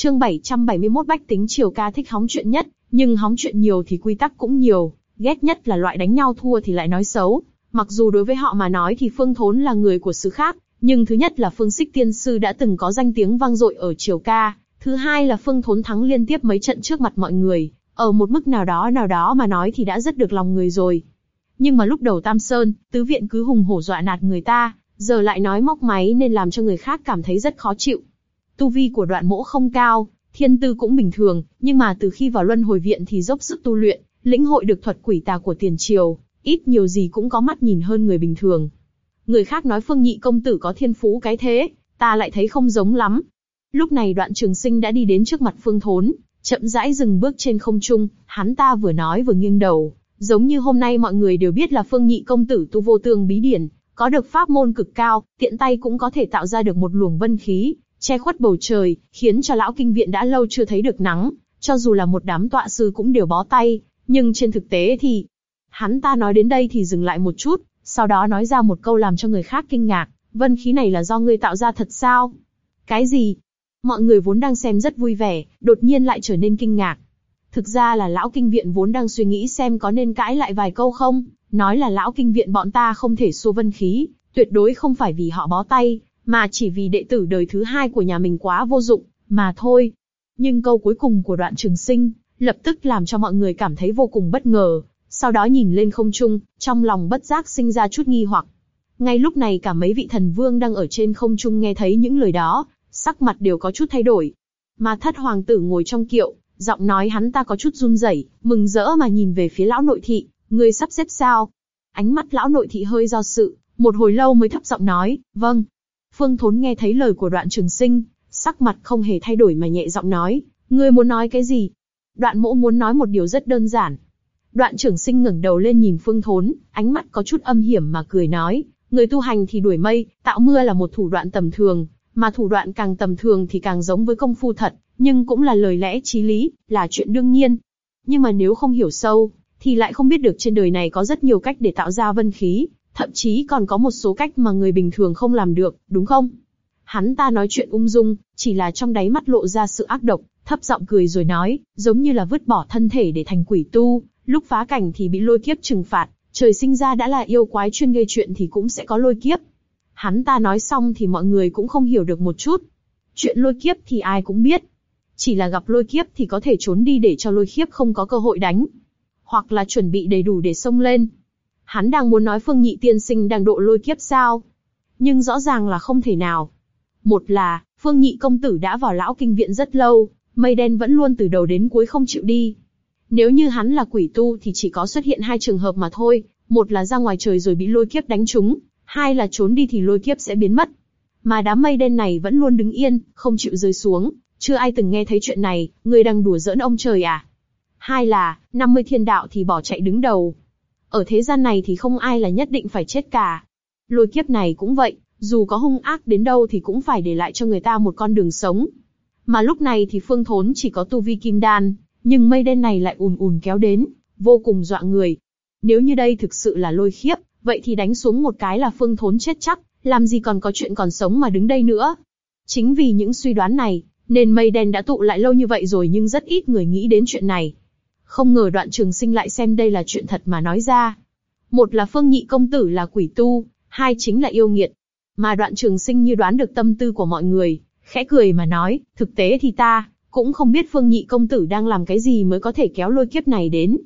Chương 771 Bách tính triều ca thích hóng chuyện nhất, nhưng hóng chuyện nhiều thì quy tắc cũng nhiều, ghét nhất là loại đánh nhau thua thì lại nói xấu. Mặc dù đối với họ mà nói thì Phương Thốn là người của xứ khác, nhưng thứ nhất là Phương Sích Tiên Sư đã từng có danh tiếng vang dội ở triều ca, thứ hai là Phương Thốn thắng liên tiếp mấy trận trước mặt mọi người, ở một mức nào đó nào đó mà nói thì đã rất được lòng người rồi. Nhưng mà lúc đầu Tam Sơn, tứ viện cứ hùng hổ dọa nạt người ta, giờ lại nói móc máy nên làm cho người khác cảm thấy rất khó chịu. Tu vi của đoạn mỗ không cao, thiên tư cũng bình thường, nhưng mà từ khi vào luân hồi viện thì dốc sức tu luyện, lĩnh hội được thuật quỷ tà của tiền triều, ít nhiều gì cũng có mắt nhìn hơn người bình thường. Người khác nói phương nhị công tử có thiên phú cái thế, ta lại thấy không giống lắm. Lúc này đoạn trường sinh đã đi đến trước mặt phương thốn, chậm rãi dừng bước trên không trung, hắn ta vừa nói vừa nghiêng đầu, giống như hôm nay mọi người đều biết là phương nhị công tử tu vô tương bí điển, có được pháp môn cực cao, tiện tay cũng có thể tạo ra được một luồng vân khí, che khuất bầu trời, khiến cho lão kinh viện đã lâu chưa thấy được nắng, cho dù là một đám tọa sư cũng đều bó tay, nhưng trên thực tế thì... Hắn ta nói đến đây thì dừng lại một chút, sau đó nói ra một câu làm cho người khác kinh ngạc, vân khí này là do ngươi tạo ra thật sao? Cái gì? Mọi người vốn đang xem rất vui vẻ, đột nhiên lại trở nên kinh ngạc. Thực ra là lão kinh viện vốn đang suy nghĩ xem có nên cãi lại vài câu không, nói là lão kinh viện bọn ta không thể xua vân khí, tuyệt đối không phải vì họ bó tay, mà chỉ vì đệ tử đời thứ hai của nhà mình quá vô dụng, mà thôi. Nhưng câu cuối cùng của đoạn trường sinh, lập tức làm cho mọi người cảm thấy vô cùng bất ngờ, sau đó nhìn lên không trung, trong lòng bất giác sinh ra chút nghi hoặc. Ngay lúc này cả mấy vị thần vương đang ở trên không trung nghe thấy những lời đó, sắc mặt đều có chút thay đổi. Mà thất hoàng tử ngồi trong kiệu, giọng nói hắn ta có chút run rẩy, mừng rỡ mà nhìn về phía lão nội thị, người sắp xếp sao? Ánh mắt lão nội thị hơi do sự, một hồi lâu mới thấp giọng nói, vâng. Phương Thốn nghe thấy lời của đoạn trường sinh, sắc mặt không hề thay đổi mà nhẹ giọng nói, ngươi muốn nói cái gì? Đoạn mỗ muốn nói một điều rất đơn giản. Đoạn Trường sinh ngẩng đầu lên nhìn Phương Thốn, ánh mắt có chút âm hiểm mà cười nói, người tu hành thì đuổi mây, tạo mưa là một thủ đoạn tầm thường, mà thủ đoạn càng tầm thường thì càng giống với công phu thật, nhưng cũng là lời lẽ trí lý, là chuyện đương nhiên. Nhưng mà nếu không hiểu sâu, thì lại không biết được trên đời này có rất nhiều cách để tạo ra vân khí, thậm chí còn có một số cách mà người bình thường không làm được, đúng không? Hắn ta nói chuyện ung dung, chỉ là trong đáy mắt lộ ra sự ác độc, thấp giọng cười rồi nói, giống như là vứt bỏ thân thể để thành quỷ tu, lúc phá cảnh thì bị lôi kiếp trừng phạt, trời sinh ra đã là yêu quái chuyên gây chuyện thì cũng sẽ có lôi kiếp. Hắn ta nói xong thì mọi người cũng không hiểu được một chút. Chuyện lôi kiếp thì ai cũng biết. Chỉ là gặp lôi kiếp thì có thể trốn đi để cho lôi kiếp không có cơ hội đánh. Hoặc là chuẩn bị đầy đủ để xông lên. Hắn đang muốn nói phương nhị tiên sinh đang độ lôi kiếp sao. Nhưng rõ ràng là không thể nào. Một là, phương nhị công tử đã vào lão kinh viện rất lâu, mây đen vẫn luôn từ đầu đến cuối không chịu đi. Nếu như hắn là quỷ tu thì chỉ có xuất hiện hai trường hợp mà thôi, một là ra ngoài trời rồi bị lôi kiếp đánh trúng, hai là trốn đi thì lôi kiếp sẽ biến mất. Mà đám mây đen này vẫn luôn đứng yên, không chịu rơi xuống, chưa ai từng nghe thấy chuyện này, người đang đùa giỡn ông trời à? Hai là, 50 thiên đạo thì bỏ chạy đứng đầu. Ở thế gian này thì không ai là nhất định phải chết cả. Lôi kiếp này cũng vậy, dù có hung ác đến đâu thì cũng phải để lại cho người ta một con đường sống. Mà lúc này thì Phương Thốn chỉ có tu vi kim đan, nhưng mây đen này lại ùn ùn kéo đến, vô cùng dọa người. Nếu như đây thực sự là lôi khiếp, vậy thì đánh xuống một cái là Phương Thốn chết chắc, làm gì còn có chuyện còn sống mà đứng đây nữa. Chính vì những suy đoán này, nên mây đen đã tụ lại lâu như vậy rồi nhưng rất ít người nghĩ đến chuyện này. Không ngờ đoạn trường sinh lại xem đây là chuyện thật mà nói ra. Một là phương nhị công tử là quỷ tu, hai chính là yêu nghiệt. Mà đoạn trường sinh như đoán được tâm tư của mọi người, khẽ cười mà nói, thực tế thì ta, cũng không biết phương nhị công tử đang làm cái gì mới có thể kéo lôi kiếp này đến.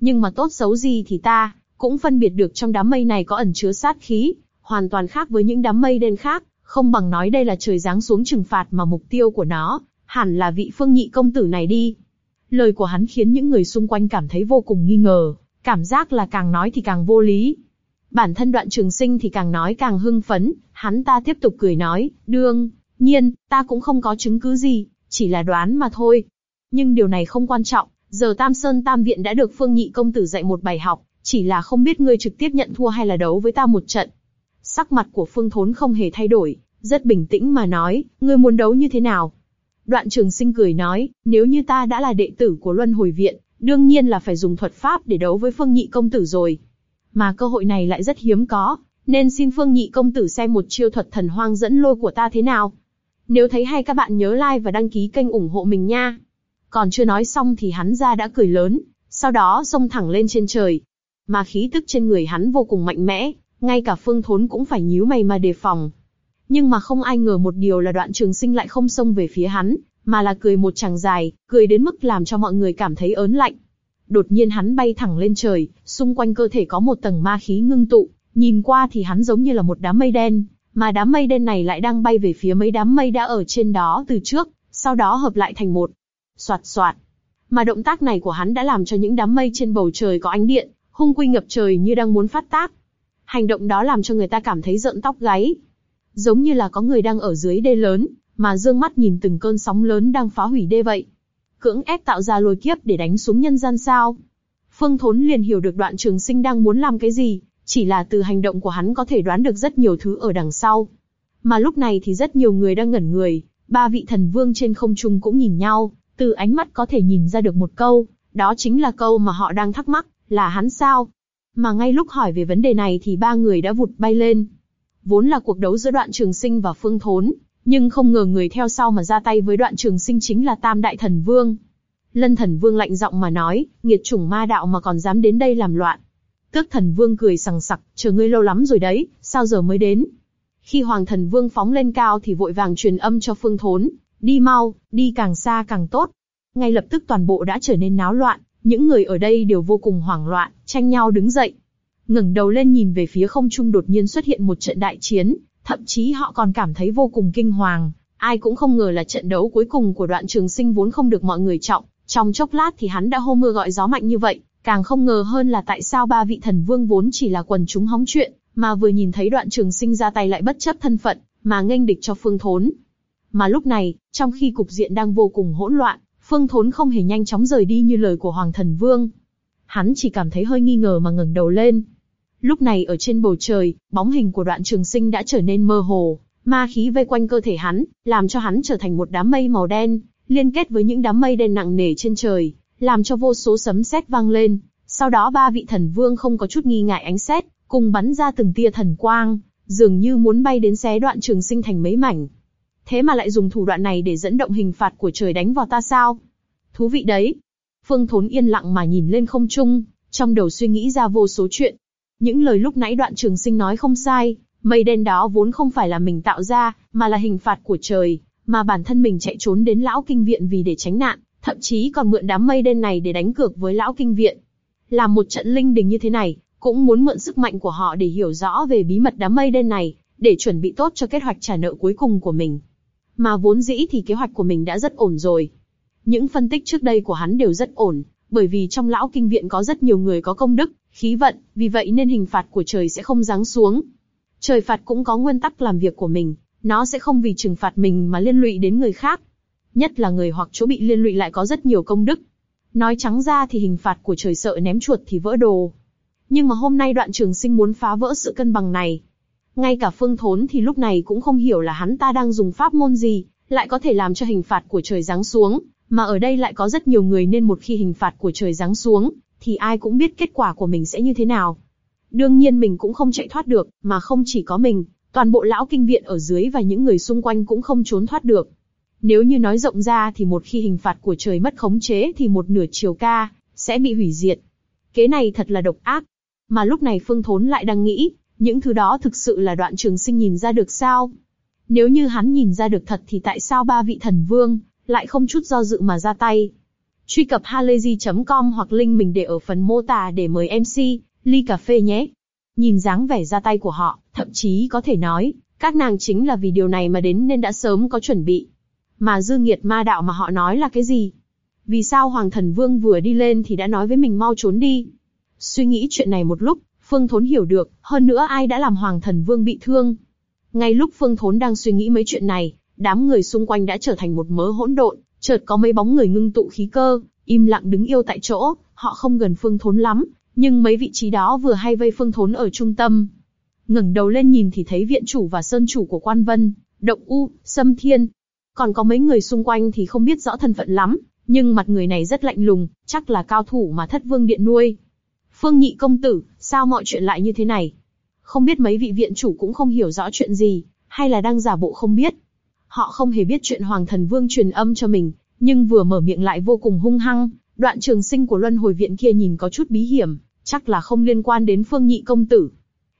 Nhưng mà tốt xấu gì thì ta, cũng phân biệt được trong đám mây này có ẩn chứa sát khí, hoàn toàn khác với những đám mây đen khác, không bằng nói đây là trời giáng xuống trừng phạt mà mục tiêu của nó, hẳn là vị phương nhị công tử này đi. Lời của hắn khiến những người xung quanh cảm thấy vô cùng nghi ngờ, cảm giác là càng nói thì càng vô lý. Bản thân đoạn trường sinh thì càng nói càng hưng phấn, hắn ta tiếp tục cười nói, đương, nhiên, ta cũng không có chứng cứ gì, chỉ là đoán mà thôi. Nhưng điều này không quan trọng, giờ Tam Sơn Tam Viện đã được Phương Nhị Công Tử dạy một bài học, chỉ là không biết ngươi trực tiếp nhận thua hay là đấu với ta một trận. Sắc mặt của Phương Thốn không hề thay đổi, rất bình tĩnh mà nói, ngươi muốn đấu như thế nào? Đoạn trường sinh cười nói, nếu như ta đã là đệ tử của Luân Hồi Viện, đương nhiên là phải dùng thuật pháp để đấu với Phương Nhị Công Tử rồi. Mà cơ hội này lại rất hiếm có, nên xin Phương Nhị Công Tử xem một chiêu thuật thần hoang dẫn lôi của ta thế nào. Nếu thấy hay các bạn nhớ like và đăng ký kênh ủng hộ mình nha. Còn chưa nói xong thì hắn ra đã cười lớn, sau đó xông thẳng lên trên trời. Mà khí tức trên người hắn vô cùng mạnh mẽ, ngay cả phương thốn cũng phải nhíu mày mà đề phòng. Nhưng mà không ai ngờ một điều là đoạn trường sinh lại không xông về phía hắn, mà là cười một chàng dài, cười đến mức làm cho mọi người cảm thấy ớn lạnh. Đột nhiên hắn bay thẳng lên trời, xung quanh cơ thể có một tầng ma khí ngưng tụ, nhìn qua thì hắn giống như là một đám mây đen, mà đám mây đen này lại đang bay về phía mấy đám mây đã ở trên đó từ trước, sau đó hợp lại thành một. Soạt soạt. Mà động tác này của hắn đã làm cho những đám mây trên bầu trời có ánh điện, hung quy ngập trời như đang muốn phát tác. Hành động đó làm cho người ta cảm thấy rợn tóc gáy. Giống như là có người đang ở dưới đê lớn, mà dương mắt nhìn từng cơn sóng lớn đang phá hủy đê vậy. Cưỡng ép tạo ra lôi kiếp để đánh xuống nhân gian sao. Phương Thốn liền hiểu được đoạn trường sinh đang muốn làm cái gì, chỉ là từ hành động của hắn có thể đoán được rất nhiều thứ ở đằng sau. Mà lúc này thì rất nhiều người đang ngẩn người, ba vị thần vương trên không trung cũng nhìn nhau, từ ánh mắt có thể nhìn ra được một câu, đó chính là câu mà họ đang thắc mắc, là hắn sao? Mà ngay lúc hỏi về vấn đề này thì ba người đã vụt bay lên. Vốn là cuộc đấu giữa đoạn trường sinh và phương thốn, nhưng không ngờ người theo sau mà ra tay với đoạn trường sinh chính là Tam Đại Thần Vương. Lân Thần Vương lạnh giọng mà nói, nghiệt chủng ma đạo mà còn dám đến đây làm loạn. Tước Thần Vương cười sằng sặc, chờ ngươi lâu lắm rồi đấy, sao giờ mới đến? Khi Hoàng Thần Vương phóng lên cao thì vội vàng truyền âm cho Phương Thốn, đi mau, đi càng xa càng tốt. Ngay lập tức toàn bộ đã trở nên náo loạn, những người ở đây đều vô cùng hoảng loạn, tranh nhau đứng dậy ngẩng đầu lên nhìn về phía không trung đột nhiên xuất hiện một trận đại chiến, thậm chí họ còn cảm thấy vô cùng kinh hoàng. Ai cũng không ngờ là trận đấu cuối cùng của đoạn trường sinh vốn không được mọi người trọng, trong chốc lát thì hắn đã hô mưa gọi gió mạnh như vậy, càng không ngờ hơn là tại sao ba vị thần vương vốn chỉ là quần chúng hóng chuyện, mà vừa nhìn thấy đoạn trường sinh ra tay lại bất chấp thân phận, mà nghênh địch cho phương thốn. Mà lúc này, trong khi cục diện đang vô cùng hỗn loạn, phương thốn không hề nhanh chóng rời đi như lời của hoàng thần vương. Hắn chỉ cảm thấy hơi nghi ngờ mà ngẩng đầu lên, Lúc này ở trên bầu trời, bóng hình của đoạn trường sinh đã trở nên mơ hồ, ma khí vây quanh cơ thể hắn, làm cho hắn trở thành một đám mây màu đen, liên kết với những đám mây đen nặng nề trên trời, làm cho vô số sấm sét vang lên. Sau đó ba vị thần vương không có chút nghi ngại ánh sét, cùng bắn ra từng tia thần quang, dường như muốn bay đến xé đoạn trường sinh thành mấy mảnh. Thế mà lại dùng thủ đoạn này để dẫn động hình phạt của trời đánh vào ta sao? Thú vị đấy. Phương Thốn yên lặng mà nhìn lên không trung, trong đầu suy nghĩ ra vô số chuyện, những lời lúc nãy đoạn trường sinh nói không sai, mây đen đó vốn không phải là mình tạo ra, mà là hình phạt của trời, mà bản thân mình chạy trốn đến lão kinh viện vì để tránh nạn, thậm chí còn mượn đám mây đen này để đánh cược với lão kinh viện. Làm một trận linh đình như thế này, cũng muốn mượn sức mạnh của họ để hiểu rõ về bí mật đám mây đen này, để chuẩn bị tốt cho kế hoạch trả nợ cuối cùng của mình. Mà vốn dĩ thì kế hoạch của mình đã rất ổn rồi. Những phân tích trước đây của hắn đều rất ổn, bởi vì trong lão kinh viện có rất nhiều người có công đức, khí vận, vì vậy nên hình phạt của trời sẽ không giáng xuống. Trời phạt cũng có nguyên tắc làm việc của mình, nó sẽ không vì trừng phạt mình mà liên lụy đến người khác. Nhất là người hoặc chỗ bị liên lụy lại có rất nhiều công đức. Nói trắng ra thì hình phạt của trời sợ ném chuột thì vỡ đồ. Nhưng mà hôm nay đoạn trường sinh muốn phá vỡ sự cân bằng này. Ngay cả phương thốn thì lúc này cũng không hiểu là hắn ta đang dùng pháp môn gì, lại có thể làm cho hình phạt của trời giáng xuống, mà ở đây lại có rất nhiều người nên một khi hình phạt của trời giáng xuống, thì ai cũng biết kết quả của mình sẽ như thế nào. Đương nhiên mình cũng không chạy thoát được, mà không chỉ có mình, toàn bộ lão kinh viện ở dưới và những người xung quanh cũng không trốn thoát được. Nếu như nói rộng ra thì một khi hình phạt của trời mất khống chế thì một nửa chiều ca sẽ bị hủy diệt. Kế này thật là độc ác. Mà lúc này Phương Thốn lại đang nghĩ, những thứ đó thực sự là đoạn trường sinh nhìn ra được sao? Nếu như hắn nhìn ra được thật thì tại sao ba vị thần vương lại không chút do dự mà ra tay? Truy cập halayzi.com hoặc link mình để ở phần mô tả để mời MC, ly cà phê nhé. Nhìn dáng vẻ ra tay của họ, thậm chí có thể nói, các nàng chính là vì điều này mà đến nên đã sớm có chuẩn bị. Mà dư nghiệt ma đạo mà họ nói là cái gì? Vì sao Hoàng Thần Vương vừa đi lên thì đã nói với mình mau trốn đi? Suy nghĩ chuyện này một lúc, Phương Thốn hiểu được, hơn nữa ai đã làm Hoàng Thần Vương bị thương. Ngay lúc Phương Thốn đang suy nghĩ mấy chuyện này, đám người xung quanh đã trở thành một mớ hỗn độn, Chợt có mấy bóng người ngưng tụ khí cơ, im lặng đứng yêu tại chỗ, họ không gần Phương Thốn lắm, nhưng mấy vị trí đó vừa hay vây Phương Thốn ở trung tâm. ngẩng đầu lên nhìn thì thấy viện chủ và sơn chủ của Quan Vân, Động U, Sâm Thiên. Còn có mấy người xung quanh thì không biết rõ thân phận lắm, nhưng mặt người này rất lạnh lùng, chắc là cao thủ mà thất vương điện nuôi. Phương nhị công tử, sao mọi chuyện lại như thế này? Không biết mấy vị viện chủ cũng không hiểu rõ chuyện gì, hay là đang giả bộ không biết. Họ không hề biết chuyện Hoàng Thần Vương truyền âm cho mình, nhưng vừa mở miệng lại vô cùng hung hăng. Đoạn trường sinh của luân hồi viện kia nhìn có chút bí hiểm, chắc là không liên quan đến Phương Nhị công tử.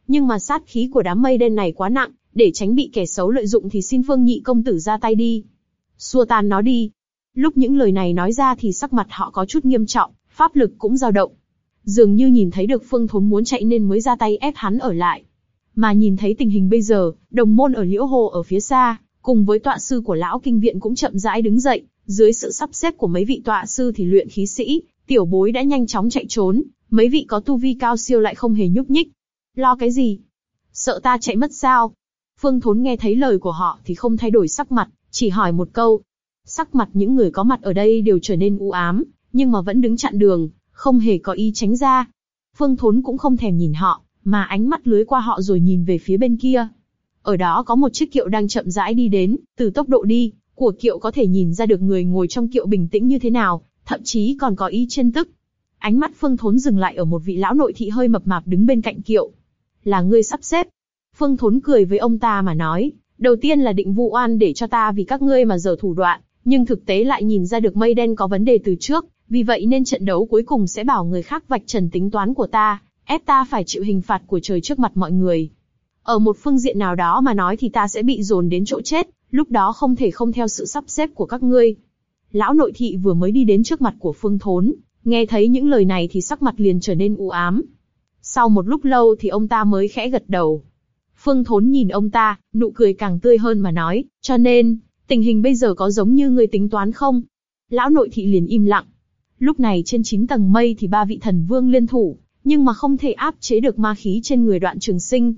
Nhưng mà sát khí của đám mây đen này quá nặng, để tránh bị kẻ xấu lợi dụng thì xin Phương Nhị công tử ra tay đi. Xua tan nó đi. Lúc những lời này nói ra thì sắc mặt họ có chút nghiêm trọng, pháp lực cũng dao động. Dường như nhìn thấy được Phương Thốn muốn chạy nên mới ra tay ép hắn ở lại. Mà nhìn thấy tình hình bây giờ, đồng môn ở liễu hồ ở phía xa, cùng với tọa sư của lão kinh viện cũng chậm rãi đứng dậy, dưới sự sắp xếp của mấy vị tọa sư thì luyện khí sĩ, tiểu bối đã nhanh chóng chạy trốn, mấy vị có tu vi cao siêu lại không hề nhúc nhích. Lo cái gì? Sợ ta chạy mất sao? Phương Thốn nghe thấy lời của họ thì không thay đổi sắc mặt, chỉ hỏi một câu. Sắc mặt những người có mặt ở đây đều trở nên u ám, nhưng mà vẫn đứng chặn đường, không hề có ý tránh ra. Phương Thốn cũng không thèm nhìn họ, mà ánh mắt lưới qua họ rồi nhìn về phía bên kia. Ở đó có một chiếc kiệu đang chậm rãi đi đến, từ tốc độ đi, của kiệu có thể nhìn ra được người ngồi trong kiệu bình tĩnh như thế nào, thậm chí còn có ý trên tức. Ánh mắt Phương Thốn dừng lại ở một vị lão nội thị hơi mập mạp đứng bên cạnh kiệu. Là ngươi sắp xếp. Phương Thốn cười với ông ta mà nói, đầu tiên là định vụ oan để cho ta vì các ngươi mà dở thủ đoạn, nhưng thực tế lại nhìn ra được mây đen có vấn đề từ trước, vì vậy nên trận đấu cuối cùng sẽ bảo người khác vạch trần tính toán của ta, ép ta phải chịu hình phạt của trời trước mặt mọi người. Ở một phương diện nào đó mà nói thì ta sẽ bị dồn đến chỗ chết, lúc đó không thể không theo sự sắp xếp của các ngươi. Lão nội thị vừa mới đi đến trước mặt của Phương Thốn, nghe thấy những lời này thì sắc mặt liền trở nên u ám. Sau một lúc lâu thì ông ta mới khẽ gật đầu. Phương Thốn nhìn ông ta, nụ cười càng tươi hơn mà nói, cho nên, tình hình bây giờ có giống như người tính toán không? Lão nội thị liền im lặng. Lúc này trên chín tầng mây thì ba vị thần vương liên thủ, nhưng mà không thể áp chế được ma khí trên người đoạn trường sinh.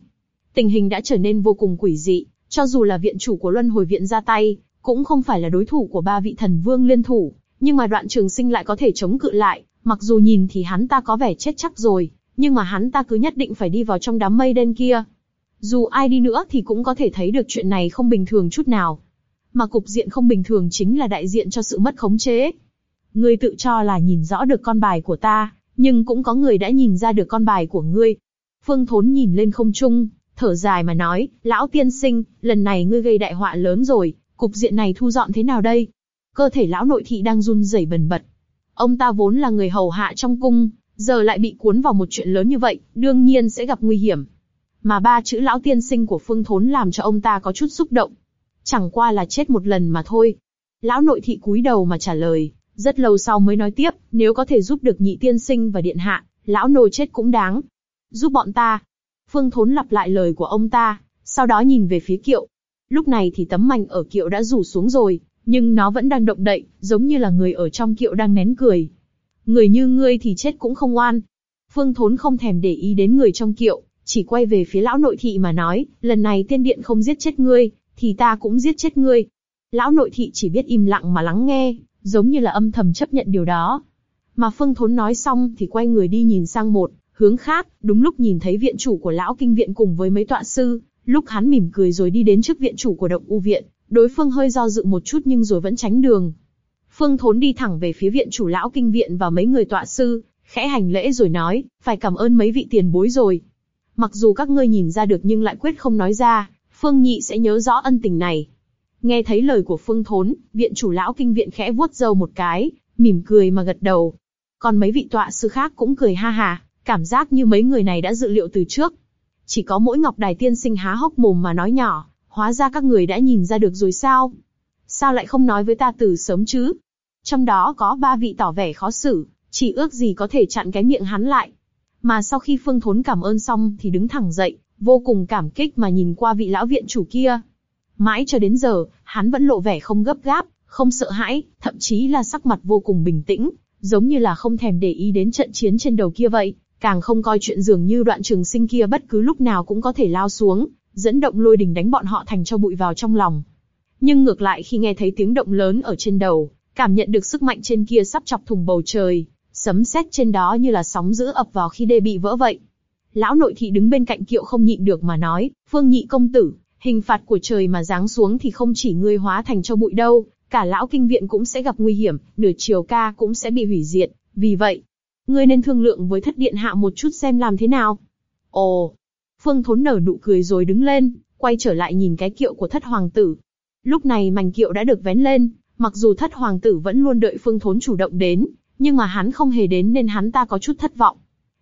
Tình hình đã trở nên vô cùng quỷ dị, cho dù là viện chủ của luân hồi viện ra tay, cũng không phải là đối thủ của ba vị thần vương liên thủ, nhưng mà đoạn trường sinh lại có thể chống cự lại, mặc dù nhìn thì hắn ta có vẻ chết chắc rồi, nhưng mà hắn ta cứ nhất định phải đi vào trong đám mây đen kia. Dù ai đi nữa thì cũng có thể thấy được chuyện này không bình thường chút nào. Mà cục diện không bình thường chính là đại diện cho sự mất khống chế. Ngươi tự cho là nhìn rõ được con bài của ta, nhưng cũng có người đã nhìn ra được con bài của ngươi. Phương Thốn nhìn lên không trung, thở dài mà nói, lão tiên sinh, lần này ngươi gây đại họa lớn rồi, cục diện này thu dọn thế nào đây? Cơ thể lão nội thị đang run rẩy bần bật. Ông ta vốn là người hầu hạ trong cung, giờ lại bị cuốn vào một chuyện lớn như vậy, đương nhiên sẽ gặp nguy hiểm. Mà ba chữ lão tiên sinh của Phương Thốn làm cho ông ta có chút xúc động. Chẳng qua là chết một lần mà thôi. Lão nội thị cúi đầu mà trả lời, rất lâu sau mới nói tiếp, nếu có thể giúp được nhị tiên sinh và điện hạ, lão nô chết cũng đáng. Giúp bọn ta. Phương Thốn lặp lại lời của ông ta, sau đó nhìn về phía kiệu. Lúc này thì tấm mảnh ở kiệu đã rủ xuống rồi, nhưng nó vẫn đang động đậy, giống như là người ở trong kiệu đang nén cười. Người như ngươi thì chết cũng không oan. Phương Thốn không thèm để ý đến người trong kiệu, chỉ quay về phía lão nội thị mà nói, lần này tiên điện không giết chết ngươi, thì ta cũng giết chết ngươi. Lão nội thị chỉ biết im lặng mà lắng nghe, giống như là âm thầm chấp nhận điều đó. Mà Phương Thốn nói xong thì quay người đi nhìn sang một hướng khác, đúng lúc nhìn thấy viện chủ của lão kinh viện cùng với mấy tọa sư, lúc hắn mỉm cười rồi đi đến trước viện chủ của động u viện, đối phương hơi do dự một chút nhưng rồi vẫn tránh đường. Phương Thốn đi thẳng về phía viện chủ lão kinh viện và mấy người tọa sư, khẽ hành lễ rồi nói, phải cảm ơn mấy vị tiền bối rồi. Mặc dù các ngươi nhìn ra được nhưng lại quyết không nói ra, Phương Nhị sẽ nhớ rõ ân tình này. Nghe thấy lời của Phương Thốn, viện chủ lão kinh viện khẽ vuốt râu một cái, mỉm cười mà gật đầu. Còn mấy vị tọa sư khác cũng cười ha ha, cảm giác như mấy người này đã dự liệu từ trước. Chỉ có mỗi Ngọc Đài Tiên Sinh há hốc mồm mà nói nhỏ, hóa ra các người đã nhìn ra được rồi sao? Sao lại không nói với ta từ sớm chứ? Trong đó có ba vị tỏ vẻ khó xử, chỉ ước gì có thể chặn cái miệng hắn lại. Mà sau khi Phương Thốn cảm ơn xong thì đứng thẳng dậy, vô cùng cảm kích mà nhìn qua vị lão viện chủ kia. Mãi cho đến giờ, hắn vẫn lộ vẻ không gấp gáp, không sợ hãi, thậm chí là sắc mặt vô cùng bình tĩnh, giống như là không thèm để ý đến trận chiến trên đầu kia vậy, càng không coi chuyện dường như đoạn trường sinh kia bất cứ lúc nào cũng có thể lao xuống, dẫn động lôi đình đánh bọn họ thành cho bụi vào trong lòng. Nhưng ngược lại khi nghe thấy tiếng động lớn ở trên đầu, cảm nhận được sức mạnh trên kia sắp chọc thùng bầu trời, sấm sét trên đó như là sóng dữ ập vào khi đê bị vỡ vậy. Lão nội thị đứng bên cạnh kiệu không nhịn được mà nói, Phương nhị công tử, hình phạt của trời mà giáng xuống thì không chỉ ngươi hóa thành cho bụi đâu, cả lão kinh viện cũng sẽ gặp nguy hiểm, nửa chiều ca cũng sẽ bị hủy diệt. Vì vậy, ngươi nên thương lượng với thất điện hạ một chút xem làm thế nào. Ồ, Phương Thốn nở nụ cười rồi đứng lên, quay trở lại nhìn cái kiệu của thất hoàng tử. Lúc này mảnh kiệu đã được vén lên, mặc dù thất hoàng tử vẫn luôn đợi phương thốn chủ động đến, nhưng mà hắn không hề đến nên hắn ta có chút thất vọng.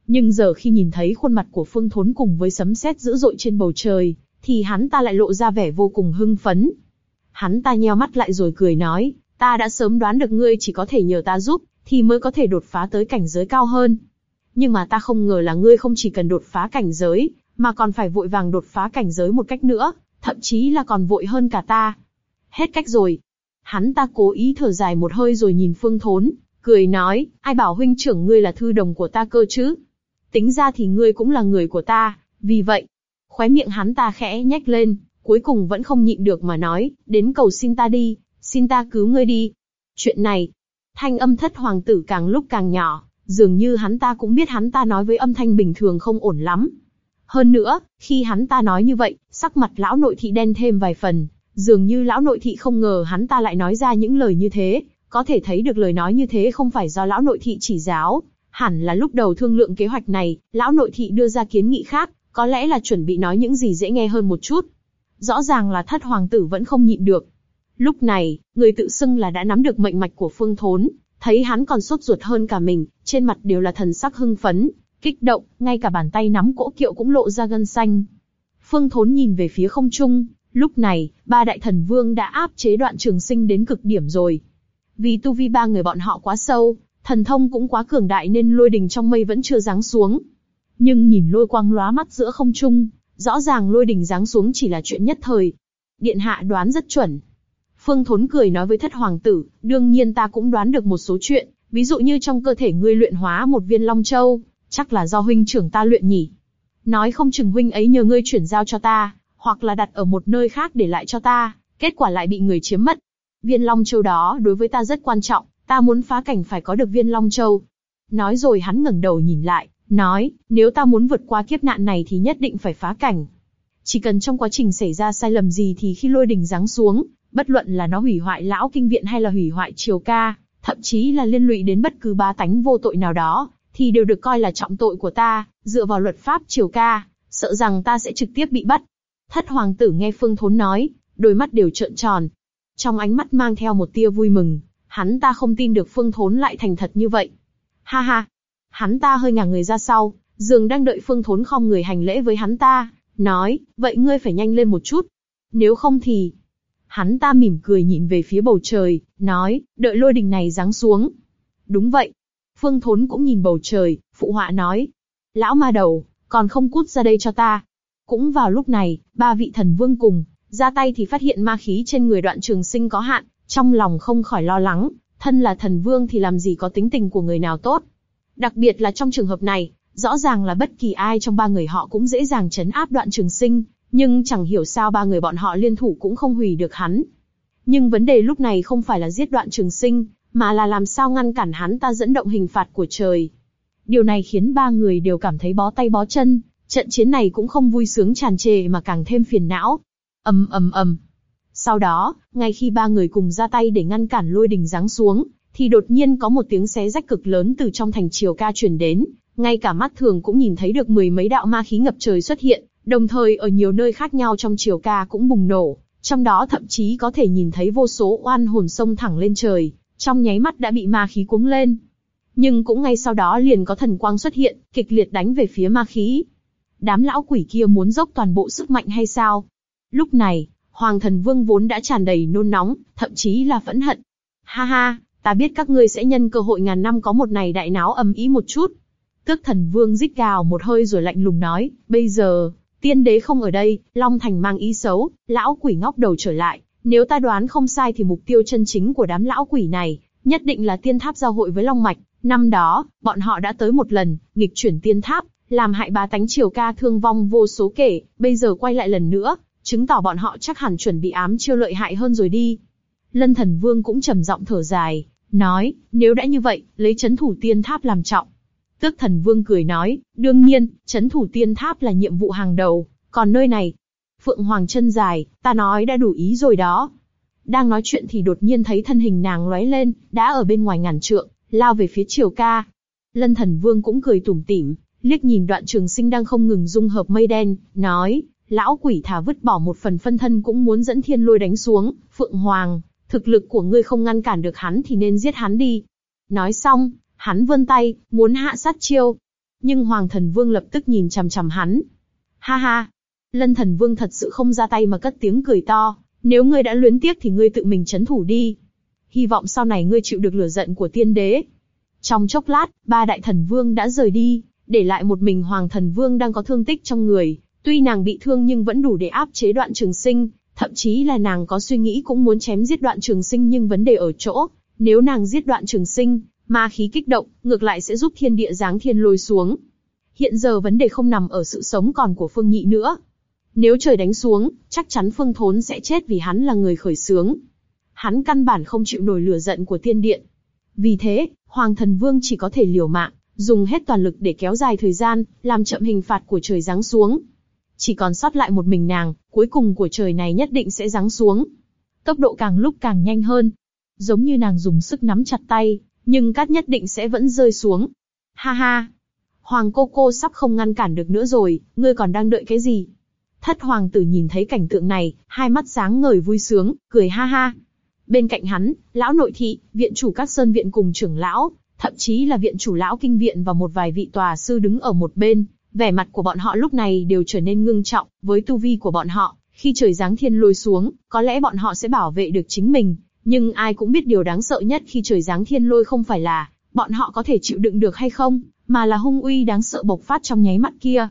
Nhưng giờ khi nhìn thấy khuôn mặt của phương thốn cùng với sấm sét dữ dội trên bầu trời, thì hắn ta lại lộ ra vẻ vô cùng hưng phấn. Hắn ta nheo mắt lại rồi cười nói, ta đã sớm đoán được ngươi chỉ có thể nhờ ta giúp, thì mới có thể đột phá tới cảnh giới cao hơn. Nhưng mà ta không ngờ là ngươi không chỉ cần đột phá cảnh giới, mà còn phải vội vàng đột phá cảnh giới một cách nữa, thậm chí là còn vội hơn cả ta. Hết cách rồi. Hắn ta cố ý thở dài một hơi rồi nhìn Phương Thốn, cười nói, ai bảo huynh trưởng ngươi là thư đồng của ta cơ chứ? Tính ra thì ngươi cũng là người của ta, vì vậy, khóe miệng hắn ta khẽ nhếch lên, cuối cùng vẫn không nhịn được mà nói, đến cầu xin ta đi, xin ta cứu ngươi đi. Chuyện này, thanh âm thất hoàng tử càng lúc càng nhỏ, dường như hắn ta cũng biết hắn ta nói với âm thanh bình thường không ổn lắm. Hơn nữa, khi hắn ta nói như vậy, sắc mặt lão nội thị đen thêm vài phần, dường như lão nội thị không ngờ hắn ta lại nói ra những lời như thế, có thể thấy được lời nói như thế không phải do lão nội thị chỉ giáo, hẳn là lúc đầu thương lượng kế hoạch này, lão nội thị đưa ra kiến nghị khác, có lẽ là chuẩn bị nói những gì dễ nghe hơn một chút. Rõ ràng là thất hoàng tử vẫn không nhịn được. Lúc này, người tự xưng là đã nắm được mệnh mạch của phương thốn, thấy hắn còn sốt ruột hơn cả mình, trên mặt đều là thần sắc hưng phấn, kích động, ngay cả bàn tay nắm cỗ kiệu cũng lộ ra gân xanh. Phương thốn nhìn về phía không trung, lúc này, ba đại thần vương đã áp chế đoạn trường sinh đến cực điểm rồi. Vì tu vi ba người bọn họ quá sâu, thần thông cũng quá cường đại nên lôi đình trong mây vẫn chưa giáng xuống. Nhưng nhìn lôi quang lóa mắt giữa không trung, rõ ràng lôi đình giáng xuống chỉ là chuyện nhất thời. Điện hạ đoán rất chuẩn. Phương Thốn cười nói với thất hoàng tử, đương nhiên ta cũng đoán được một số chuyện, ví dụ như trong cơ thể ngươi luyện hóa một viên long châu, chắc là do huynh trưởng ta luyện nhỉ. Nói không chừng huynh ấy nhờ ngươi chuyển giao cho ta, hoặc là đặt ở một nơi khác để lại cho ta, kết quả lại bị người chiếm mất. Viên long châu đó đối với ta rất quan trọng, ta muốn phá cảnh phải có được viên long châu. Nói rồi hắn ngẩng đầu nhìn lại, nói, nếu ta muốn vượt qua kiếp nạn này thì nhất định phải phá cảnh. Chỉ cần trong quá trình xảy ra sai lầm gì thì khi lôi đình giáng xuống, bất luận là nó hủy hoại lão kinh viện hay là hủy hoại triều ca, thậm chí là liên lụy đến bất cứ ba tánh vô tội nào đó, thì đều được coi là trọng tội của ta, dựa vào luật pháp triều ca, sợ rằng ta sẽ trực tiếp bị bắt. Thất hoàng tử nghe Phương Thốn nói, đôi mắt đều trợn tròn. Trong ánh mắt mang theo một tia vui mừng, hắn ta không tin được Phương Thốn lại thành thật như vậy. Ha ha, hắn ta hơi ngả người ra sau, dường đang đợi Phương Thốn không người hành lễ với hắn ta, nói, vậy ngươi phải nhanh lên một chút. Nếu không thì... Hắn ta mỉm cười nhìn về phía bầu trời, nói, đợi lôi đình này giáng xuống. Đúng vậy. Phương Thốn cũng nhìn bầu trời, phụ họa nói. Lão ma đầu, còn không cút ra đây cho ta. Cũng vào lúc này, ba vị thần vương cùng, ra tay thì phát hiện ma khí trên người đoạn trường sinh có hạn, trong lòng không khỏi lo lắng, thân là thần vương thì làm gì có tính tình của người nào tốt. Đặc biệt là trong trường hợp này, rõ ràng là bất kỳ ai trong ba người họ cũng dễ dàng chấn áp đoạn trường sinh, nhưng chẳng hiểu sao ba người bọn họ liên thủ cũng không hủy được hắn. Nhưng vấn đề lúc này không phải là giết đoạn trường sinh, mà là làm sao ngăn cản hắn ta dẫn động hình phạt của trời. Điều này khiến ba người đều cảm thấy bó tay bó chân, trận chiến này cũng không vui sướng tràn trề mà càng thêm phiền não. ầm ầm ầm. Sau đó, ngay khi ba người cùng ra tay để ngăn cản lôi đình giáng xuống, thì đột nhiên có một tiếng xé rách cực lớn từ trong thành triều ca truyền đến, ngay cả mắt thường cũng nhìn thấy được mười mấy đạo ma khí ngập trời xuất hiện, đồng thời ở nhiều nơi khác nhau trong triều ca cũng bùng nổ, trong đó thậm chí có thể nhìn thấy vô số oan hồn sông thẳng lên trời, trong nháy mắt đã bị ma khí cuống lên. Nhưng cũng ngay sau đó liền có thần quang xuất hiện, kịch liệt đánh về phía ma khí. Đám lão quỷ kia muốn dốc toàn bộ sức mạnh hay sao? Lúc này, Hoàng thần vương vốn đã tràn đầy nôn nóng, thậm chí là phẫn hận. Ha ha, ta biết các ngươi sẽ nhân cơ hội ngàn năm có một ngày đại náo ầm ĩ một chút. Tước thần vương rít gào một hơi rồi lạnh lùng nói, bây giờ, tiên đế không ở đây, Long Thành mang ý xấu, lão quỷ ngóc đầu trở lại. Nếu ta đoán không sai thì mục tiêu chân chính của đám lão quỷ này, nhất định là tiên tháp giao hội với Long Mạch. Năm đó, bọn họ đã tới một lần, nghịch chuyển tiên tháp, làm hại ba tánh triều ca thương vong vô số kể, bây giờ quay lại lần nữa, chứng tỏ bọn họ chắc hẳn chuẩn bị ám chiêu lợi hại hơn rồi đi. Lân thần vương cũng trầm giọng thở dài, nói, nếu đã như vậy, lấy chấn thủ tiên tháp làm trọng. Tước thần vương cười nói, đương nhiên, chấn thủ tiên tháp là nhiệm vụ hàng đầu, còn nơi này, Phượng Hoàng chân dài, ta nói đã đủ ý rồi đó. Đang nói chuyện thì đột nhiên thấy thân hình nàng lóe lên, đã ở bên ngoài ngàn trượng, lao về phía triều ca. Lân thần vương cũng cười tủm tỉm, liếc nhìn đoạn trường sinh đang không ngừng dung hợp mây đen, nói, lão quỷ thả vứt bỏ một phần phân thân cũng muốn dẫn thiên lôi đánh xuống, Phượng Hoàng, thực lực của ngươi không ngăn cản được hắn thì nên giết hắn đi. Nói xong, hắn vươn tay, muốn hạ sát chiêu. Nhưng Hoàng Thần Vương lập tức nhìn chằm chằm hắn. Ha ha! Lân Thần Vương thật sự không ra tay mà cất tiếng cười to, nếu ngươi đã luyến tiếc thì ngươi tự mình chấn thủ đi. Hy vọng sau này ngươi chịu được lửa giận của tiên đế. Trong chốc lát, ba đại thần vương đã rời đi, để lại một mình Hoàng Thần Vương đang có thương tích trong người. Tuy nàng bị thương nhưng vẫn đủ để áp chế đoạn trường sinh, thậm chí là nàng có suy nghĩ cũng muốn chém giết đoạn trường sinh nhưng vấn đề ở chỗ, nếu nàng giết đoạn trường sinh, ma khí kích động, ngược lại sẽ giúp thiên địa giáng thiên lôi xuống. Hiện giờ vấn đề không nằm ở sự sống còn của Phương Nhị nữa. Nếu trời đánh xuống, chắc chắn Phương Thốn sẽ chết vì hắn là người khởi sướng. Hắn căn bản không chịu nổi lửa giận của thiên điện. Vì thế, Hoàng Thần Vương chỉ có thể liều mạng, dùng hết toàn lực để kéo dài thời gian, làm chậm hình phạt của trời giáng xuống. Chỉ còn sót lại một mình nàng, cuối cùng của trời này nhất định sẽ giáng xuống. Tốc độ càng lúc càng nhanh hơn. Giống như nàng dùng sức nắm chặt tay, nhưng cát nhất định sẽ vẫn rơi xuống. Ha ha! Hoàng cô cô sắp không ngăn cản được nữa rồi, ngươi còn đang đợi cái gì? Thất hoàng tử nhìn thấy cảnh tượng này, hai mắt sáng ngời vui sướng, cười ha ha. Bên cạnh hắn, lão nội thị, viện chủ các sơn viện cùng trưởng lão, thậm chí là viện chủ lão kinh viện và một vài vị tòa sư đứng ở một bên, vẻ mặt của bọn họ lúc này đều trở nên ngưng trọng, với tu vi của bọn họ, khi trời giáng thiên lôi xuống, có lẽ bọn họ sẽ bảo vệ được chính mình, nhưng ai cũng biết điều đáng sợ nhất khi trời giáng thiên lôi không phải là bọn họ có thể chịu đựng được hay không, mà là hung uy đáng sợ bộc phát trong nháy mắt kia.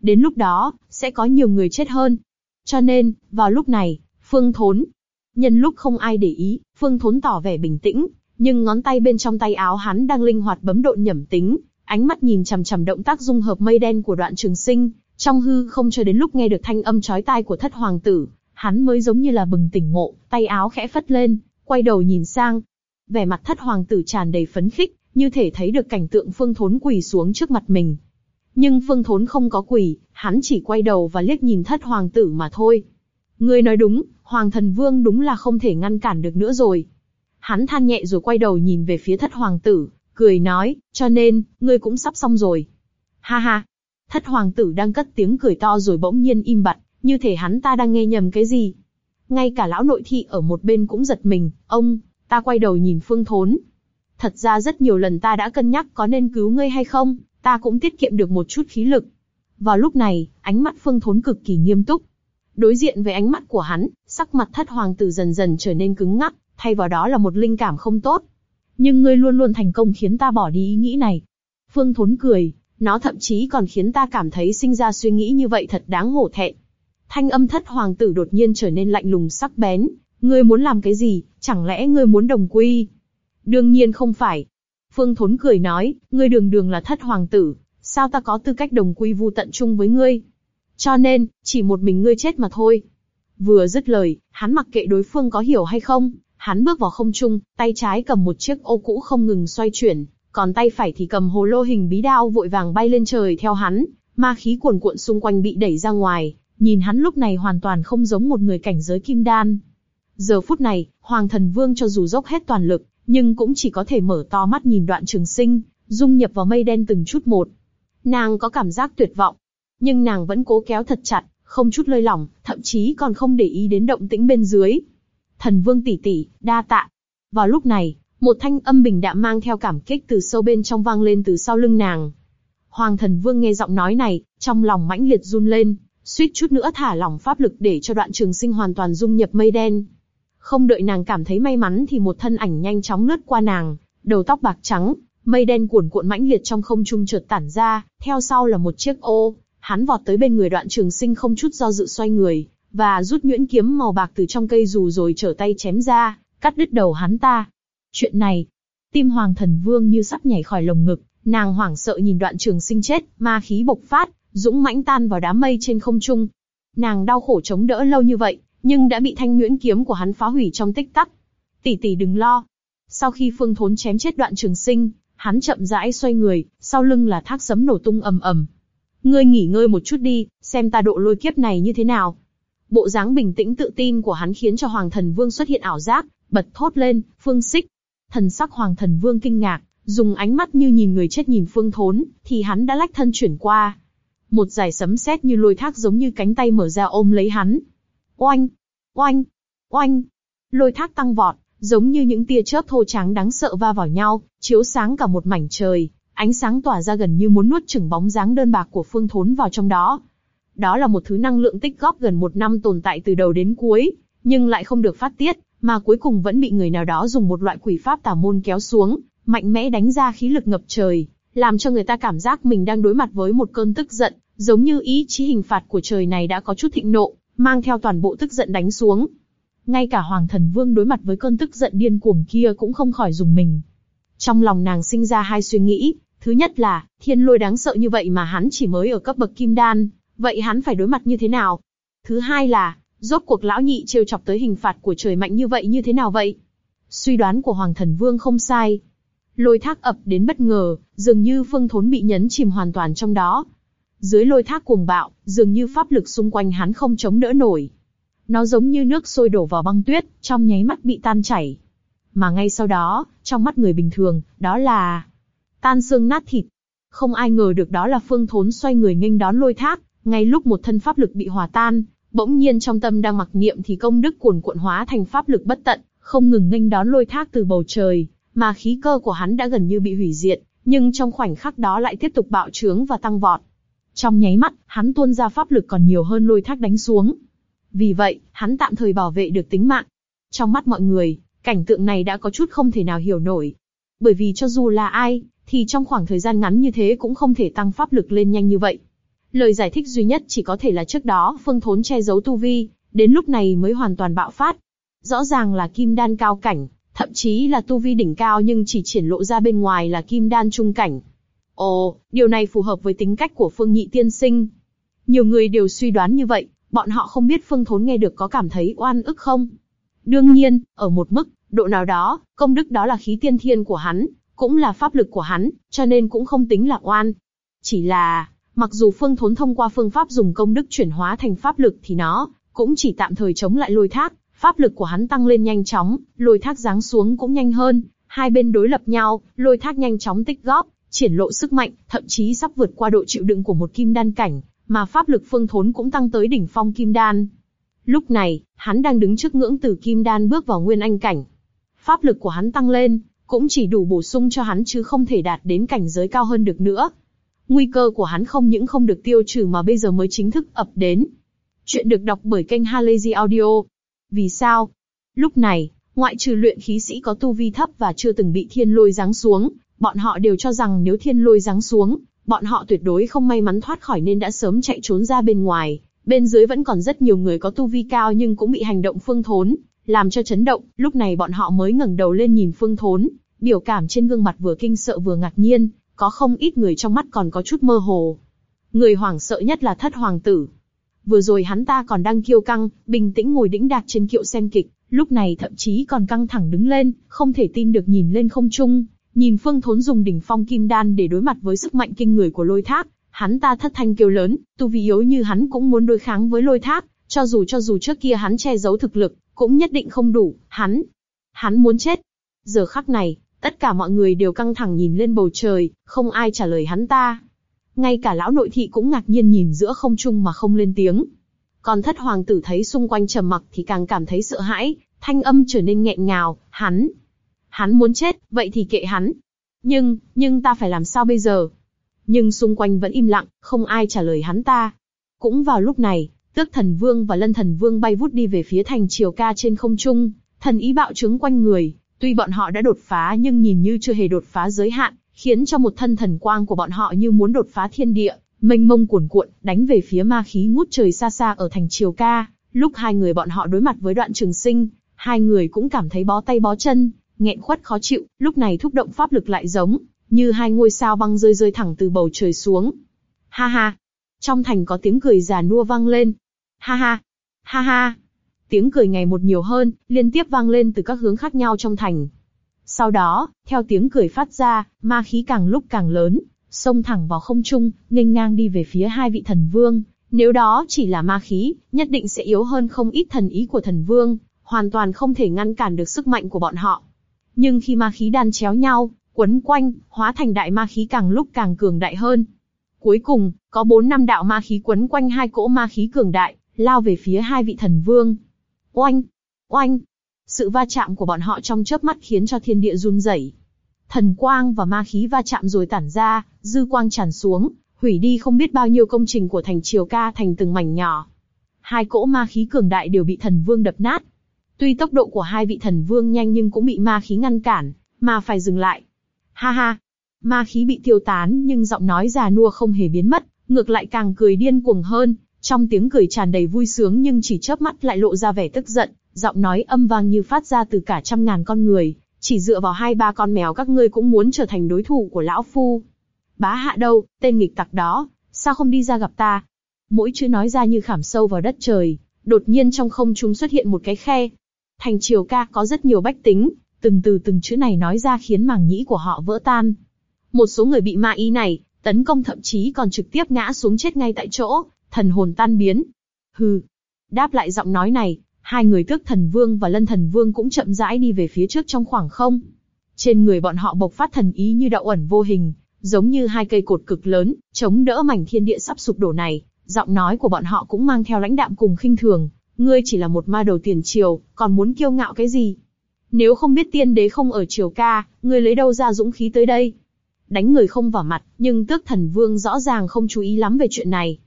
Đến lúc đó, sẽ có nhiều người chết hơn. Cho nên, vào lúc này, Phương Thốn, nhân lúc không ai để ý, Phương Thốn tỏ vẻ bình tĩnh, nhưng ngón tay bên trong tay áo hắn đang linh hoạt bấm độn nhẩm tính, ánh mắt nhìn chằm chằm động tác dung hợp mây đen của đoạn trường sinh, trong hư không cho đến lúc nghe được thanh âm chói tai của thất hoàng tử, hắn mới giống như là bừng tỉnh ngộ, tay áo khẽ phất lên, quay đầu nhìn sang. Vẻ mặt thất hoàng tử tràn đầy phấn khích, như thể thấy được cảnh tượng phương thốn quỳ xuống trước mặt mình. Nhưng phương thốn không có quỳ, hắn chỉ quay đầu và liếc nhìn thất hoàng tử mà thôi. Ngươi nói đúng, hoàng thần vương đúng là không thể ngăn cản được nữa rồi. Hắn than nhẹ rồi quay đầu nhìn về phía thất hoàng tử, cười nói, cho nên, ngươi cũng sắp xong rồi. Ha ha. Thất hoàng tử đang cất tiếng cười to rồi bỗng nhiên im bặt, như thể hắn ta đang nghe nhầm cái gì. Ngay cả lão nội thị ở một bên cũng giật mình, ông, ta quay đầu nhìn phương thốn. Thật ra rất nhiều lần ta đã cân nhắc có nên cứu ngươi hay không, ta cũng tiết kiệm được một chút khí lực. Vào lúc này, ánh mắt phương thốn cực kỳ nghiêm túc. Đối diện với ánh mắt của hắn, sắc mặt thất hoàng tử dần dần trở nên cứng ngắc, thay vào đó là một linh cảm không tốt. Nhưng ngươi luôn luôn thành công khiến ta bỏ đi ý nghĩ này. Phương Thốn cười, nó thậm chí còn khiến ta cảm thấy sinh ra suy nghĩ như vậy thật đáng hổ thẹn. Thanh âm thất hoàng tử đột nhiên trở nên lạnh lùng sắc bén. Ngươi muốn làm cái gì? Chẳng lẽ ngươi muốn đồng quy? Đương nhiên không phải. Phương Thốn cười nói, ngươi đường đường là thất hoàng tử, sao ta có tư cách đồng quy vu tận chung với ngươi? Cho nên, chỉ một mình ngươi chết mà thôi. Vừa dứt lời, hắn mặc kệ đối phương có hiểu hay không, Hắn bước vào không trung, tay trái cầm một chiếc ô cũ không ngừng xoay chuyển, còn tay phải thì cầm hồ lô hình bí đao vội vàng bay lên trời theo hắn, ma khí cuồn cuộn xung quanh bị đẩy ra ngoài, nhìn hắn lúc này hoàn toàn không giống một người cảnh giới kim đan. Giờ phút này, Hoàng Thần Vương cho dù dốc hết toàn lực, nhưng cũng chỉ có thể mở to mắt nhìn đoạn trường sinh, dung nhập vào mây đen từng chút một. Nàng có cảm giác tuyệt vọng, nhưng nàng vẫn cố kéo thật chặt, không chút lơi lỏng, thậm chí còn không để ý đến động tĩnh bên dưới. Thần Vương tỷ tỷ, đa tạ. Vào lúc này, một thanh âm bình đạm mang theo cảm kích từ sâu bên trong vang lên từ sau lưng nàng. Hoàng Thần Vương nghe giọng nói này, trong lòng mãnh liệt run lên, suýt chút nữa thả lỏng pháp lực để cho đoạn trường sinh hoàn toàn dung nhập mây đen. Không đợi nàng cảm thấy may mắn thì một thân ảnh nhanh chóng lướt qua nàng, đầu tóc bạc trắng, mây đen cuồn cuộn mãnh liệt trong không trung chợt tản ra, theo sau là một chiếc ô, hắn vọt tới bên người đoạn trường sinh không chút do dự xoay người, và rút nhuyễn kiếm màu bạc từ trong cây dù rồi trở tay chém ra, cắt đứt đầu hắn ta. Chuyện này, tim hoàng thần vương như sắp nhảy khỏi lồng ngực, nàng hoảng sợ nhìn đoạn trường sinh chết, ma khí bộc phát, dũng mãnh tan vào đám mây trên không trung. Nàng đau khổ chống đỡ lâu như vậy, nhưng đã bị thanh nhuyễn kiếm của hắn phá hủy trong tích tắc. Tỷ tỷ đừng lo. Sau khi phương thốn chém chết đoạn trường sinh, hắn chậm rãi xoay người, sau lưng là thác sấm nổ tung ầm ầm. Ngươi nghỉ ngơi một chút đi, xem ta độ lôi kiếp này như thế nào. Bộ dáng bình tĩnh tự tin của hắn khiến cho Hoàng Thần Vương xuất hiện ảo giác, bật thốt lên, Phương Xích. Thần sắc Hoàng Thần Vương kinh ngạc, dùng ánh mắt như nhìn người chết nhìn Phương Thốn, thì hắn đã lách thân chuyển qua một giải sấm sét như lôi thác giống như cánh tay mở ra ôm lấy hắn. Oanh, oanh, oanh, lôi thác tăng vọt, giống như những tia chớp thô trắng đáng sợ va vào nhau, chiếu sáng cả một mảnh trời, ánh sáng tỏa ra gần như muốn nuốt chửng bóng dáng đơn bạc của Phương Thốn vào trong đó. Đó là một thứ năng lượng tích góp gần một năm tồn tại từ đầu đến cuối, nhưng lại không được phát tiết, mà cuối cùng vẫn bị người nào đó dùng một loại quỷ pháp tà môn kéo xuống, mạnh mẽ đánh ra khí lực ngập trời, làm cho người ta cảm giác mình đang đối mặt với một cơn tức giận, giống như ý chí hình phạt của trời này đã có chút thịnh nộ, mang theo toàn bộ tức giận đánh xuống. Ngay cả Hoàng Thần Vương đối mặt với cơn tức giận điên cuồng kia cũng không khỏi dùng mình. Trong lòng nàng sinh ra hai suy nghĩ, thứ nhất là, thiên lôi đáng sợ như vậy mà hắn chỉ mới ở cấp bậc kim đan, vậy hắn phải đối mặt như thế nào? Thứ hai là, rốt cuộc lão nhị trêu chọc tới hình phạt của trời mạnh như vậy như thế nào vậy? Suy đoán của Hoàng Thần Vương không sai. Lôi thác ập đến bất ngờ, dường như phương thốn bị nhấn chìm hoàn toàn trong đó. Dưới lôi thác cuồng bạo, dường như pháp lực xung quanh hắn không chống đỡ nổi. Nó giống như nước sôi đổ vào băng tuyết, trong nháy mắt bị tan chảy. Mà ngay sau đó, trong mắt người bình thường, đó là tan xương nát thịt. Không ai ngờ được đó là phương thốn xoay người nghênh đón lôi thác, ngay lúc một thân pháp lực bị hòa tan, bỗng nhiên trong tâm đang mặc niệm thì công đức cuồn cuộn hóa thành pháp lực bất tận, không ngừng nghênh đón lôi thác từ bầu trời, mà khí cơ của hắn đã gần như bị hủy diệt, nhưng trong khoảnh khắc đó lại tiếp tục bạo trướng và tăng vọt. Trong nháy mắt, hắn tuôn ra pháp lực còn nhiều hơn lôi thác đánh xuống. Vì vậy, hắn tạm thời bảo vệ được tính mạng. Trong mắt mọi người, cảnh tượng này đã có chút không thể nào hiểu nổi. Bởi vì cho dù là ai, thì trong khoảng thời gian ngắn như thế cũng không thể tăng pháp lực lên nhanh như vậy. Lời giải thích duy nhất chỉ có thể là trước đó Phương Thốn che giấu tu vi, đến lúc này mới hoàn toàn bạo phát. Rõ ràng là kim đan cao cảnh, thậm chí là tu vi đỉnh cao nhưng chỉ triển lộ ra bên ngoài là kim đan trung cảnh. Ồ, điều này phù hợp với tính cách của Phương Nhị Tiên Sinh. Nhiều người đều suy đoán như vậy, bọn họ không biết Phương Thốn nghe được có cảm thấy oan ức không. Đương nhiên, ở một mức độ nào đó, công đức đó là khí tiên thiên của hắn, cũng là pháp lực của hắn, cho nên cũng không tính là oan. Chỉ là, mặc dù Phương Thốn thông qua phương pháp dùng công đức chuyển hóa thành pháp lực thì nó cũng chỉ tạm thời chống lại lôi thác, pháp lực của hắn tăng lên nhanh chóng, lôi thác giáng xuống cũng nhanh hơn, hai bên đối lập nhau, lôi thác nhanh chóng tích góp, triển lộ sức mạnh, thậm chí sắp vượt qua độ chịu đựng của một kim đan cảnh, mà pháp lực Phương Thốn cũng tăng tới đỉnh phong kim đan. Lúc này, hắn đang đứng trước ngưỡng từ kim đan bước vào nguyên anh cảnh. Pháp lực của hắn tăng lên, cũng chỉ đủ bổ sung cho hắn chứ không thể đạt đến cảnh giới cao hơn được nữa. Nguy cơ của hắn không những không được tiêu trừ mà bây giờ mới chính thức ập đến. Chuyện được đọc bởi kênh Halazy Audio. Vì sao? Lúc này, ngoại trừ luyện khí sĩ có tu vi thấp và chưa từng bị thiên lôi giáng xuống, bọn họ đều cho rằng nếu thiên lôi giáng xuống, bọn họ tuyệt đối không may mắn thoát khỏi nên đã sớm chạy trốn ra bên ngoài. Bên dưới vẫn còn rất nhiều người có tu vi cao nhưng cũng bị hành động phương thốn, làm cho chấn động, lúc này bọn họ mới ngẩng đầu lên nhìn Phương Thốn, biểu cảm trên gương mặt vừa kinh sợ vừa ngạc nhiên, có không ít người trong mắt còn có chút mơ hồ. Người hoảng sợ nhất là thất hoàng tử. Vừa rồi hắn ta còn đang kiêu căng, bình tĩnh ngồi đĩnh đạc trên kiệu xem kịch, lúc này thậm chí còn căng thẳng đứng lên, không thể tin được nhìn lên không trung, nhìn Phương Thốn dùng đỉnh phong kim đan để đối mặt với sức mạnh kinh người của lôi thác, hắn ta thất thanh kêu lớn, tu vi yếu như hắn cũng muốn đối kháng với lôi thác, cho dù cho dù trước kia hắn che giấu thực lực, cũng nhất định không đủ, hắn, hắn muốn chết. Giờ khắc này, tất cả mọi người đều căng thẳng nhìn lên bầu trời, không ai trả lời hắn ta. Ngay cả lão nội thị cũng ngạc nhiên nhìn giữa không trung mà không lên tiếng. Còn thất hoàng tử thấy xung quanh trầm mặc thì càng cảm thấy sợ hãi, thanh âm trở nên nghẹn ngào, hắn, hắn muốn chết, vậy thì kệ hắn. Nhưng, nhưng ta phải làm sao bây giờ? Nhưng xung quanh vẫn im lặng, không ai trả lời hắn ta. Cũng vào lúc này, Tước Thần Vương và Lân Thần Vương bay vút đi về phía thành Triều Ca trên không trung, thần ý bạo trướng quanh người. Tuy bọn họ đã đột phá nhưng nhìn như chưa hề đột phá giới hạn, khiến cho một thân thần quang của bọn họ như muốn đột phá thiên địa, mênh mông cuồn cuộn, đánh về phía ma khí ngút trời xa xa ở thành Triều Ca. Lúc hai người bọn họ đối mặt với đoạn trường sinh, hai người cũng cảm thấy bó tay bó chân, nghẹn khuất khó chịu. Lúc này thúc động pháp lực lại giống như hai ngôi sao băng rơi rơi thẳng từ bầu trời xuống. Ha ha! Trong thành có tiếng cười già nua vang lên, Ha ha, ha ha. Tiếng cười ngày một nhiều hơn, liên tiếp vang lên từ các hướng khác nhau trong thành. Sau đó, theo tiếng cười phát ra, ma khí càng lúc càng lớn, xông thẳng vào không trung, nghênh ngang đi về phía hai vị thần vương. Nếu đó chỉ là ma khí, nhất định sẽ yếu hơn không ít thần ý của thần vương, hoàn toàn không thể ngăn cản được sức mạnh của bọn họ. Nhưng khi ma khí đan chéo nhau, quấn quanh, hóa thành đại ma khí càng lúc càng cường đại hơn. Cuối cùng, có bốn năm đạo ma khí quấn quanh hai cỗ ma khí cường đại, lao về phía hai vị thần vương. Oanh! Oanh! Sự va chạm của bọn họ trong chớp mắt khiến cho thiên địa run rẩy. Thần quang và ma khí va chạm rồi tản ra, dư quang tràn xuống, hủy đi không biết bao nhiêu công trình của thành triều ca thành từng mảnh nhỏ. Hai cỗ ma khí cường đại đều bị thần vương đập nát. Tuy tốc độ của hai vị thần vương nhanh nhưng cũng bị ma khí ngăn cản, mà phải dừng lại. Ha ha! Ma khí bị tiêu tán nhưng giọng nói già nua không hề biến mất, ngược lại càng cười điên cuồng hơn, trong tiếng cười tràn đầy vui sướng nhưng chỉ chớp mắt lại lộ ra vẻ tức giận, giọng nói âm vang như phát ra từ cả trăm ngàn con người, chỉ dựa vào hai ba con mèo các ngươi cũng muốn trở thành đối thủ của lão phu. Bá hạ đâu, tên nghịch tặc đó, sao không đi ra gặp ta? Mỗi chữ nói ra như khảm sâu vào đất trời, đột nhiên trong không trung xuất hiện một cái khe. Thành triều ca có rất nhiều bách tính, từng từ từng chữ này nói ra khiến màng nhĩ của họ vỡ tan. Một số người bị ma ý này, tấn công thậm chí còn trực tiếp ngã xuống chết ngay tại chỗ, thần hồn tan biến. Hừ. Đáp lại giọng nói này, hai người tước thần vương và lân thần vương cũng chậm rãi đi về phía trước trong khoảng không. Trên người bọn họ bộc phát thần ý như đạo ẩn vô hình, giống như hai cây cột cực lớn, chống đỡ mảnh thiên địa sắp sụp đổ này. Giọng nói của bọn họ cũng mang theo lãnh đạm cùng khinh thường. Ngươi chỉ là một ma đầu tiền triều, còn muốn kiêu ngạo cái gì? Nếu không biết tiên đế không ở triều ca, ngươi lấy đâu ra dũng khí tới đây? Đánh người không vào mặt, nhưng tước thần vương rõ ràng không chú ý lắm về chuyện này.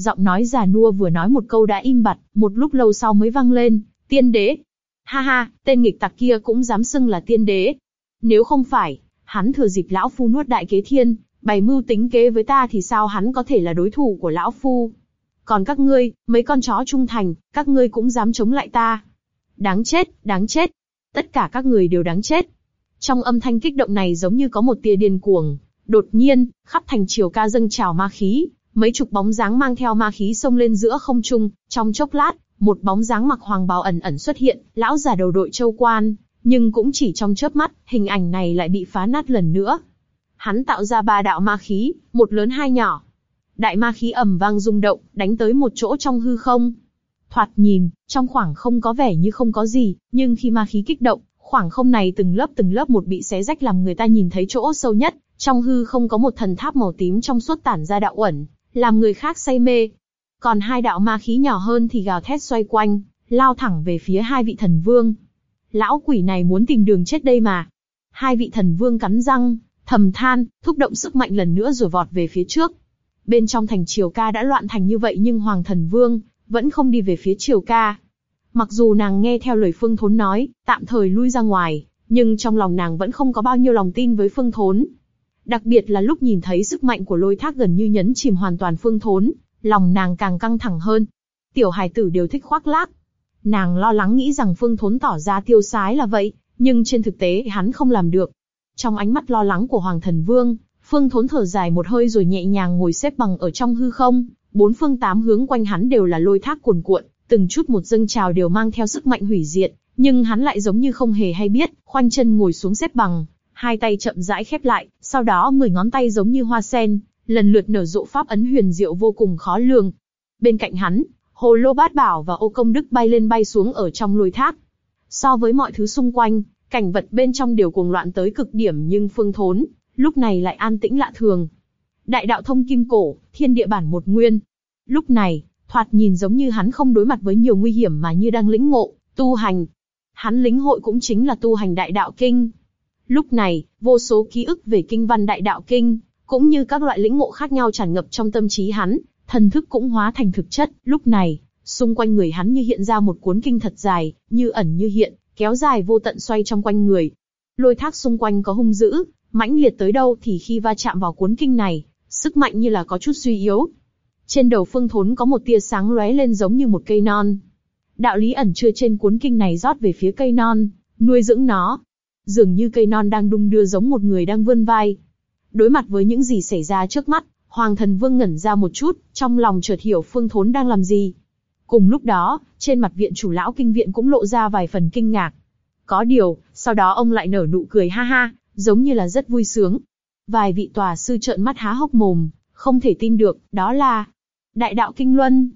Giọng nói già nua vừa nói một câu đã im bặt, một lúc lâu sau mới vang lên, tiên đế. Ha ha, tên nghịch tặc kia cũng dám xưng là tiên đế. Nếu không phải, hắn thừa dịp lão phu nuốt đại kế thiên, bày mưu tính kế với ta thì sao hắn có thể là đối thủ của lão phu? Còn các ngươi, mấy con chó trung thành, các ngươi cũng dám chống lại ta. Đáng chết, đáng chết. Tất cả các người đều đáng chết. Trong âm thanh kích động này giống như có một tia điên cuồng. Đột nhiên, khắp thành triều ca dâng trào ma khí, mấy chục bóng dáng mang theo ma khí xông lên giữa không trung, trong chốc lát, một bóng dáng mặc hoàng bào ẩn ẩn xuất hiện, lão già đầu đội châu quan, nhưng cũng chỉ trong chớp mắt, hình ảnh này lại bị phá nát lần nữa. Hắn tạo ra ba đạo ma khí, một lớn hai nhỏ. Đại ma khí ầm vang rung động, đánh tới một chỗ trong hư không. Thoạt nhìn, trong khoảng không có vẻ như không có gì, nhưng khi ma khí kích động, khoảng không này từng lớp từng lớp một bị xé rách làm người ta nhìn thấy chỗ sâu nhất, trong hư không có một thần tháp màu tím trong suốt tản ra đạo ẩn, làm người khác say mê. Còn hai đạo ma khí nhỏ hơn thì gào thét xoay quanh, lao thẳng về phía hai vị thần vương. Lão quỷ này muốn tìm đường chết đây mà. Hai vị thần vương cắn răng, thầm than, thúc động sức mạnh lần nữa rồi vọt về phía trước. Bên trong thành triều ca đã loạn thành như vậy nhưng Hoàng thần vương, vẫn không đi về phía triều ca. Mặc dù nàng nghe theo lời Phương Thốn nói, tạm thời lui ra ngoài, nhưng trong lòng nàng vẫn không có bao nhiêu lòng tin với Phương Thốn. Đặc biệt là lúc nhìn thấy sức mạnh của lôi thác gần như nhấn chìm hoàn toàn phương thốn, lòng nàng càng căng thẳng hơn. Tiểu hài tử đều thích khoác lác. Nàng lo lắng nghĩ rằng phương thốn tỏ ra tiêu sái là vậy, nhưng trên thực tế hắn không làm được. Trong ánh mắt lo lắng của Hoàng Thần Vương, phương thốn thở dài một hơi rồi nhẹ nhàng ngồi xếp bằng ở trong hư không, bốn phương tám hướng quanh hắn đều là lôi thác cuồn cuộn, từng chút một dâng trào đều mang theo sức mạnh hủy diệt, nhưng hắn lại giống như không hề hay biết, khoanh chân ngồi xuống xếp bằng, hai tay chậm rãi khép lại, sau đó mười ngón tay giống như hoa sen, lần lượt nở rộ pháp ấn huyền diệu vô cùng khó lường. Bên cạnh hắn, hồ lô bát bảo và ô công đức bay lên bay xuống ở trong lôi tháp. So với mọi thứ xung quanh, cảnh vật bên trong đều cuồng loạn tới cực điểm nhưng phương thốn, lúc này lại an tĩnh lạ thường. Đại đạo thông kim cổ, thiên địa bản một nguyên. Lúc này, thoạt nhìn giống như hắn không đối mặt với nhiều nguy hiểm mà như đang lĩnh ngộ, tu hành. Hắn lĩnh hội cũng chính là tu hành đại đạo kinh, Lúc này, vô số ký ức về kinh văn đại đạo kinh, cũng như các loại lĩnh ngộ khác nhau tràn ngập trong tâm trí hắn, thần thức cũng hóa thành thực chất. Lúc này, xung quanh người hắn như hiện ra một cuốn kinh thật dài, như ẩn như hiện, kéo dài vô tận xoay trong quanh người. Lôi thác xung quanh có hung dữ, mãnh liệt tới đâu thì khi va chạm vào cuốn kinh này, sức mạnh như là có chút suy yếu. Trên đầu phương thốn có một tia sáng lóe lên giống như một cây non. Đạo lý ẩn chưa trên cuốn kinh này rót về phía cây non, nuôi dưỡng nó, dường như cây non đang đung đưa giống một người đang vươn vai. Đối mặt với những gì xảy ra trước mắt, Hoàng thần vương ngẩn ra một chút, trong lòng chợt hiểu Phương Thốn đang làm gì. Cùng lúc đó, trên mặt viện chủ lão kinh viện cũng lộ ra vài phần kinh ngạc. Có điều, sau đó ông lại nở nụ cười ha ha, giống như là rất vui sướng. Vài vị tòa sư trợn mắt há hốc mồm, không thể tin được, đó là Đại đạo Kinh Luân.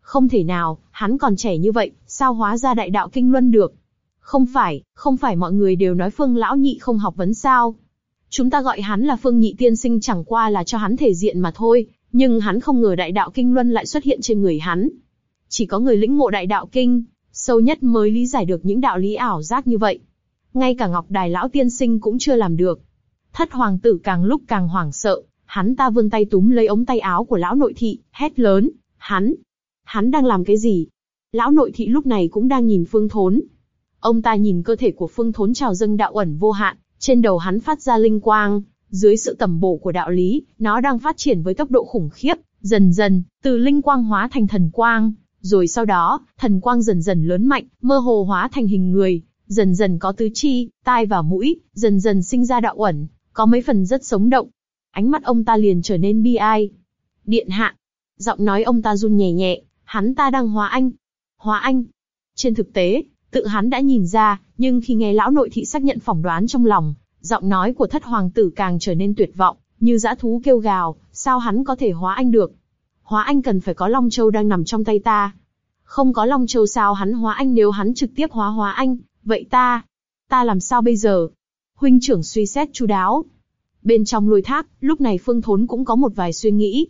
Không thể nào, hắn còn trẻ như vậy, sao hóa ra Đại đạo Kinh Luân được? Không phải, không phải mọi người đều nói Phương lão nhị không học vấn sao? Chúng ta gọi hắn là Phương nhị tiên sinh chẳng qua là cho hắn thể diện mà thôi, nhưng hắn không ngờ đại đạo kinh luân lại xuất hiện trên người hắn. Chỉ có người lĩnh ngộ đại đạo kinh, sâu nhất mới lý giải được những đạo lý ảo giác như vậy. Ngay cả Ngọc Đài lão tiên sinh cũng chưa làm được. Thất hoàng tử càng lúc càng hoảng sợ, hắn ta vươn tay túm lấy ống tay áo của lão nội thị, hét lớn, hắn, hắn đang làm cái gì? Lão nội thị lúc này cũng đang nhìn Phương Thốn. Ông ta nhìn cơ thể của Phương Thốn trào dâng đạo ẩn vô hạn, trên đầu hắn phát ra linh quang, dưới sự tầm bổ của đạo lý, nó đang phát triển với tốc độ khủng khiếp, dần dần, từ linh quang hóa thành thần quang, rồi sau đó, thần quang dần dần lớn mạnh, mơ hồ hóa thành hình người, dần dần có tứ chi, tai và mũi, dần dần sinh ra đạo ẩn, có mấy phần rất sống động. Ánh mắt ông ta liền trở nên bi ai. Điện hạ. Giọng nói ông ta run nhẹ nhẹ, hắn ta đang hóa anh. Hóa anh. Trên thực tế, tự hắn đã nhìn ra, nhưng khi nghe lão nội thị xác nhận phỏng đoán trong lòng, giọng nói của thất hoàng tử càng trở nên tuyệt vọng, như dã thú kêu gào, sao hắn có thể hóa anh được? Hóa anh cần phải có Long Châu đang nằm trong tay ta. Không có Long Châu sao hắn hóa anh nếu hắn trực tiếp hóa hóa anh, vậy ta, ta làm sao bây giờ? Huynh trưởng suy xét chu đáo. Bên trong lôi thác, lúc này Phương Thốn cũng có một vài suy nghĩ.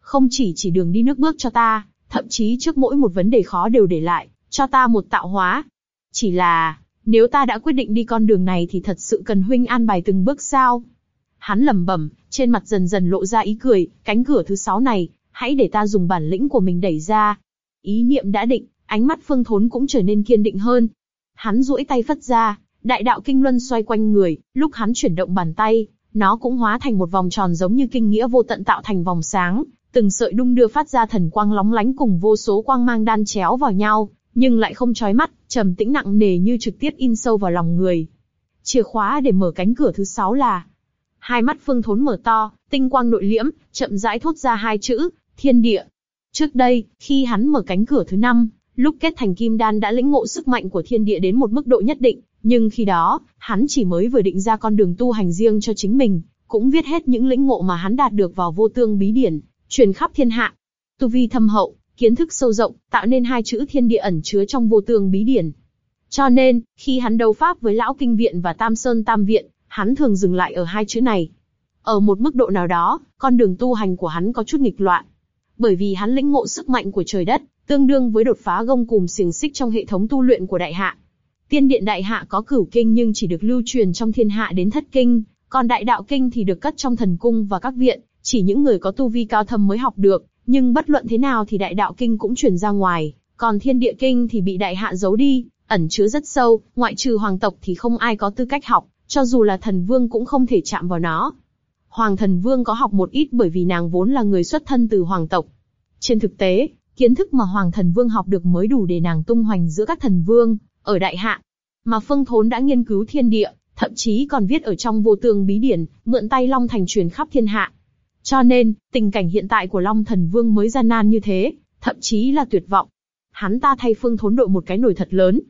Không chỉ chỉ đường đi nước bước cho ta, thậm chí trước mỗi một vấn đề khó đều để lại, cho ta một tạo hóa. Chỉ là, nếu ta đã quyết định đi con đường này thì thật sự cần huynh an bài từng bước sao? Hắn lẩm bẩm, trên mặt dần dần lộ ra ý cười, cánh cửa thứ sáu này, hãy để ta dùng bản lĩnh của mình đẩy ra. Ý niệm đã định, ánh mắt Phương Thốn cũng trở nên kiên định hơn. Hắn duỗi tay phất ra, đại đạo kinh luân xoay quanh người, lúc hắn chuyển động bàn tay, nó cũng hóa thành một vòng tròn giống như kinh nghĩa vô tận tạo thành vòng sáng, từng sợi đung đưa phát ra thần quang lóng lánh cùng vô số quang mang đan chéo vào nhau, nhưng lại không chói mắt, trầm tĩnh nặng nề như trực tiếp in sâu vào lòng người. Chìa khóa để mở cánh cửa thứ sáu là hai mắt phương thốn mở to, tinh quang nội liễm, chậm rãi thốt ra hai chữ thiên địa. Trước đây, khi hắn mở cánh cửa thứ năm, lúc kết thành kim đan đã lĩnh ngộ sức mạnh của thiên địa đến một mức độ nhất định, nhưng khi đó, hắn chỉ mới vừa định ra con đường tu hành riêng cho chính mình, cũng viết hết những lĩnh ngộ mà hắn đạt được vào vô tương bí điển, truyền khắp thiên hạ. Tu vi thâm hậu, kiến thức sâu rộng, tạo nên hai chữ thiên địa ẩn chứa trong vô tương bí điển. Cho nên, khi hắn đấu pháp với lão kinh viện và tam sơn tam viện, hắn thường dừng lại ở hai chữ này. Ở một mức độ nào đó, con đường tu hành của hắn có chút nghịch loạn. Bởi vì hắn lĩnh ngộ sức mạnh của trời đất, tương đương với đột phá gông cùm xiềng xích trong hệ thống tu luyện của đại hạ. Tiên điện đại hạ có cửu kinh nhưng chỉ được lưu truyền trong thiên hạ đến thất kinh, còn đại đạo kinh thì được cất trong thần cung và các viện, chỉ những người có tu vi cao thâm mới học được, nhưng bất luận thế nào thì đại đạo kinh cũng truyền ra ngoài, còn thiên địa kinh thì bị đại hạ giấu đi, ẩn chứa rất sâu, ngoại trừ hoàng tộc thì không ai có tư cách học, cho dù là thần vương cũng không thể chạm vào nó. Hoàng thần vương có học một ít bởi vì nàng vốn là người xuất thân từ hoàng tộc. Trên thực tế, kiến thức mà hoàng thần vương học được mới đủ để nàng tung hoành giữa các thần vương, ở đại hạ. Mà phương thốn đã nghiên cứu thiên địa, thậm chí còn viết ở trong vô tường bí điển, mượn tay Long Thành truyền khắp thiên hạ. Cho nên, tình cảnh hiện tại của Long Thần Vương mới gian nan như thế, thậm chí là tuyệt vọng. Hắn ta thay Phương Thốn đội một cái nổi thật lớn.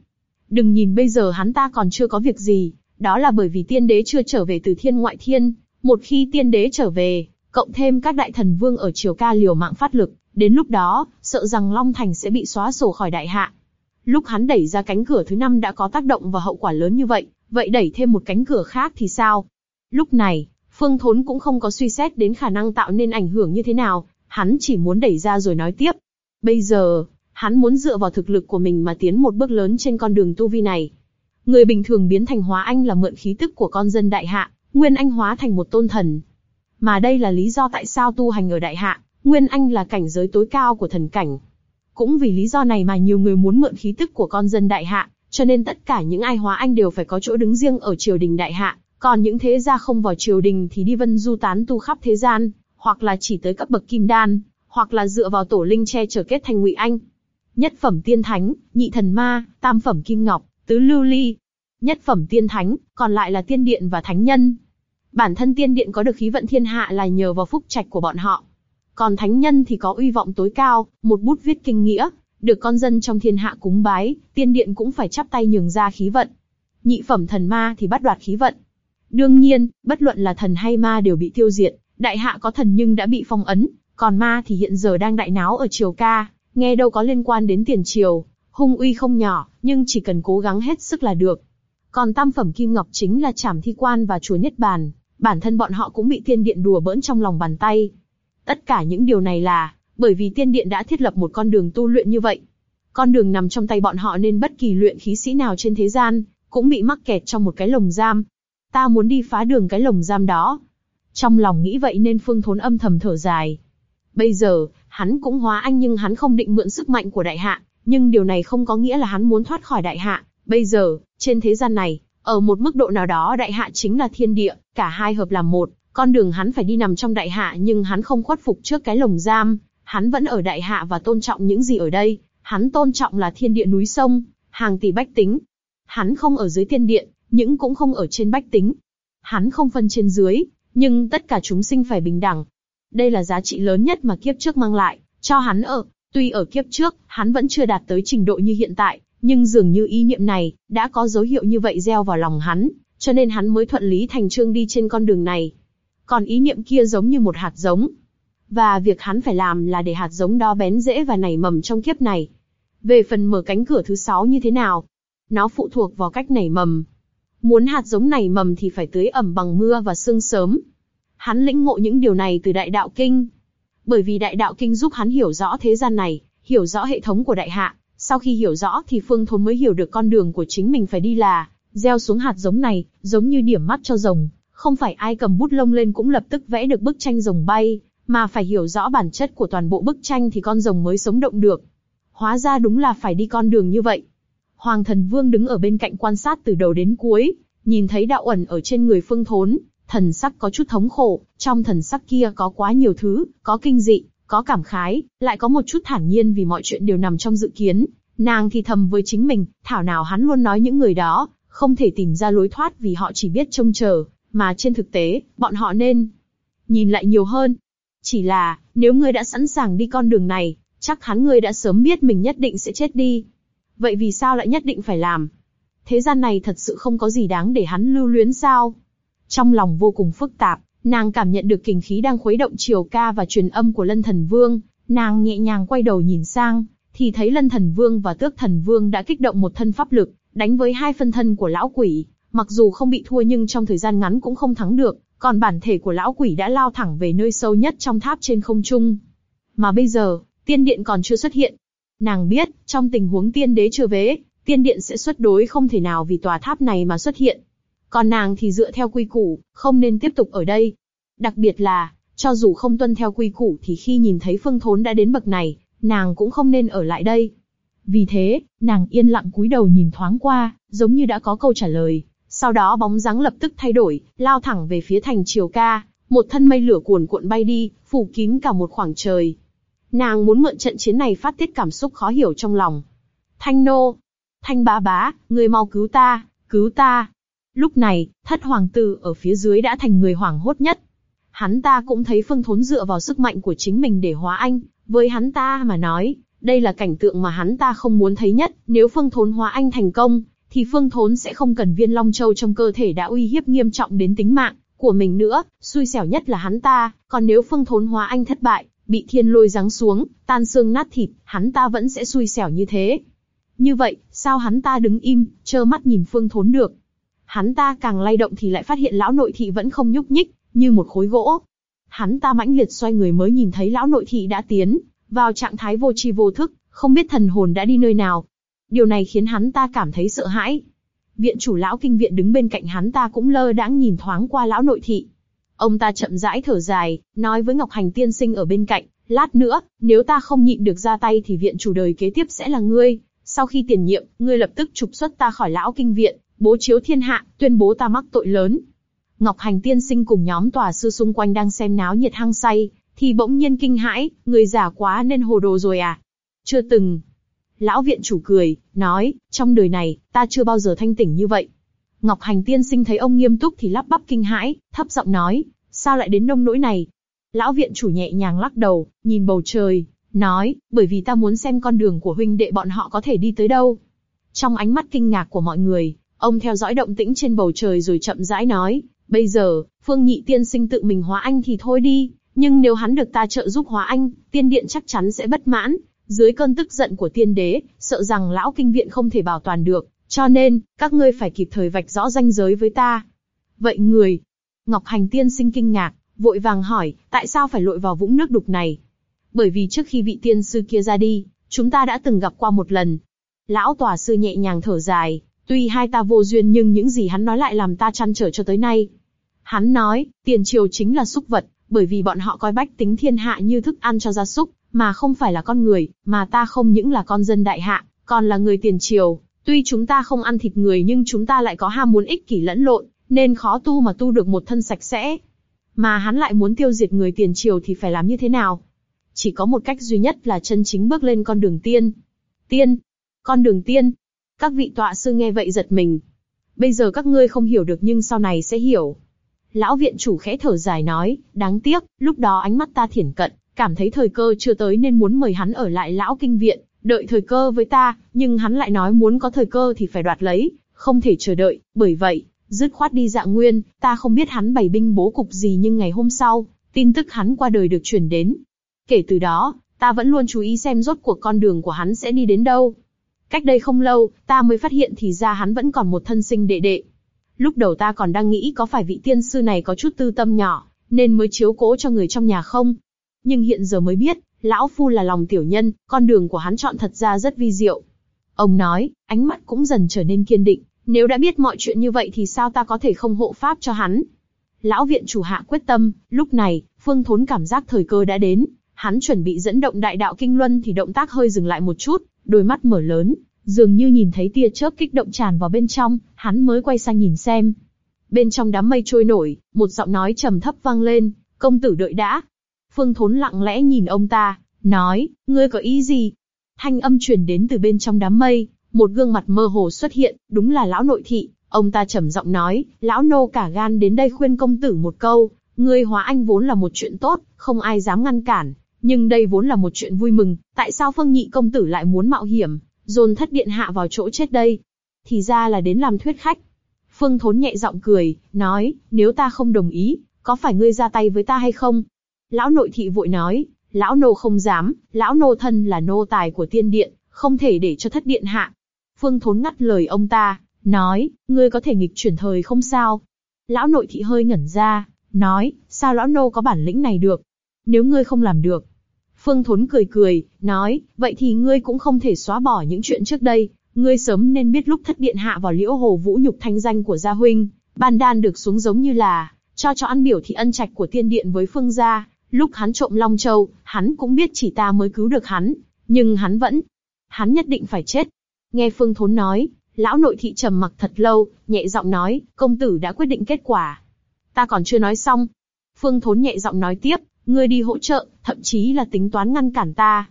Đừng nhìn bây giờ hắn ta còn chưa có việc gì, đó là bởi vì tiên đế chưa trở về từ thiên ngoại thiên. Một khi tiên đế trở về, cộng thêm các đại thần vương ở triều ca liều mạng phát lực, đến lúc đó, sợ rằng Long Thành sẽ bị xóa sổ khỏi đại hạ. Lúc hắn đẩy ra cánh cửa thứ năm đã có tác động và hậu quả lớn như vậy, vậy đẩy thêm một cánh cửa khác thì sao? Lúc này, Phương Thốn cũng không có suy xét đến khả năng tạo nên ảnh hưởng như thế nào, hắn chỉ muốn đẩy ra rồi nói tiếp. Bây giờ, hắn muốn dựa vào thực lực của mình mà tiến một bước lớn trên con đường tu vi này. Người bình thường biến thành hóa anh là mượn khí tức của con dân đại hạ, nguyên anh hóa thành một tôn thần. Mà đây là lý do tại sao tu hành ở đại hạ, nguyên anh là cảnh giới tối cao của thần cảnh. Cũng vì lý do này mà nhiều người muốn mượn khí tức của con dân đại hạ, cho nên tất cả những ai hóa anh đều phải có chỗ đứng riêng ở triều đình đại hạ, còn những thế gia không vào triều đình thì đi vân du tán tu khắp thế gian, hoặc là chỉ tới cấp bậc kim đan, hoặc là dựa vào tổ linh che chở kết thành ngụy anh. Nhất phẩm tiên thánh, nhị thần ma, tam phẩm kim ngọc, tứ lưu ly. Nhất phẩm tiên thánh, còn lại là tiên điện và thánh nhân. Bản thân tiên điện có được khí vận thiên hạ là nhờ vào phúc trạch của bọn họ. Còn thánh nhân thì có uy vọng tối cao, một bút viết kinh nghĩa, được con dân trong thiên hạ cúng bái, tiên điện cũng phải chắp tay nhường ra khí vận. Nhị phẩm thần ma thì bắt đoạt khí vận, Đương nhiên, bất luận là thần hay ma đều bị tiêu diệt, đại hạ có thần nhưng đã bị phong ấn, còn ma thì hiện giờ đang đại náo ở triều ca, nghe đâu có liên quan đến tiền triều, hung uy không nhỏ, nhưng chỉ cần cố gắng hết sức là được. Còn tam phẩm kim ngọc chính là trảm thi quan và chùa nhất bàn, bản thân bọn họ cũng bị tiên điện đùa bỡn trong lòng bàn tay. Tất cả những điều này là bởi vì tiên điện đã thiết lập một con đường tu luyện như vậy. Con đường nằm trong tay bọn họ nên bất kỳ luyện khí sĩ nào trên thế gian cũng bị mắc kẹt trong một cái lồng giam. Ta muốn đi phá đường cái lồng giam đó. Trong lòng nghĩ vậy nên Phương Thốn âm thầm thở dài. Bây giờ, hắn cũng hóa anh nhưng hắn không định mượn sức mạnh của đại hạ, nhưng điều này không có nghĩa là hắn muốn thoát khỏi đại hạ. Bây giờ, trên thế gian này, ở một mức độ nào đó đại hạ chính là thiên địa, cả hai hợp làm một. Con đường hắn phải đi nằm trong đại hạ nhưng hắn không khuất phục trước cái lồng giam, hắn vẫn ở đại hạ và tôn trọng những gì ở đây. Hắn tôn trọng là thiên địa núi sông, hàng tỷ bách tính. Hắn không ở dưới thiên điện, những cũng không ở trên bách tính. Hắn không phân trên dưới, nhưng tất cả chúng sinh phải bình đẳng. Đây là giá trị lớn nhất mà kiếp trước mang lại, cho hắn ở. Tuy ở kiếp trước, hắn vẫn chưa đạt tới trình độ như hiện tại, nhưng dường như ý niệm này, đã có dấu hiệu như vậy gieo vào lòng hắn, cho nên hắn mới thuận lý thành trương đi trên con đường này. Còn ý niệm kia giống như một hạt giống. Và việc hắn phải làm là để hạt giống đó bén rễ và nảy mầm trong kiếp này. Về phần mở cánh cửa thứ sáu như thế nào, nó phụ thuộc vào cách nảy mầm. Muốn hạt giống này mầm thì phải tưới ẩm bằng mưa và sương sớm. Hắn lĩnh ngộ những điều này từ đại đạo kinh. Bởi vì đại đạo kinh giúp hắn hiểu rõ thế gian này, hiểu rõ hệ thống của đại hạ. Sau khi hiểu rõ thì Phương Thốn mới hiểu được con đường của chính mình phải đi là, gieo xuống hạt giống này, giống như điểm mắt cho rồng. Không phải ai cầm bút lông lên cũng lập tức vẽ được bức tranh rồng bay, mà phải hiểu rõ bản chất của toàn bộ bức tranh thì con rồng mới sống động được. Hóa ra đúng là phải đi con đường như vậy. Hoàng thần vương đứng ở bên cạnh quan sát từ đầu đến cuối, nhìn thấy đạo ẩn ở trên người phương thốn, thần sắc có chút thống khổ, trong thần sắc kia có quá nhiều thứ, có kinh dị, có cảm khái, lại có một chút thản nhiên vì mọi chuyện đều nằm trong dự kiến. Nàng thì thầm với chính mình, thảo nào hắn luôn nói những người đó, không thể tìm ra lối thoát vì họ chỉ biết trông chờ, mà trên thực tế, bọn họ nên nhìn lại nhiều hơn. Chỉ là, nếu ngươi đã sẵn sàng đi con đường này, chắc hắn ngươi đã sớm biết mình nhất định sẽ chết đi. Vậy vì sao lại nhất định phải làm? Thế gian này thật sự không có gì đáng để hắn lưu luyến sao? Trong lòng vô cùng phức tạp, nàng cảm nhận được kình khí đang khuấy động triều ca và truyền âm của Lân Thần Vương. Nàng nhẹ nhàng quay đầu nhìn sang, thì thấy Lân Thần Vương và Tước Thần Vương đã kích động một thân pháp lực, đánh với hai phân thân của lão quỷ. Mặc dù không bị thua nhưng trong thời gian ngắn cũng không thắng được, còn bản thể của lão quỷ đã lao thẳng về nơi sâu nhất trong tháp trên không trung. Mà bây giờ, tiên điện còn chưa xuất hiện. Nàng biết, trong tình huống tiên đế chưa vế, tiên điện sẽ xuất đối không thể nào vì tòa tháp này mà xuất hiện. Còn nàng thì dựa theo quy củ, không nên tiếp tục ở đây. Đặc biệt là, cho dù không tuân theo quy củ thì khi nhìn thấy phương thốn đã đến bậc này, nàng cũng không nên ở lại đây. Vì thế, nàng yên lặng cúi đầu nhìn thoáng qua, giống như đã có câu trả lời. Sau đó bóng dáng lập tức thay đổi, lao thẳng về phía thành triều ca, một thân mây lửa cuồn cuộn bay đi, phủ kín cả một khoảng trời. Nàng muốn mượn trận chiến này phát tiết cảm xúc khó hiểu trong lòng. Thanh nô, thanh bá bá, người mau cứu ta, cứu ta. Lúc này, thất hoàng tử ở phía dưới đã thành người hoảng hốt nhất. Hắn ta cũng thấy phương thốn dựa vào sức mạnh của chính mình để hóa anh, với hắn ta mà nói, đây là cảnh tượng mà hắn ta không muốn thấy nhất. Nếu phương thốn hóa anh thành công, thì phương thốn sẽ không cần viên long châu trong cơ thể đã uy hiếp nghiêm trọng đến tính mạng của mình nữa. Xui xẻo nhất là hắn ta, còn nếu phương thốn hóa anh thất bại, bị thiên lôi giáng xuống, tan xương nát thịt, hắn ta vẫn sẽ xui xẻo như thế. Như vậy, sao hắn ta đứng im, trơ mắt nhìn phương thốn được? Hắn ta càng lay động thì lại phát hiện lão nội thị vẫn không nhúc nhích, như một khối gỗ. Hắn ta mãnh liệt xoay người mới nhìn thấy lão nội thị đã tiến vào trạng thái vô tri vô thức, không biết thần hồn đã đi nơi nào. Điều này khiến hắn ta cảm thấy sợ hãi. Viện chủ lão kinh viện đứng bên cạnh hắn ta cũng lơ đãng nhìn thoáng qua lão nội thị. Ông ta chậm rãi thở dài, nói với Ngọc Hành tiên sinh ở bên cạnh, lát nữa, nếu ta không nhịn được ra tay thì viện chủ đời kế tiếp sẽ là ngươi. Sau khi tiền nhiệm, ngươi lập tức trục xuất ta khỏi lão kinh viện, bố chiếu thiên hạ, tuyên bố ta mắc tội lớn. Ngọc Hành tiên sinh cùng nhóm tòa sư xung quanh đang xem náo nhiệt hăng say, thì bỗng nhiên kinh hãi, người già quá nên hồ đồ rồi à? Chưa từng. Lão viện chủ cười, nói, trong đời này, ta chưa bao giờ thanh tỉnh như vậy. Ngọc Hành tiên sinh thấy ông nghiêm túc thì lắp bắp kinh hãi, thấp giọng nói, sao lại đến nông nỗi này? Lão viện chủ nhẹ nhàng lắc đầu, nhìn bầu trời, nói, bởi vì ta muốn xem con đường của huynh đệ bọn họ có thể đi tới đâu. Trong ánh mắt kinh ngạc của mọi người, ông theo dõi động tĩnh trên bầu trời rồi chậm rãi nói, bây giờ, Phương Nhị tiên sinh tự mình hóa anh thì thôi đi, nhưng nếu hắn được ta trợ giúp hóa anh, tiên điện chắc chắn sẽ bất mãn, dưới cơn tức giận của tiên đế, sợ rằng lão kinh viện không thể bảo toàn được, cho nên, các ngươi phải kịp thời vạch rõ ranh giới với ta. Vậy người, Ngọc Hành tiên sinh kinh ngạc, vội vàng hỏi, tại sao phải lội vào vũng nước đục này? Bởi vì trước khi vị tiên sư kia ra đi, chúng ta đã từng gặp qua một lần. Lão tòa sư nhẹ nhàng thở dài, tuy hai ta vô duyên nhưng những gì hắn nói lại làm ta chăn trở cho tới nay. Hắn nói, tiền triều chính là súc vật, bởi vì bọn họ coi bách tính thiên hạ như thức ăn cho gia súc, mà không phải là con người, mà ta không những là con dân đại hạ, còn là người tiền triều. Tuy chúng ta không ăn thịt người nhưng chúng ta lại có ham muốn ích kỷ lẫn lộn, nên khó tu mà tu được một thân sạch sẽ. Mà hắn lại muốn tiêu diệt người tiền triều thì phải làm như thế nào? Chỉ có một cách duy nhất là chân chính bước lên con đường tiên. Tiên? Con đường tiên? Các vị tọa sư nghe vậy giật mình. Bây giờ các ngươi không hiểu được nhưng sau này sẽ hiểu. Lão viện chủ khẽ thở dài nói, đáng tiếc, lúc đó ánh mắt ta thiển cận, cảm thấy thời cơ chưa tới nên muốn mời hắn ở lại lão kinh viện, đợi thời cơ với ta, nhưng hắn lại nói muốn có thời cơ thì phải đoạt lấy, không thể chờ đợi, bởi vậy, dứt khoát đi dạng nguyên, ta không biết hắn bày binh bố cục gì nhưng ngày hôm sau, tin tức hắn qua đời được truyền đến. Kể từ đó, ta vẫn luôn chú ý xem rốt cuộc con đường của hắn sẽ đi đến đâu. Cách đây không lâu, ta mới phát hiện thì ra hắn vẫn còn một thân sinh đệ đệ. Lúc đầu ta còn đang nghĩ có phải vị tiên sư này có chút tư tâm nhỏ, nên mới chiếu cố cho người trong nhà không. Nhưng hiện giờ mới biết, lão phu là lòng tiểu nhân, con đường của hắn chọn thật ra rất vi diệu. Ông nói, ánh mắt cũng dần trở nên kiên định, nếu đã biết mọi chuyện như vậy thì sao ta có thể không hộ pháp cho hắn? Lão viện chủ hạ quyết tâm, lúc này, Phương Thốn cảm giác thời cơ đã đến, hắn chuẩn bị dẫn động đại đạo kinh luân thì động tác hơi dừng lại một chút, đôi mắt mở lớn, dường như nhìn thấy tia chớp kích động tràn vào bên trong, hắn mới quay sang nhìn xem. Bên trong đám mây trôi nổi, một giọng nói trầm thấp vang lên, công tử đợi đã. Phương Thốn lặng lẽ nhìn ông ta, nói, ngươi có ý gì? Thanh âm truyền đến từ bên trong đám mây, một gương mặt mơ hồ xuất hiện, đúng là lão nội thị. Ông ta trầm giọng nói, lão nô cả gan đến đây khuyên công tử một câu, ngươi hóa anh vốn là một chuyện tốt, không ai dám ngăn cản. Nhưng đây vốn là một chuyện vui mừng, tại sao Phương Nhị công tử lại muốn mạo hiểm, dồn thất điện hạ vào chỗ chết đây? Thì ra là đến làm thuyết khách. Phương Thốn nhẹ giọng cười, nói, nếu ta không đồng ý, có phải ngươi ra tay với ta hay không? Lão nội thị vội nói, lão nô không dám, lão nô thân là nô tài của tiên điện, không thể để cho thất điện hạ. Phương Thốn ngắt lời ông ta, nói, ngươi có thể nghịch chuyển thời không sao? Lão nội thị hơi ngẩn ra, nói, sao lão nô có bản lĩnh này được? Nếu ngươi không làm được. Phương Thốn cười cười, nói, vậy thì ngươi cũng không thể xóa bỏ những chuyện trước đây. Ngươi sớm nên biết lúc thất điện hạ vào liễu hồ vũ nhục thanh danh của gia huynh, ban đan được xuống giống như là cho cho ăn biểu thị ân trạch của tiên điện với phương gia. Lúc hắn trộm Long Châu, hắn cũng biết chỉ ta mới cứu được hắn, nhưng hắn vẫn, hắn nhất định phải chết. Nghe Phương Thốn nói, lão nội thị trầm mặc thật lâu, nhẹ giọng nói, công tử đã quyết định kết quả. Ta còn chưa nói xong. Phương Thốn nhẹ giọng nói tiếp, ngươi đi hỗ trợ, thậm chí là tính toán ngăn cản ta.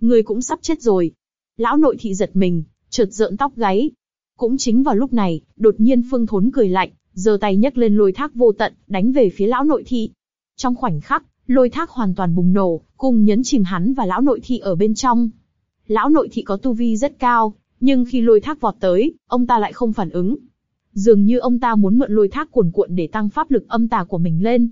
Ngươi cũng sắp chết rồi. Lão nội thị giật mình, chợt rợn tóc gáy. Cũng chính vào lúc này, đột nhiên Phương Thốn cười lạnh, giơ tay nhấc lên lôi thác vô tận, đánh về phía lão nội thị. Trong khoảnh khắc, lôi thác hoàn toàn bùng nổ, cùng nhấn chìm hắn và lão nội thị ở bên trong. Lão nội thị có tu vi rất cao, nhưng khi lôi thác vọt tới, ông ta lại không phản ứng. Dường như ông ta muốn mượn lôi thác cuồn cuộn để tăng pháp lực âm tà của mình lên.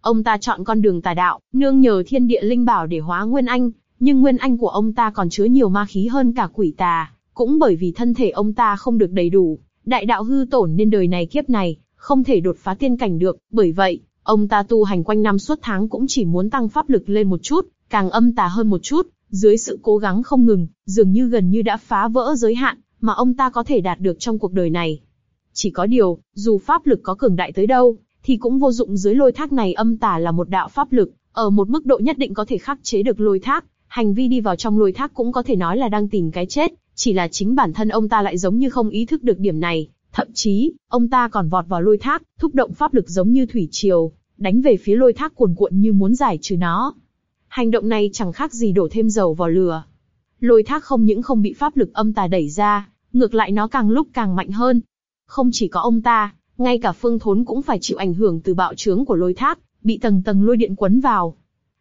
Ông ta chọn con đường tà đạo, nương nhờ thiên địa linh bảo để hóa nguyên anh, nhưng nguyên anh của ông ta còn chứa nhiều ma khí hơn cả quỷ tà, cũng bởi vì thân thể ông ta không được đầy đủ, đại đạo hư tổn nên đời này kiếp này, không thể đột phá tiên cảnh được, bởi vậy, ông ta tu hành quanh năm suốt tháng cũng chỉ muốn tăng pháp lực lên một chút, càng âm tà hơn một chút, dưới sự cố gắng không ngừng, dường như gần như đã phá vỡ giới hạn mà ông ta có thể đạt được trong cuộc đời này. Chỉ có điều, dù pháp lực có cường đại tới đâu, thì cũng vô dụng dưới lôi thác này âm tà là một đạo pháp lực, ở một mức độ nhất định có thể khắc chế được lôi thác, hành vi đi vào trong lôi thác cũng có thể nói là đang tìm cái chết, chỉ là chính bản thân ông ta lại giống như không ý thức được điểm này, thậm chí, ông ta còn vọt vào lôi thác, thúc động pháp lực giống như thủy triều, đánh về phía lôi thác cuồn cuộn như muốn giải trừ nó. Hành động này chẳng khác gì đổ thêm dầu vào lửa. Lôi thác không những không bị pháp lực âm tà đẩy ra, ngược lại nó càng lúc càng mạnh hơn. Không chỉ có ông ta, ngay cả phương thốn cũng phải chịu ảnh hưởng từ bạo trướng của lôi thác, bị tầng tầng lôi điện quấn vào.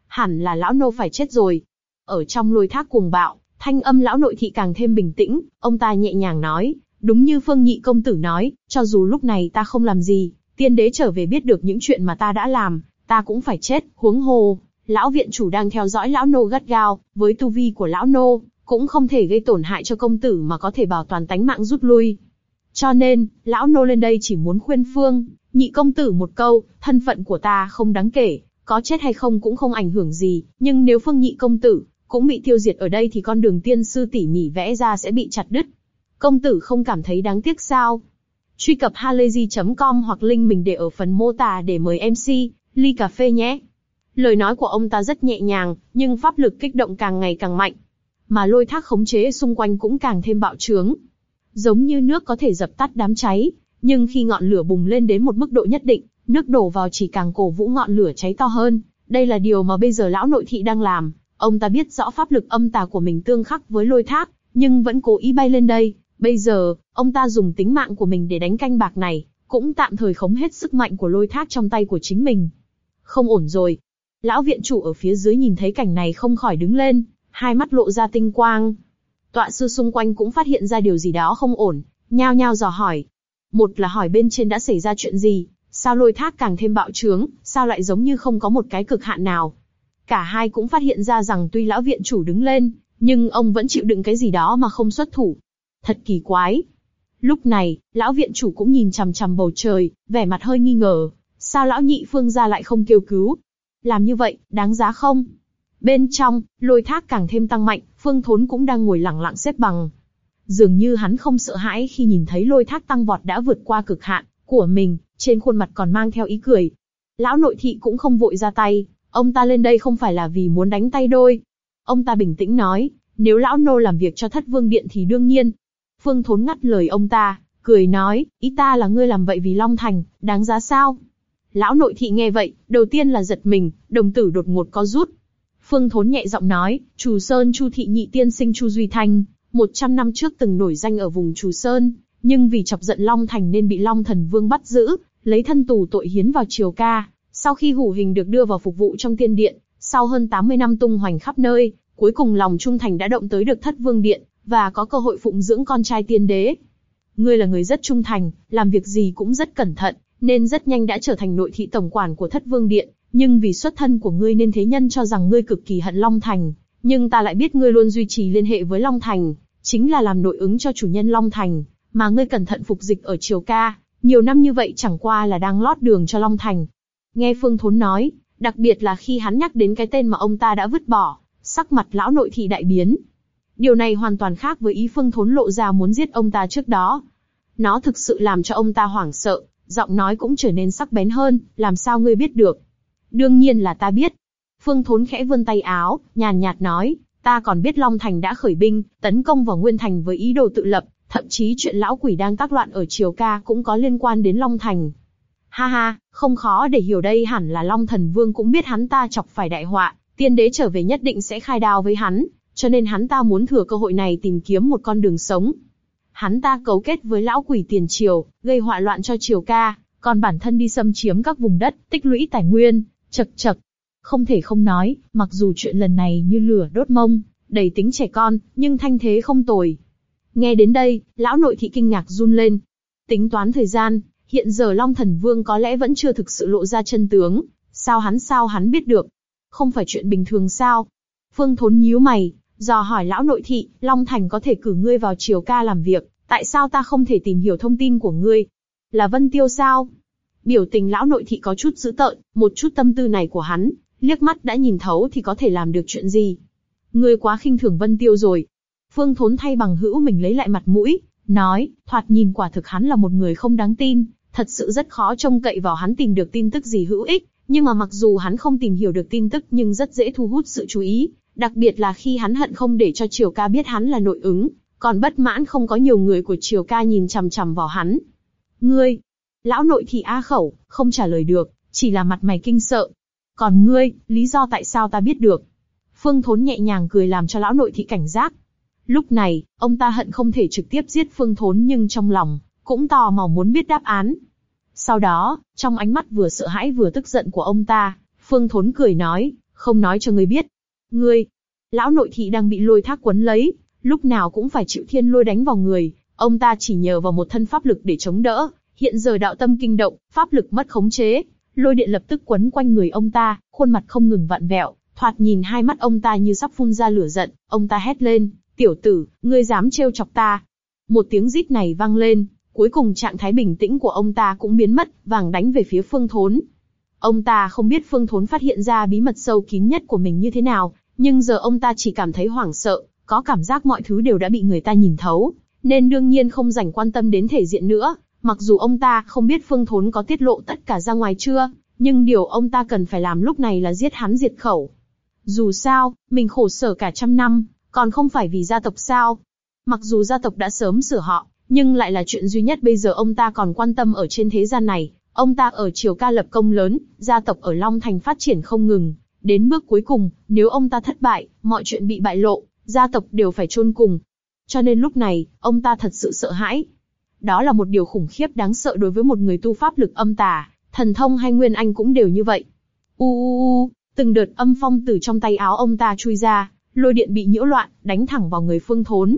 Hẳn là lão nô phải chết rồi. Ở trong lôi thác cuồng bạo, thanh âm lão nội thị càng thêm bình tĩnh, ông ta nhẹ nhàng nói, đúng như phương nhị công tử nói, cho dù lúc này ta không làm gì, tiên đế trở về biết được những chuyện mà ta đã làm, ta cũng phải chết, huống hồ, lão viện chủ đang theo dõi lão nô gắt gao, với tu vi của lão nô, cũng không thể gây tổn hại cho công tử mà có thể bảo toàn tánh mạng rút lui. Cho nên, lão nô lên đây chỉ muốn khuyên Phương, Nhị công tử một câu, thân phận của ta không đáng kể, có chết hay không cũng không ảnh hưởng gì, nhưng nếu phương nhị công tử, cũng bị tiêu diệt ở đây thì con đường tiên sư tỉ mỉ vẽ ra sẽ bị chặt đứt. Công tử không cảm thấy đáng tiếc sao? Truy cập halayzi.com hoặc link mình để ở phần mô tả để mời MC, ly cà phê nhé. Lời nói của ông ta rất nhẹ nhàng, nhưng pháp lực kích động càng ngày càng mạnh. Mà lôi thác khống chế xung quanh cũng càng thêm bạo trướng. Giống như nước có thể dập tắt đám cháy, nhưng khi ngọn lửa bùng lên đến một mức độ nhất định, nước đổ vào chỉ càng cổ vũ ngọn lửa cháy to hơn. Đây là điều mà bây giờ lão nội thị đang làm. Ông ta biết rõ pháp lực âm tà của mình tương khắc với lôi thác, nhưng vẫn cố ý bay lên đây. Bây giờ, ông ta dùng tính mạng của mình để đánh canh bạc này, cũng tạm thời khống hết sức mạnh của lôi thác trong tay của chính mình. Không ổn rồi. Lão viện chủ ở phía dưới nhìn thấy cảnh này không khỏi đứng lên, hai mắt lộ ra tinh quang. Tọa sư xung quanh cũng phát hiện ra điều gì đó không ổn, nhao nhao dò hỏi. Một là hỏi bên trên đã xảy ra chuyện gì, sao lôi thác càng thêm bạo trướng, sao lại giống như không có một cái cực hạn nào. Cả hai cũng phát hiện ra rằng tuy lão viện chủ đứng lên, nhưng ông vẫn chịu đựng cái gì đó mà không xuất thủ. Thật kỳ quái. Lúc này, lão viện chủ cũng nhìn chằm chằm bầu trời, vẻ mặt hơi nghi ngờ. Sao lão nhị phương gia lại không kêu cứu? Làm như vậy, đáng giá không? Bên trong, lôi thác càng thêm tăng mạnh, phương thốn cũng đang ngồi lặng lặng xếp bằng. Dường như hắn không sợ hãi khi nhìn thấy lôi thác tăng vọt đã vượt qua cực hạn của mình, trên khuôn mặt còn mang theo ý cười. Lão nội thị cũng không vội ra tay, ông ta lên đây không phải là vì muốn đánh tay đôi. Ông ta bình tĩnh nói, nếu lão nô làm việc cho thất vương điện thì đương nhiên. Phương Thốn ngắt lời ông ta, cười nói, ý ta là ngươi làm vậy vì Long Thành, đáng giá sao? Lão nội thị nghe vậy, đầu tiên là giật mình, đồng tử đột ngột có rút. Phương Thốn nhẹ giọng nói, Trù Sơn Chu Thị Nhị Tiên Sinh Chu Duy Thanh, 100 năm trước từng nổi danh ở vùng Trù Sơn, nhưng vì chọc giận Long Thành nên bị Long Thần Vương bắt giữ, lấy thân tù tội hiến vào triều ca. Sau khi hủ hình được đưa vào phục vụ trong tiên điện, sau hơn 80 năm tung hoành khắp nơi, cuối cùng lòng trung thành đã động tới được thất vương điện, và có cơ hội phụng dưỡng con trai tiên đế. Ngươi là người rất trung thành, làm việc gì cũng rất cẩn thận, nên rất nhanh đã trở thành nội thị tổng quản của thất vương điện, nhưng vì xuất thân của ngươi nên thế nhân cho rằng ngươi cực kỳ hận Long Thành, nhưng ta lại biết ngươi luôn duy trì liên hệ với Long Thành, chính là làm nội ứng cho chủ nhân Long Thành, mà ngươi cẩn thận phục dịch ở Triều Ca, nhiều năm như vậy chẳng qua là đang lót đường cho Long Thành. Nghe Phương Thốn nói, đặc biệt là khi hắn nhắc đến cái tên mà ông ta đã vứt bỏ, sắc mặt lão nội thị đại biến. Điều này hoàn toàn khác với ý Phương Thốn lộ ra muốn giết ông ta trước đó. Nó thực sự làm cho ông ta hoảng sợ, giọng nói cũng trở nên sắc bén hơn, làm sao ngươi biết được? Đương nhiên là ta biết. Phương Thốn khẽ vươn tay áo, nhàn nhạt nói, ta còn biết Long Thành đã khởi binh, tấn công vào Nguyên Thành với ý đồ tự lập, thậm chí chuyện lão quỷ đang tác loạn ở Triều Ca cũng có liên quan đến Long Thành. Ha ha, không khó để hiểu đây hẳn là Long Thần Vương cũng biết hắn ta chọc phải đại họa, tiên đế trở về nhất định sẽ khai đao với hắn, cho nên hắn ta muốn thừa cơ hội này tìm kiếm một con đường sống. Hắn ta cấu kết với lão quỷ tiền triều, gây họa loạn cho triều ca, còn bản thân đi xâm chiếm các vùng đất, tích lũy tài nguyên, chật chật. Không thể không nói, mặc dù chuyện lần này như lửa đốt mông, đầy tính trẻ con, nhưng thanh thế không tồi. Nghe đến đây, lão nội thị kinh ngạc run lên. Tính toán thời gian, hiện giờ Long Thần Vương có lẽ vẫn chưa thực sự lộ ra chân tướng. Sao hắn sao hắn biết được? Không phải chuyện bình thường sao? Phương Thốn nhíu mày, dò hỏi lão nội thị, Long Thành có thể cử ngươi vào triều ca làm việc, tại sao ta không thể tìm hiểu thông tin của ngươi? Là Vân Tiêu sao? Biểu tình lão nội thị có chút dữ tợn, một chút tâm tư này của hắn, liếc mắt đã nhìn thấu thì có thể làm được chuyện gì? Ngươi quá khinh thường Vân Tiêu rồi. Phương Thốn thay bằng hữu mình lấy lại mặt mũi, nói, thoạt nhìn quả thực hắn là một người không đáng tin, thật sự rất khó trông cậy vào hắn tìm được tin tức gì hữu ích. Nhưng mà mặc dù hắn không tìm hiểu được tin tức nhưng rất dễ thu hút sự chú ý, đặc biệt là khi hắn hận không để cho Triều Ca biết hắn là nội ứng, còn bất mãn không có nhiều người của Triều Ca nhìn chằm chằm vào hắn. Ngươi, lão nội thị a khẩu, không trả lời được, chỉ là mặt mày kinh sợ. Còn ngươi, lý do tại sao ta biết được? Phương Thốn nhẹ nhàng cười làm cho lão nội thị cảnh giác. Lúc này, ông ta hận không thể trực tiếp giết Phương Thốn nhưng trong lòng cũng tò mò muốn biết đáp án. Sau đó, trong ánh mắt vừa sợ hãi vừa tức giận của ông ta, Phương Thốn cười nói, không nói cho ngươi biết. Ngươi, lão nội thị đang bị lôi thác quấn lấy, lúc nào cũng phải chịu thiên lôi đánh vào người, ông ta chỉ nhờ vào một thân pháp lực để chống đỡ. Hiện giờ đạo tâm kinh động, pháp lực mất khống chế, lôi điện lập tức quấn quanh người ông ta, khuôn mặt không ngừng vặn vẹo, thoạt nhìn hai mắt ông ta như sắp phun ra lửa giận, ông ta hét lên, tiểu tử, ngươi dám trêu chọc ta. Một tiếng rít này vang lên, Cuối cùng trạng thái bình tĩnh của ông ta cũng biến mất, vàng đánh về phía Phương Thốn. Ông ta không biết Phương Thốn phát hiện ra bí mật sâu kín nhất của mình như thế nào, nhưng giờ ông ta chỉ cảm thấy hoảng sợ, có cảm giác mọi thứ đều đã bị người ta nhìn thấu, nên đương nhiên không dành quan tâm đến thể diện nữa. Mặc dù ông ta không biết Phương Thốn có tiết lộ tất cả ra ngoài chưa, nhưng điều ông ta cần phải làm lúc này là giết hắn diệt khẩu. Dù sao, mình khổ sở cả trăm năm, còn không phải vì gia tộc sao? Mặc dù gia tộc đã sớm sửa họ, nhưng lại là chuyện duy nhất bây giờ ông ta còn quan tâm ở trên thế gian này. Ông ta ở Triều Ca lập công lớn, gia tộc ở Long Thành phát triển không ngừng. Đến bước cuối cùng, nếu ông ta thất bại, mọi chuyện bị bại lộ, gia tộc đều phải chôn cùng. Cho nên lúc này, ông ta thật sự sợ hãi. Đó là một điều khủng khiếp đáng sợ đối với một người tu pháp lực âm tà, thần thông hay nguyên anh cũng đều như vậy. U u u, từng đợt âm phong từ trong tay áo ông ta chui ra, lôi điện bị nhiễu loạn, đánh thẳng vào người Phương Thốn.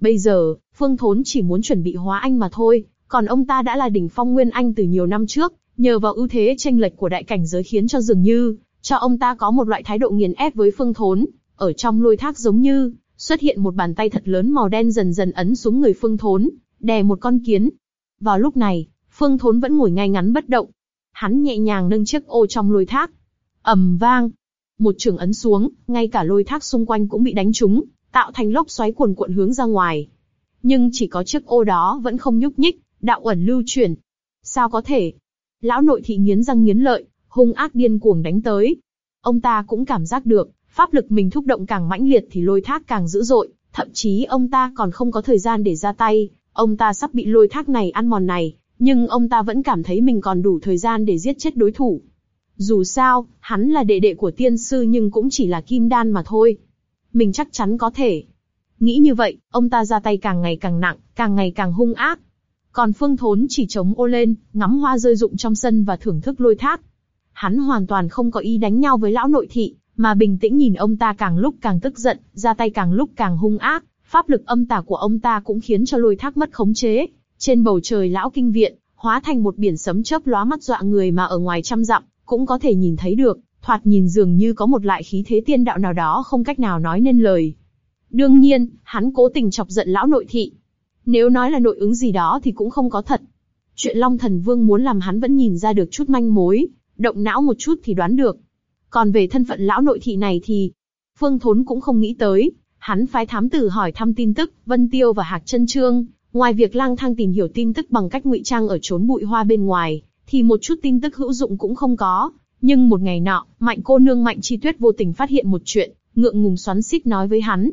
Bây giờ, Phương Thốn chỉ muốn chuẩn bị hóa anh mà thôi, còn ông ta đã là đỉnh phong nguyên anh từ nhiều năm trước, nhờ vào ưu thế tranh lệch của đại cảnh giới khiến cho dường như cho ông ta có một loại thái độ nghiền ép với Phương Thốn. Ở trong lôi thác giống như xuất hiện một bàn tay thật lớn màu đen dần dần ấn xuống người Phương Thốn, đè một con kiến. Vào lúc này, Phương Thốn vẫn ngồi ngay ngắn bất động. Hắn nhẹ nhàng nâng chiếc ô trong lôi thác. ầm vang, một trường ấn xuống, ngay cả lôi thác xung quanh cũng bị đánh trúng, tạo thành lốc xoáy cuồn cuộn hướng ra ngoài. Nhưng chỉ có chiếc ô đó vẫn không nhúc nhích, đạo ẩn lưu chuyển. Sao có thể? Lão nội thị nghiến răng nghiến lợi, hung ác điên cuồng đánh tới. Ông ta cũng cảm giác được, pháp lực mình thúc động càng mãnh liệt thì lôi thác càng dữ dội, thậm chí ông ta còn không có thời gian để ra tay, ông ta sắp bị lôi thác này ăn mòn này, nhưng ông ta vẫn cảm thấy mình còn đủ thời gian để giết chết đối thủ. Dù sao, hắn là đệ đệ của tiên sư nhưng cũng chỉ là kim đan mà thôi. Mình chắc chắn có thể. Nghĩ như vậy, ông ta ra tay càng ngày càng nặng, càng ngày càng hung ác. Còn Phương Thốn chỉ chống ô lên, ngắm hoa rơi rụng trong sân và thưởng thức lôi thác. Hắn hoàn toàn không có ý đánh nhau với lão nội thị, mà bình tĩnh nhìn ông ta càng lúc càng tức giận, ra tay càng lúc càng hung ác. Pháp lực âm tà của ông ta cũng khiến cho lôi thác mất khống chế. Trên bầu trời lão kinh viện, hóa thành một biển sấm chớp lóa mắt dọa người mà ở ngoài trăm dặm, cũng có thể nhìn thấy được, thoạt nhìn dường như có một loại khí thế tiên đạo nào đó không cách nào nói nên lời. Đương nhiên, hắn cố tình chọc giận lão nội thị. Nếu nói là nội ứng gì đó thì cũng không có thật. Chuyện Long Thần Vương muốn làm hắn vẫn nhìn ra được chút manh mối, động não một chút thì đoán được. Còn về thân phận lão nội thị này thì, Phương Thốn cũng không nghĩ tới. Hắn phái thám tử hỏi thăm tin tức, Vân Tiêu và Hạc Trân Trương, ngoài việc lang thang tìm hiểu tin tức bằng cách ngụy trang ở trốn bụi hoa bên ngoài, thì một chút tin tức hữu dụng cũng không có. Nhưng một ngày nọ, mạnh cô nương mạnh chi tuyết vô tình phát hiện một chuyện, ngượng ngùng xoắn xít nói với hắn.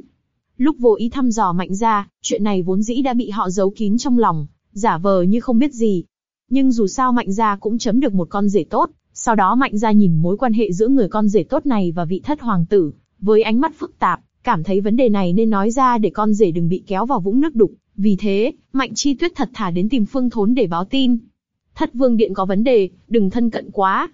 Lúc vô ý thăm dò mạnh ra, chuyện này vốn dĩ đã bị họ giấu kín trong lòng, giả vờ như không biết gì. Nhưng dù sao mạnh gia cũng chấm được một con rể tốt, sau đó mạnh gia nhìn mối quan hệ giữa người con rể tốt này và vị thất hoàng tử, với ánh mắt phức tạp, cảm thấy vấn đề này nên nói ra để con rể đừng bị kéo vào vũng nước đục. Vì thế, mạnh chi tuyết thật thà đến tìm phương thốn để báo tin. Thất vương điện có vấn đề, đừng thân cận quá.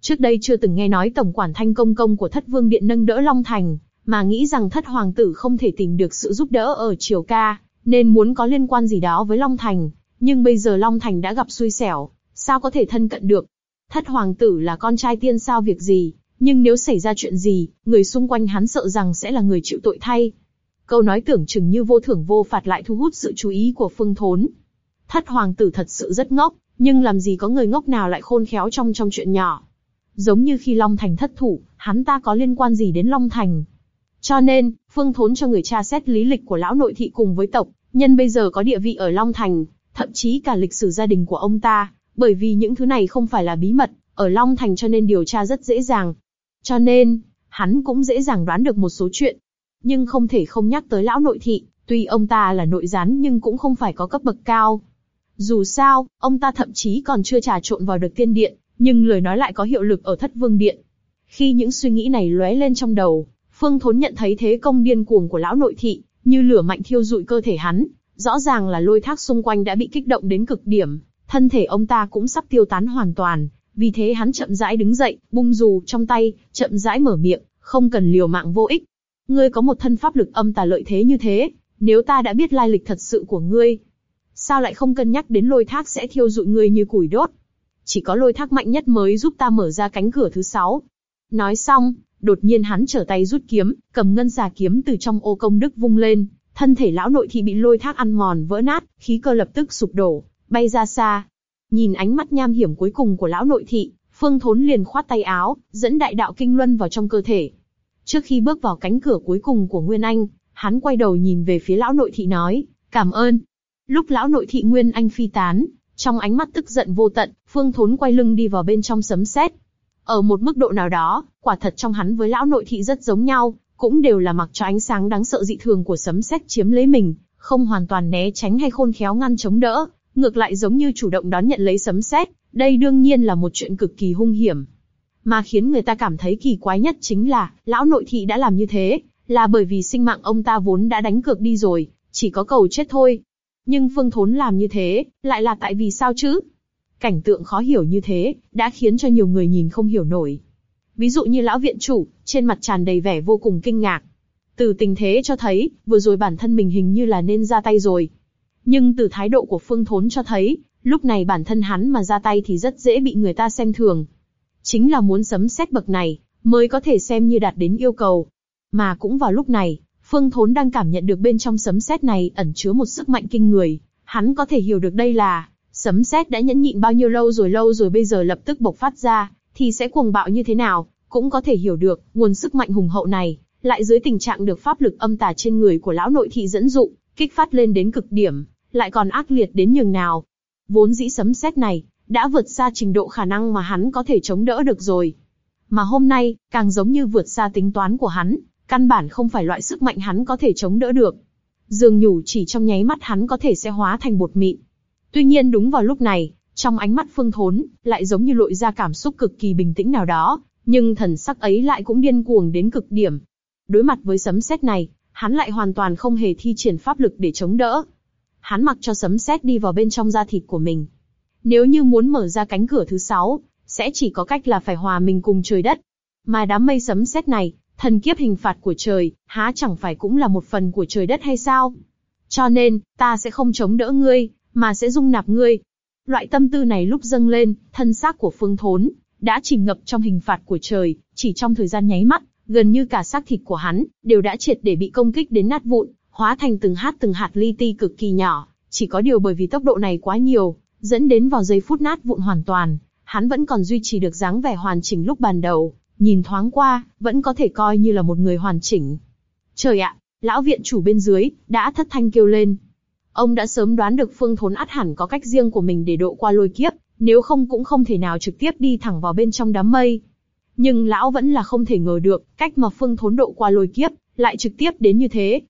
Trước đây chưa từng nghe nói tổng quản thanh công công của thất vương điện nâng đỡ Long Thành, mà nghĩ rằng thất hoàng tử không thể tìm được sự giúp đỡ ở triều ca, nên muốn có liên quan gì đó với Long Thành. Nhưng bây giờ Long Thành đã gặp xui xẻo, sao có thể thân cận được? Thất hoàng tử là con trai tiên sao việc gì, nhưng nếu xảy ra chuyện gì, người xung quanh hắn sợ rằng sẽ là người chịu tội thay. Câu nói tưởng chừng như vô thưởng vô phạt lại thu hút sự chú ý của Phương Thốn. Thất hoàng tử thật sự rất ngốc, nhưng làm gì có người ngốc nào lại khôn khéo trong trong chuyện nhỏ. Giống như khi Long Thành thất thủ, hắn ta có liên quan gì đến Long Thành. Cho nên, Phương Thốn cho người tra xét lý lịch của lão nội thị cùng với tộc, nhân bây giờ có địa vị ở Long Thành, thậm chí cả lịch sử gia đình của ông ta, bởi vì những thứ này không phải là bí mật, ở Long Thành cho nên điều tra rất dễ dàng. Cho nên, hắn cũng dễ dàng đoán được một số chuyện. Nhưng không thể không nhắc tới lão nội thị, tuy ông ta là nội gián nhưng cũng không phải có cấp bậc cao. Dù sao, ông ta thậm chí còn chưa trà trộn vào được tiên điện, nhưng lời nói lại có hiệu lực ở thất vương điện. Khi những suy nghĩ này lóe lên trong đầu, Phương Thốn nhận thấy thế công điên cuồng của lão nội thị, như lửa mạnh thiêu rụi cơ thể hắn, rõ ràng là lôi thác xung quanh đã bị kích động đến cực điểm, thân thể ông ta cũng sắp tiêu tán hoàn toàn. Vì thế hắn chậm rãi đứng dậy, bung dù trong tay, chậm rãi mở miệng, không cần liều mạng vô ích. Ngươi có một thân pháp lực âm tà lợi thế như thế, nếu ta đã biết lai lịch thật sự của ngươi, sao lại không cân nhắc đến lôi thác sẽ thiêu dụi ngươi như củi đốt? Chỉ có lôi thác mạnh nhất mới giúp ta mở ra cánh cửa thứ sáu. Nói xong, đột nhiên hắn trở tay rút kiếm, cầm ngân xà kiếm từ trong ô công đức vung lên, thân thể lão nội thị bị lôi thác ăn mòn vỡ nát, khí cơ lập tức sụp đổ, bay ra xa. Nhìn ánh mắt nham hiểm cuối cùng của lão nội thị, Phương Thốn liền khoát tay áo, dẫn đại đạo kinh luân vào trong cơ thể. Trước khi bước vào cánh cửa cuối cùng của Nguyên Anh, hắn quay đầu nhìn về phía lão nội thị nói, cảm ơn. Lúc lão nội thị Nguyên Anh phi tán, trong ánh mắt tức giận vô tận, Phương Thốn quay lưng đi vào bên trong sấm sét. Ở một mức độ nào đó, quả thật trong hắn với lão nội thị rất giống nhau, cũng đều là mặc cho ánh sáng đáng sợ dị thường của sấm sét chiếm lấy mình, không hoàn toàn né tránh hay khôn khéo ngăn chống đỡ, ngược lại giống như chủ động đón nhận lấy sấm sét. Đây đương nhiên là một chuyện cực kỳ hung hiểm. Mà khiến người ta cảm thấy kỳ quái nhất chính là, lão nội thị đã làm như thế, là bởi vì sinh mạng ông ta vốn đã đánh cược đi rồi, chỉ có cầu chết thôi. Nhưng Phương Thốn làm như thế, lại là tại vì sao chứ? Cảnh tượng khó hiểu như thế, đã khiến cho nhiều người nhìn không hiểu nổi. Ví dụ như lão viện chủ, trên mặt tràn đầy vẻ vô cùng kinh ngạc. Từ tình thế cho thấy, vừa rồi bản thân mình hình như là nên ra tay rồi. Nhưng từ thái độ của Phương Thốn cho thấy, lúc này bản thân hắn mà ra tay thì rất dễ bị người ta xem thường. Chính là muốn sấm xét bậc này, mới có thể xem như đạt đến yêu cầu. Mà cũng vào lúc này, Phương Thốn đang cảm nhận được bên trong sấm xét này ẩn chứa một sức mạnh kinh người. Hắn có thể hiểu được đây là sấm sét đã nhẫn nhịn bao nhiêu lâu rồi lâu rồi bây giờ lập tức bộc phát ra, thì sẽ cuồng bạo như thế nào, cũng có thể hiểu được nguồn sức mạnh hùng hậu này, lại dưới tình trạng được pháp lực âm tà trên người của lão nội thị dẫn dụ, kích phát lên đến cực điểm, lại còn ác liệt đến nhường nào. Vốn dĩ sấm sét này đã vượt xa trình độ khả năng mà hắn có thể chống đỡ được rồi. Mà hôm nay, càng giống như vượt xa tính toán của hắn, căn bản không phải loại sức mạnh hắn có thể chống đỡ được. Dường nhủ chỉ trong nháy mắt hắn có thể sẽ hóa thành bột mịn. Tuy nhiên đúng vào lúc này, trong ánh mắt Phương Thốn, lại giống như lội ra cảm xúc cực kỳ bình tĩnh nào đó, nhưng thần sắc ấy lại cũng điên cuồng đến cực điểm. Đối mặt với sấm sét này, hắn lại hoàn toàn không hề thi triển pháp lực để chống đỡ. Hắn mặc cho sấm sét đi vào bên trong da thịt của mình. Nếu như muốn mở ra cánh cửa thứ sáu, sẽ chỉ có cách là phải hòa mình cùng trời đất. Mà đám mây sấm sét này, thần kiếp hình phạt của trời, há chẳng phải cũng là một phần của trời đất hay sao? Cho nên, ta sẽ không chống đỡ ngươi, mà sẽ dung nạp ngươi. Loại tâm tư này lúc dâng lên, thân xác của Phương Thốn đã chìm ngập trong hình phạt của trời, chỉ trong thời gian nháy mắt, gần như cả xác thịt của hắn đều đã triệt để bị công kích đến nát vụn, hóa thành từng hạt từng hạt li ti cực kỳ nhỏ. Chỉ có điều bởi vì tốc độ này quá nhiều, dẫn đến vào giây phút nát vụn hoàn toàn, hắn vẫn còn duy trì được dáng vẻ hoàn chỉnh lúc ban đầu, nhìn thoáng qua, vẫn có thể coi như là một người hoàn chỉnh. Trời ạ, lão viện chủ bên dưới, đã thất thanh kêu lên. Ông đã sớm đoán được phương thốn át hẳn có cách riêng của mình để độ qua lôi kiếp, nếu không cũng không thể nào trực tiếp đi thẳng vào bên trong đám mây. Nhưng lão vẫn là không thể ngờ được, cách mà phương thốn độ qua lôi kiếp, lại trực tiếp đến như thế.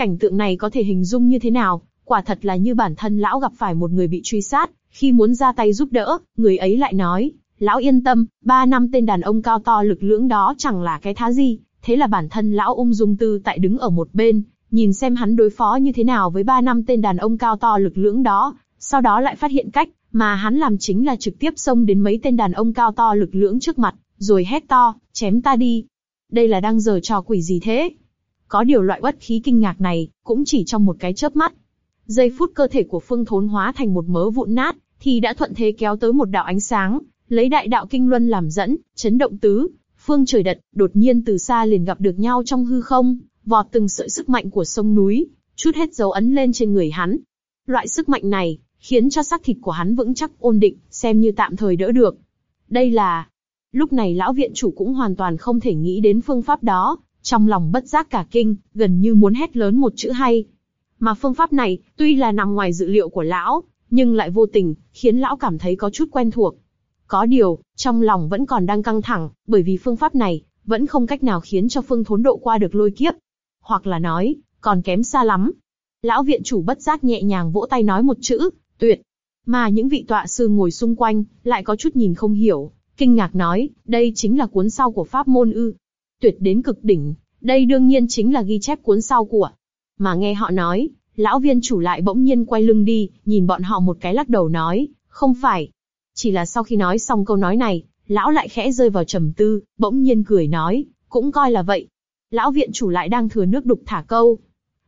Cảnh tượng này có thể hình dung như thế nào, quả thật là như bản thân lão gặp phải một người bị truy sát, khi muốn ra tay giúp đỡ, người ấy lại nói, lão yên tâm, ba năm tên đàn ông cao to lực lưỡng đó chẳng là cái thá gì, thế là bản thân lão ung dung tư tại đứng ở một bên, nhìn xem hắn đối phó như thế nào với ba năm tên đàn ông cao to lực lưỡng đó, sau đó lại phát hiện cách, mà hắn làm chính là trực tiếp xông đến mấy tên đàn ông cao to lực lưỡng trước mặt, rồi hét to, chém ta đi. Đây là đang giờ trò quỷ gì thế? Có điều loại uất khí kinh ngạc này, cũng chỉ trong một cái chớp mắt. Giây phút cơ thể của Phương Thốn hóa thành một mớ vụn nát, thì đã thuận thế kéo tới một đạo ánh sáng, lấy đại đạo kinh luân làm dẫn, chấn động tứ, phương trời đất, đột nhiên từ xa liền gặp được nhau trong hư không, vọt từng sợi sức mạnh của sông núi, chút hết dấu ấn lên trên người hắn. Loại sức mạnh này, khiến cho xác thịt của hắn vững chắc ổn định, xem như tạm thời đỡ được. Đây là... Lúc này lão viện chủ cũng hoàn toàn không thể nghĩ đến phương pháp đó, trong lòng bất giác cả kinh, gần như muốn hét lớn một chữ hay. Mà phương pháp này, tuy là nằm ngoài dự liệu của lão, nhưng lại vô tình, khiến lão cảm thấy có chút quen thuộc. Có điều, trong lòng vẫn còn đang căng thẳng, bởi vì phương pháp này, vẫn không cách nào khiến cho phương thốn độ qua được lôi kiếp. Hoặc là nói, còn kém xa lắm. Lão viện chủ bất giác nhẹ nhàng vỗ tay nói một chữ, tuyệt. Mà những vị tọa sư ngồi xung quanh, lại có chút nhìn không hiểu, kinh ngạc nói, đây chính là cuốn sau của pháp môn ư. Tuyệt đến cực đỉnh, đây đương nhiên chính là ghi chép cuốn sau của. Mà nghe họ nói, lão viên chủ lại bỗng nhiên quay lưng đi, nhìn bọn họ một cái lắc đầu nói, không phải. Chỉ là sau khi nói xong câu nói này, lão lại khẽ rơi vào trầm tư, bỗng nhiên cười nói, cũng coi là vậy. Lão viện chủ lại đang thừa nước đục thả câu.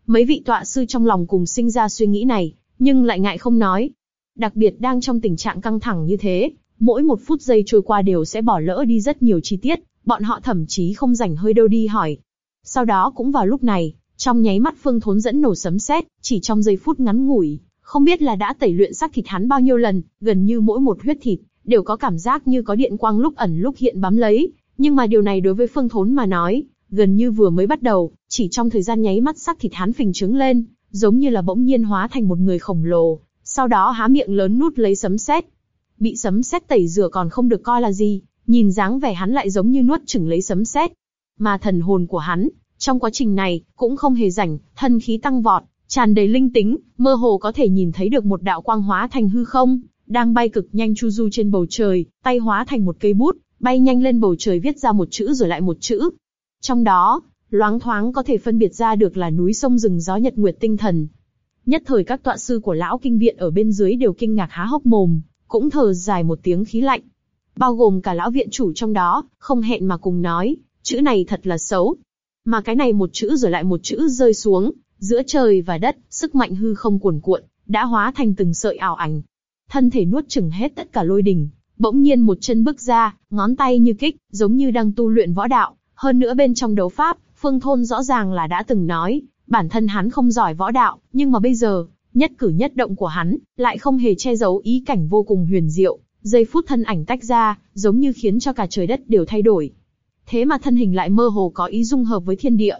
Mấy vị tọa sư trong lòng cùng sinh ra suy nghĩ này, nhưng lại ngại không nói. Đặc biệt đang trong tình trạng căng thẳng như thế, mỗi một phút giây trôi qua đều sẽ bỏ lỡ đi rất nhiều chi tiết, bọn họ thậm chí không rảnh hơi đâu đi hỏi. Sau đó cũng vào lúc này, Trong nháy mắt Phương Thốn dẫn nổ sấm sét, chỉ trong giây phút ngắn ngủi, không biết là đã tẩy luyện xác thịt hắn bao nhiêu lần, gần như mỗi một huyết thịt đều có cảm giác như có điện quang lúc ẩn lúc hiện bám lấy. Nhưng mà điều này đối với Phương Thốn mà nói, gần như vừa mới bắt đầu, chỉ trong thời gian nháy mắt xác thịt hắn phình trứng lên, giống như là bỗng nhiên hóa thành một người khổng lồ, sau đó há miệng lớn nút lấy sấm sét. Bị sấm sét tẩy rửa còn không được coi là gì, nhìn dáng vẻ hắn lại giống như nuốt chửng lấy sấm sét. Mà thần hồn của hắn, trong quá trình này, cũng không hề rảnh, thân khí tăng vọt, tràn đầy linh tính, mơ hồ có thể nhìn thấy được một đạo quang hóa thành hư không, đang bay cực nhanh chu du trên bầu trời, tay hóa thành một cây bút, bay nhanh lên bầu trời viết ra một chữ rồi lại một chữ. Trong đó, loáng thoáng có thể phân biệt ra được là núi sông rừng gió nhật nguyệt tinh thần. Nhất thời các tọa sư của lão kinh viện ở bên dưới đều kinh ngạc há hốc mồm, cũng thở dài một tiếng khí lạnh. Bao gồm cả lão viện chủ trong đó, không hẹn mà cùng nói, chữ này thật là xấu. Mà cái này một chữ rồi lại một chữ rơi xuống, giữa trời và đất, sức mạnh hư không cuồn cuộn, đã hóa thành từng sợi ảo ảnh. Thân thể nuốt chửng hết tất cả lôi đình, bỗng nhiên một chân bước ra, ngón tay như kích, giống như đang tu luyện võ đạo. Hơn nữa bên trong đấu pháp, Phương Thôn rõ ràng là đã từng nói, bản thân hắn không giỏi võ đạo, nhưng mà bây giờ, nhất cử nhất động của hắn, lại không hề che giấu ý cảnh vô cùng huyền diệu, giây phút thân ảnh tách ra, giống như khiến cho cả trời đất đều thay đổi. Thế mà thân hình lại mơ hồ có ý dung hợp với thiên địa.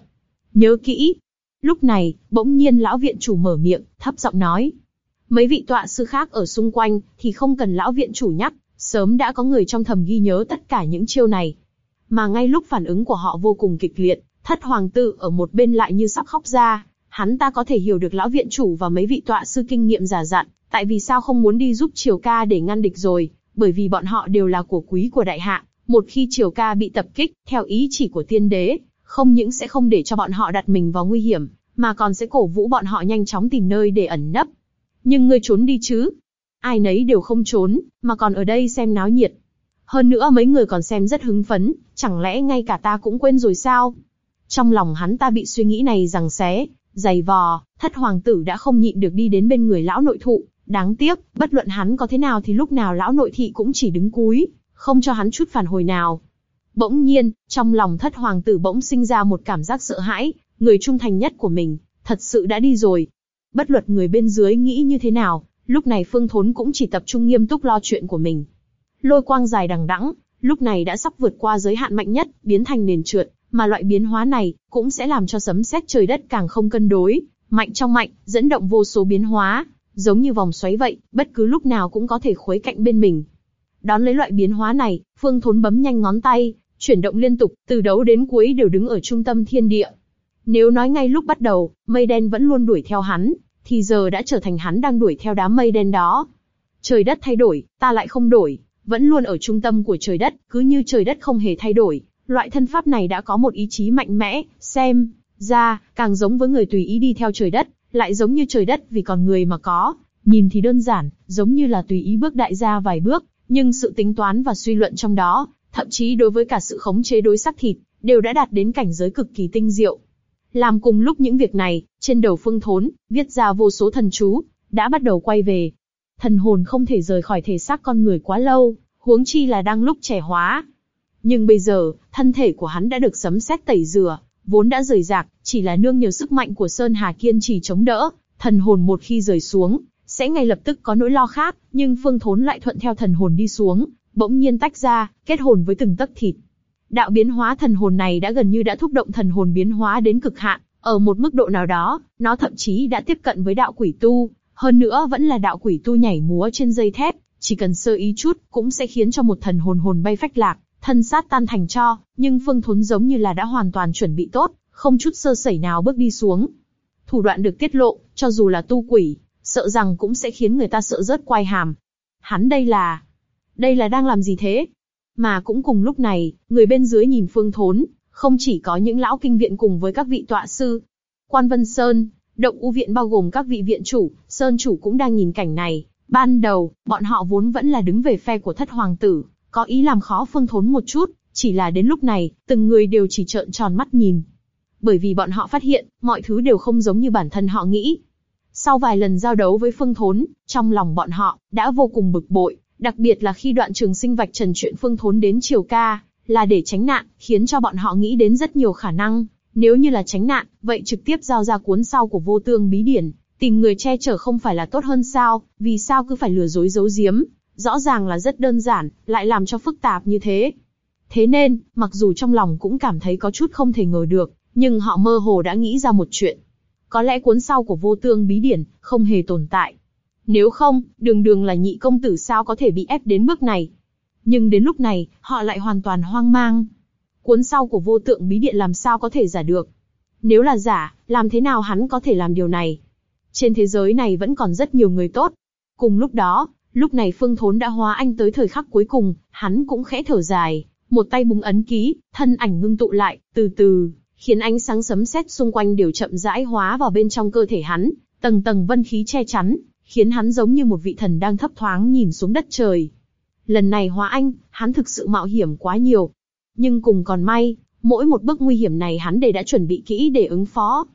Nhớ kỹ. Lúc này, bỗng nhiên lão viện chủ mở miệng, thấp giọng nói. Mấy vị tọa sư khác ở xung quanh, thì không cần lão viện chủ nhắc, sớm đã có người trong thầm ghi nhớ tất cả những chiêu này. Mà ngay lúc phản ứng của họ vô cùng kịch liệt, thất hoàng tử ở một bên lại như sắp khóc ra, hắn ta có thể hiểu được lão viện chủ và mấy vị tọa sư kinh nghiệm giả dặn, tại vì sao không muốn đi giúp triều ca để ngăn địch rồi, bởi vì bọn họ đều là của quý của đại hạ, một khi triều ca bị tập kích, theo ý chỉ của tiên đế, không những sẽ không để cho bọn họ đặt mình vào nguy hiểm, mà còn sẽ cổ vũ bọn họ nhanh chóng tìm nơi để ẩn nấp. Nhưng ngươi trốn đi chứ? Ai nấy đều không trốn, mà còn ở đây xem náo nhiệt. Hơn nữa mấy người còn xem rất hứng phấn, chẳng lẽ ngay cả ta cũng quên rồi sao? Trong lòng hắn ta bị suy nghĩ này rằng xé, dày vò, thất hoàng tử đã không nhịn được đi đến bên người lão nội thụ. Đáng tiếc, bất luận hắn có thế nào thì lúc nào lão nội thị cũng chỉ đứng cúi, không cho hắn chút phản hồi nào. Bỗng nhiên, trong lòng thất hoàng tử bỗng sinh ra một cảm giác sợ hãi, người trung thành nhất của mình, thật sự đã đi rồi. Bất luận người bên dưới nghĩ như thế nào, lúc này Phương Thốn cũng chỉ tập trung nghiêm túc lo chuyện của mình. Lôi quang dài đằng đẵng, lúc này đã sắp vượt qua giới hạn mạnh nhất, biến thành nền trượt, mà loại biến hóa này cũng sẽ làm cho sấm sét trời đất càng không cân đối, mạnh trong mạnh, dẫn động vô số biến hóa, giống như vòng xoáy vậy, bất cứ lúc nào cũng có thể khuấy cạnh bên mình. Đón lấy loại biến hóa này, Phương Thốn bấm nhanh ngón tay, chuyển động liên tục, từ đấu đến cuối đều đứng ở trung tâm thiên địa. Nếu nói ngay lúc bắt đầu, mây đen vẫn luôn đuổi theo hắn, thì giờ đã trở thành hắn đang đuổi theo đám mây đen đó. Trời đất thay đổi, ta lại không đổi, vẫn luôn ở trung tâm của trời đất, cứ như trời đất không hề thay đổi, Loại thân pháp này đã có một ý chí mạnh mẽ, xem ra càng giống với người tùy ý đi theo trời đất, lại giống như trời đất vì còn người mà có. Nhìn thì đơn giản, giống như là tùy ý bước đại gia vài bước, nhưng sự tính toán và suy luận trong đó, thậm chí đối với cả sự khống chế đối sắc thịt, đều đã đạt đến cảnh giới cực kỳ tinh diệu. Làm cùng lúc những việc này, trên đầu phương thốn, viết ra vô số thần chú, đã bắt đầu quay về. Thần hồn không thể rời khỏi thể xác con người quá lâu, huống chi là đang lúc trẻ hóa, nhưng bây giờ, thân thể của hắn đã được sấm sét tẩy rửa, vốn đã rời rạc, chỉ là nương nhờ sức mạnh của Sơn Hà kiên trì chống đỡ, thần hồn một khi rời xuống, sẽ ngay lập tức có nỗi lo khác, nhưng Phương Thốn lại thuận theo thần hồn đi xuống, bỗng nhiên tách ra, kết hồn với từng tấc thịt. Đạo biến hóa thần hồn này đã gần như đã thúc động thần hồn biến hóa đến cực hạn, ở một mức độ nào đó, nó thậm chí đã tiếp cận với đạo quỷ tu, hơn nữa vẫn là đạo quỷ tu nhảy múa trên dây thép, chỉ cần sơ ý chút cũng sẽ khiến cho một thần hồn hồn bay phách lạc, thân sát tan thành cho, nhưng Phương Thốn giống như là đã hoàn toàn chuẩn bị tốt, không chút sơ sẩy nào bước đi xuống. Thủ đoạn được tiết lộ, cho dù là tu quỷ, sợ rằng cũng sẽ khiến người ta sợ rớt quai hàm. Hắn đây là, đây là đang làm gì thế? Mà cũng cùng lúc này, người bên dưới nhìn Phương Thốn, không chỉ có những lão kinh viện cùng với các vị tọa sư, quan Vân Sơn, động u viện bao gồm các vị viện chủ, sơn chủ cũng đang nhìn cảnh này. Ban đầu, bọn họ vốn vẫn là đứng về phe của thất hoàng tử, có ý làm khó Phương Thốn một chút, chỉ là đến lúc này, từng người đều chỉ trợn tròn mắt nhìn. Bởi vì bọn họ phát hiện, mọi thứ đều không giống như bản thân họ nghĩ. Sau vài lần giao đấu với Phương Thốn, trong lòng bọn họ, đã vô cùng bực bội, đặc biệt là khi đoạn trường sinh vạch trần chuyện Phương Thốn đến Triều Ca, là để tránh nạn, khiến cho bọn họ nghĩ đến rất nhiều khả năng, Nếu như là tránh nạn, vậy trực tiếp giao ra cuốn sau của vô tương bí điển, tìm người che chở không phải là tốt hơn sao, vì sao cứ phải lừa dối giấu giếm, rõ ràng là rất đơn giản, lại làm cho phức tạp như thế. Thế nên, mặc dù trong lòng cũng cảm thấy có chút không thể ngờ được, nhưng họ mơ hồ đã nghĩ ra một chuyện. Có lẽ cuốn sau của vô tương bí điển, không hề tồn tại. Nếu không, đường đường là nhị công tử sao có thể bị ép đến bước này. Nhưng đến lúc này, họ lại hoàn toàn hoang mang. Cuốn sau của vô tượng bí điện làm sao có thể giả được. Nếu là giả, làm thế nào hắn có thể làm điều này? Trên thế giới này vẫn còn rất nhiều người tốt. Cùng lúc đó, lúc này Phương Thốn đã hóa anh tới thời khắc cuối cùng, hắn cũng khẽ thở dài, một tay búng ấn ký, thân ảnh ngưng tụ lại, từ từ, khiến ánh sáng sấm sét xung quanh đều chậm rãi hóa vào bên trong cơ thể hắn, tầng tầng vân khí che chắn, khiến hắn giống như một vị thần đang thấp thoáng nhìn xuống đất trời. Lần này hóa anh, hắn thực sự mạo hiểm quá nhiều. Nhưng cùng còn may, mỗi một bước nguy hiểm này hắn đều đã chuẩn bị kỹ để ứng phó.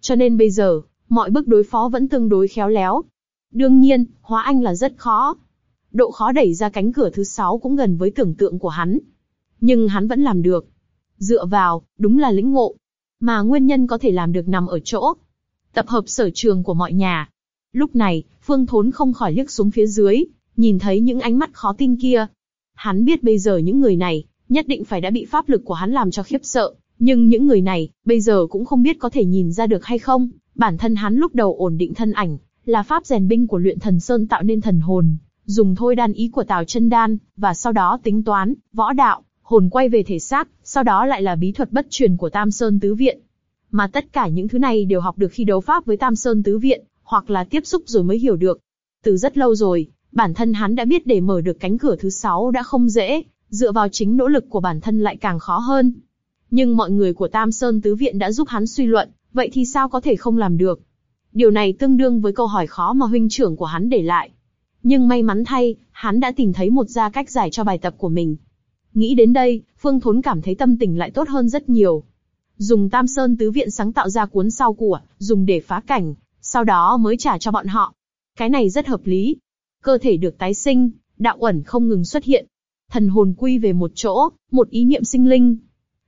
Cho nên bây giờ, mọi bước đối phó vẫn tương đối khéo léo. Đương nhiên, hóa anh là rất khó. Độ khó đẩy ra cánh cửa thứ sáu cũng gần với tưởng tượng của hắn. Nhưng hắn vẫn làm được. Dựa vào, đúng là lĩnh ngộ. Mà nguyên nhân có thể làm được nằm ở chỗ. Tập hợp sở trường của mọi nhà. Lúc này, Phương Thốn không khỏi liếc xuống phía dưới, nhìn thấy những ánh mắt khó tin kia. Hắn biết bây giờ những người này, nhất định phải đã bị pháp lực của hắn làm cho khiếp sợ, nhưng những người này, bây giờ cũng không biết có thể nhìn ra được hay không. Bản thân hắn lúc đầu ổn định thân ảnh, là pháp rèn binh của luyện thần sơn tạo nên thần hồn, dùng thôi đan ý của Tào chân đan, và sau đó tính toán, võ đạo, hồn quay về thể xác, sau đó lại là bí thuật bất truyền của Tam Sơn Tứ Viện. Mà tất cả những thứ này đều học được khi đấu pháp với Tam Sơn Tứ Viện, hoặc là tiếp xúc rồi mới hiểu được. Từ rất lâu rồi, bản thân hắn đã biết để mở được cánh cửa thứ sáu đã không dễ, dựa vào chính nỗ lực của bản thân lại càng khó hơn. Nhưng mọi người của Tam Sơn Tứ Viện đã giúp hắn suy luận, vậy thì sao có thể không làm được? Điều này tương đương với câu hỏi khó mà huynh trưởng của hắn để lại. Nhưng may mắn thay, hắn đã tìm thấy một gia cách giải cho bài tập của mình. Nghĩ đến đây, Phương Thốn cảm thấy tâm tình lại tốt hơn rất nhiều. Dùng Tam Sơn Tứ Viện sáng tạo ra cuốn sau của, dùng để phá cảnh, sau đó mới trả cho bọn họ. Cái này rất hợp lý. Cơ thể được tái sinh, đạo ẩn không ngừng xuất hiện. Thần hồn quy về một chỗ, một ý niệm sinh linh.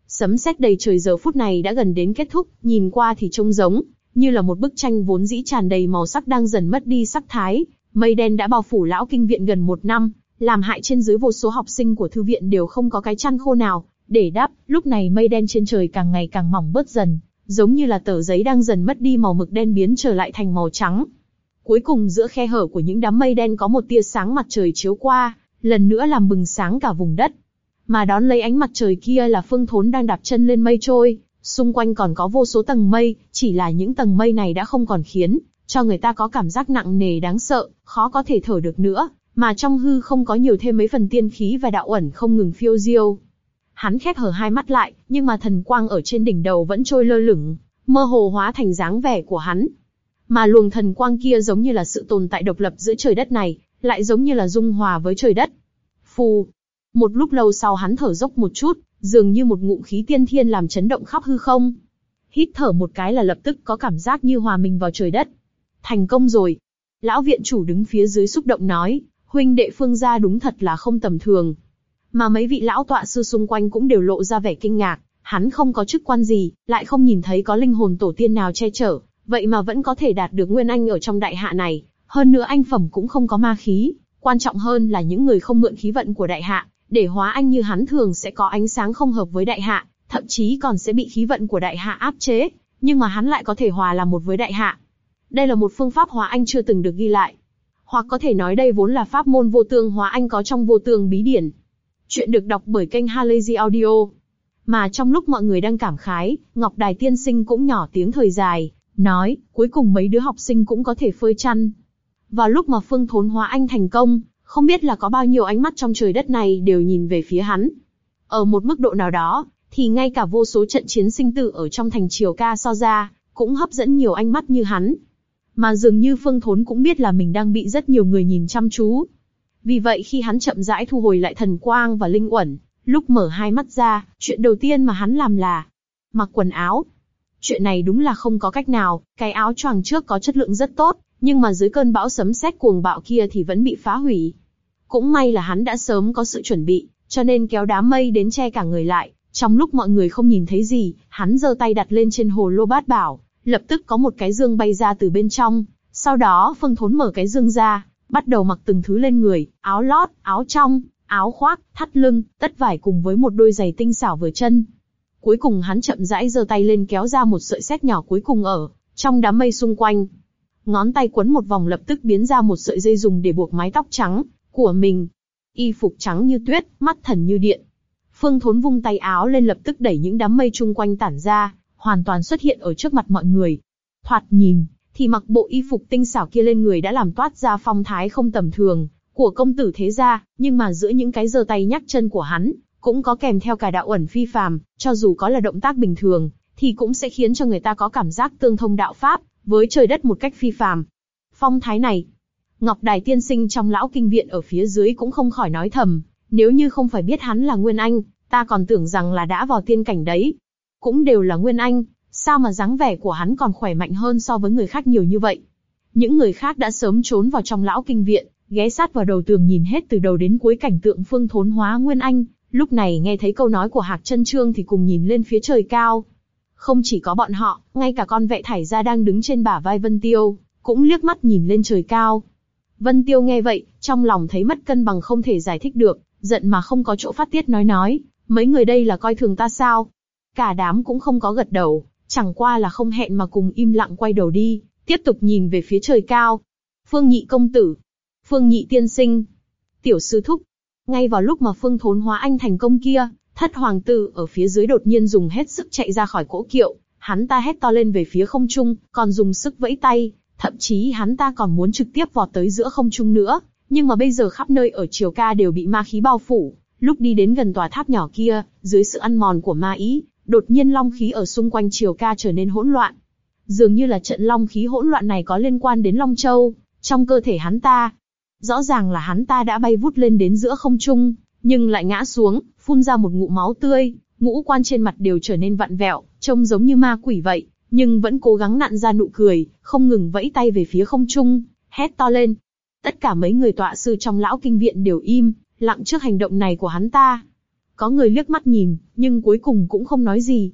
Sấm sét đầy trời giờ phút này đã gần đến kết thúc, nhìn qua thì trông giống, như là một bức tranh vốn dĩ tràn đầy màu sắc đang dần mất đi sắc thái. Mây đen đã bao phủ lão kinh viện gần một năm, làm hại trên dưới vô số học sinh của thư viện đều không có cái chăn khô nào để đắp. Lúc này mây đen trên trời càng ngày càng mỏng bớt dần, giống như là tờ giấy đang dần mất đi màu mực đen biến trở lại thành màu trắng. Cuối cùng giữa khe hở của những đám mây đen có một tia sáng mặt trời chiếu qua, lần nữa làm bừng sáng cả vùng đất. Mà đón lấy ánh mặt trời kia là Phương Thốn đang đạp chân lên mây trôi, xung quanh còn có vô số tầng mây, chỉ là những tầng mây này đã không còn khiến cho người ta có cảm giác nặng nề đáng sợ, khó có thể thở được nữa, mà trong hư không có nhiều thêm mấy phần tiên khí và đạo ẩn không ngừng phiêu diêu. Hắn khép hở hai mắt lại, nhưng mà thần quang ở trên đỉnh đầu vẫn trôi lơ lửng, mơ hồ hóa thành dáng vẻ của hắn. Mà luồng thần quang kia giống như là sự tồn tại độc lập giữa trời đất này, lại giống như là dung hòa với trời đất. Phù. Một lúc lâu sau hắn thở dốc một chút, dường như một ngụm khí tiên thiên làm chấn động khắp hư không. Hít thở một cái là lập tức có cảm giác như hòa mình vào trời đất. Thành công rồi. Lão viện chủ đứng phía dưới xúc động nói, huynh đệ phương gia đúng thật là không tầm thường mà mấy vị lão tọa sư xung quanh cũng đều lộ ra vẻ kinh ngạc. Hắn không có chức quan gì, lại không nhìn thấy có linh hồn tổ tiên nào che chở, vậy mà vẫn có thể đạt được nguyên anh ở trong đại hạ này. Hơn nữa anh phẩm cũng không có ma khí, quan trọng hơn là những người không mượn khí vận của đại hạ, để hóa anh như hắn thường sẽ có ánh sáng không hợp với đại hạ, thậm chí còn sẽ bị khí vận của đại hạ áp chế, nhưng mà hắn lại có thể hòa làm một với đại hạ. Đây là một phương pháp hóa anh chưa từng được ghi lại. Hoặc có thể nói đây vốn là pháp môn vô tương hóa anh có trong vô tương bí điển. Chuyện được đọc bởi kênh Halazy Audio. Mà trong lúc mọi người đang cảm khái, Ngọc Đài tiên sinh cũng nhỏ tiếng thời dài, nói, cuối cùng mấy đứa học sinh cũng có thể phơi chăn. Vào lúc mà Phương Thốn Hóa Anh thành công, không biết là có bao nhiêu ánh mắt trong trời đất này đều nhìn về phía hắn. Ở một mức độ nào đó, thì ngay cả vô số trận chiến sinh tử ở trong thành triều ca so ra, cũng hấp dẫn nhiều ánh mắt như hắn. Mà dường như Phương Thốn cũng biết là mình đang bị rất nhiều người nhìn chăm chú. Vì vậy khi hắn chậm rãi thu hồi lại thần quang và linh uẩn, lúc mở hai mắt ra, chuyện đầu tiên mà hắn làm là mặc quần áo. Chuyện này đúng là không có cách nào, cái áo choàng trước có chất lượng rất tốt, nhưng mà dưới cơn bão sấm sét cuồng bạo kia thì vẫn bị phá hủy. Cũng may là hắn đã sớm có sự chuẩn bị, cho nên kéo đám mây đến che cả người lại, Trong lúc mọi người không nhìn thấy gì, hắn giơ tay đặt lên trên hồ lô bát bảo, lập tức có một cái dương bay ra từ bên trong. Sau đó Phương Thốn mở cái dương ra, bắt đầu mặc từng thứ lên người, áo lót, áo trong, áo khoác, thắt lưng, tất vải cùng với một đôi giày tinh xảo vừa chân. Cuối cùng hắn chậm rãi giơ tay lên kéo ra một sợi xét nhỏ cuối cùng ở trong đám mây xung quanh. Ngón tay quấn một vòng lập tức biến ra một sợi dây dùng để buộc mái tóc trắng của mình. Y phục trắng như tuyết, mắt thần như điện. Phương Thốn vung tay áo lên lập tức đẩy những đám mây chung quanh tản ra, hoàn toàn xuất hiện ở trước mặt mọi người. Thoạt nhìn, thì mặc bộ y phục tinh xảo kia lên người đã làm toát ra phong thái không tầm thường của công tử thế gia, nhưng mà giữa những cái giơ tay nhắc chân của hắn, cũng có kèm theo cả đạo ẩn phi phàm, cho dù có là động tác bình thường, thì cũng sẽ khiến cho người ta có cảm giác tương thông đạo pháp với trời đất một cách phi phàm. Phong thái này, Ngọc Đài tiên sinh trong lão kinh viện ở phía dưới cũng không khỏi nói thầm, nếu như không phải biết hắn là Nguyên Anh, ta còn tưởng rằng là đã vào tiên cảnh đấy. Cũng đều là Nguyên Anh, sao mà dáng vẻ của hắn còn khỏe mạnh hơn so với người khác nhiều như vậy? Những người khác đã sớm trốn vào trong lão kinh viện, ghé sát vào đầu tường nhìn hết từ đầu đến cuối cảnh tượng phương thốn hóa Nguyên Anh, lúc này nghe thấy câu nói của Hạc Chân Trương thì cùng nhìn lên phía trời cao. Không chỉ có bọn họ, ngay cả con vệ thải ra đang đứng trên bả vai Vân Tiêu, cũng liếc mắt nhìn lên trời cao. Vân Tiêu nghe vậy, trong lòng thấy mất cân bằng không thể giải thích được, giận mà không có chỗ phát tiết nói nói, mấy người đây là coi thường ta sao? Cả đám cũng không có gật đầu, chẳng qua là không hẹn mà cùng im lặng quay đầu đi, tiếp tục nhìn về phía trời cao. Phương Nhị công tử, Phương Nhị tiên sinh, tiểu sư thúc. Ngay vào lúc mà Phương Thốn hóa anh thành công kia, thất hoàng tử ở phía dưới đột nhiên dùng hết sức chạy ra khỏi cỗ kiệu, hắn ta hét to lên về phía không trung, còn dùng sức vẫy tay, thậm chí hắn ta còn muốn trực tiếp vọt tới giữa không trung nữa, nhưng mà bây giờ khắp nơi ở triều ca đều bị ma khí bao phủ. Lúc đi đến gần tòa tháp nhỏ kia, dưới sự ăn mòn của ma ý, đột nhiên long khí ở xung quanh triều ca trở nên hỗn loạn. Dường như là trận long khí hỗn loạn này có liên quan đến Long Châu, trong cơ thể hắn ta. Rõ ràng là hắn ta đã bay vút lên đến giữa không trung, nhưng lại ngã xuống, phun ra một ngụm máu tươi, ngũ quan trên mặt đều trở nên vặn vẹo, trông giống như ma quỷ vậy, nhưng vẫn cố gắng nặn ra nụ cười, không ngừng vẫy tay về phía không trung, hét to lên. Tất cả mấy người tọa sư trong lão kinh viện đều im, lặng trước hành động này của hắn ta. Có người liếc mắt nhìn, nhưng cuối cùng cũng không nói gì.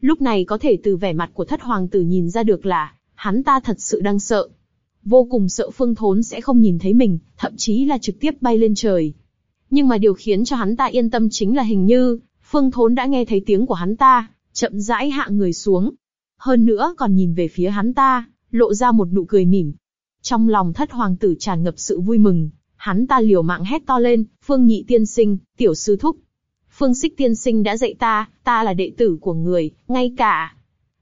Lúc này có thể từ vẻ mặt của thất hoàng tử nhìn ra được là, hắn ta thật sự đang sợ. Vô cùng sợ phương thốn sẽ không nhìn thấy mình, thậm chí là trực tiếp bay lên trời. Nhưng mà điều khiến cho hắn ta yên tâm chính là hình như, phương thốn đã nghe thấy tiếng của hắn ta, chậm rãi hạ người xuống. Hơn nữa còn nhìn về phía hắn ta, lộ ra một nụ cười mỉm. Trong lòng thất hoàng tử tràn ngập sự vui mừng, hắn ta liều mạng hét to lên, phương nhị tiên sinh, tiểu sư thúc. Phương xích tiên sinh đã dạy ta, ta là đệ tử của người, ngay cả,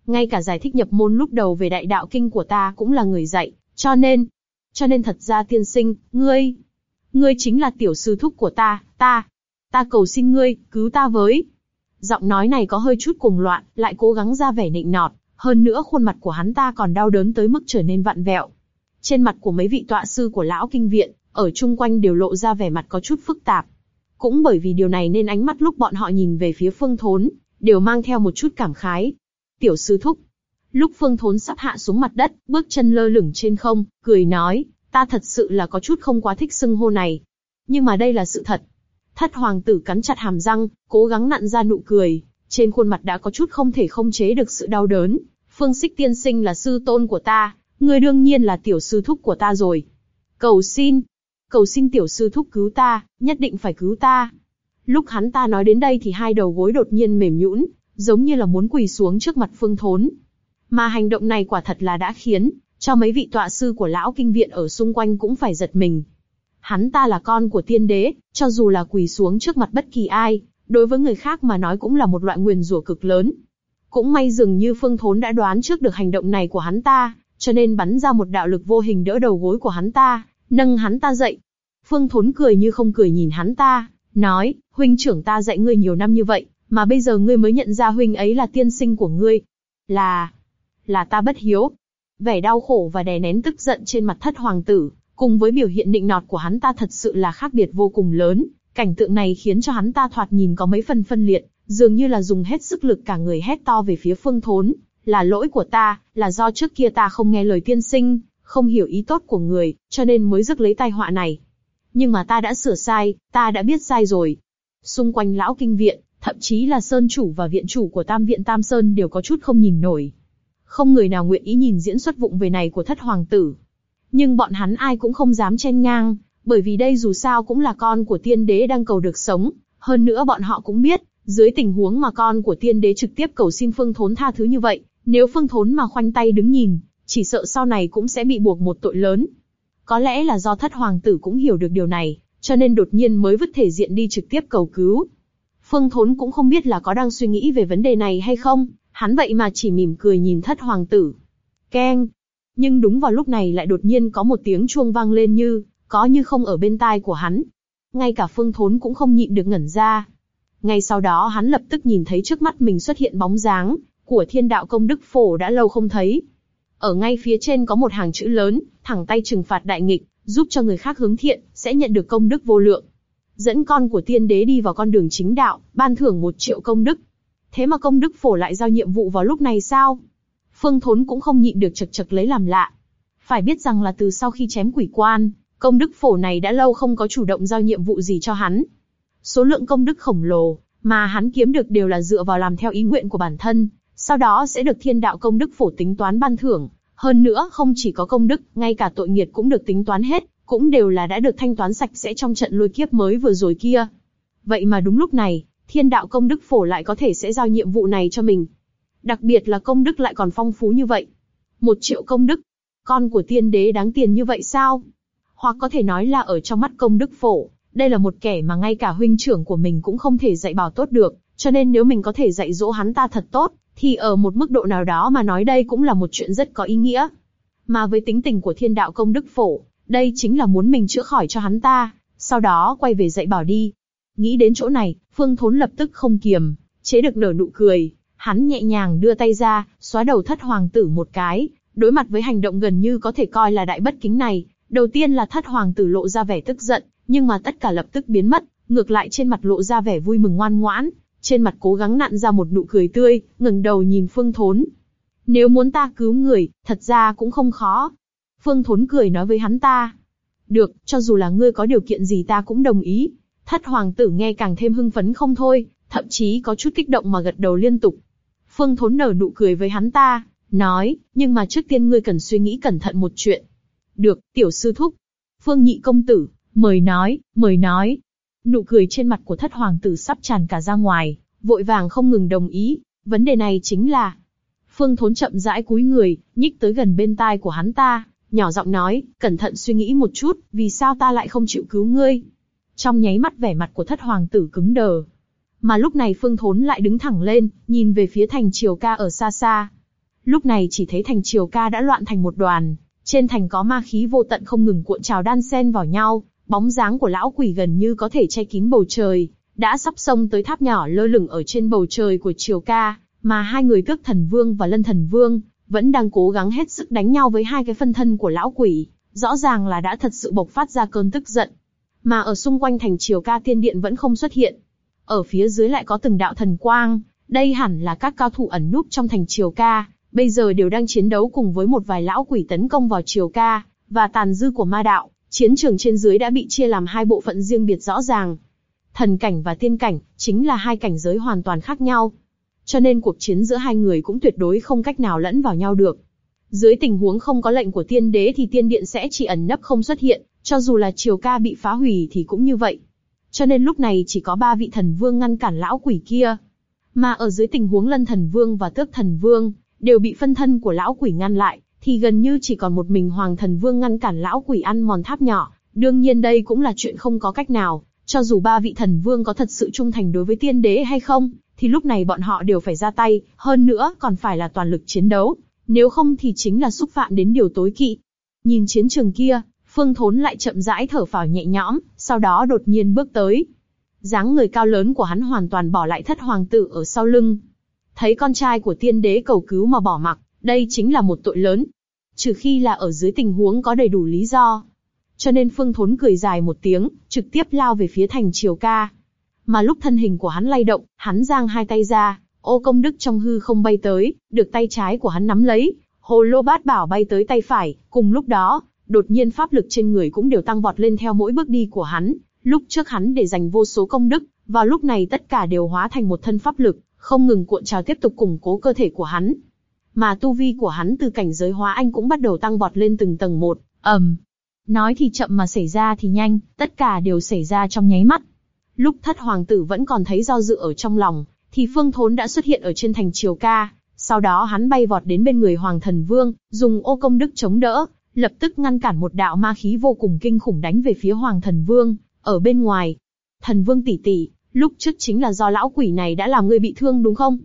ngay cả giải thích nhập môn lúc đầu về đại đạo kinh của ta cũng là người dạy, cho nên, cho nên thật ra tiên sinh, ngươi, ngươi chính là tiểu sư thúc của ta, ta, ta cầu xin ngươi, cứu ta với. Giọng nói này có hơi chút cuồng loạn, lại cố gắng ra vẻ nịnh nọt, hơn nữa khuôn mặt của hắn ta còn đau đớn tới mức trở nên vặn vẹo. Trên mặt của mấy vị tọa sư của lão kinh viện, ở chung quanh đều lộ ra vẻ mặt có chút phức tạp. Cũng bởi vì điều này nên ánh mắt lúc bọn họ nhìn về phía phương thốn, đều mang theo một chút cảm khái. Tiểu sư thúc. Lúc phương thốn sắp hạ xuống mặt đất, bước chân lơ lửng trên không, cười nói, ta thật sự là có chút không quá thích xưng hô này. Nhưng mà đây là sự thật. Thất hoàng tử cắn chặt hàm răng, cố gắng nặn ra nụ cười, trên khuôn mặt đã có chút không thể không chế được sự đau đớn. Phương Sích tiên sinh là sư tôn của ta, người đương nhiên là tiểu sư thúc của ta rồi. Cầu xin, cầu xin tiểu sư thúc cứu ta, nhất định phải cứu ta. Lúc hắn ta nói đến đây thì hai đầu gối đột nhiên mềm nhũn, giống như là muốn quỳ xuống trước mặt Phương Thốn. Mà hành động này quả thật là đã khiến cho mấy vị tọa sư của lão kinh viện ở xung quanh cũng phải giật mình. Hắn ta là con của tiên đế, cho dù là quỳ xuống trước mặt bất kỳ ai, đối với người khác mà nói cũng là một loại nguyền rủa cực lớn. Cũng may dường như Phương Thốn đã đoán trước được hành động này của hắn ta, cho nên bắn ra một đạo lực vô hình đỡ đầu gối của hắn ta, nâng hắn ta dậy. Phương Thốn cười như không cười nhìn hắn ta, nói, huynh trưởng ta dạy ngươi nhiều năm như vậy, mà bây giờ ngươi mới nhận ra huynh ấy là tiên sinh của ngươi. Là, là ta bất hiếu. Vẻ đau khổ và đè nén tức giận trên mặt thất hoàng tử, cùng với biểu hiện định nọt của hắn ta thật sự là khác biệt vô cùng lớn. Cảnh tượng này khiến cho hắn ta thoạt nhìn có mấy phần phân liệt, dường như là dùng hết sức lực cả người hét to về phía phương thốn. Là lỗi của ta, là do trước kia ta không nghe lời tiên sinh, không hiểu ý tốt của người, cho nên mới rước lấy tai họa này. Nhưng mà ta đã sửa sai, ta đã biết sai rồi. Xung quanh lão kinh viện, thậm chí là sơn chủ và viện chủ của tam viện Tam Sơn đều có chút không nhìn nổi. Không người nào nguyện ý nhìn diễn xuất vụng về này của thất hoàng tử. Nhưng bọn hắn ai cũng không dám chen ngang, bởi vì đây dù sao cũng là con của tiên đế đang cầu được sống. Hơn nữa bọn họ cũng biết, dưới tình huống mà con của tiên đế trực tiếp cầu xin phương thốn tha thứ như vậy, nếu phương thốn mà khoanh tay đứng nhìn, chỉ sợ sau này cũng sẽ bị buộc một tội lớn. Có lẽ là do thất hoàng tử cũng hiểu được điều này, cho nên đột nhiên mới vứt thể diện đi trực tiếp cầu cứu. Phương Thốn cũng không biết là có đang suy nghĩ về vấn đề này hay không, hắn vậy mà chỉ mỉm cười nhìn thất hoàng tử. Keng. Nhưng đúng vào lúc này lại đột nhiên có một tiếng chuông vang lên như, có như không ở bên tai của hắn. Ngay cả Phương Thốn cũng không nhịn được ngẩn ra. Ngay sau đó hắn lập tức nhìn thấy trước mắt mình xuất hiện bóng dáng của thiên đạo công đức phổ đã lâu không thấy. Ở ngay phía trên có một hàng chữ lớn, thẳng tay trừng phạt đại nghịch, giúp cho người khác hướng thiện, sẽ nhận được công đức vô lượng. Dẫn con của tiên đế đi vào con đường chính đạo, ban thưởng một triệu công đức. Thế mà công đức phổ lại giao nhiệm vụ vào lúc này sao? Phương Thốn cũng không nhịn được chật chật lấy làm lạ. Phải biết rằng là từ sau khi chém quỷ quan, công đức phổ này đã lâu không có chủ động giao nhiệm vụ gì cho hắn. Số lượng công đức khổng lồ, mà hắn kiếm được đều là dựa vào làm theo ý nguyện của bản thân, sau đó sẽ được thiên đạo công đức phổ tính toán ban thưởng. Hơn nữa không chỉ có công đức, ngay cả tội nghiệt cũng được tính toán hết, cũng đều là đã được thanh toán sạch sẽ trong trận lôi kiếp mới vừa rồi kia. Vậy mà đúng lúc này, thiên đạo công đức phổ lại có thể sẽ giao nhiệm vụ này cho mình. Đặc biệt là công đức lại còn phong phú như vậy. Một triệu công đức. Con của tiên đế đáng tiền như vậy sao? Hoặc có thể nói là ở trong mắt công đức phổ, đây là một kẻ mà ngay cả huynh trưởng của mình cũng không thể dạy bảo tốt được, cho nên nếu mình có thể dạy dỗ hắn ta thật tốt, thì ở một mức độ nào đó mà nói đây cũng là một chuyện rất có ý nghĩa. Mà với tính tình của thiên đạo công đức phổ, đây chính là muốn mình chữa khỏi cho hắn ta, sau đó quay về dạy bảo đi. Nghĩ đến chỗ này, Phương Thốn lập tức không kiềm, chế được nở nụ cười, hắn nhẹ nhàng đưa tay ra, xóa đầu thất hoàng tử một cái, đối mặt với hành động gần như có thể coi là đại bất kính này, đầu tiên là thất hoàng tử lộ ra vẻ tức giận, nhưng mà tất cả lập tức biến mất, ngược lại trên mặt lộ ra vẻ vui mừng ngoan ngoãn, trên mặt cố gắng nặn ra một nụ cười tươi, ngẩng đầu nhìn Phương Thốn. Nếu muốn ta cứu người, thật ra cũng không khó. Phương Thốn cười nói với hắn ta. Được, cho dù là ngươi có điều kiện gì ta cũng đồng ý. Thất hoàng tử nghe càng thêm hưng phấn không thôi, thậm chí có chút kích động mà gật đầu liên tục. Phương Thốn nở nụ cười với hắn ta, nói, nhưng mà trước tiên ngươi cần suy nghĩ cẩn thận một chuyện. Được, tiểu sư thúc. Phương nhị công tử, mời nói, mời nói. Nụ cười trên mặt của thất hoàng tử sắp tràn cả ra ngoài, vội vàng không ngừng đồng ý. Vấn đề này chính là, Phương Thốn chậm rãi cúi người, nhích tới gần bên tai của hắn ta, nhỏ giọng nói, cẩn thận suy nghĩ một chút, vì sao ta lại không chịu cứu ngươi? Trong nháy mắt vẻ mặt của thất hoàng tử cứng đờ. Mà lúc này Phương Thốn lại đứng thẳng lên, nhìn về phía thành Triều Ca ở xa xa. Lúc này chỉ thấy thành Triều Ca đã loạn thành một đoàn, trên thành có ma khí vô tận không ngừng cuộn trào đan xen vào nhau, bóng dáng của lão quỷ gần như có thể che kín bầu trời, đã sắp xông tới tháp nhỏ lơ lửng ở trên bầu trời của Triều Ca, mà hai người cước thần vương và lân thần vương vẫn đang cố gắng hết sức đánh nhau với hai cái phân thân của lão quỷ, rõ ràng là đã thật sự bộc phát ra cơn tức giận. Mà ở xung quanh thành Triều Ca Tiên Điện vẫn không xuất hiện. Ở phía dưới lại có từng đạo thần quang, đây hẳn là các cao thủ ẩn núp trong thành Triều Ca, bây giờ đều đang chiến đấu cùng với một vài lão quỷ tấn công vào Triều Ca, và tàn dư của ma đạo, chiến trường trên dưới đã bị chia làm hai bộ phận riêng biệt rõ ràng. Thần cảnh và tiên cảnh, chính là hai cảnh giới hoàn toàn khác nhau. Cho nên cuộc chiến giữa hai người cũng tuyệt đối không cách nào lẫn vào nhau được. Dưới tình huống không có lệnh của tiên đế thì tiên điện sẽ chỉ ẩn nấp không xuất hiện, cho dù là triều ca bị phá hủy thì cũng như vậy. Cho nên lúc này chỉ có ba vị thần vương ngăn cản lão quỷ kia. Mà ở dưới tình huống lân thần vương và tước thần vương, đều bị phân thân của lão quỷ ngăn lại, thì gần như chỉ còn một mình hoàng thần vương ngăn cản lão quỷ ăn mòn tháp nhỏ. Đương nhiên đây cũng là chuyện không có cách nào, cho dù ba vị thần vương có thật sự trung thành đối với tiên đế hay không, thì lúc này bọn họ đều phải ra tay, hơn nữa còn phải là toàn lực chiến đấu, nếu không thì chính là xúc phạm đến điều tối kỵ. Nhìn chiến trường kia, Phương Thốn lại chậm rãi thở phào nhẹ nhõm, sau đó đột nhiên bước tới. dáng người cao lớn của hắn hoàn toàn bỏ lại thất hoàng tử ở sau lưng. Thấy con trai của tiên đế cầu cứu mà bỏ mặc, đây chính là một tội lớn. Trừ khi là ở dưới tình huống có đầy đủ lý do. Cho nên Phương Thốn cười dài một tiếng, trực tiếp lao về phía thành Triều Ca. Mà lúc thân hình của hắn lay động, hắn giang hai tay ra, ô công đức trong hư không bay tới, được tay trái của hắn nắm lấy, hồ lô bát bảo bay tới tay phải, cùng lúc đó, đột nhiên pháp lực trên người cũng đều tăng vọt lên theo mỗi bước đi của hắn. Lúc trước hắn để dành vô số công đức, Vào lúc này tất cả đều hóa thành một thân pháp lực, không ngừng cuộn trào tiếp tục củng cố cơ thể của hắn. Mà tu vi của hắn từ cảnh giới hóa anh cũng bắt đầu tăng vọt lên từng tầng một, ầm. Nói thì chậm mà xảy ra thì nhanh, tất cả đều xảy ra trong nháy mắt. Lúc thất hoàng tử vẫn còn thấy do dự ở trong lòng, thì Phương Thốn đã xuất hiện ở trên thành Triều Ca. Sau đó hắn bay vọt đến bên người Hoàng Thần Vương, dùng ô công đức chống đỡ, lập tức ngăn cản một đạo ma khí vô cùng kinh khủng đánh về phía Hoàng Thần Vương. Ở bên ngoài, Thần Vương tỷ tỷ, lúc trước chính là do lão quỷ này đã làm ngươi bị thương đúng không?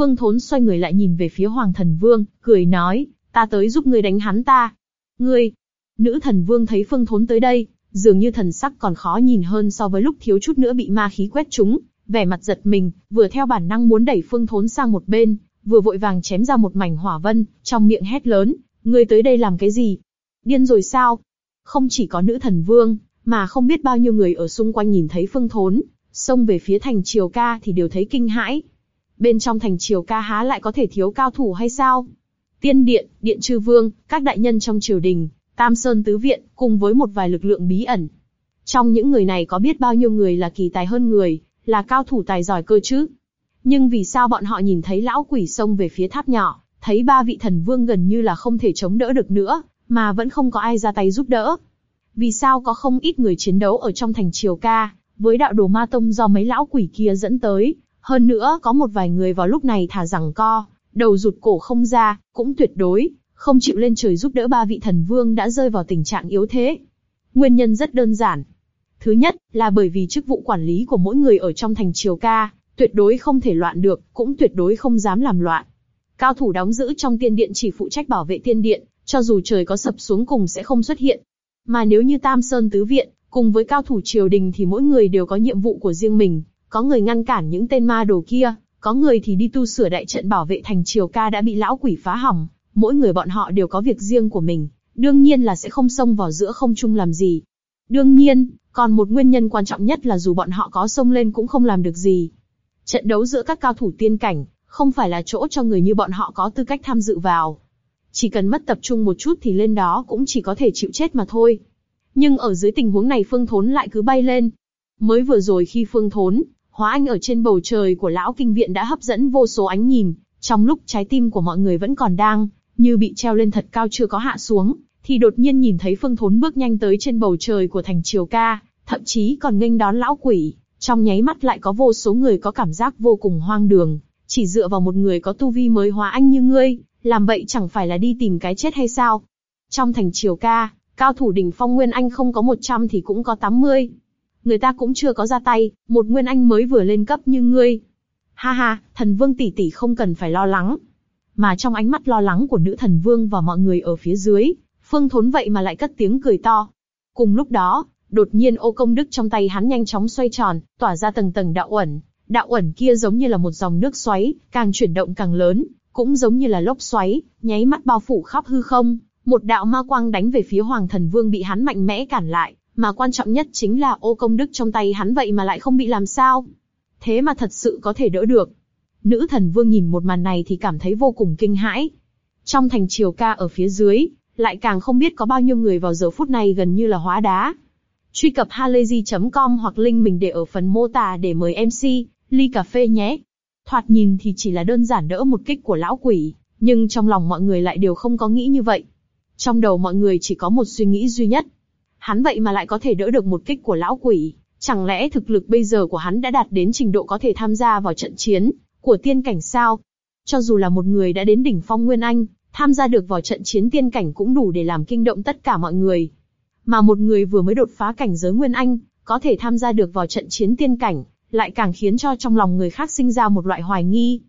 Phương Thốn xoay người lại nhìn về phía Hoàng Thần Vương, cười nói, ta tới giúp ngươi đánh hắn ta. Ngươi, nữ thần vương thấy Phương Thốn tới đây, dường như thần sắc còn khó nhìn hơn so với lúc thiếu chút nữa bị ma khí quét trúng, vẻ mặt giật mình, vừa theo bản năng muốn đẩy Phương Thốn sang một bên, vừa vội vàng chém ra một mảnh hỏa vân, trong miệng hét lớn, ngươi tới đây làm cái gì? Điên rồi sao? Không chỉ có nữ thần vương, mà không biết bao nhiêu người ở xung quanh nhìn thấy Phương Thốn, xông về phía thành Triều Ca thì đều thấy kinh hãi. Bên trong thành Triều Ca há lại có thể thiếu cao thủ hay sao? Tiên điện, điện chư vương, các đại nhân trong triều đình, Tam Sơn Tứ Viện, cùng với một vài lực lượng bí ẩn. Trong những người này có biết bao nhiêu người là kỳ tài hơn người, là cao thủ tài giỏi cơ chứ? Nhưng vì sao bọn họ nhìn thấy lão quỷ xông về phía tháp nhỏ, thấy ba vị thần vương gần như là không thể chống đỡ được nữa, mà vẫn không có ai ra tay giúp đỡ? Vì sao có không ít người chiến đấu ở trong thành Triều Ca, với đạo đồ ma tông do mấy lão quỷ kia dẫn tới, hơn nữa có một vài người vào lúc này thả rằng co, đầu rụt cổ không ra, cũng tuyệt đối không chịu lên trời giúp đỡ ba vị thần vương đã rơi vào tình trạng yếu thế. Nguyên nhân rất đơn giản. Thứ nhất, là bởi vì chức vụ quản lý của mỗi người ở trong thành triều ca, tuyệt đối không thể loạn được, cũng tuyệt đối không dám làm loạn. Cao thủ đóng giữ trong tiên điện chỉ phụ trách bảo vệ tiên điện, cho dù trời có sập xuống cùng sẽ không xuất hiện. Mà nếu như Tam Sơn Tứ Viện, cùng với cao thủ triều đình thì mỗi người đều có nhiệm vụ của riêng mình, có người ngăn cản những tên ma đồ kia, có người thì đi tu sửa đại trận bảo vệ thành triều ca đã bị lão quỷ phá hỏng, mỗi người bọn họ đều có việc riêng của mình, đương nhiên là sẽ không xông vào giữa không trung làm gì. Đương nhiên, còn một nguyên nhân quan trọng nhất là dù bọn họ có xông lên cũng không làm được gì. Trận đấu giữa các cao thủ tiên cảnh, không phải là chỗ cho người như bọn họ có tư cách tham dự vào. Chỉ cần mất tập trung một chút thì lên đó cũng chỉ có thể chịu chết mà thôi. Nhưng ở dưới tình huống này Phương Thốn lại cứ bay lên. Mới vừa rồi khi Phương Thốn, hóa anh ở trên bầu trời của lão kinh viện đã hấp dẫn vô số ánh nhìn, trong lúc trái tim của mọi người vẫn còn đang như bị treo lên thật cao chưa có hạ xuống, thì đột nhiên nhìn thấy Phương Thốn bước nhanh tới trên bầu trời của thành Triều Ca, thậm chí còn nghênh đón lão quỷ. Trong nháy mắt lại có vô số người có cảm giác vô cùng hoang đường, chỉ dựa vào một người có tu vi mới hóa anh như ngươi, làm vậy chẳng phải là đi tìm cái chết hay sao? Trong thành Triều Ca, cao thủ đỉnh phong Nguyên Anh không có 100 thì cũng có 80. Người ta cũng chưa có ra tay, một Nguyên Anh mới vừa lên cấp như ngươi. Ha ha, thần vương tỷ tỷ không cần phải lo lắng, mà trong ánh mắt lo lắng của nữ thần vương và mọi người ở phía dưới, Phương Thốn vậy mà lại cất tiếng cười to. Cùng lúc đó, đột nhiên ô công đức trong tay hắn nhanh chóng xoay tròn, tỏa ra tầng tầng đạo ẩn. Đạo ẩn kia giống như là một dòng nước xoáy, càng chuyển động càng lớn, cũng giống như là lốc xoáy, nháy mắt bao phủ khắp hư không. Một đạo ma quang đánh về phía Hoàng Thần Vương bị hắn mạnh mẽ cản lại, mà quan trọng nhất chính là ô công đức trong tay hắn vậy mà lại không bị làm sao. Thế mà thật sự có thể đỡ được. Nữ thần vương nhìn một màn này thì cảm thấy vô cùng kinh hãi. Trong thành triều ca ở phía dưới, lại càng không biết có bao nhiêu người vào giờ phút này gần như là hóa đá. Truy cập halayzi.com hoặc link mình để ở phần mô tả để mời MC, ly cà phê nhé. Thoạt nhìn thì chỉ là đơn giản đỡ một kích của lão quỷ, nhưng trong lòng mọi người lại đều không có nghĩ như vậy. Trong đầu mọi người chỉ có một suy nghĩ duy nhất. Hắn vậy mà lại có thể đỡ được một kích của lão quỷ, chẳng lẽ thực lực bây giờ của hắn đã đạt đến trình độ có thể tham gia vào trận chiến, của tiên cảnh sao? Cho dù là một người đã đến đỉnh phong Nguyên Anh, tham gia được vào trận chiến tiên cảnh cũng đủ để làm kinh động tất cả mọi người. Mà một người vừa mới đột phá cảnh giới Nguyên Anh, có thể tham gia được vào trận chiến tiên cảnh, lại càng khiến cho trong lòng người khác sinh ra một loại hoài nghi.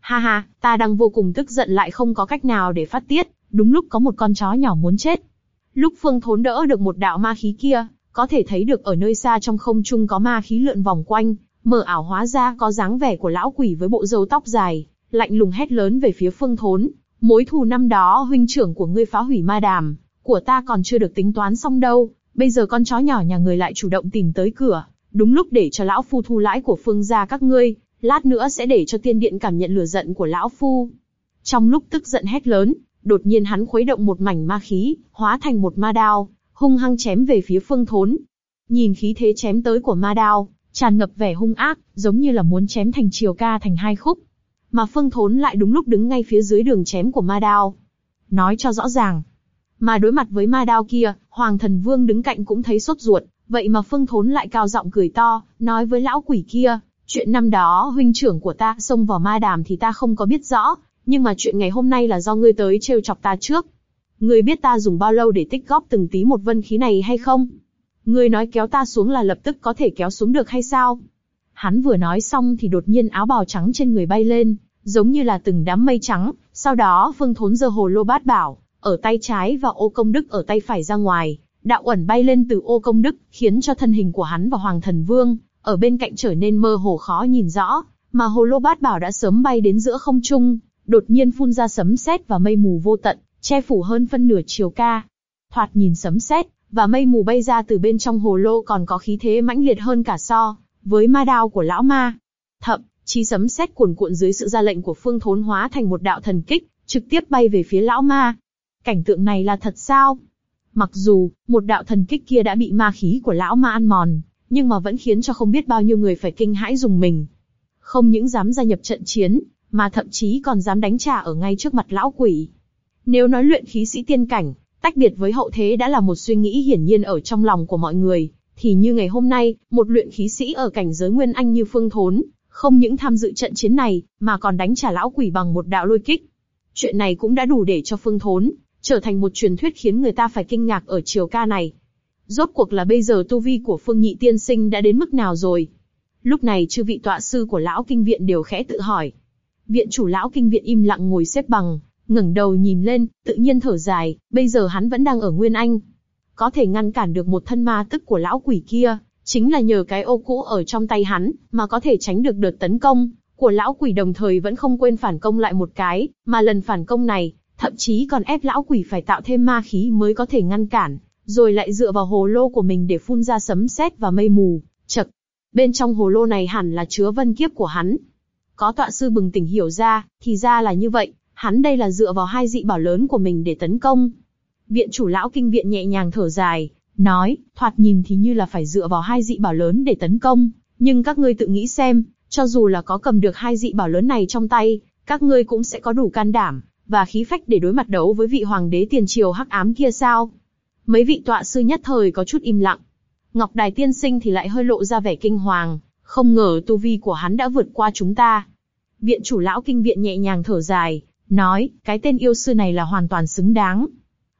Ha ha, ta đang vô cùng tức giận lại không có cách nào để phát tiết, đúng lúc có một con chó nhỏ muốn chết. Lúc Phương Thốn đỡ được một đạo ma khí kia, có thể thấy được ở nơi xa trong không trung có ma khí lượn vòng quanh, mở ảo hóa ra có dáng vẻ của lão quỷ với bộ râu tóc dài, lạnh lùng hét lớn về phía phương thốn. Mối thù năm đó huynh trưởng của ngươi phá hủy ma đàm, của ta còn chưa được tính toán xong đâu, bây giờ con chó nhỏ nhà người lại chủ động tìm tới cửa, đúng lúc để cho lão phu thu lãi của phương gia các ngươi, lát nữa sẽ để cho tiên điện cảm nhận lửa giận của lão phu. Trong lúc tức giận hét lớn, đột nhiên hắn khuấy động một mảnh ma khí, hóa thành một ma đao, hung hăng chém về phía phương thốn. Nhìn khí thế chém tới của ma đao, tràn ngập vẻ hung ác, giống như là muốn chém thành Triều Ca thành hai khúc. Mà Phương Thốn lại đúng lúc đứng ngay phía dưới đường chém của ma đao. Nói cho rõ ràng. Mà đối mặt với ma đao kia, Hoàng Thần Vương đứng cạnh cũng thấy sốt ruột, vậy mà Phương Thốn lại cao giọng cười to, nói với lão quỷ kia, chuyện năm đó huynh trưởng của ta xông vào ma đàm thì ta không có biết rõ, nhưng mà chuyện ngày hôm nay là do ngươi tới trêu chọc ta trước. Ngươi biết ta dùng bao lâu để tích góp từng tí một vân khí này hay không? Ngươi nói kéo ta xuống là lập tức có thể kéo xuống được hay sao? Hắn vừa nói xong thì đột nhiên áo bào trắng trên người bay lên, giống như là từng đám mây trắng. Sau đó Phương Thốn giơ hồ lô bát bảo, ở tay trái và ô công đức ở tay phải ra ngoài, đạo ẩn bay lên từ ô công đức, khiến cho thân hình của hắn và Hoàng Thần Vương ở bên cạnh trở nên mơ hồ khó nhìn rõ, mà hồ lô bát bảo đã sớm bay đến giữa không trung, đột nhiên phun ra sấm sét và mây mù vô tận, che phủ hơn phân nửa chiều ca. Thoạt nhìn sấm sét và mây mù bay ra từ bên trong hồ lô còn có khí thế mãnh liệt hơn cả so với ma đao của lão ma. Thậm chí sấm sét cuồn cuộn dưới sự ra lệnh của Phương Thốn hóa thành một đạo thần kích, trực tiếp bay về phía lão ma. Cảnh tượng này là thật sao? Mặc dù một đạo thần kích kia đã bị ma khí của lão ma ăn mòn, nhưng mà vẫn khiến cho không biết bao nhiêu người phải kinh hãi dùng mình. Không những dám gia nhập trận chiến, mà thậm chí còn dám đánh trả ở ngay trước mặt lão quỷ. Nếu nói luyện khí sĩ tiên cảnh, tách biệt với hậu thế đã là một suy nghĩ hiển nhiên ở trong lòng của mọi người, thì như ngày hôm nay, một luyện khí sĩ ở cảnh giới nguyên anh như Phương Thốn, không những tham dự trận chiến này, mà còn đánh trả lão quỷ bằng một đạo lôi kích. Chuyện này cũng đã đủ để cho Phương Thốn trở thành một truyền thuyết khiến người ta phải kinh ngạc ở triều ca này. Rốt cuộc là bây giờ tu vi của Phương Nhị Tiên Sinh đã đến mức nào rồi? Lúc này chư vị tọa sư của lão kinh viện đều khẽ tự hỏi. Viện chủ lão kinh viện im lặng ngồi xếp bằng, ngẩng đầu nhìn lên, tự nhiên thở dài, bây giờ hắn vẫn đang ở Nguyên Anh. Có thể ngăn cản được một thân ma tức của lão quỷ kia, chính là nhờ cái ô cũ ở trong tay hắn, mà có thể tránh được đợt tấn công của lão quỷ đồng thời vẫn không quên phản công lại một cái, mà lần phản công này, thậm chí còn ép lão quỷ phải tạo thêm ma khí mới có thể ngăn cản, rồi lại dựa vào hồ lô của mình để phun ra sấm sét và mây mù, chật. Bên trong hồ lô này hẳn là chứa vân kiếp của hắn. Có tọa sư bừng tỉnh hiểu ra, thì ra là như vậy, hắn đây là dựa vào hai dị bảo lớn của mình để tấn công. Viện chủ lão kinh viện nhẹ nhàng thở dài, nói, thoạt nhìn thì như là phải dựa vào hai dị bảo lớn để tấn công, nhưng các ngươi tự nghĩ xem, cho dù là có cầm được hai dị bảo lớn này trong tay, các ngươi cũng sẽ có đủ can đảm và khí phách để đối mặt đấu với vị hoàng đế tiền triều hắc ám kia sao? Mấy vị tọa sư nhất thời có chút im lặng. Ngọc Đài tiên sinh thì lại hơi lộ ra vẻ kinh hoàng, không ngờ tu vi của hắn đã vượt qua chúng ta. Viện chủ lão kinh viện nhẹ nhàng thở dài, nói, cái tên yêu sư này là hoàn toàn xứng đáng.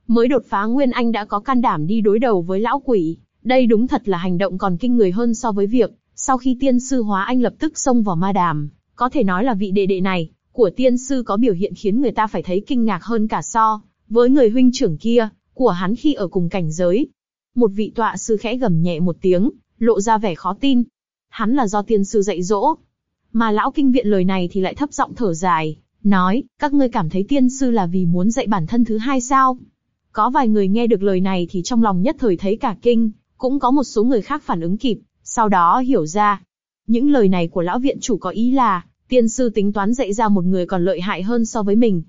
Mới đột phá Nguyên Anh đã có can đảm đi đối đầu với lão quỷ, đây đúng thật là hành động còn kinh người hơn so với việc, sau khi tiên sư hóa anh lập tức xông vào ma đàm, có thể nói là vị đệ đệ này, của tiên sư có biểu hiện khiến người ta phải thấy kinh ngạc hơn cả so, với người huynh trưởng kia, của hắn khi ở cùng cảnh giới. Một vị tọa sư khẽ gầm nhẹ một tiếng, lộ ra vẻ khó tin. Hắn là do tiên sư dạy dỗ. Mà lão kinh viện lời này thì lại thấp giọng thở dài, nói, các ngươi cảm thấy tiên sư là vì muốn dạy bản thân thứ hai sao? Có vài người nghe được lời này thì trong lòng nhất thời thấy cả kinh, cũng có một số người khác phản ứng kịp, sau đó hiểu ra. Những lời này của lão viện chủ có ý là, tiên sư tính toán dạy ra một người còn lợi hại hơn so với mình.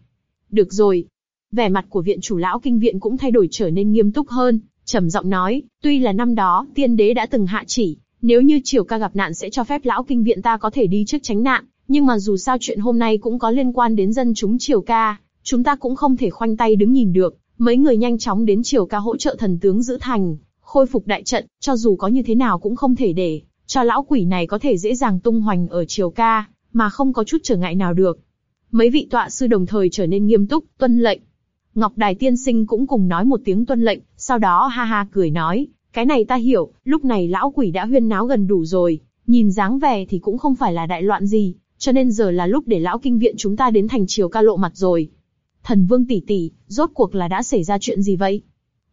Được rồi. Vẻ mặt của viện chủ lão kinh viện cũng thay đổi trở nên nghiêm túc hơn, trầm giọng nói, tuy là năm đó tiên đế đã từng hạ chỉ, nếu như triều ca gặp nạn sẽ cho phép lão kinh viện ta có thể đi trước tránh nạn, nhưng mà dù sao chuyện hôm nay cũng có liên quan đến dân chúng triều ca, chúng ta cũng không thể khoanh tay đứng nhìn được. Mấy người nhanh chóng đến triều ca hỗ trợ thần tướng giữ thành, khôi phục đại trận, cho dù có như thế nào cũng không thể để cho lão quỷ này có thể dễ dàng tung hoành ở triều ca, mà không có chút trở ngại nào được. Mấy vị tọa sư đồng thời trở nên nghiêm túc, tuân lệnh. Ngọc Đài Tiên Sinh cũng cùng nói một tiếng tuân lệnh, sau đó ha ha cười nói, cái này ta hiểu, lúc này lão quỷ đã huyên náo gần đủ rồi, nhìn dáng vẻ thì cũng không phải là đại loạn gì, cho nên giờ là lúc để lão kinh viện chúng ta đến thành triều ca lộ mặt rồi. Thần Vương tỷ tỷ, rốt cuộc là đã xảy ra chuyện gì vậy?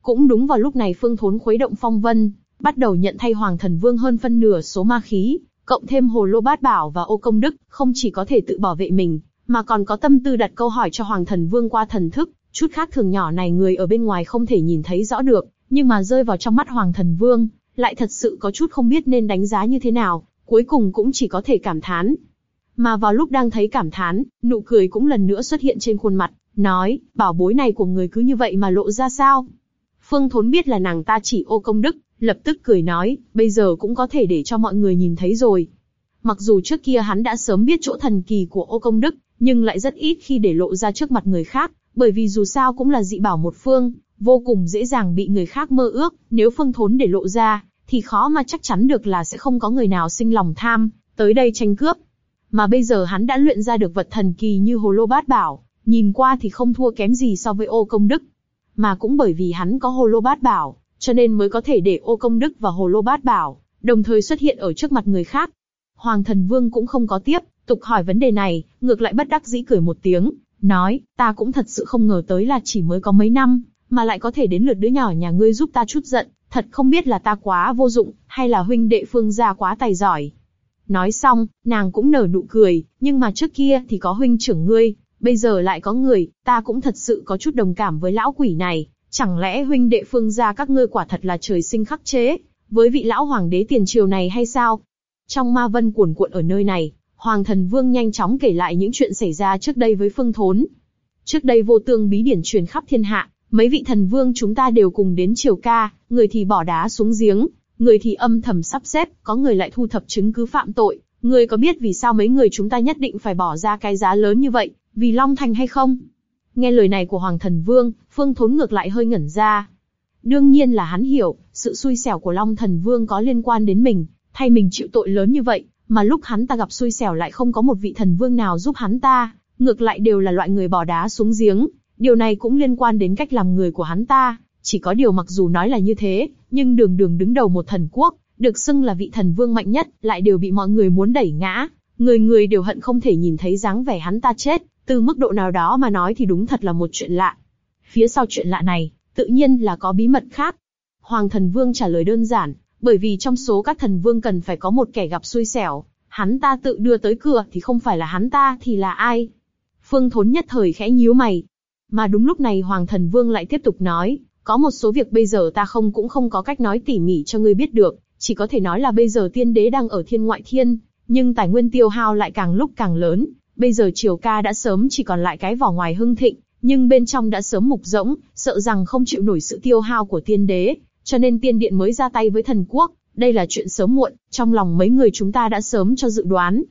Cũng đúng vào lúc này Phương Thốn khuấy động phong vân, bắt đầu nhận thay Hoàng Thần Vương hơn phân nửa số ma khí, cộng thêm hồ lô bát bảo và ô công đức, không chỉ có thể tự bảo vệ mình, mà còn có tâm tư đặt câu hỏi cho Hoàng Thần Vương qua thần thức, chút khác thường nhỏ này người ở bên ngoài không thể nhìn thấy rõ được, nhưng mà rơi vào trong mắt Hoàng Thần Vương, lại thật sự có chút không biết nên đánh giá như thế nào, cuối cùng cũng chỉ có thể cảm thán. Mà vào lúc đang thấy cảm thán, nụ cười cũng lần nữa xuất hiện trên khuôn mặt, nói, bảo bối này của người cứ như vậy mà lộ ra sao? Phương Thốn biết là nàng ta chỉ ô công đức, lập tức cười nói, bây giờ cũng có thể để cho mọi người nhìn thấy rồi. Mặc dù trước kia hắn đã sớm biết chỗ thần kỳ của ô công đức, nhưng lại rất ít khi để lộ ra trước mặt người khác, bởi vì dù sao cũng là dị bảo một phương, vô cùng dễ dàng bị người khác mơ ước, nếu phương thốn để lộ ra, thì khó mà chắc chắn được là sẽ không có người nào sinh lòng tham, tới đây tranh cướp. Mà bây giờ hắn đã luyện ra được vật thần kỳ như hồ lô bát bảo, nhìn qua thì không thua kém gì so với ô công đức. Mà cũng bởi vì hắn có hồ lô bát bảo, cho nên mới có thể để ô công đức và hồ lô bát bảo, đồng thời xuất hiện ở trước mặt người khác. Hoàng thần vương cũng không có tiếp, tục hỏi vấn đề này, ngược lại bất đắc dĩ cười một tiếng, nói, ta cũng thật sự không ngờ tới là chỉ mới có mấy năm, mà lại có thể đến lượt đứa nhỏ nhà ngươi giúp ta chút giận, thật không biết là ta quá vô dụng, hay là huynh đệ phương gia quá tài giỏi. Nói xong, nàng cũng nở nụ cười, nhưng mà trước kia thì có huynh trưởng ngươi, bây giờ lại có người, ta cũng thật sự có chút đồng cảm với lão quỷ này, chẳng lẽ huynh đệ phương gia các ngươi quả thật là trời sinh khắc chế, với vị lão hoàng đế tiền triều này hay sao? Trong ma vân cuồn cuộn ở nơi này, Hoàng thần vương nhanh chóng kể lại những chuyện xảy ra trước đây với phương thốn. Trước đây vô tương bí điển truyền khắp thiên hạ, mấy vị thần vương chúng ta đều cùng đến triều ca, người thì bỏ đá xuống giếng, người thì âm thầm sắp xếp, có người lại thu thập chứng cứ phạm tội. Người có biết vì sao mấy người chúng ta nhất định phải bỏ ra cái giá lớn như vậy, vì Long Thành hay không? Nghe lời này của Hoàng Thần Vương, Phương Thốn ngược lại hơi ngẩn ra. Đương nhiên là hắn hiểu, sự xui xẻo của Long Thần Vương có liên quan đến mình, thay mình chịu tội lớn như vậy, mà lúc hắn ta gặp xui xẻo lại không có một vị thần vương nào giúp hắn ta, ngược lại đều là loại người bỏ đá xuống giếng. Điều này cũng liên quan đến cách làm người của hắn ta, chỉ có điều mặc dù nói là như thế, nhưng đường đường đứng đầu một thần quốc, được xưng là vị thần vương mạnh nhất, lại đều bị mọi người muốn đẩy ngã. Người người đều hận không thể nhìn thấy dáng vẻ hắn ta chết, từ mức độ nào đó mà nói thì đúng thật là một chuyện lạ. Phía sau chuyện lạ này, tự nhiên là có bí mật khác. Hoàng thần vương trả lời đơn giản, bởi vì trong số các thần vương cần phải có một kẻ gặp xui xẻo, hắn ta tự đưa tới cửa thì không phải là hắn ta thì là ai? Phương Thốn nhất thời khẽ nhíu mày. Mà đúng lúc này Hoàng Thần Vương lại tiếp tục nói, có một số việc bây giờ ta không cũng không có cách nói tỉ mỉ cho ngươi biết được, chỉ có thể nói là bây giờ tiên đế đang ở thiên ngoại thiên, nhưng tài nguyên tiêu hao lại càng lúc càng lớn. Bây giờ triều ca đã sớm chỉ còn lại cái vỏ ngoài hưng thịnh, nhưng bên trong đã sớm mục rỗng, sợ rằng không chịu nổi sự tiêu hao của tiên đế, cho nên tiên điện mới ra tay với thần quốc. Đây là chuyện sớm muộn, trong lòng mấy người chúng ta đã sớm cho dự đoán.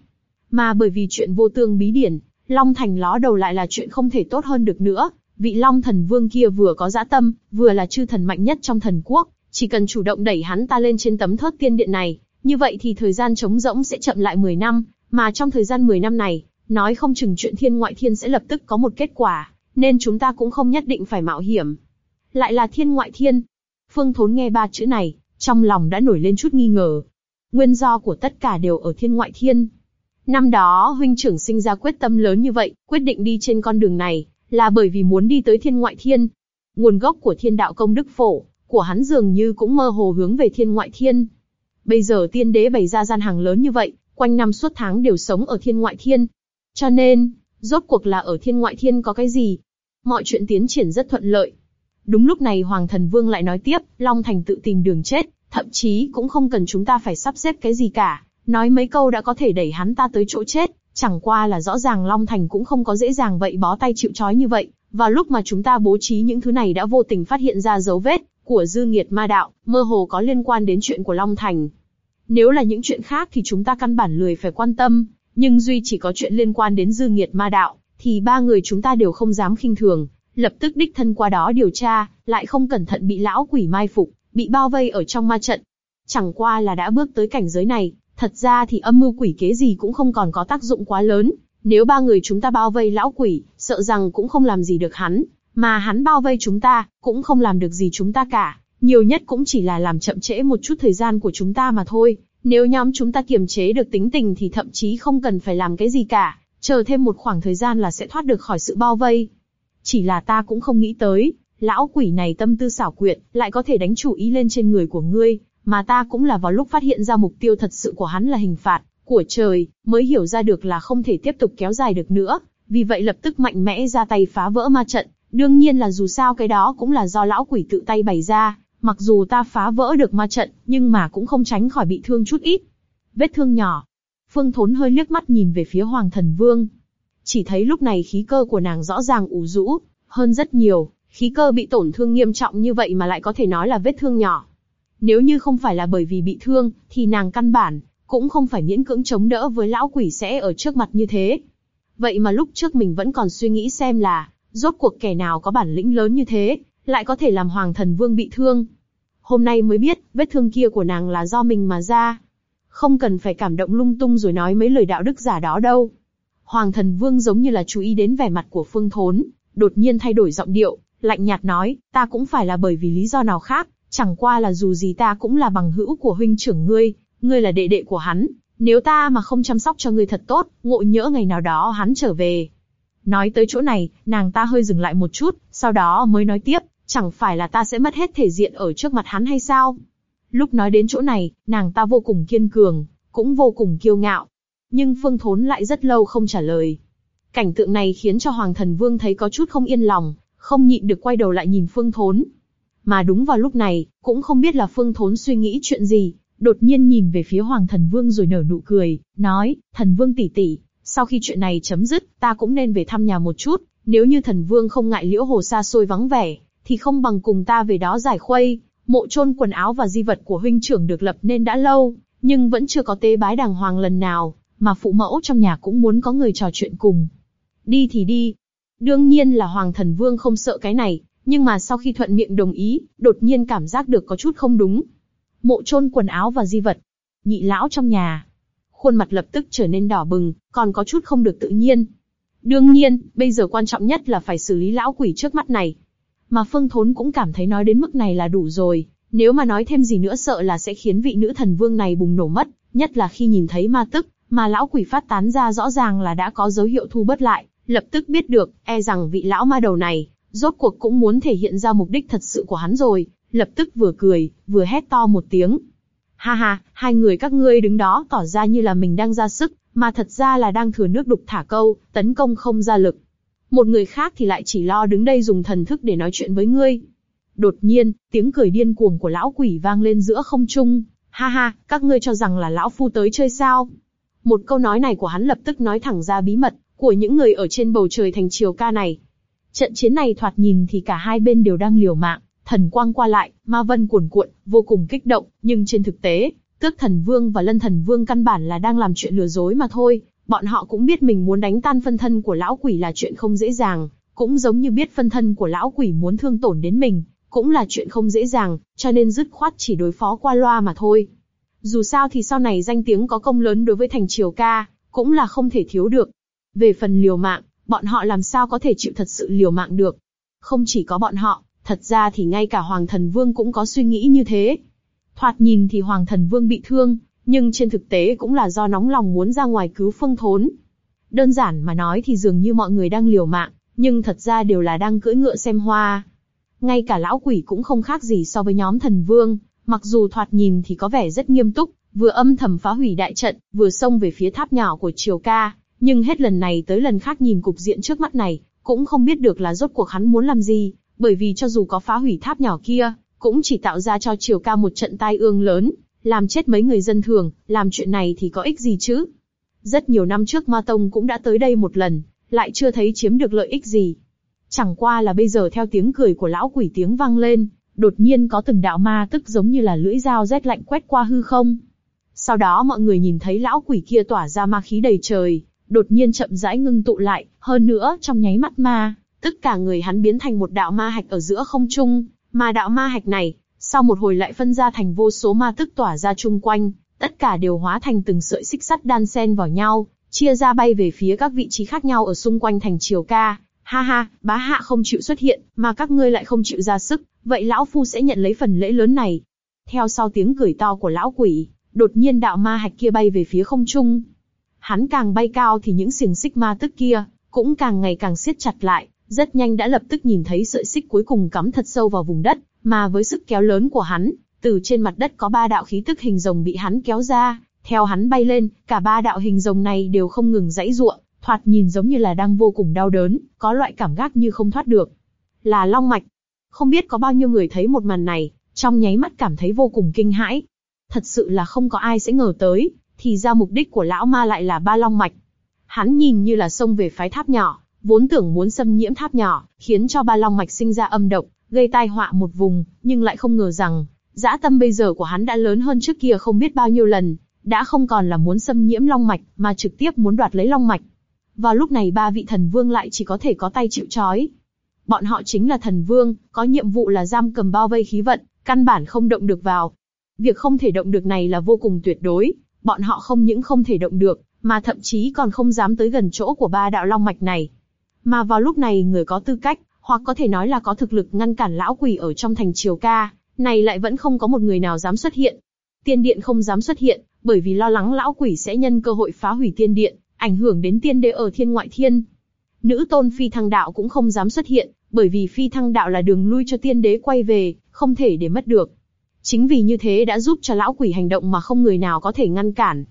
Mà bởi vì chuyện vô tương bí điển, Long Thành ló đầu lại là chuyện không thể tốt hơn được nữa. Vị Long Thần Vương kia vừa có dã tâm, vừa là chư thần mạnh nhất trong thần quốc, chỉ cần chủ động đẩy hắn ta lên trên tấm thớt tiên điện này, như vậy thì thời gian trống rỗng sẽ chậm lại 10 năm, mà trong thời gian 10 năm này, nói không chừng chuyện thiên ngoại thiên sẽ lập tức có một kết quả, nên chúng ta cũng không nhất định phải mạo hiểm. Lại là thiên ngoại thiên, Phương Thốn nghe ba chữ này, trong lòng đã nổi lên chút nghi ngờ. Nguyên do của tất cả đều ở thiên ngoại thiên. Năm đó huynh trưởng sinh ra quyết tâm lớn như vậy, quyết định đi trên con đường này, là bởi vì muốn đi tới thiên ngoại thiên. Nguồn gốc của thiên đạo công đức phổ, của hắn dường như cũng mơ hồ hướng về thiên ngoại thiên. Bây giờ tiên đế bày ra gian hàng lớn như vậy, quanh năm suốt tháng đều sống ở thiên ngoại thiên. Cho nên, rốt cuộc là ở thiên ngoại thiên có cái gì? Mọi chuyện tiến triển rất thuận lợi, Đúng lúc này Hoàng Thần Vương lại nói tiếp, Long Thành tự tìm đường chết, thậm chí cũng không cần chúng ta phải sắp xếp cái gì cả, nói mấy câu đã có thể đẩy hắn ta tới chỗ chết, chẳng qua là rõ ràng Long Thành cũng không có dễ dàng vậy bó tay chịu trói như vậy. Vào lúc mà chúng ta bố trí những thứ này đã vô tình phát hiện ra dấu vết của dư nghiệt ma đạo, mơ hồ có liên quan đến chuyện của Long Thành. Nếu là những chuyện khác thì chúng ta căn bản lười phải quan tâm, nhưng duy chỉ có chuyện liên quan đến dư nghiệt ma đạo, thì ba người chúng ta đều không dám khinh thường, lập tức đích thân qua đó điều tra, lại không cẩn thận bị lão quỷ mai phục, bị bao vây ở trong ma trận. Chẳng qua là đã bước tới cảnh giới này, thật ra thì âm mưu quỷ kế gì cũng không còn có tác dụng quá lớn. Nếu ba người chúng ta bao vây lão quỷ, sợ rằng cũng không làm gì được hắn, mà hắn bao vây chúng ta, cũng không làm được gì chúng ta cả. Nhiều nhất cũng chỉ là làm chậm trễ một chút thời gian của chúng ta mà thôi. Nếu nhóm chúng ta kiềm chế được tính tình thì thậm chí không cần phải làm cái gì cả, chờ thêm một khoảng thời gian là sẽ thoát được khỏi sự bao vây. Chỉ là ta cũng không nghĩ tới, lão quỷ này tâm tư xảo quyệt, lại có thể đánh chủ ý lên trên người của ngươi, mà ta cũng là vào lúc phát hiện ra mục tiêu thật sự của hắn là hình phạt của trời, mới hiểu ra được là không thể tiếp tục kéo dài được nữa, vì vậy lập tức mạnh mẽ ra tay phá vỡ ma trận. Đương nhiên là dù sao cái đó cũng là do lão quỷ tự tay bày ra, mặc dù ta phá vỡ được ma trận, nhưng mà cũng không tránh khỏi bị thương chút ít. Vết thương nhỏ. Phương Thốn hơi liếc mắt nhìn về phía Hoàng Thần Vương, chỉ thấy lúc này khí cơ của nàng rõ ràng ủ rũ, hơn rất nhiều, khí cơ bị tổn thương nghiêm trọng như vậy mà lại có thể nói là vết thương nhỏ. Nếu như không phải là bởi vì bị thương, thì nàng căn bản, cũng không phải miễn cưỡng chống đỡ với lão quỷ sẽ ở trước mặt như thế. Vậy mà lúc trước mình vẫn còn suy nghĩ xem là, rốt cuộc kẻ nào có bản lĩnh lớn như thế, lại có thể làm Hoàng Thần Vương bị thương. Hôm nay mới biết, vết thương kia của nàng là do mình mà ra. Không cần phải cảm động lung tung rồi nói mấy lời đạo đức giả đó đâu. Hoàng Thần Vương giống như là chú ý đến vẻ mặt của Phương Thốn, đột nhiên thay đổi giọng điệu, lạnh nhạt nói, ta cũng phải là bởi vì lý do nào khác, chẳng qua là dù gì ta cũng là bằng hữu của huynh trưởng ngươi, ngươi là đệ đệ của hắn, nếu ta mà không chăm sóc cho ngươi thật tốt, ngộ nhỡ ngày nào đó hắn trở về. Nói tới chỗ này, nàng ta hơi dừng lại một chút, sau đó mới nói tiếp, chẳng phải là ta sẽ mất hết thể diện ở trước mặt hắn hay sao? Lúc nói đến chỗ này, nàng ta vô cùng kiên cường, cũng vô cùng kiêu ngạo. Nhưng Phương Thốn lại rất lâu không trả lời. Cảnh tượng này khiến cho Hoàng Thần Vương thấy có chút không yên lòng, không nhịn được quay đầu lại nhìn Phương Thốn. Mà đúng vào lúc này, cũng không biết là Phương Thốn suy nghĩ chuyện gì, đột nhiên nhìn về phía Hoàng Thần Vương rồi nở nụ cười, nói, Thần Vương tỷ tỷ, sau khi chuyện này chấm dứt, ta cũng nên về thăm nhà một chút, nếu như Thần Vương không ngại liễu hồ xa xôi vắng vẻ, thì không bằng cùng ta về đó giải khuây, mộ chôn quần áo và di vật của huynh trưởng được lập nên đã lâu, nhưng vẫn chưa có tế bái đàng hoàng lần nào, mà phụ mẫu trong nhà cũng muốn có người trò chuyện cùng. Đi thì đi. Đương nhiên là Hoàng Thần Vương không sợ cái này, nhưng mà sau khi thuận miệng đồng ý, đột nhiên cảm giác được có chút không đúng. Mộ trôn quần áo và di vật. Nhị lão trong nhà. Khuôn mặt lập tức trở nên đỏ bừng, còn có chút không được tự nhiên. Đương nhiên, bây giờ quan trọng nhất là phải xử lý lão quỷ trước mắt này. Mà Phương Thốn cũng cảm thấy nói đến mức này là đủ rồi, nếu mà nói thêm gì nữa sợ là sẽ khiến vị nữ thần vương này bùng nổ mất, nhất là khi nhìn thấy ma tức, mà lão quỷ phát tán ra rõ ràng là đã có dấu hiệu thu bớt lại, lập tức biết được, e rằng vị lão ma đầu này, rốt cuộc cũng muốn thể hiện ra mục đích thật sự của hắn rồi, lập tức vừa cười, vừa hét to một tiếng. Ha ha, hai người các ngươi đứng đó tỏ ra như là mình đang ra sức, mà thật ra là đang thừa nước đục thả câu, tấn công không ra lực. Một người khác thì lại chỉ lo đứng đây dùng thần thức để nói chuyện với ngươi. Đột nhiên, tiếng cười điên cuồng của lão quỷ vang lên giữa không trung. Ha ha, các ngươi cho rằng là lão phu tới chơi sao? Một câu nói này của hắn lập tức nói thẳng ra bí mật của những người ở trên bầu trời thành triều ca này. Trận chiến này thoạt nhìn thì cả hai bên đều đang liều mạng, thần quang qua lại, ma vân cuồn cuộn, vô cùng kích động, nhưng trên thực tế, Tước Thần Vương và Lân Thần Vương căn bản là đang làm chuyện lừa dối mà thôi. Bọn họ cũng biết mình muốn đánh tan phân thân của lão quỷ là chuyện không dễ dàng, cũng giống như biết phân thân của lão quỷ muốn thương tổn đến mình, cũng là chuyện không dễ dàng, cho nên dứt khoát chỉ đối phó qua loa mà thôi. Dù sao thì sau này danh tiếng có công lớn đối với thành triều ca, cũng là không thể thiếu được. Về phần liều mạng, bọn họ làm sao có thể chịu thật sự liều mạng được. Không chỉ có bọn họ, thật ra thì ngay cả Hoàng Thần Vương cũng có suy nghĩ như thế. Thoạt nhìn thì Hoàng Thần Vương bị thương, nhưng trên thực tế cũng là do nóng lòng muốn ra ngoài cứu phương thốn. Đơn giản mà nói thì dường như mọi người đang liều mạng, nhưng thật ra đều là đang cưỡi ngựa xem hoa. Ngay cả lão quỷ cũng không khác gì so với nhóm thần vương, mặc dù thoạt nhìn thì có vẻ rất nghiêm túc, vừa âm thầm phá hủy đại trận, vừa xông về phía tháp nhỏ của Triều Ca, nhưng hết lần này tới lần khác nhìn cục diện trước mắt này, cũng không biết được là rốt cuộc hắn muốn làm gì, bởi vì cho dù có phá hủy tháp nhỏ kia, cũng chỉ tạo ra cho Triều Ca một trận tai ương lớn, làm chết mấy người dân thường, làm chuyện này thì có ích gì chứ? Rất nhiều năm trước Ma Tông cũng đã tới đây một lần, lại chưa thấy chiếm được lợi ích gì. Chẳng qua là bây giờ theo tiếng cười của lão quỷ tiếng vang lên, đột nhiên có từng đạo ma tức giống như là lưỡi dao rét lạnh quét qua hư không. Sau đó mọi người nhìn thấy lão quỷ kia tỏa ra ma khí đầy trời, đột nhiên chậm rãi ngưng tụ lại, hơn nữa trong nháy mắt ma, tất cả người hắn biến thành một đạo ma hạch ở giữa không trung, mà đạo ma hạch này, sau một hồi lại phân ra thành vô số ma tức tỏa ra chung quanh, tất cả đều hóa thành từng sợi xích sắt đan xen vào nhau, chia ra bay về phía các vị trí khác nhau ở xung quanh thành triều ca. Ha ha, bá hạ không chịu xuất hiện, mà các ngươi lại không chịu ra sức, vậy lão phu sẽ nhận lấy phần lễ lớn này. Theo sau tiếng cười to của lão quỷ, đột nhiên đạo ma hạch kia bay về phía không trung. Hắn càng bay cao thì những xiềng xích ma tức kia cũng càng ngày càng siết chặt lại, rất nhanh đã lập tức nhìn thấy sợi xích cuối cùng cắm thật sâu vào vùng đất, mà với sức kéo lớn của hắn, từ trên mặt đất có ba đạo khí tức hình rồng bị hắn kéo ra, theo hắn bay lên, cả ba đạo hình rồng này đều không ngừng dãy ruộng, thoạt nhìn giống như là đang vô cùng đau đớn, có loại cảm giác như không thoát được. Là long mạch. Không biết có bao nhiêu người thấy một màn này, trong nháy mắt cảm thấy vô cùng kinh hãi. Thật sự là không có ai sẽ ngờ tới, thì ra mục đích của lão ma lại là ba long mạch. Hắn nhìn như là xông về phái tháp nhỏ, vốn tưởng muốn xâm nhiễm tháp nhỏ, khiến cho ba long mạch sinh ra âm độc, gây tai họa một vùng, nhưng lại không ngờ rằng, Dã tâm bây giờ của hắn đã lớn hơn trước kia không biết bao nhiêu lần, đã không còn là muốn xâm nhiễm long mạch, mà trực tiếp muốn đoạt lấy long mạch. Vào lúc này ba vị thần vương lại chỉ có thể có tay chịu chói. Bọn họ chính là thần vương, có nhiệm vụ là giam cầm bao vây khí vận, căn bản không động được vào. Việc không thể động được này là vô cùng tuyệt đối, bọn họ không những không thể động được, mà thậm chí còn không dám tới gần chỗ của ba đạo long mạch này. Mà vào lúc này người có tư cách, hoặc có thể nói là có thực lực ngăn cản lão quỷ ở trong thành triều ca, này lại vẫn không có một người nào dám xuất hiện. Tiên điện không dám xuất hiện, bởi vì lo lắng lão quỷ sẽ nhân cơ hội phá hủy tiên điện, ảnh hưởng đến tiên đế ở thiên ngoại thiên. Nữ tôn phi thăng đạo cũng không dám xuất hiện, bởi vì phi thăng đạo là đường lui cho tiên đế quay về, không thể để mất được. Chính vì như thế đã giúp cho lão quỷ hành động mà không người nào có thể ngăn cản.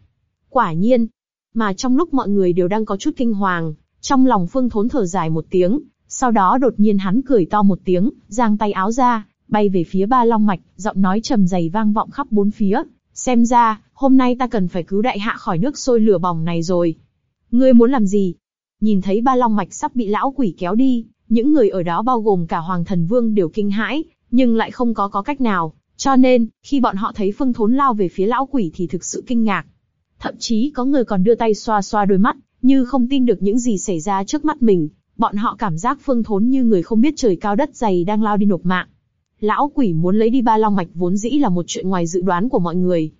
Quả nhiên, mà trong lúc mọi người đều đang có chút kinh hoàng, trong lòng phương thốn thở dài một tiếng, sau đó đột nhiên hắn cười to một tiếng, giang tay áo ra, bay về phía ba long mạch, giọng nói trầm dày vang vọng khắp bốn phía. Xem ra, hôm nay ta cần phải cứu đại hạ khỏi nước sôi lửa bỏng này rồi. Ngươi muốn làm gì? Nhìn thấy ba long mạch sắp bị lão quỷ kéo đi, những người ở đó bao gồm cả hoàng thần vương đều kinh hãi, nhưng lại không có có cách nào. Cho nên, khi bọn họ thấy phương thốn lao về phía lão quỷ thì thực sự kinh ngạc. Thậm chí có người còn đưa tay xoa xoa đôi mắt, như không tin được những gì xảy ra trước mắt mình. Bọn họ cảm giác phương thốn như người không biết trời cao đất dày đang lao đi nộp mạng. Lão quỷ muốn lấy đi ba long mạch vốn dĩ là một chuyện ngoài dự đoán của mọi người.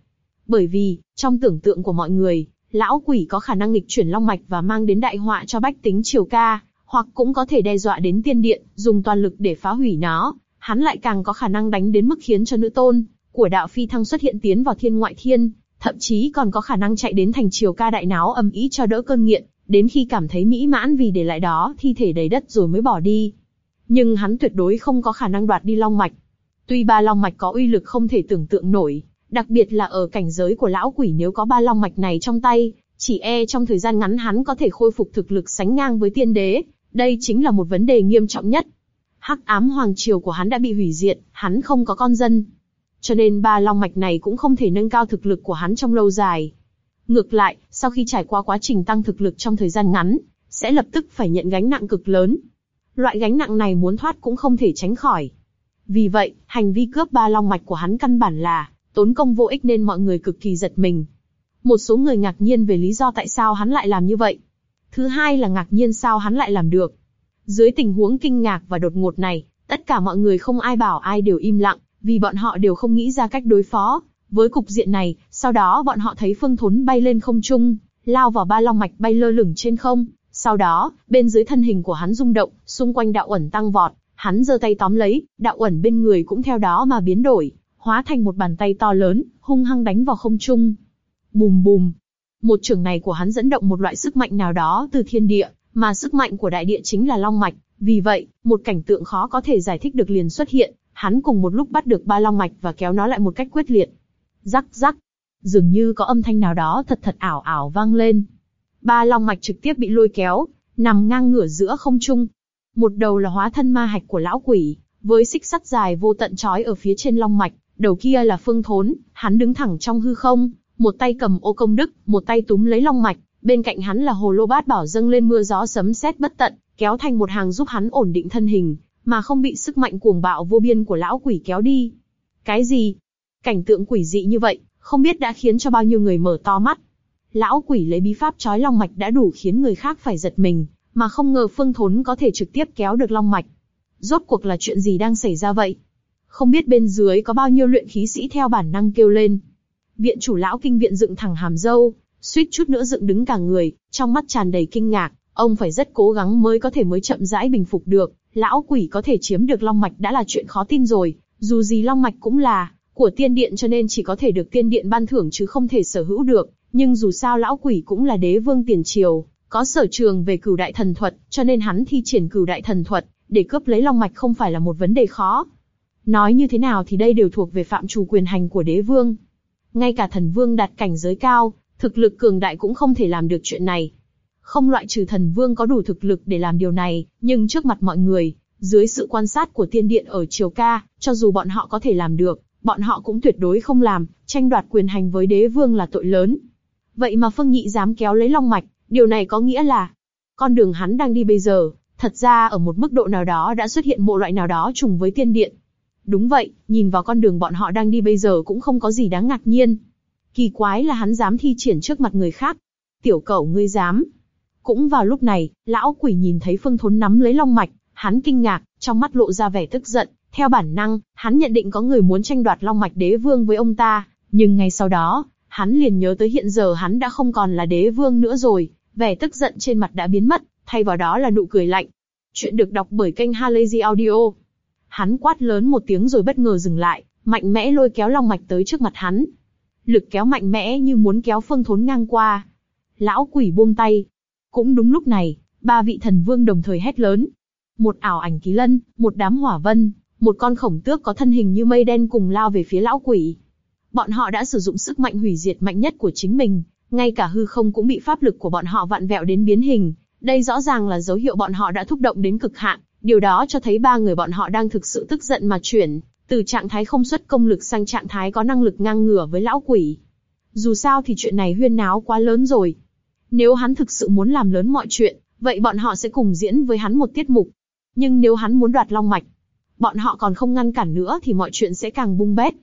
Bởi vì, trong tưởng tượng của mọi người, lão quỷ có khả năng nghịch chuyển long mạch và mang đến đại họa cho bách tính triều ca, hoặc cũng có thể đe dọa đến tiên điện, dùng toàn lực để phá hủy nó. Hắn lại càng có khả năng đánh đến mức khiến cho nữ tôn của đạo phi thăng xuất hiện tiến vào thiên ngoại thiên, thậm chí còn có khả năng chạy đến thành triều ca đại náo âm ý cho đỡ cơn nghiện, đến khi cảm thấy mỹ mãn vì để lại đó thi thể đầy đất rồi mới bỏ đi. Nhưng hắn tuyệt đối không có khả năng đoạt đi long mạch. Tuy ba long mạch có uy lực không thể tưởng tượng nổi, đặc biệt là ở cảnh giới của lão quỷ nếu có ba long mạch này trong tay, chỉ e trong thời gian ngắn hắn có thể khôi phục thực lực sánh ngang với tiên đế, đây chính là một vấn đề nghiêm trọng nhất. Hắc ám hoàng triều của hắn đã bị hủy diệt, hắn không có con dân. Cho nên ba long mạch này cũng không thể nâng cao thực lực của hắn trong lâu dài. Ngược lại, sau khi trải qua quá trình tăng thực lực trong thời gian ngắn, sẽ lập tức phải nhận gánh nặng cực lớn. Loại gánh nặng này muốn thoát cũng không thể tránh khỏi. Vì vậy, hành vi cướp ba long mạch của hắn căn bản là tốn công vô ích nên mọi người cực kỳ giật mình. Một số người ngạc nhiên về lý do tại sao hắn lại làm như vậy. Thứ hai là ngạc nhiên sao hắn lại làm được. Dưới tình huống kinh ngạc và đột ngột này, tất cả mọi người không ai bảo ai đều im lặng, vì bọn họ đều không nghĩ ra cách đối phó. Với cục diện này, sau đó bọn họ thấy phương thốn bay lên không trung, lao vào ba long mạch bay lơ lửng trên không. Sau đó, bên dưới thân hình của hắn rung động, xung quanh đạo ẩn tăng vọt, hắn giơ tay tóm lấy, đạo ẩn bên người cũng theo đó mà biến đổi, hóa thành một bàn tay to lớn, hung hăng đánh vào không trung. Bùm bùm. Một trường này của hắn dẫn động một loại sức mạnh nào đó từ thiên địa, mà sức mạnh của đại địa chính là long mạch. Vì vậy, một cảnh tượng khó có thể giải thích được liền xuất hiện, hắn cùng một lúc bắt được ba long mạch và kéo nó lại một cách quyết liệt. Rắc rắc, dường như có âm thanh nào đó thật thật ảo ảo vang lên. Ba long mạch trực tiếp bị lôi kéo, nằm ngang ngửa giữa không trung. Một đầu là hóa thân ma hạch của lão quỷ, với xích sắt dài vô tận trói ở phía trên long mạch, đầu kia là phương thốn, hắn đứng thẳng trong hư không, một tay cầm ô công đức, một tay túm lấy long mạch, bên cạnh hắn là hồ lô bát bảo dâng lên mưa gió sấm sét bất tận, kéo thành một hàng giúp hắn ổn định thân hình, mà không bị sức mạnh cuồng bạo vô biên của lão quỷ kéo đi. Cái gì? Cảnh tượng quỷ dị như vậy, không biết đã khiến cho bao nhiêu người mở to mắt. Lão quỷ lấy bí pháp trói long mạch đã đủ khiến người khác phải giật mình, mà không ngờ phương thốn có thể trực tiếp kéo được long mạch. Rốt cuộc là chuyện gì đang xảy ra vậy? Không biết bên dưới có bao nhiêu luyện khí sĩ theo bản năng kêu lên. Viện chủ lão kinh viện dựng thẳng hàm dâu, suýt chút nữa dựng đứng cả người, trong mắt tràn đầy kinh ngạc, ông phải rất cố gắng mới có thể mới chậm rãi bình phục được, lão quỷ có thể chiếm được long mạch đã là chuyện khó tin rồi, dù gì long mạch cũng là của tiên điện cho nên chỉ có thể được tiên điện ban thưởng chứ không thể sở hữu được, nhưng dù sao lão quỷ cũng là đế vương tiền triều, có sở trường về cửu đại thần thuật, cho nên hắn thi triển cửu đại thần thuật để cướp lấy long mạch không phải là một vấn đề khó. Nói như thế nào thì đây đều thuộc về phạm trù quyền hành của đế vương. Ngay cả thần vương đạt cảnh giới cao, thực lực cường đại cũng không thể làm được chuyện này. Không loại trừ thần vương có đủ thực lực để làm điều này, nhưng trước mặt mọi người, dưới sự quan sát của tiên điện ở triều ca, cho dù bọn họ có thể làm được, bọn họ cũng tuyệt đối không làm, tranh đoạt quyền hành với đế vương là tội lớn. Vậy mà Phương Nhị dám kéo lấy long mạch, điều này có nghĩa là, con đường hắn đang đi bây giờ, thật ra ở một mức độ nào đó đã xuất hiện một loại nào đó trùng với tiên điện. Đúng vậy, nhìn vào con đường bọn họ đang đi bây giờ cũng không có gì đáng ngạc nhiên. Kỳ quái là hắn dám thi triển trước mặt người khác. Tiểu cẩu ngươi dám. Cũng vào lúc này, lão quỷ nhìn thấy phương thốn nắm lấy long mạch, hắn kinh ngạc, trong mắt lộ ra vẻ tức giận. Theo bản năng, hắn nhận định có người muốn tranh đoạt long mạch đế vương với ông ta, nhưng ngay sau đó, hắn liền nhớ tới hiện giờ hắn đã không còn là đế vương nữa rồi, vẻ tức giận trên mặt đã biến mất, thay vào đó là nụ cười lạnh. Chuyện được đọc bởi kênh Halazy Audio. Hắn quát lớn một tiếng rồi bất ngờ dừng lại, mạnh mẽ lôi kéo long mạch tới trước mặt hắn. Lực kéo mạnh mẽ như muốn kéo phương thốn ngang qua. Lão quỷ buông tay. Cũng đúng lúc này, ba vị thần vương đồng thời hét lớn. Một ảo ảnh ký lân, một đám hỏa vân, một con khổng tước có thân hình như mây đen cùng lao về phía lão quỷ. Bọn họ đã sử dụng sức mạnh hủy diệt mạnh nhất của chính mình, ngay cả hư không cũng bị pháp lực của bọn họ vặn vẹo đến biến hình. Đây rõ ràng là dấu hiệu bọn họ đã thúc động đến cực hạn, điều đó cho thấy ba người bọn họ đang thực sự tức giận mà chuyển, từ trạng thái không xuất công lực sang trạng thái có năng lực ngang ngửa với lão quỷ. Dù sao thì chuyện này huyên náo quá lớn rồi. Nếu hắn thực sự muốn làm lớn mọi chuyện, vậy bọn họ sẽ cùng diễn với hắn một tiết mục. Nhưng nếu hắn muốn đoạt long mạch, bọn họ còn không ngăn cản nữa thì mọi chuyện sẽ càng bung bét.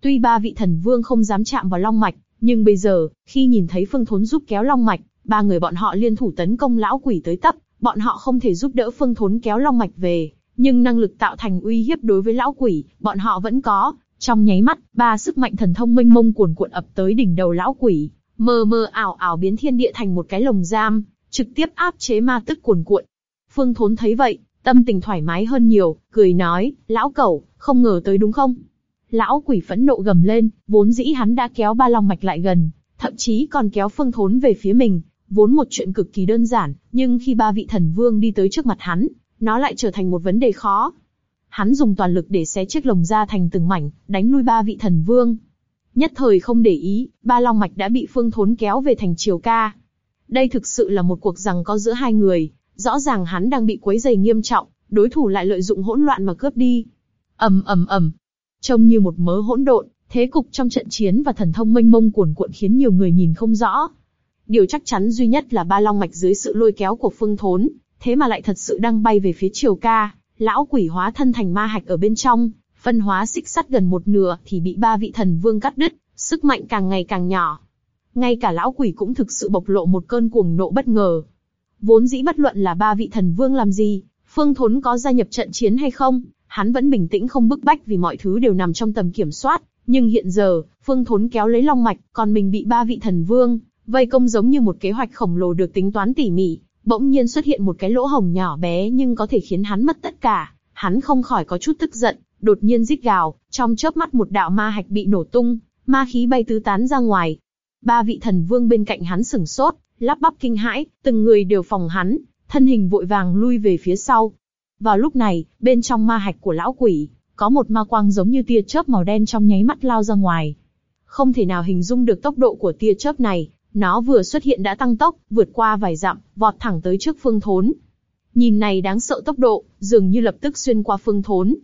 Tuy ba vị thần vương không dám chạm vào long mạch, nhưng bây giờ, khi nhìn thấy Phương Thốn giúp kéo long mạch, ba người bọn họ liên thủ tấn công lão quỷ tới tấp, bọn họ không thể giúp đỡ Phương Thốn kéo long mạch về, nhưng năng lực tạo thành uy hiếp đối với lão quỷ, bọn họ vẫn có. Trong nháy mắt, ba sức mạnh thần thông mênh mông cuồn cuộn ập tới đỉnh đầu lão quỷ, mờ mờ ảo ảo biến thiên địa thành một cái lồng giam, trực tiếp áp chế ma tức cuồn cuộn. Phương Thốn thấy vậy, tâm tình thoải mái hơn nhiều, cười nói, lão cẩu, không ngờ tới đúng không? Lão quỷ phẫn nộ gầm lên, vốn dĩ hắn đã kéo ba long mạch lại gần, thậm chí còn kéo phương thốn về phía mình, vốn một chuyện cực kỳ đơn giản, nhưng khi ba vị thần vương đi tới trước mặt hắn, nó lại trở thành một vấn đề khó. Hắn dùng toàn lực để xé chiếc lồng ra thành từng mảnh, đánh lui ba vị thần vương. Nhất thời không để ý, ba long mạch đã bị phương thốn kéo về thành triều ca. Đây thực sự là một cuộc rằng có giữa hai người, rõ ràng hắn đang bị quấy giày nghiêm trọng, đối thủ lại lợi dụng hỗn loạn mà cướp đi. ầm ầm ầm, trông như một mớ hỗn độn, thế cục trong trận chiến và thần thông mênh mông cuồn cuộn khiến nhiều người nhìn không rõ. Điều chắc chắn duy nhất là ba long mạch dưới sự lôi kéo của phương thốn, thế mà lại thật sự đang bay về phía triều ca, lão quỷ hóa thân thành ma hạch ở bên trong, phân hóa xích sắt gần một nửa thì bị ba vị thần vương cắt đứt, sức mạnh càng ngày càng nhỏ. Ngay cả lão quỷ cũng thực sự bộc lộ một cơn cuồng nộ bất ngờ. Vốn dĩ bất luận là ba vị thần vương làm gì, phương thốn có gia nhập trận chiến hay không, hắn vẫn bình tĩnh không bức bách vì mọi thứ đều nằm trong tầm kiểm soát. Nhưng hiện giờ, Phương Thốn kéo lấy long mạch, còn mình bị ba vị thần vương vây công giống như một kế hoạch khổng lồ được tính toán tỉ mỉ. Bỗng nhiên xuất hiện một cái lỗ hồng nhỏ bé nhưng có thể khiến hắn mất tất cả. Hắn không khỏi có chút tức giận, đột nhiên rít gào, trong chớp mắt một đạo ma hạch bị nổ tung, ma khí bay tứ tán ra ngoài. Ba vị thần vương bên cạnh hắn sừng sốt, lắp bắp kinh hãi, từng người đều phòng hắn, thân hình vội vàng lui về phía sau, vào lúc này, bên trong ma hạch của lão quỷ, có một ma quang giống như tia chớp màu đen trong nháy mắt lao ra ngoài. Không thể nào hình dung được tốc độ của tia chớp này, nó vừa xuất hiện đã tăng tốc, vượt qua vài dặm, vọt thẳng tới trước phương thốn. Nhìn này đáng sợ tốc độ, dường như lập tức xuyên qua phương thốn.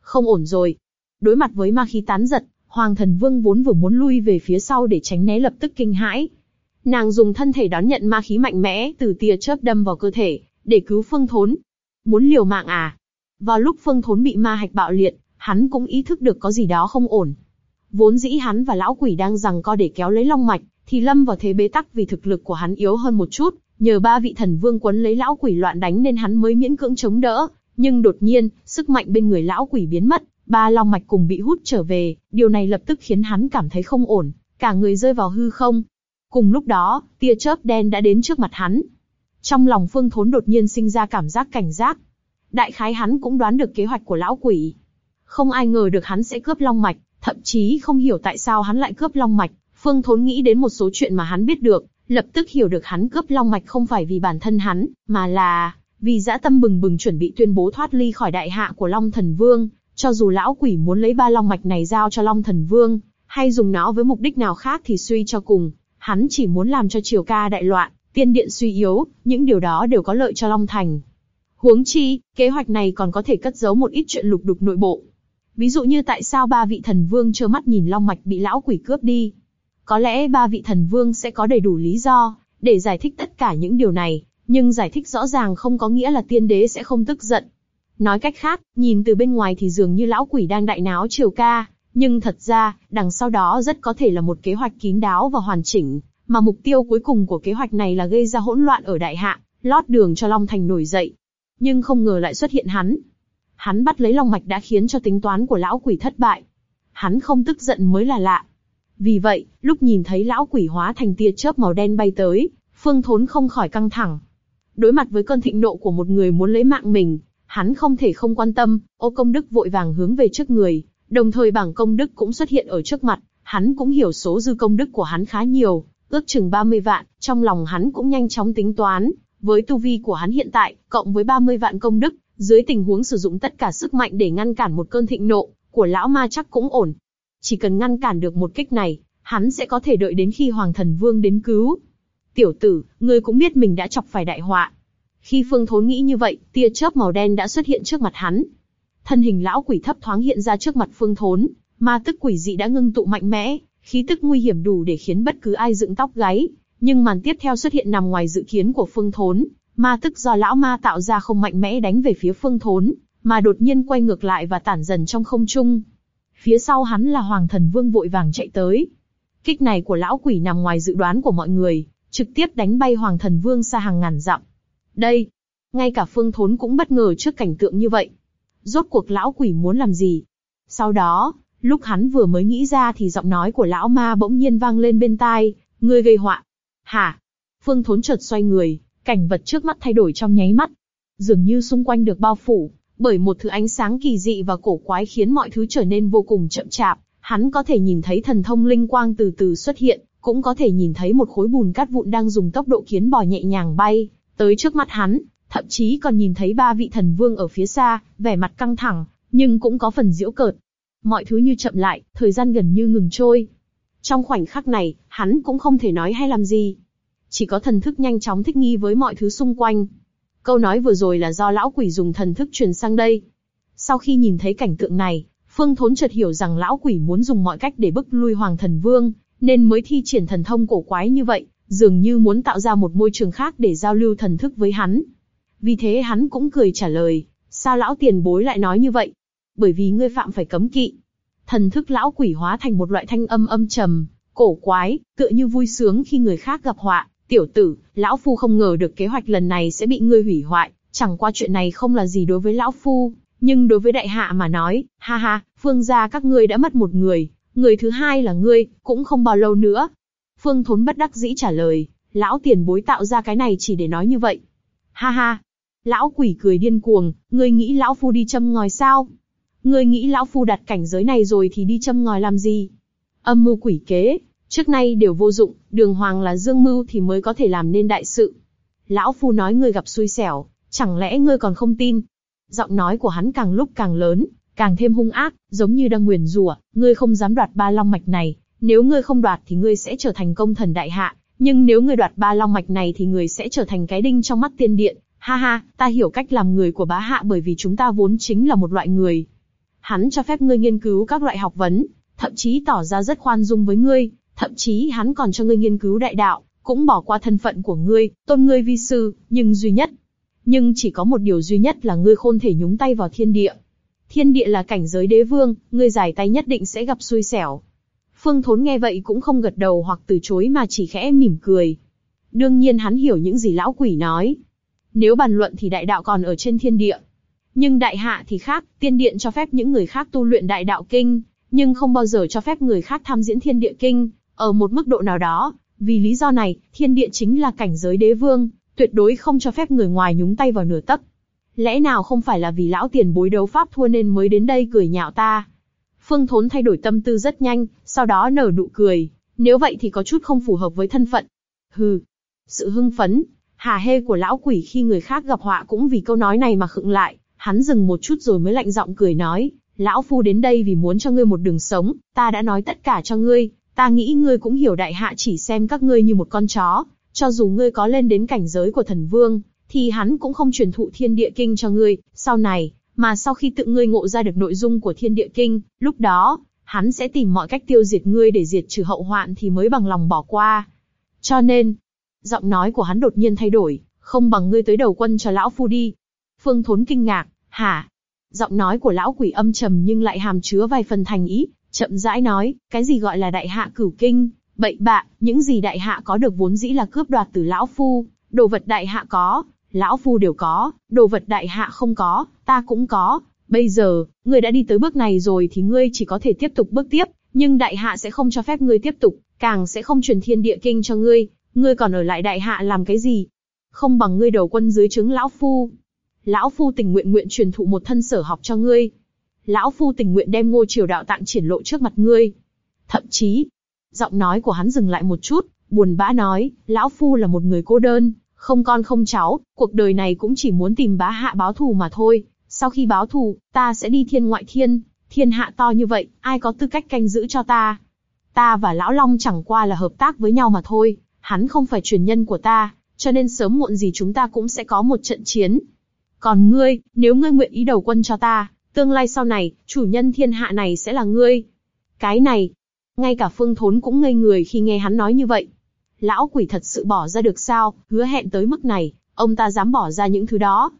Không ổn rồi. Đối mặt với ma khí tán giật, Hoàng thần vương vốn vừa muốn lui về phía sau để tránh né lập tức kinh hãi. Nàng dùng thân thể đón nhận ma khí mạnh mẽ từ tia chớp đâm vào cơ thể, để cứu phương thốn, Muốn liều mạng à? Vào lúc Phương Thốn bị ma hạch bạo liệt, hắn cũng ý thức được có gì đó không ổn. Vốn dĩ hắn và lão quỷ đang rằng co để kéo lấy long mạch, thì lâm vào thế bế tắc vì thực lực của hắn yếu hơn một chút, nhờ ba vị thần vương quấn lấy lão quỷ loạn đánh nên hắn mới miễn cưỡng chống đỡ. Nhưng đột nhiên, sức mạnh bên người lão quỷ biến mất, ba long mạch cùng bị hút trở về, điều này lập tức khiến hắn cảm thấy không ổn, cả người rơi vào hư không. Cùng lúc đó, tia chớp đen đã đến trước mặt hắn, trong lòng Phương Thốn đột nhiên sinh ra cảm giác cảnh giác. Đại khái hắn cũng đoán được kế hoạch của lão quỷ. Không ai ngờ được hắn sẽ cướp long mạch, thậm chí không hiểu tại sao hắn lại cướp long mạch. Phương Thốn nghĩ đến một số chuyện mà hắn biết được, lập tức hiểu được hắn cướp long mạch không phải vì bản thân hắn, mà là vì dã tâm bừng bừng chuẩn bị tuyên bố thoát ly khỏi đại hạ của Long Thần Vương. Cho dù lão quỷ muốn lấy ba long mạch này giao cho Long Thần Vương, hay dùng nó với mục đích nào khác thì suy cho cùng, hắn chỉ muốn làm cho triều ca đại loạn, tiên điện suy yếu, những điều đó đều có lợi cho Long Thành. Huống chi, kế hoạch này còn có thể cất giấu một ít chuyện lục đục nội bộ. Ví dụ như tại sao ba vị thần vương trơ mắt nhìn Long Mạch bị lão quỷ cướp đi. Có lẽ ba vị thần vương sẽ có đầy đủ lý do, để giải thích tất cả những điều này, nhưng giải thích rõ ràng không có nghĩa là tiên đế sẽ không tức giận. Nói cách khác, nhìn từ bên ngoài thì dường như lão quỷ đang đại náo triều ca, nhưng thật ra, đằng sau đó rất có thể là một kế hoạch kín đáo và hoàn chỉnh, mà mục tiêu cuối cùng của kế hoạch này là gây ra hỗn loạn ở đại hạ, lót đường cho Long Thành nổi dậy. Nhưng không ngờ lại xuất hiện hắn. Hắn bắt lấy Long Mạch đã khiến cho tính toán của lão quỷ thất bại. Hắn không tức giận mới là lạ. Vì vậy, lúc nhìn thấy lão quỷ hóa thành tia chớp màu đen bay tới, Phương Thốn không khỏi căng thẳng. Đối mặt với cơn thịnh nộ của một người muốn lấy mạng mình, hắn không thể không quan tâm, ô công đức vội vàng hướng về trước người, đồng thời bảng công đức cũng xuất hiện ở trước mặt, hắn cũng hiểu số dư công đức của hắn khá nhiều, ước chừng 30 vạn, trong lòng hắn cũng nhanh chóng tính toán, với tu vi của hắn hiện tại, cộng với 30 vạn công đức, dưới tình huống sử dụng tất cả sức mạnh để ngăn cản một cơn thịnh nộ của lão ma chắc cũng ổn. Chỉ cần ngăn cản được một kích này, hắn sẽ có thể đợi đến khi Hoàng Thần Vương đến cứu. Tiểu tử, ngươi cũng biết mình đã chọc phải đại họa. Khi Phương Thốn nghĩ như vậy, tia chớp màu đen đã xuất hiện trước mặt hắn. Thân hình lão quỷ thấp thoáng hiện ra trước mặt Phương Thốn, ma tức quỷ dị đã ngưng tụ mạnh mẽ, khí tức nguy hiểm đủ để khiến bất cứ ai dựng tóc gáy. Nhưng màn tiếp theo xuất hiện nằm ngoài dự kiến của Phương Thốn, ma tức do lão ma tạo ra không mạnh mẽ đánh về phía Phương Thốn, mà đột nhiên quay ngược lại và tản dần trong không trung. Phía sau hắn là Hoàng Thần Vương vội vàng chạy tới. Kích này của lão quỷ nằm ngoài dự đoán của mọi người, trực tiếp đánh bay Hoàng Thần Vương xa hàng ngàn dặm. Đây, ngay cả Phương Thốn cũng bất ngờ trước cảnh tượng như vậy. Rốt cuộc lão quỷ muốn làm gì? Sau đó, lúc hắn vừa mới nghĩ ra thì giọng nói của lão ma bỗng nhiên vang lên bên tai, ngươi gây họa. Hả? Phương Thốn chợt xoay người, cảnh vật trước mắt thay đổi trong nháy mắt. Dường như xung quanh được bao phủ, bởi một thứ ánh sáng kỳ dị và cổ quái khiến mọi thứ trở nên vô cùng chậm chạp. Hắn có thể nhìn thấy thần thông linh quang từ từ xuất hiện, cũng có thể nhìn thấy một khối bùn cát vụn đang dùng tốc độ kiến bò nhẹ nhàng bay tới trước mắt hắn, thậm chí còn nhìn thấy ba vị thần vương ở phía xa, vẻ mặt căng thẳng, nhưng cũng có phần diễu cợt. Mọi thứ như chậm lại, thời gian gần như ngừng trôi. Trong khoảnh khắc này, hắn cũng không thể nói hay làm gì. Chỉ có thần thức nhanh chóng thích nghi với mọi thứ xung quanh. Câu nói vừa rồi là do lão quỷ dùng thần thức truyền sang đây. Sau khi nhìn thấy cảnh tượng này, Phương Thốn chợt hiểu rằng lão quỷ muốn dùng mọi cách để bức lui Hoàng Thần Vương, nên mới thi triển thần thông cổ quái như vậy, dường như muốn tạo ra một môi trường khác để giao lưu thần thức với hắn. Vì thế hắn cũng cười trả lời, sao lão tiền bối lại nói như vậy? Bởi vì ngươi phạm phải cấm kỵ. Thần thức lão quỷ hóa thành một loại thanh âm âm trầm, cổ quái, tựa như vui sướng khi người khác gặp họa. Tiểu tử, lão phu không ngờ được kế hoạch lần này sẽ bị ngươi hủy hoại. Chẳng qua chuyện này không là gì đối với lão phu, nhưng đối với đại hạ mà nói, ha ha, phương gia các ngươi đã mất một người, người thứ hai là ngươi, cũng không bao lâu nữa. Phương Thốn bất đắc dĩ trả lời, lão tiền bối tạo ra cái này chỉ để nói như vậy. Ha ha, lão quỷ cười điên cuồng, ngươi nghĩ lão phu đi châm ngòi sao? Ngươi nghĩ lão phu đặt cảnh giới này rồi thì đi châm ngòi làm gì? Âm mưu quỷ kế, trước nay đều vô dụng, đường hoàng là dương mưu thì mới có thể làm nên đại sự. Lão phu nói ngươi gặp xui xẻo, chẳng lẽ ngươi còn không tin? Giọng nói của hắn càng lúc càng lớn, càng thêm hung ác, giống như đang nguyền rủa, ngươi không dám đoạt ba long mạch này, nếu ngươi không đoạt thì ngươi sẽ trở thành công thần đại hạ, nhưng nếu ngươi đoạt ba long mạch này thì ngươi sẽ trở thành cái đinh trong mắt tiên điện. Ha ha, ta hiểu cách làm người của bá hạ bởi vì chúng ta vốn chính là một loại người. Hắn cho phép ngươi nghiên cứu các loại học vấn, thậm chí tỏ ra rất khoan dung với ngươi, thậm chí hắn còn cho ngươi nghiên cứu đại đạo, cũng bỏ qua thân phận của ngươi, tôn ngươi vi sư, nhưng duy nhất. Nhưng chỉ có một điều duy nhất là ngươi khôn thể nhúng tay vào thiên địa. Thiên địa là cảnh giới đế vương, ngươi giải tay nhất định sẽ gặp xui xẻo. Phương Thốn nghe vậy cũng không gật đầu hoặc từ chối mà chỉ khẽ mỉm cười. Đương nhiên hắn hiểu những gì lão quỷ nói. Nếu bàn luận thì đại đạo còn ở trên thiên địa. Nhưng đại hạ thì khác, tiên điện cho phép những người khác tu luyện đại đạo kinh, nhưng không bao giờ cho phép người khác tham diễn thiên địa kinh, ở một mức độ nào đó. Vì lý do này, thiên địa chính là cảnh giới đế vương, tuyệt đối không cho phép người ngoài nhúng tay vào nửa tấc. Lẽ nào không phải là vì lão tiền bối đấu pháp thua nên mới đến đây cười nhạo ta? Phương Thốn thay đổi tâm tư rất nhanh, sau đó nở nụ cười. Nếu vậy thì có chút không phù hợp với thân phận. Hừ, sự hưng phấn, hà hê của lão quỷ khi người khác gặp họa cũng vì câu nói này mà khựng lại. Hắn dừng một chút rồi mới lạnh giọng cười nói, lão phu đến đây vì muốn cho ngươi một đường sống, ta đã nói tất cả cho ngươi. Ta nghĩ ngươi cũng hiểu đại hạ chỉ xem các ngươi như một con chó, cho dù ngươi có lên đến cảnh giới của thần vương, thì hắn cũng không truyền thụ thiên địa kinh cho ngươi. Sau này, mà sau khi tự ngươi ngộ ra được nội dung của thiên địa kinh, lúc đó, hắn sẽ tìm mọi cách tiêu diệt ngươi để diệt trừ hậu hoạn thì mới bằng lòng bỏ qua. Cho nên, giọng nói của hắn đột nhiên thay đổi, không bằng ngươi tới đầu quân cho lão phu đi. Phương Thốn kinh ngạc, Hả? Giọng nói của lão quỷ âm trầm nhưng lại hàm chứa vài phần thành ý, chậm rãi nói, cái gì gọi là đại hạ cửu kinh, bậy bạ, những gì đại hạ có được vốn dĩ là cướp đoạt từ lão phu, đồ vật đại hạ có, lão phu đều có, đồ vật đại hạ không có, ta cũng có. Bây giờ, ngươi đã đi tới bước này rồi thì ngươi chỉ có thể tiếp tục bước tiếp, nhưng đại hạ sẽ không cho phép ngươi tiếp tục, càng sẽ không truyền thiên địa kinh cho ngươi, ngươi còn ở lại đại hạ làm cái gì? Không bằng ngươi đầu quân dưới trướng lão phu. Lão phu tình nguyện nguyện truyền thụ một thân sở học cho ngươi. Lão phu tình nguyện đem ngôi triều đạo tạng triển lộ trước mặt ngươi. Thậm chí, giọng nói của hắn dừng lại một chút, buồn bã nói, lão phu là một người cô đơn, không con không cháu, cuộc đời này cũng chỉ muốn tìm bá hạ báo thù mà thôi. Sau khi báo thù, ta sẽ đi thiên ngoại thiên, thiên hạ to như vậy, ai có tư cách canh giữ cho ta? Ta và lão long chẳng qua là hợp tác với nhau mà thôi, hắn không phải truyền nhân của ta, cho nên sớm muộn gì chúng ta cũng sẽ có một trận chiến. Còn ngươi, nếu ngươi nguyện ý đầu quân cho ta, tương lai sau này, chủ nhân thiên hạ này sẽ là ngươi. Cái này, ngay cả phương thốn cũng ngây người khi nghe hắn nói như vậy. Lão quỷ thật sự bỏ ra được sao, hứa hẹn tới mức này, ông ta dám bỏ ra những thứ đó.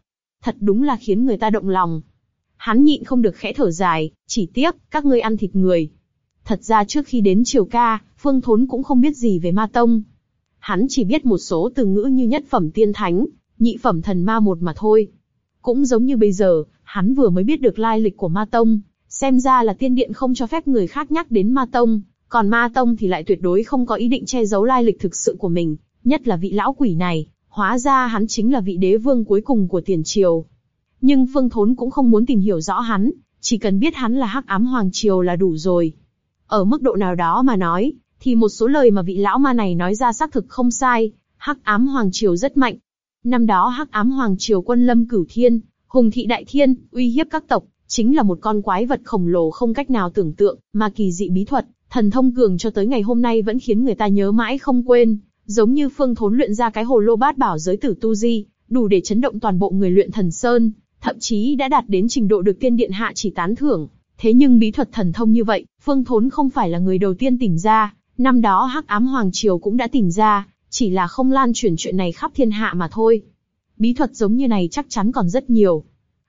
Thật đúng là khiến người ta động lòng. Hắn nhịn không được khẽ thở dài, chỉ tiếc, các ngươi ăn thịt người. Thật ra trước khi đến triều ca, Phương Thốn cũng không biết gì về ma tông. Hắn chỉ biết một số từ ngữ như nhất phẩm tiên thánh, nhị phẩm thần ma một mà thôi. Cũng giống như bây giờ, hắn vừa mới biết được lai lịch của ma tông, xem ra là tiên điện không cho phép người khác nhắc đến ma tông, còn ma tông thì lại tuyệt đối không có ý định che giấu lai lịch thực sự của mình, nhất là vị lão quỷ này, hóa ra hắn chính là vị đế vương cuối cùng của tiền triều. Nhưng Phương Thốn cũng không muốn tìm hiểu rõ hắn, chỉ cần biết hắn là Hắc Ám Hoàng Triều là đủ rồi. Ở mức độ nào đó mà nói, thì một số lời mà vị lão ma này nói ra xác thực không sai, Hắc Ám Hoàng Triều rất mạnh. Năm đó Hắc Ám Hoàng Triều quân lâm cửu thiên, hùng thị đại thiên, uy hiếp các tộc, chính là một con quái vật khổng lồ không cách nào tưởng tượng, mà kỳ dị bí thuật, thần thông cường cho tới ngày hôm nay vẫn khiến người ta nhớ mãi không quên, giống như phương thốn luyện ra cái hồ lô bát bảo giới tử tu di, đủ để chấn động toàn bộ người luyện thần sơn, thậm chí đã đạt đến trình độ được tiên điện hạ chỉ tán thưởng. Thế nhưng bí thuật thần thông như vậy, phương thốn không phải là người đầu tiên tìm ra, năm đó hắc ám hoàng triều cũng đã tìm ra, chỉ là không lan truyền chuyện này khắp thiên hạ mà thôi. Bí thuật giống như này chắc chắn còn rất nhiều.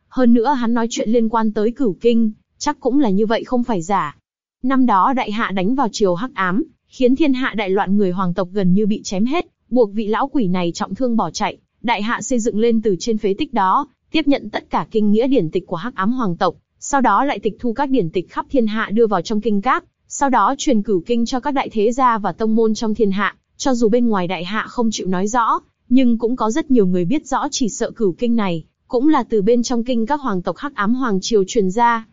Hơn nữa hắn nói chuyện liên quan tới cửu kinh, chắc cũng là như vậy không phải giả. Năm đó đại hạ đánh vào triều hắc ám, khiến thiên hạ đại loạn người hoàng tộc gần như bị chém hết, buộc vị lão quỷ này trọng thương bỏ chạy. Đại hạ xây dựng lên từ trên phế tích đó, tiếp nhận tất cả kinh nghĩa điển tịch của hắc ám hoàng tộc, sau đó lại tịch thu các điển tịch khắp thiên hạ đưa vào trong kinh các, sau đó truyền cửu kinh cho các đại thế gia và tông môn trong thiên hạ. Cho dù bên ngoài đại hạ không chịu nói rõ, nhưng cũng có rất nhiều người biết rõ chỉ sợ cửu kinh này, cũng là từ bên trong kinh các hoàng tộc hắc ám hoàng triều truyền ra.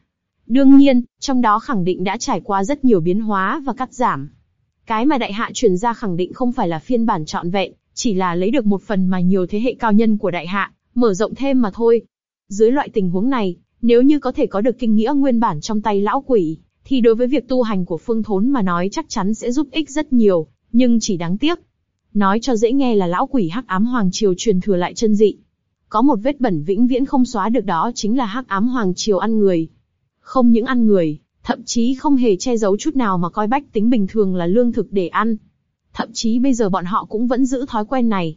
Đương nhiên, trong đó khẳng định đã trải qua rất nhiều biến hóa và cắt giảm. Cái mà đại hạ truyền ra khẳng định không phải là phiên bản trọn vẹn, chỉ là lấy được một phần mà nhiều thế hệ cao nhân của đại hạ, mở rộng thêm mà thôi. Dưới loại tình huống này, nếu như có thể có được kinh nghĩa nguyên bản trong tay lão quỷ, thì đối với việc tu hành của phương thốn mà nói chắc chắn sẽ giúp ích rất nhiều, nhưng chỉ đáng tiếc. Nói cho dễ nghe là lão quỷ hắc ám hoàng triều truyền thừa lại chân dị. Có một vết bẩn vĩnh viễn không xóa được đó chính là hắc ám hoàng triều ăn người. Không những ăn người, thậm chí không hề che giấu chút nào mà coi bách tính bình thường là lương thực để ăn. Thậm chí bây giờ bọn họ cũng vẫn giữ thói quen này.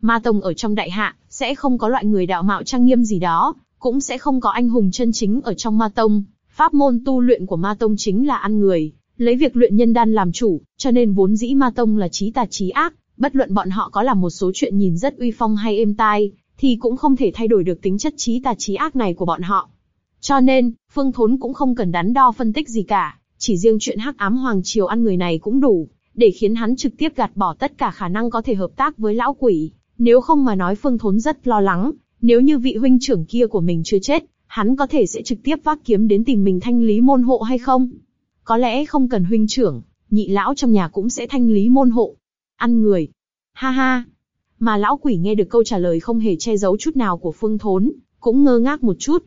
Ma Tông ở trong đại hạ, sẽ không có loại người đạo mạo trang nghiêm gì đó, cũng sẽ không có anh hùng chân chính ở trong Ma Tông. Pháp môn tu luyện của Ma Tông chính là ăn người, lấy việc luyện nhân đan làm chủ, cho nên vốn dĩ Ma Tông là trí tà trí ác, bất luận bọn họ có làm một số chuyện nhìn rất uy phong hay êm tai, thì cũng không thể thay đổi được tính chất trí tà trí ác này của bọn họ. Cho nên, Phương Thốn cũng không cần đắn đo phân tích gì cả, chỉ riêng chuyện hắc ám hoàng triều ăn người này cũng đủ, để khiến hắn trực tiếp gạt bỏ tất cả khả năng có thể hợp tác với lão quỷ. Nếu không mà nói Phương Thốn rất lo lắng, nếu như vị huynh trưởng kia của mình chưa chết, hắn có thể sẽ trực tiếp vác kiếm đến tìm mình thanh lý môn hộ hay không? Có lẽ không cần huynh trưởng, nhị lão trong nhà cũng sẽ thanh lý môn hộ. Ăn người. Ha ha. Mà lão quỷ nghe được câu trả lời không hề che giấu chút nào của Phương Thốn, cũng ngơ ngác một chút.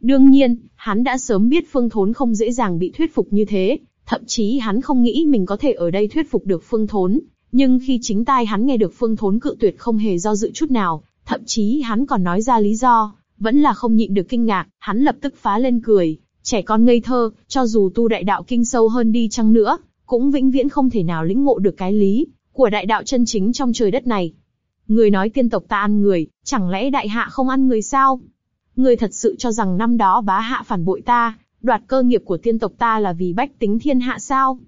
Đương nhiên, hắn đã sớm biết Phương Thốn không dễ dàng bị thuyết phục như thế, thậm chí hắn không nghĩ mình có thể ở đây thuyết phục được Phương Thốn. Nhưng khi chính tai hắn nghe được Phương Thốn cự tuyệt không hề do dự chút nào, thậm chí hắn còn nói ra lý do, vẫn là không nhịn được kinh ngạc, hắn lập tức phá lên cười. Trẻ con ngây thơ, cho dù tu đại đạo kinh sâu hơn đi chăng nữa, cũng vĩnh viễn không thể nào lĩnh ngộ được cái lý của đại đạo chân chính trong trời đất này. Người nói tiên tộc ta ăn người, chẳng lẽ đại hạ không ăn người sao? người thật sự cho rằng năm đó bá hạ phản bội ta, đoạt cơ nghiệp của tiên tộc ta là vì bách tính thiên hạ sao?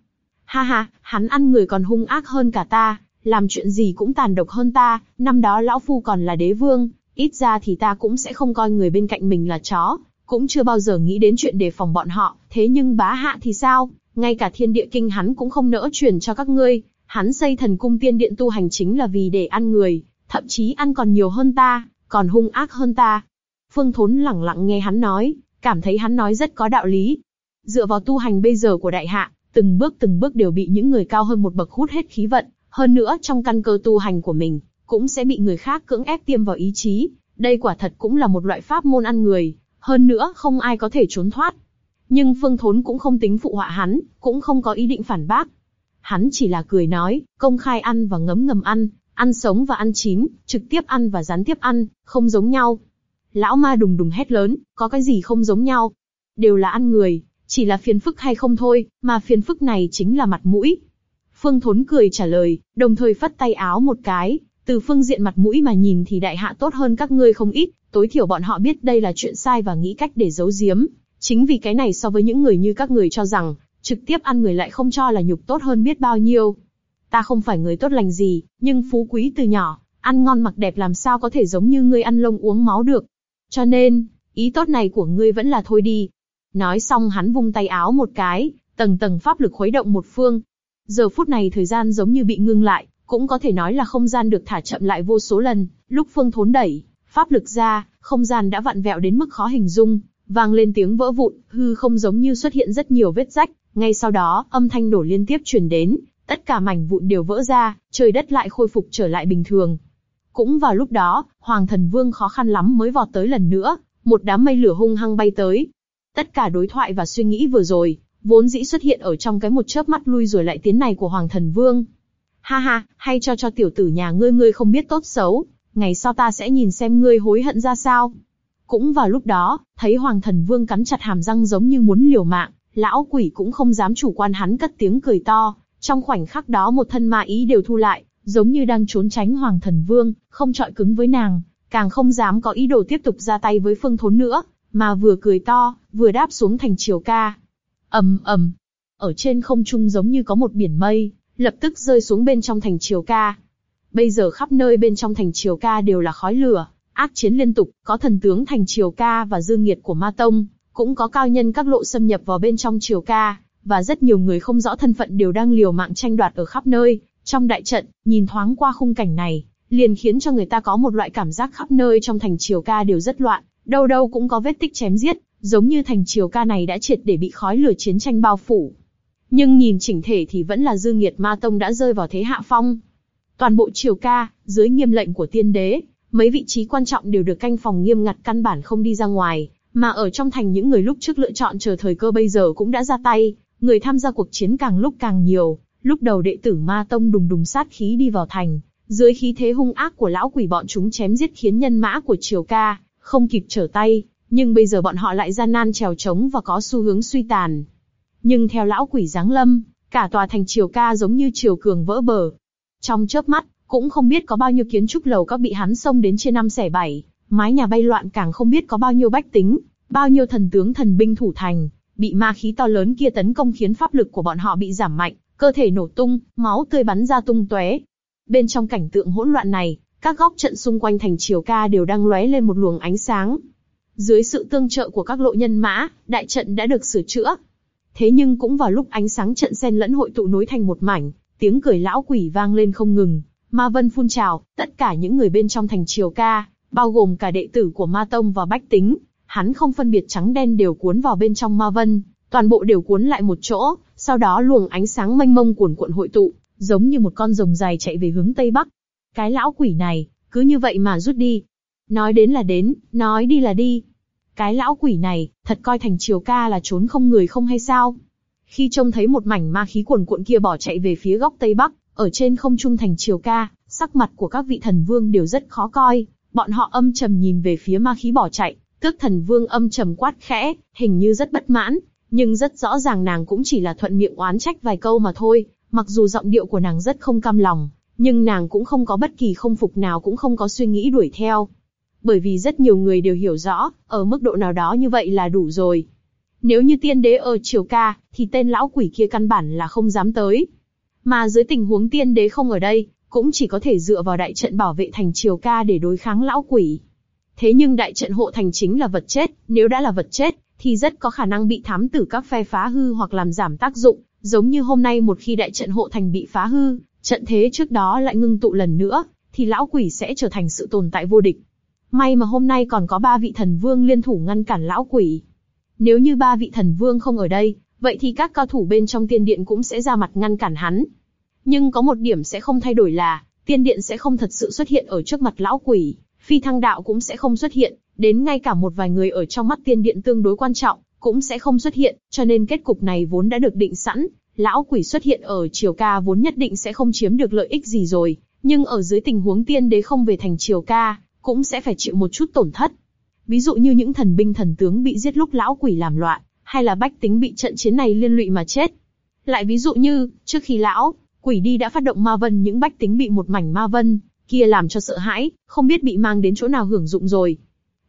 Ha ha, hắn ăn người còn hung ác hơn cả ta, làm chuyện gì cũng tàn độc hơn ta, năm đó lão phu còn là đế vương, ít ra thì ta cũng sẽ không coi người bên cạnh mình là chó, cũng chưa bao giờ nghĩ đến chuyện đề phòng bọn họ, thế nhưng bá hạ thì sao? Ngay cả thiên địa kinh hắn cũng không nỡ truyền cho các ngươi, hắn xây thần cung tiên điện tu hành chính là vì để ăn người, thậm chí ăn còn nhiều hơn ta, còn hung ác hơn ta. Phương Thốn lẳng lặng nghe hắn nói, cảm thấy hắn nói rất có đạo lý. Dựa vào tu hành bây giờ của đại hạ, từng bước từng bước đều bị những người cao hơn một bậc hút hết khí vận, hơn nữa trong căn cơ tu hành của mình, cũng sẽ bị người khác cưỡng ép tiêm vào ý chí. Đây quả thật cũng là một loại pháp môn ăn người, hơn nữa không ai có thể trốn thoát. Nhưng Phương Thốn cũng không tính phụ họa hắn, cũng không có ý định phản bác. Hắn chỉ là cười nói, công khai ăn và ngấm ngầm ăn, ăn sống và ăn chín, trực tiếp ăn và gián tiếp ăn, không giống nhau. Lão ma đùng đùng hét lớn, có cái gì không giống nhau? Đều là ăn người, chỉ là phiền phức hay không thôi, mà phiền phức này chính là mặt mũi. Phương Thốn cười trả lời, đồng thời phất tay áo một cái, từ phương diện mặt mũi mà nhìn thì đại hạ tốt hơn các ngươi không ít, tối thiểu bọn họ biết đây là chuyện sai và nghĩ cách để giấu giếm. Chính vì cái này so với những người như các người cho rằng, trực tiếp ăn người lại không cho là nhục tốt hơn biết bao nhiêu. Ta không phải người tốt lành gì, nhưng phú quý từ nhỏ, ăn ngon mặc đẹp làm sao có thể giống như ngươi ăn lông uống máu được. Cho nên, ý tốt này của ngươi vẫn là thôi đi. Nói xong hắn vung tay áo một cái, tầng tầng pháp lực khuấy động một phương. Giờ phút này thời gian giống như bị ngưng lại, cũng có thể nói là không gian được thả chậm lại vô số lần. Lúc phương thốn đẩy, pháp lực ra, không gian đã vặn vẹo đến mức khó hình dung, vang lên tiếng vỡ vụn, hư không giống như xuất hiện rất nhiều vết rách. Ngay sau đó, âm thanh nổ liên tiếp truyền đến, tất cả mảnh vụn đều vỡ ra, trời đất lại khôi phục trở lại bình thường. Cũng vào lúc đó, Hoàng Thần Vương khó khăn lắm mới vọt tới lần nữa, một đám mây lửa hung hăng bay tới. Tất cả đối thoại và suy nghĩ vừa rồi, vốn dĩ xuất hiện ở trong cái một chớp mắt lui rồi lại tiến này của Hoàng Thần Vương. Ha ha, hay cho cho tiểu tử nhà ngươi ngươi không biết tốt xấu, ngày sau ta sẽ nhìn xem ngươi hối hận ra sao. Cũng vào lúc đó, thấy Hoàng Thần Vương cắn chặt hàm răng giống như muốn liều mạng, lão quỷ cũng không dám chủ quan hắn cất tiếng cười to, trong khoảnh khắc đó một thân ma ý đều thu lại, giống như đang trốn tránh Hoàng Thần Vương, không trọi cứng với nàng, càng không dám có ý đồ tiếp tục ra tay với Phương Thốn nữa, mà vừa cười to, vừa đáp xuống thành triều ca. ầm ầm, ở trên không trung giống như có một biển mây, lập tức rơi xuống bên trong thành triều ca. Bây giờ khắp nơi bên trong thành triều ca đều là khói lửa, ác chiến liên tục, có thần tướng thành triều ca và dương nghiệt của ma tông, cũng có cao nhân các lộ xâm nhập vào bên trong triều ca, và rất nhiều người không rõ thân phận đều đang liều mạng tranh đoạt ở khắp nơi. Trong đại trận, nhìn thoáng qua khung cảnh này, liền khiến cho người ta có một loại cảm giác khắp nơi trong thành triều ca đều rất loạn, đâu đâu cũng có vết tích chém giết, giống như thành triều ca này đã triệt để bị khói lửa chiến tranh bao phủ. Nhưng nhìn chỉnh thể thì vẫn là dư nghiệt ma tông đã rơi vào thế hạ phong. Toàn bộ triều ca, dưới nghiêm lệnh của tiên đế, mấy vị trí quan trọng đều được canh phòng nghiêm ngặt căn bản không đi ra ngoài, mà ở trong thành những người lúc trước lựa chọn chờ thời cơ bây giờ cũng đã ra tay, người tham gia cuộc chiến càng lúc càng nhiều. Lúc đầu đệ tử ma tông đùng đùng sát khí đi vào thành, dưới khí thế hung ác của lão quỷ bọn chúng chém giết khiến nhân mã của triều ca không kịp trở tay, nhưng bây giờ bọn họ lại gian nan trèo trống và có xu hướng suy tàn. Nhưng theo lão quỷ giáng lâm, cả tòa thành triều ca giống như triều cường vỡ bờ. Trong chớp mắt, cũng không biết có bao nhiêu kiến trúc lầu các bị hắn xông đến chia năm xẻ bảy, mái nhà bay loạn càng không biết có bao nhiêu bách tính, bao nhiêu thần tướng thần binh thủ thành, bị ma khí to lớn kia tấn công khiến pháp lực của bọn họ bị giảm mạnh, cơ thể nổ tung, máu tươi bắn ra tung tóe. Bên trong cảnh tượng hỗn loạn này, các góc trận xung quanh thành triều ca đều đang lóe lên một luồng ánh sáng. Dưới sự tương trợ của các lộ nhân mã, đại trận đã được sửa chữa. Thế nhưng cũng vào lúc ánh sáng trận xen lẫn hội tụ nối thành một mảnh, tiếng cười lão quỷ vang lên không ngừng, ma vân phun trào, tất cả những người bên trong thành triều ca, bao gồm cả đệ tử của ma tông và bách tính, hắn không phân biệt trắng đen đều cuốn vào bên trong ma vân, toàn bộ đều cuốn lại một chỗ, sau đó luồng ánh sáng mênh mông cuồn cuộn hội tụ, giống như một con rồng dài chạy về hướng tây bắc. Cái lão quỷ này, cứ như vậy mà rút đi. Nói đến là đến, nói đi là đi. Cái lão quỷ này, thật coi thành triều ca là trốn không người không hay sao? Khi trông thấy một mảnh ma khí cuồn cuộn kia bỏ chạy về phía góc tây bắc, ở trên không trung thành triều ca, sắc mặt của các vị thần vương đều rất khó coi, bọn họ âm trầm nhìn về phía ma khí bỏ chạy, tước thần vương âm trầm quát khẽ, hình như rất bất mãn, nhưng rất rõ ràng nàng cũng chỉ là thuận miệng oán trách vài câu mà thôi, mặc dù giọng điệu của nàng rất không cam lòng, nhưng nàng cũng không có bất kỳ không phục nào cũng không có suy nghĩ đuổi theo. bởi vì rất nhiều người đều hiểu rõ, ở mức độ nào đó như vậy là đủ rồi. Nếu như tiên đế ở triều ca, thì tên lão quỷ kia căn bản là không dám tới. Mà dưới tình huống tiên đế không ở đây, cũng chỉ có thể dựa vào đại trận bảo vệ thành triều ca để đối kháng lão quỷ. Thế nhưng đại trận hộ thành chính là vật chết, nếu đã là vật chết, thì rất có khả năng bị thám tử các phe phá hư hoặc làm giảm tác dụng, giống như hôm nay một khi đại trận hộ thành bị phá hư, trận thế trước đó lại ngưng tụ lần nữa, thì lão quỷ sẽ trở thành sự tồn tại vô địch. May mà hôm nay còn có ba vị thần vương liên thủ ngăn cản lão quỷ. Nếu như ba vị thần vương không ở đây, vậy thì các cao thủ bên trong tiên điện cũng sẽ ra mặt ngăn cản hắn. Nhưng có một điểm sẽ không thay đổi là, tiên điện sẽ không thật sự xuất hiện ở trước mặt lão quỷ, phi thăng đạo cũng sẽ không xuất hiện, đến ngay cả một vài người ở trong mắt tiên điện tương đối quan trọng, cũng sẽ không xuất hiện, cho nên kết cục này vốn đã được định sẵn, lão quỷ xuất hiện ở triều ca vốn nhất định sẽ không chiếm được lợi ích gì rồi, nhưng ở dưới tình huống tiên đế không về thành triều ca, cũng sẽ phải chịu một chút tổn thất. Ví dụ như những thần binh thần tướng bị giết lúc lão quỷ làm loạn, hay là bách tính bị trận chiến này liên lụy mà chết. Lại ví dụ như, trước khi lão, quỷ đi đã phát động ma vân những bách tính bị một mảnh ma vân, kia làm cho sợ hãi, không biết bị mang đến chỗ nào hưởng dụng rồi.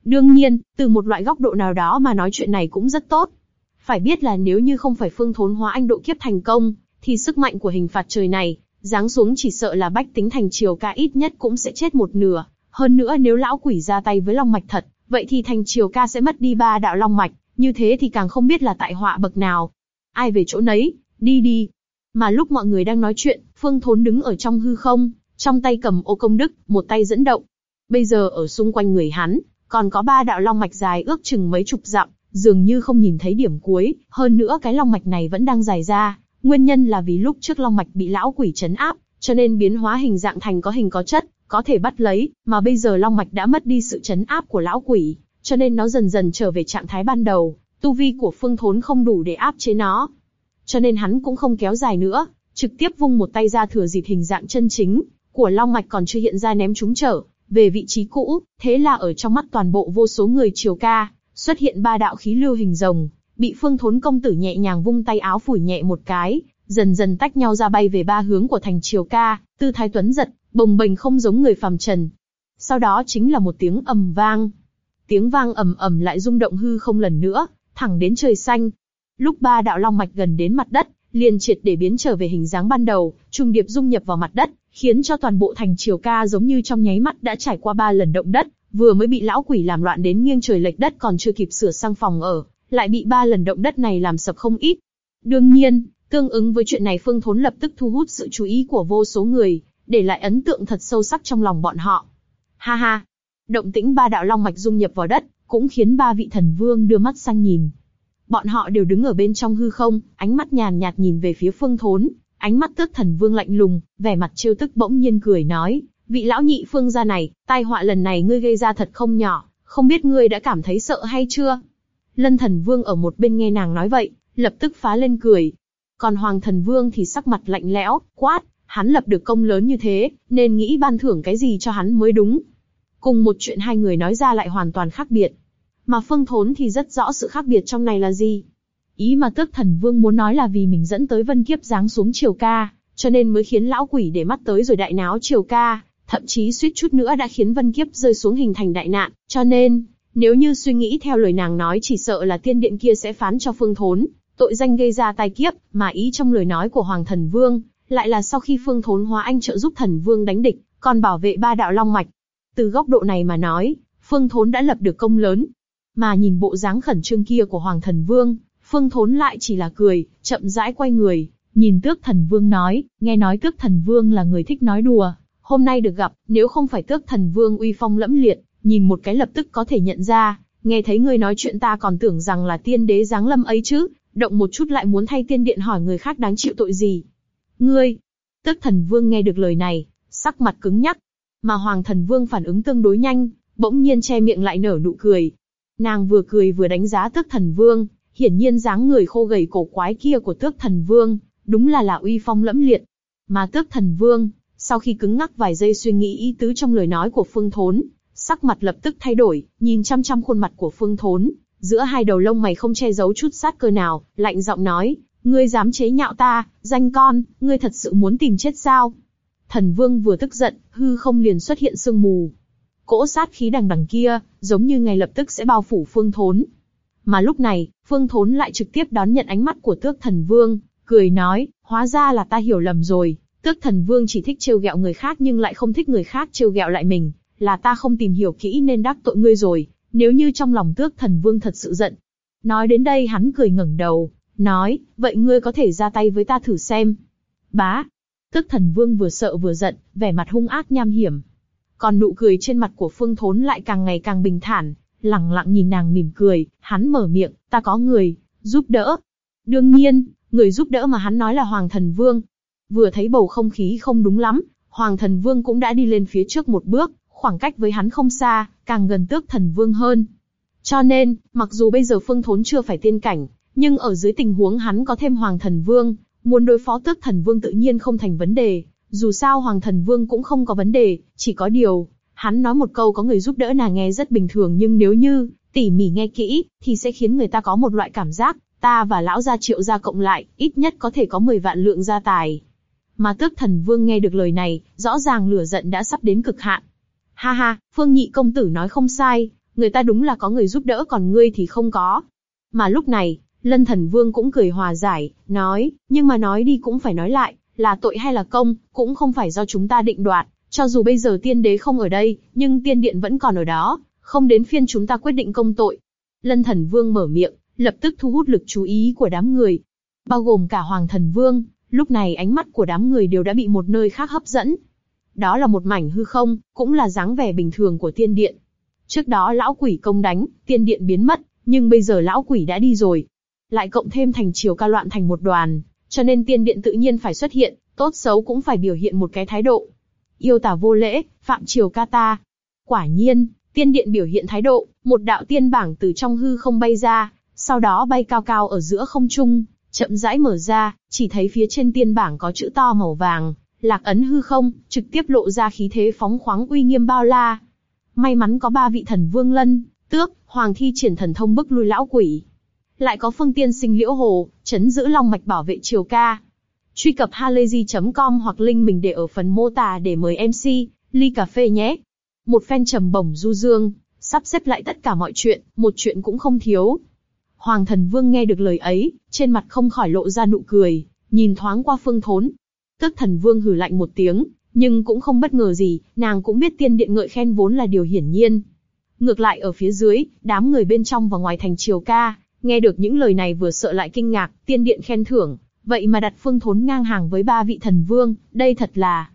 Đương nhiên, từ một loại góc độ nào đó mà nói chuyện này cũng rất tốt. Phải biết là nếu như không phải phương thốn hóa anh độ kiếp thành công, thì sức mạnh của hình phạt trời này, giáng xuống chỉ sợ là bách tính thành triều ca ít nhất cũng sẽ chết một nửa. Hơn nữa nếu lão quỷ ra tay với long mạch thật, vậy thì thành triều ca sẽ mất đi ba đạo long mạch, như thế thì càng không biết là tại họa bậc nào. Ai về chỗ nấy, đi đi. Mà lúc mọi người đang nói chuyện, Phương Thốn đứng ở trong hư không, trong tay cầm ô công đức, một tay dẫn động. Bây giờ ở xung quanh người hắn, còn có ba đạo long mạch dài ước chừng mấy chục dặm, dường như không nhìn thấy điểm cuối, hơn nữa cái long mạch này vẫn đang dài ra, nguyên nhân là vì lúc trước long mạch bị lão quỷ chấn áp, cho nên biến hóa hình dạng thành có hình có chất, có thể bắt lấy, mà bây giờ long mạch đã mất đi sự chấn áp của lão quỷ, cho nên nó dần dần trở về trạng thái ban đầu, tu vi của phương thốn không đủ để áp chế nó. Cho nên hắn cũng không kéo dài nữa, trực tiếp vung một tay ra thừa dịp hình dạng chân chính, của long mạch còn chưa hiện ra ném chúng trở, về vị trí cũ, thế là ở trong mắt toàn bộ vô số người triều ca, xuất hiện ba đạo khí lưu hình rồng, bị phương thốn công tử nhẹ nhàng vung tay áo phủi nhẹ một cái, dần dần tách nhau ra bay về ba hướng của thành triều ca, tư thái tuấn giật, bồng bềnh không giống người phàm trần. Sau đó chính là một tiếng ầm vang. Tiếng vang ầm ầm lại rung động hư không lần nữa, thẳng đến trời xanh. Lúc ba đạo long mạch gần đến mặt đất, liền triệt để biến trở về hình dáng ban đầu, trung điệp dung nhập vào mặt đất, khiến cho toàn bộ thành triều ca giống như trong nháy mắt đã trải qua ba lần động đất, vừa mới bị lão quỷ làm loạn đến nghiêng trời lệch đất còn chưa kịp sửa sang phòng ở, lại bị ba lần động đất này làm sập không ít. Đương nhiên, tương ứng với chuyện này Phương Thốn lập tức thu hút sự chú ý của vô số người, để lại ấn tượng thật sâu sắc trong lòng bọn họ. Ha ha, động tĩnh ba đạo long mạch dung nhập vào đất, cũng khiến ba vị thần vương đưa mắt sang nhìn. Bọn họ đều đứng ở bên trong hư không, ánh mắt nhàn nhạt nhìn về phía Phương Thốn, ánh mắt tước thần vương lạnh lùng, vẻ mặt trêu tức bỗng nhiên cười nói, vị lão nhị phương gia này, tai họa lần này ngươi gây ra thật không nhỏ, không biết ngươi đã cảm thấy sợ hay chưa? Lân thần vương ở một bên nghe nàng nói vậy, lập tức phá lên cười. Còn hoàng thần vương thì sắc mặt lạnh lẽo, quát, hắn lập được công lớn như thế, nên nghĩ ban thưởng cái gì cho hắn mới đúng. Cùng một chuyện hai người nói ra lại hoàn toàn khác biệt. Mà phương thốn thì rất rõ sự khác biệt trong này là gì. Ý mà tước thần vương muốn nói là vì mình dẫn tới vân kiếp giáng xuống triều ca, cho nên mới khiến lão quỷ để mắt tới rồi đại náo triều ca, thậm chí suýt chút nữa đã khiến vân kiếp rơi xuống hình thành đại nạn, cho nên, nếu như suy nghĩ theo lời nàng nói chỉ sợ là tiên điện kia sẽ phán cho phương thốn, tội danh gây ra tai kiếp, mà ý trong lời nói của Hoàng Thần Vương, lại là sau khi phương thốn hóa anh trợ giúp Thần Vương đánh địch, còn bảo vệ ba đạo long mạch. Từ góc độ này mà nói, phương thốn đã lập được công lớn. Mà nhìn bộ dáng khẩn trương kia của Hoàng Thần Vương, phương thốn lại chỉ là cười, chậm rãi quay người, nhìn tước thần vương nói, nghe nói tước thần vương là người thích nói đùa, hôm nay được gặp, nếu không phải tước thần vương uy phong lẫm liệt, nhìn một cái lập tức có thể nhận ra, nghe thấy người nói chuyện ta còn tưởng rằng là tiên đế giáng lâm ấy chứ, động một chút lại muốn thay tiên điện hỏi người khác đáng chịu tội gì. Ngươi, tước thần vương nghe được lời này, sắc mặt cứng nhắc, mà hoàng thần vương phản ứng tương đối nhanh, bỗng nhiên che miệng lại nở nụ cười. Nàng vừa cười vừa đánh giá tước thần vương, hiển nhiên dáng người khô gầy cổ quái kia của tước thần vương, đúng là là uy phong lẫm liệt. Mà tước thần vương, sau khi cứng ngắc vài giây suy nghĩ ý tứ trong lời nói của Phương Thốn, sắc mặt lập tức thay đổi, nhìn chăm chăm khuôn mặt của Phương Thốn, giữa hai đầu lông mày không che giấu chút sát cơ nào, lạnh giọng nói, ngươi dám chế nhạo ta, danh con, ngươi thật sự muốn tìm chết sao? Thần Vương vừa tức giận, hư không liền xuất hiện sương mù cỗ sát khí đằng đằng kia, giống như ngay lập tức sẽ bao phủ Phương Thốn. Mà lúc này, Phương Thốn lại trực tiếp đón nhận ánh mắt của Tước Thần Vương, cười nói, hóa ra là ta hiểu lầm rồi, Tước Thần Vương chỉ thích trêu ghẹo người khác nhưng lại không thích người khác trêu ghẹo lại mình, là ta không tìm hiểu kỹ nên đắc tội ngươi rồi, nếu như trong lòng Tước Thần Vương thật sự giận. Nói đến đây hắn cười ngẩng đầu, nói, vậy ngươi có thể ra tay với ta thử xem. Bá. Tước Thần Vương vừa sợ vừa giận, vẻ mặt hung ác nham hiểm. Còn nụ cười trên mặt của Phương Thốn lại càng ngày càng bình thản, lặng lặng nhìn nàng mỉm cười, hắn mở miệng, ta có người, giúp đỡ. Đương nhiên, người giúp đỡ mà hắn nói là Hoàng Thần Vương. Vừa thấy bầu không khí không đúng lắm, Hoàng Thần Vương cũng đã đi lên phía trước một bước, khoảng cách với hắn không xa, càng gần tước thần vương hơn. Cho nên, mặc dù bây giờ Phương Thốn chưa phải tiên cảnh, nhưng ở dưới tình huống hắn có thêm Hoàng Thần Vương, muốn đối phó tước thần vương tự nhiên không thành vấn đề. Dù sao Hoàng Thần Vương cũng không có vấn đề, chỉ có điều, hắn nói một câu có người giúp đỡ nàng nghe rất bình thường nhưng nếu như tỉ mỉ nghe kỹ, thì sẽ khiến người ta có một loại cảm giác, ta và lão gia triệu gia cộng lại, ít nhất có thể có 10 vạn lượng gia tài. Mà tước thần vương nghe được lời này, rõ ràng lửa giận đã sắp đến cực hạn. Ha ha, phương nhị công tử nói không sai, người ta đúng là có người giúp đỡ còn ngươi thì không có. Mà lúc này, lân thần vương cũng cười hòa giải, nói, nhưng mà nói đi cũng phải nói lại, là tội hay là công, cũng không phải do chúng ta định đoạt, cho dù bây giờ tiên đế không ở đây, nhưng tiên điện vẫn còn ở đó, không đến phiên chúng ta quyết định công tội. Lân thần vương mở miệng, lập tức thu hút lực chú ý của đám người. Bao gồm cả hoàng thần vương, lúc này ánh mắt của đám người đều đã bị một nơi khác hấp dẫn. Đó là một mảnh hư không, cũng là dáng vẻ bình thường của tiên điện. Trước đó lão quỷ công đánh, tiên điện biến mất, nhưng bây giờ lão quỷ đã đi rồi. Lại cộng thêm thành triều ca loạn thành một đoàn, cho nên tiên điện tự nhiên phải xuất hiện, tốt xấu cũng phải biểu hiện một cái thái độ. Yêu tả vô lễ, phạm triều ca ta. Quả nhiên, tiên điện biểu hiện thái độ, một đạo tiên bảng từ trong hư không bay ra, sau đó bay cao cao ở giữa không trung, chậm rãi mở ra, chỉ thấy phía trên tiên bảng có chữ to màu vàng, lạc ấn hư không, trực tiếp lộ ra khí thế phóng khoáng uy nghiêm bao la. May mắn có ba vị thần vương lân, tước, hoàng thi triển thần thông bức lui lão quỷ. Lại có phương tiên sinh liễu hồ, chấn giữ long mạch bảo vệ triều ca. Truy cập halayzi.com hoặc link mình để ở phần mô tả để mời MC, ly cà phê nhé. Một phen trầm bổng du dương, sắp xếp lại tất cả mọi chuyện, một chuyện cũng không thiếu. Hoàng thần vương nghe được lời ấy, trên mặt không khỏi lộ ra nụ cười, nhìn thoáng qua phương thốn, Tức thần vương hử lạnh một tiếng, nhưng cũng không bất ngờ gì, nàng cũng biết tiên điện ngợi khen vốn là điều hiển nhiên. Ngược lại ở phía dưới, đám người bên trong và ngoài thành triều ca, nghe được những lời này vừa sợ lại kinh ngạc, tiên điện khen thưởng, vậy mà đặt phương thốn ngang hàng với ba vị thần vương, đây thật là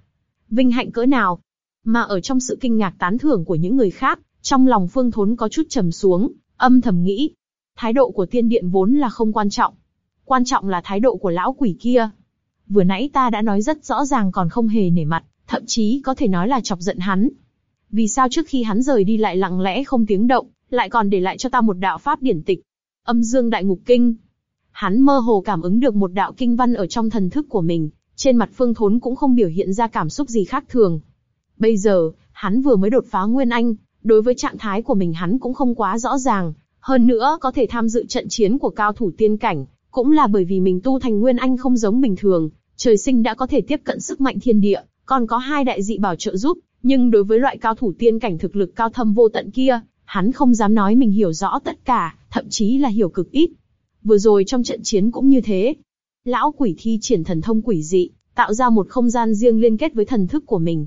vinh hạnh cỡ nào. Mà ở trong sự kinh ngạc tán thưởng của những người khác, trong lòng phương thốn có chút trầm xuống, âm thầm nghĩ. Thái độ của tiên điện vốn là không quan trọng. Quan trọng là thái độ của lão quỷ kia vừa nãy ta đã nói rất rõ ràng còn không hề nể mặt, thậm chí có thể nói là chọc giận hắn. Vì sao trước khi hắn rời đi lại lặng lẽ không tiếng động, lại còn để lại cho ta một đạo pháp điển tịch, âm dương đại ngục kinh. Hắn mơ hồ cảm ứng được một đạo kinh văn ở trong thần thức của mình, trên mặt phương thốn cũng không biểu hiện ra cảm xúc gì khác thường. Bây giờ, hắn vừa mới đột phá Nguyên Anh, đối với trạng thái của mình hắn cũng không quá rõ ràng, hơn nữa có thể tham dự trận chiến của cao thủ tiên cảnh, cũng là bởi vì mình tu thành Nguyên Anh không giống bình thường, trời sinh đã có thể tiếp cận sức mạnh thiên địa, còn có hai đại dị bảo trợ giúp, nhưng đối với loại cao thủ tiên cảnh thực lực cao thâm vô tận kia, hắn không dám nói mình hiểu rõ tất cả, thậm chí là hiểu cực ít. Vừa rồi trong trận chiến cũng như thế. Lão quỷ thi triển thần thông quỷ dị, tạo ra một không gian riêng liên kết với thần thức của mình.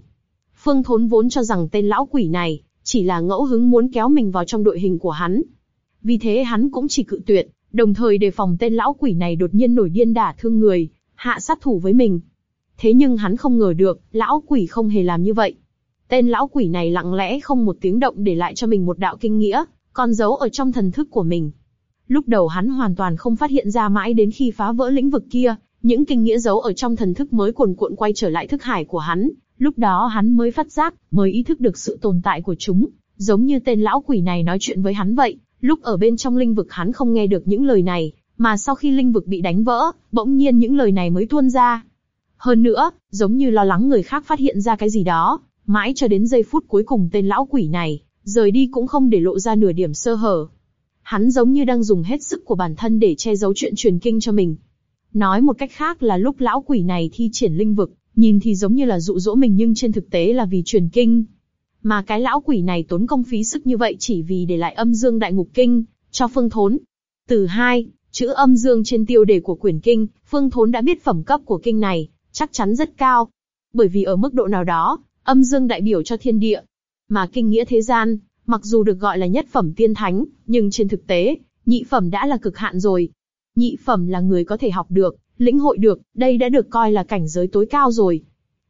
Phương Thốn vốn cho rằng tên lão quỷ này chỉ là ngẫu hứng muốn kéo mình vào trong đội hình của hắn. Vì thế hắn cũng chỉ cự tuyệt, đồng thời đề phòng tên lão quỷ này đột nhiên nổi điên đả thương người, hạ sát thủ với mình. Thế nhưng hắn không ngờ được, lão quỷ không hề làm như vậy. Tên lão quỷ này lặng lẽ không một tiếng động để lại cho mình một đạo kinh nghĩa, còn giấu ở trong thần thức của mình. Lúc đầu hắn hoàn toàn không phát hiện ra mãi đến khi phá vỡ lĩnh vực kia, những kinh nghĩa giấu ở trong thần thức mới cuồn cuộn quay trở lại thức hải của hắn. Lúc đó hắn mới phát giác, mới ý thức được sự tồn tại của chúng, giống như tên lão quỷ này nói chuyện với hắn vậy. Lúc ở bên trong linh vực hắn không nghe được những lời này, mà sau khi linh vực bị đánh vỡ, bỗng nhiên những lời này mới tuôn ra. Hơn nữa, giống như lo lắng người khác phát hiện ra cái gì đó, mãi cho đến giây phút cuối cùng tên lão quỷ này, rời đi cũng không để lộ ra nửa điểm sơ hở. Hắn giống như đang dùng hết sức của bản thân để che giấu chuyện truyền kinh cho mình. Nói một cách khác là lúc lão quỷ này thi triển linh vực, nhìn thì giống như là dụ dỗ mình nhưng trên thực tế là vì truyền kinh. mà cái lão quỷ này tốn công phí sức như vậy chỉ vì để lại âm dương đại ngục kinh, cho Phương Thốn. Từ hai, chữ âm dương trên tiêu đề của quyển kinh, Phương Thốn đã biết phẩm cấp của kinh này, chắc chắn rất cao. Bởi vì ở mức độ nào đó, âm dương đại biểu cho thiên địa, mà kinh nghĩa thế gian, mặc dù được gọi là nhất phẩm tiên thánh, nhưng trên thực tế, nhị phẩm đã là cực hạn rồi. Nhị phẩm là người có thể học được, lĩnh hội được, đây đã được coi là cảnh giới tối cao rồi.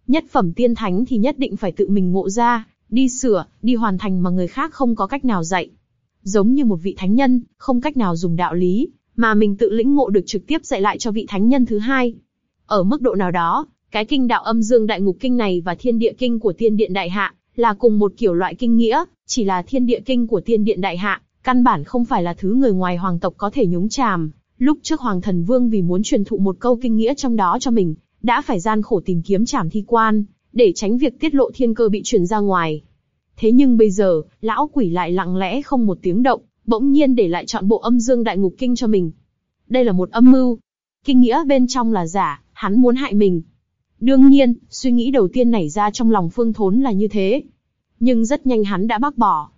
Nhất phẩm tiên thánh thì nhất định phải tự mình ngộ ra, đi sửa, đi hoàn thành mà người khác không có cách nào dạy. Giống như một vị thánh nhân, không cách nào dùng đạo lý, mà mình tự lĩnh ngộ được trực tiếp dạy lại cho vị thánh nhân thứ hai. Ở mức độ nào đó, cái kinh đạo âm dương đại ngục kinh này và thiên địa kinh của thiên điện đại hạ, là cùng một kiểu loại kinh nghĩa, chỉ là thiên địa kinh của thiên điện đại hạ, căn bản không phải là thứ người ngoài hoàng tộc có thể nhúng chàm. Lúc trước Hoàng Thần Vương vì muốn truyền thụ một câu kinh nghĩa trong đó cho mình, đã phải gian khổ tìm kiếm trảm thi quan, để tránh việc tiết lộ thiên cơ bị truyền ra ngoài. Thế nhưng bây giờ, lão quỷ lại lặng lẽ không một tiếng động, bỗng nhiên để lại chọn bộ âm dương đại ngục kinh cho mình. Đây là một âm mưu. Kinh nghĩa bên trong là giả, hắn muốn hại mình. Đương nhiên, suy nghĩ đầu tiên nảy ra trong lòng Phương Thốn là như thế. Nhưng rất nhanh hắn đã bác bỏ.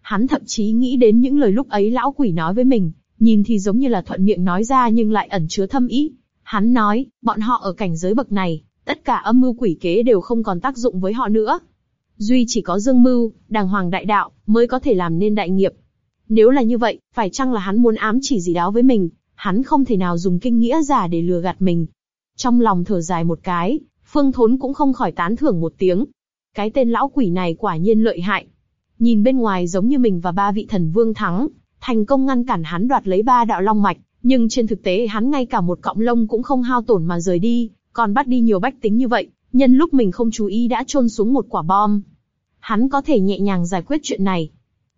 Hắn thậm chí nghĩ đến những lời lúc ấy lão quỷ nói với mình, nhìn thì giống như là thuận miệng nói ra nhưng lại ẩn chứa thâm ý. Hắn nói, bọn họ ở cảnh giới bậc này, tất cả âm mưu quỷ kế đều không còn tác dụng với họ nữa. Duy chỉ có dương mưu, đàng hoàng đại đạo, mới có thể làm nên đại nghiệp. Nếu là như vậy, phải chăng là hắn muốn ám chỉ gì đó với mình, hắn không thể nào dùng kinh nghĩa giả để lừa gạt mình. Trong lòng thở dài một cái, Phương Thốn cũng không khỏi tán thưởng một tiếng. Cái tên lão quỷ này quả nhiên lợi hại. Nhìn bên ngoài giống như mình và ba vị thần vương thắng, thành công ngăn cản hắn đoạt lấy ba đạo long mạch, nhưng trên thực tế hắn ngay cả một cọng lông cũng không hao tổn mà rời đi, còn bắt đi nhiều bách tính như vậy, nhân lúc mình không chú ý đã trôn xuống một quả bom. Hắn có thể nhẹ nhàng giải quyết chuyện này.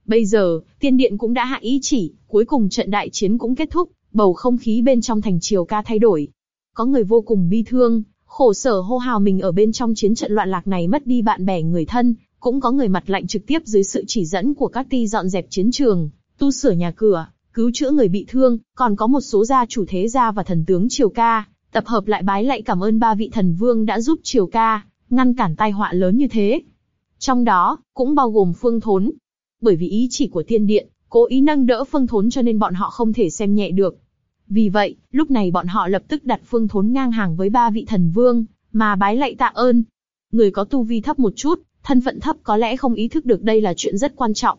Bây giờ, tiên điện cũng đã hạ ý chỉ, cuối cùng trận đại chiến cũng kết thúc, bầu không khí bên trong thành triều ca thay đổi. Có người vô cùng bi thương, khổ sở hô hào mình ở bên trong chiến trận loạn lạc này mất đi bạn bè người thân, cũng có người mặt lạnh trực tiếp dưới sự chỉ dẫn của các ty dọn dẹp chiến trường, tu sửa nhà cửa, cứu chữa người bị thương, còn có một số gia chủ thế gia và thần tướng triều ca, tập hợp lại bái lạy cảm ơn ba vị thần vương đã giúp triều ca, ngăn cản tai họa lớn như thế. Trong đó, cũng bao gồm phương thốn. Bởi vì ý chỉ của tiên điện, cố ý nâng đỡ phương thốn cho nên bọn họ không thể xem nhẹ được. Vì vậy, lúc này bọn họ lập tức đặt phương thốn ngang hàng với ba vị thần vương, mà bái lạy tạ ơn. Người có tu vi thấp một chút, thân phận thấp có lẽ không ý thức được đây là chuyện rất quan trọng.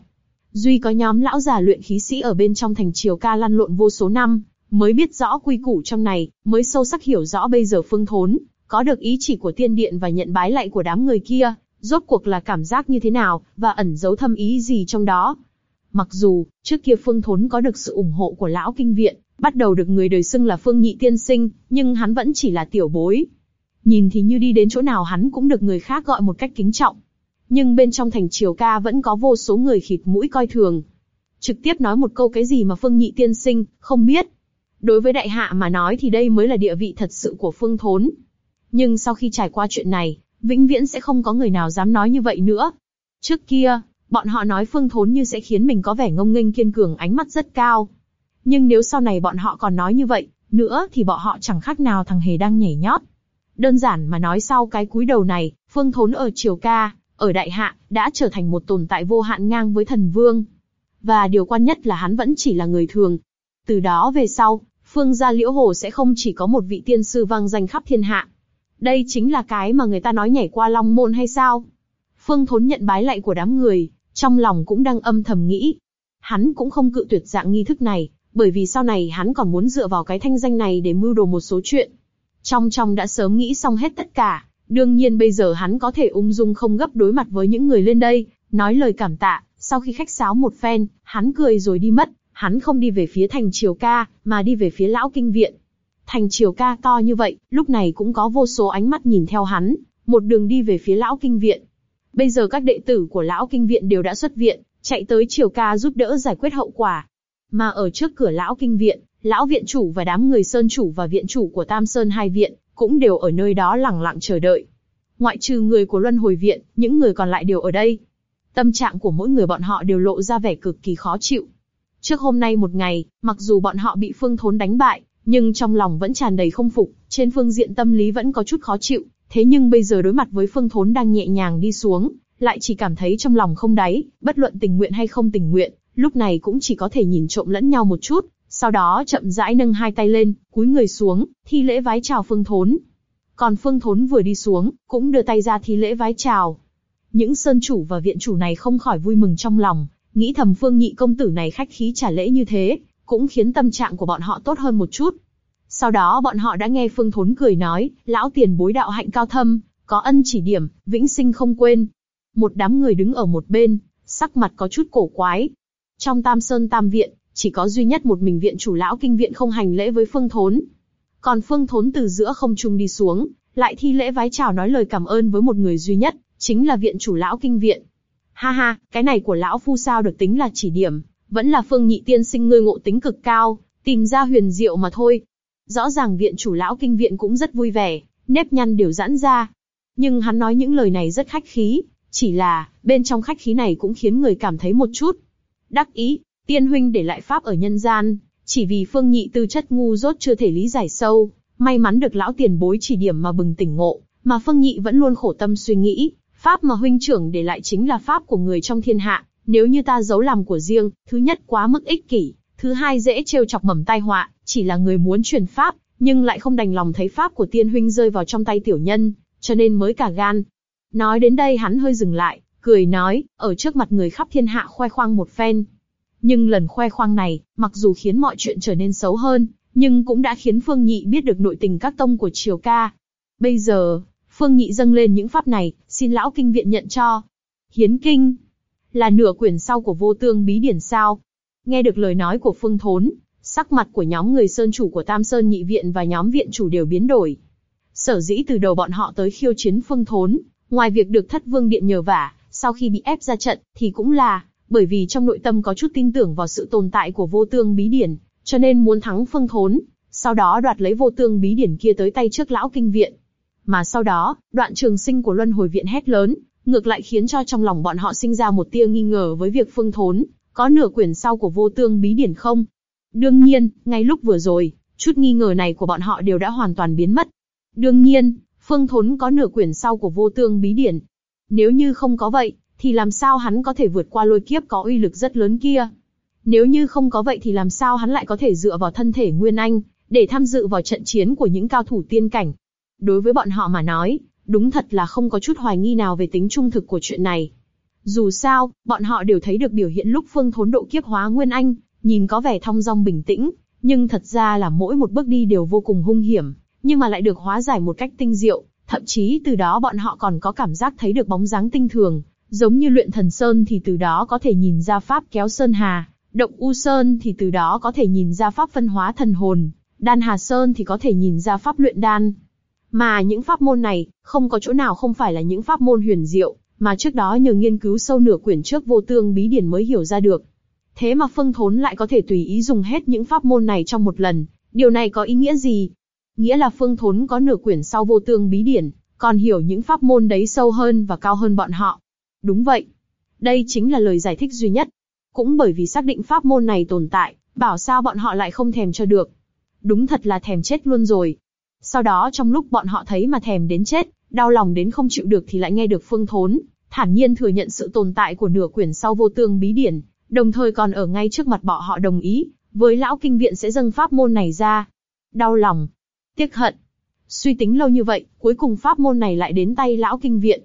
Duy có nhóm lão già luyện khí sĩ ở bên trong thành triều ca lăn lộn vô số năm, mới biết rõ quy củ trong này, mới sâu sắc hiểu rõ bây giờ phương thốn, có được ý chỉ của tiên điện và nhận bái lạy của đám người kia, rốt cuộc là cảm giác như thế nào, và ẩn giấu thâm ý gì trong đó. Mặc dù, trước kia phương thốn có được sự ủng hộ của lão kinh viện, bắt đầu được người đời xưng là phương nhị tiên sinh, nhưng hắn vẫn chỉ là tiểu bối. Nhìn thì như đi đến chỗ nào hắn cũng được người khác gọi một cách kính trọng. Nhưng bên trong thành triều ca vẫn có vô số người khịt mũi coi thường. Trực tiếp nói một câu cái gì mà phương nhị tiên sinh, không biết. Đối với đại hạ mà nói thì đây mới là địa vị thật sự của phương thốn. Nhưng sau khi trải qua chuyện này, vĩnh viễn sẽ không có người nào dám nói như vậy nữa. Trước kia, bọn họ nói phương thốn như sẽ khiến mình có vẻ ngông nghênh kiên cường ánh mắt rất cao. Nhưng nếu sau này bọn họ còn nói như vậy, nữa thì bọn họ chẳng khác nào thằng hề đang nhảy nhót. Đơn giản mà nói sau cái cúi đầu này, phương thốn ở triều ca, ở đại hạ, đã trở thành một tồn tại vô hạn ngang với thần vương. Và điều quan nhất là hắn vẫn chỉ là người thường. Từ đó về sau, phương gia liễu hồ sẽ không chỉ có một vị tiên sư vang danh khắp thiên hạ. Đây chính là cái mà người ta nói nhảy qua long môn hay sao? Phương thốn nhận bái lạy của đám người, trong lòng cũng đang âm thầm nghĩ. Hắn cũng không cự tuyệt dạng nghi thức này, bởi vì sau này hắn còn muốn dựa vào cái thanh danh này để mưu đồ một số chuyện. Trong trong đã sớm nghĩ xong hết tất cả, đương nhiên bây giờ hắn có thể ung dung không gấp đối mặt với những người lên đây, nói lời cảm tạ, sau khi khách sáo một phen, hắn cười rồi đi mất, hắn không đi về phía thành triều ca, mà đi về phía lão kinh viện. Thành triều ca to như vậy, lúc này cũng có vô số ánh mắt nhìn theo hắn, một đường đi về phía lão kinh viện. Bây giờ các đệ tử của lão kinh viện đều đã xuất viện, chạy tới triều ca giúp đỡ giải quyết hậu quả. Mà ở trước cửa lão kinh viện, lão viện chủ và đám người sơn chủ và viện chủ của Tam Sơn hai viện, cũng đều ở nơi đó lẳng lặng chờ đợi. Ngoại trừ người của luân hồi viện, những người còn lại đều ở đây. Tâm trạng của mỗi người bọn họ đều lộ ra vẻ cực kỳ khó chịu. Trước hôm nay một ngày, mặc dù bọn họ bị phương thốn đánh bại, nhưng trong lòng vẫn tràn đầy không phục, trên phương diện tâm lý vẫn có chút khó chịu. Thế nhưng bây giờ đối mặt với phương thốn đang nhẹ nhàng đi xuống, lại chỉ cảm thấy trong lòng không đáy, bất luận tình nguyện hay không tình nguyện, lúc này cũng chỉ có thể nhìn trộm lẫn nhau một chút, sau đó chậm rãi nâng hai tay lên, cúi người xuống, thi lễ vái chào Phương Thốn. Còn Phương Thốn vừa đi xuống, cũng đưa tay ra thi lễ vái chào. Những sơn chủ và viện chủ này không khỏi vui mừng trong lòng, nghĩ thầm Phương Nhị công tử này khách khí trả lễ như thế, cũng khiến tâm trạng của bọn họ tốt hơn một chút. Sau đó bọn họ đã nghe Phương Thốn cười nói, lão tiền bối đạo hạnh cao thâm, có ân chỉ điểm, vĩnh sinh không quên. Một đám người đứng ở một bên, sắc mặt có chút cổ quái. Trong Tam Sơn Tam Viện, chỉ có duy nhất một mình viện chủ lão kinh viện không hành lễ với Phương Thốn. Còn Phương Thốn từ giữa không trung đi xuống, lại thi lễ vái chào nói lời cảm ơn với một người duy nhất, chính là viện chủ lão kinh viện. Ha ha, cái này của lão phu sao được tính là chỉ điểm, vẫn là Phương Nhị tiên sinh ngươi ngộ tính cực cao, tìm ra huyền diệu mà thôi. Rõ ràng viện chủ lão kinh viện cũng rất vui vẻ, nếp nhăn đều giãn ra. Nhưng hắn nói những lời này rất khách khí, chỉ là, bên trong khách khí này cũng khiến người cảm thấy một chút. Đắc ý, tiên huynh để lại pháp ở nhân gian, chỉ vì phương nhị tư chất ngu dốt chưa thể lý giải sâu, may mắn được lão tiền bối chỉ điểm mà bừng tỉnh ngộ, mà phương nhị vẫn luôn khổ tâm suy nghĩ, pháp mà huynh trưởng để lại chính là pháp của người trong thiên hạ, nếu như ta giấu làm của riêng, thứ nhất quá mức ích kỷ, thứ hai dễ trêu chọc mầm tai họa, chỉ là người muốn truyền pháp, nhưng lại không đành lòng thấy pháp của tiên huynh rơi vào trong tay tiểu nhân, cho nên mới cả gan. Nói đến đây hắn hơi dừng lại, cười nói, ở trước mặt người khắp thiên hạ khoe khoang một phen. Nhưng lần khoe khoang này, mặc dù khiến mọi chuyện trở nên xấu hơn, nhưng cũng đã khiến Phương Nhị biết được nội tình các tông của Triều Ca. Bây giờ, Phương Nhị dâng lên những pháp này, xin lão kinh viện nhận cho. Hiến kinh là nửa quyển sau của vô tương bí điển sao? Nghe được lời nói của Phương Thốn, sắc mặt của nhóm người sơn chủ của Tam Sơn Nhị Viện và nhóm viện chủ đều biến đổi. Sở dĩ từ đầu bọn họ tới khiêu chiến Phương Thốn, ngoài việc được Thất Vương Điện nhờ vả, sau khi bị ép ra trận, thì cũng là bởi vì trong nội tâm có chút tin tưởng vào sự tồn tại của vô tương bí điển, cho nên muốn thắng Phương Thốn, sau đó đoạt lấy vô tương bí điển kia tới tay trước lão kinh viện. Mà sau đó, đoạn trường sinh của luân hồi viện hét lớn, ngược lại khiến cho trong lòng bọn họ sinh ra một tia nghi ngờ với việc Phương Thốn có nửa quyển sau của vô tương bí điển không. Đương nhiên, ngay lúc vừa rồi, chút nghi ngờ này của bọn họ đều đã hoàn toàn biến mất. Đương nhiên, Phương Thốn có nửa quyển sau của vô tương bí điển. Nếu như không có vậy, thì làm sao hắn có thể vượt qua lôi kiếp có uy lực rất lớn kia? Nếu như không có vậy thì làm sao hắn lại có thể dựa vào thân thể Nguyên Anh, để tham dự vào trận chiến của những cao thủ tiên cảnh? Đối với bọn họ mà nói, đúng thật là không có chút hoài nghi nào về tính trung thực của chuyện này. Dù sao, bọn họ đều thấy được biểu hiện lúc phương thốn độ kiếp hóa Nguyên Anh, nhìn có vẻ thong dong bình tĩnh, nhưng thật ra là mỗi một bước đi đều vô cùng hung hiểm, nhưng mà lại được hóa giải một cách tinh diệu, thậm chí từ đó bọn họ còn có cảm giác thấy được bóng dáng tinh thường, giống như luyện thần sơn thì từ đó có thể nhìn ra pháp kéo sơn hà, động u sơn thì từ đó có thể nhìn ra pháp phân hóa thần hồn, đan hà sơn thì có thể nhìn ra pháp luyện đan. Mà những pháp môn này, không có chỗ nào không phải là những pháp môn huyền diệu, mà trước đó nhờ nghiên cứu sâu nửa quyển trước vô tương bí điển mới hiểu ra được. Thế mà Phương Thốn lại có thể tùy ý dùng hết những pháp môn này trong một lần, điều này có ý nghĩa gì? Nghĩa là Phương Thốn có nửa quyển sau vô tương bí điển, còn hiểu những pháp môn đấy sâu hơn và cao hơn bọn họ. Đúng vậy. Đây chính là lời giải thích duy nhất. Cũng bởi vì xác định pháp môn này tồn tại, bảo sao bọn họ lại không thèm cho được. Đúng thật là thèm chết luôn rồi. Sau đó trong lúc bọn họ thấy mà thèm đến chết, đau lòng đến không chịu được thì lại nghe được Phương Thốn, thản nhiên thừa nhận sự tồn tại của nửa quyển sau vô tương bí điển, đồng thời còn ở ngay trước mặt bọn họ đồng ý, với lão kinh viện sẽ dâng pháp môn này ra. Đau lòng, tiếc hận. Suy tính lâu như vậy, cuối cùng pháp môn này lại đến tay lão kinh viện.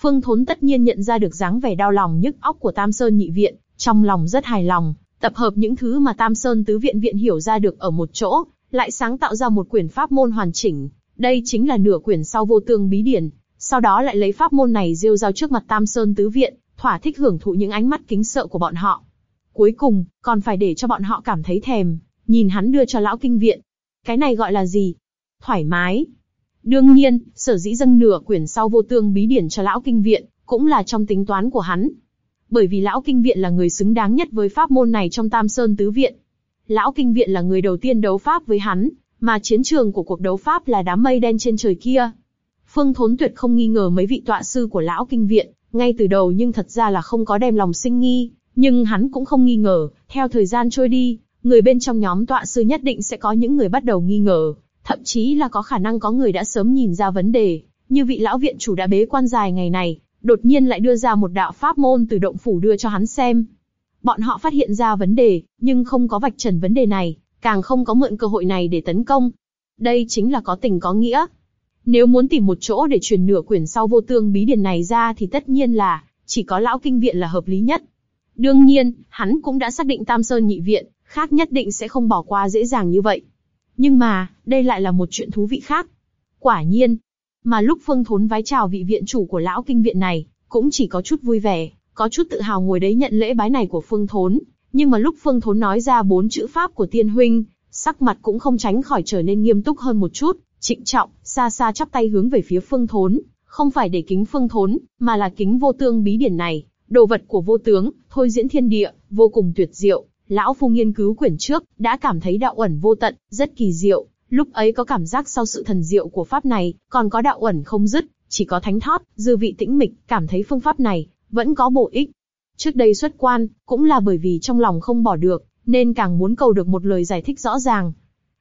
Phương Thốn tất nhiên nhận ra được dáng vẻ đau lòng nhức óc của Tam Sơn nhị viện, trong lòng rất hài lòng, tập hợp những thứ mà Tam Sơn tứ viện viện hiểu ra được ở một chỗ, lại sáng tạo ra một quyển pháp môn hoàn chỉnh. Đây chính là nửa quyển sau vô tương bí điển, sau đó lại lấy pháp môn này rêu rao trước mặt Tam Sơn tứ viện, thỏa thích hưởng thụ những ánh mắt kính sợ của bọn họ. Cuối cùng, còn phải để cho bọn họ cảm thấy thèm, nhìn hắn đưa cho lão kinh viện. Cái này gọi là gì? Thoải mái. Đương nhiên, sở dĩ dâng nửa quyển sau vô tương bí điển cho lão kinh viện, cũng là trong tính toán của hắn. Bởi vì lão kinh viện là người xứng đáng nhất với pháp môn này trong Tam Sơn tứ viện. Lão kinh viện là người đầu tiên đấu pháp với hắn, mà chiến trường của cuộc đấu pháp là đám mây đen trên trời kia. Phương Thốn tuyệt không nghi ngờ mấy vị tọa sư của lão kinh viện, ngay từ đầu nhưng thật ra là không có đem lòng sinh nghi, nhưng hắn cũng không nghi ngờ, theo thời gian trôi đi, người bên trong nhóm tọa sư nhất định sẽ có những người bắt đầu nghi ngờ, thậm chí là có khả năng có người đã sớm nhìn ra vấn đề, như vị lão viện chủ đã bế quan dài ngày này, đột nhiên lại đưa ra một đạo pháp môn từ động phủ đưa cho hắn xem. Bọn họ phát hiện ra vấn đề, nhưng không có vạch trần vấn đề này, càng không có mượn cơ hội này để tấn công. Đây chính là có tình có nghĩa. Nếu muốn tìm một chỗ để truyền nửa quyển sau vô tương bí điển này ra thì tất nhiên là, chỉ có lão kinh viện là hợp lý nhất. Đương nhiên, hắn cũng đã xác định Tam Sơn nhị viện, khác nhất định sẽ không bỏ qua dễ dàng như vậy. Nhưng mà, đây lại là một chuyện thú vị khác. Quả nhiên, mà lúc Phương Thốn vái chào vị viện chủ của lão kinh viện này, cũng chỉ có chút vui vẻ, có chút tự hào ngồi đấy nhận lễ bái này của Phương Thốn. Nhưng mà lúc Phương Thốn nói ra bốn chữ pháp của tiên huynh, sắc mặt cũng không tránh khỏi trở nên nghiêm túc hơn một chút, trịnh trọng, xa xa chắp tay hướng về phía Phương Thốn, không phải để kính Phương Thốn, mà là kính vô tương bí điển này, đồ vật của vô tướng, thôi diễn thiên địa, vô cùng tuyệt diệu. Lão phu nghiên cứu quyển trước, đã cảm thấy đạo ẩn vô tận, rất kỳ diệu. Lúc ấy có cảm giác sau sự thần diệu của pháp này, còn có đạo ẩn không dứt, chỉ có thánh thót, dư vị tĩnh mịch, cảm thấy phương pháp này vẫn có bổ ích. Trước đây xuất quan, cũng là bởi vì trong lòng không bỏ được, nên càng muốn cầu được một lời giải thích rõ ràng.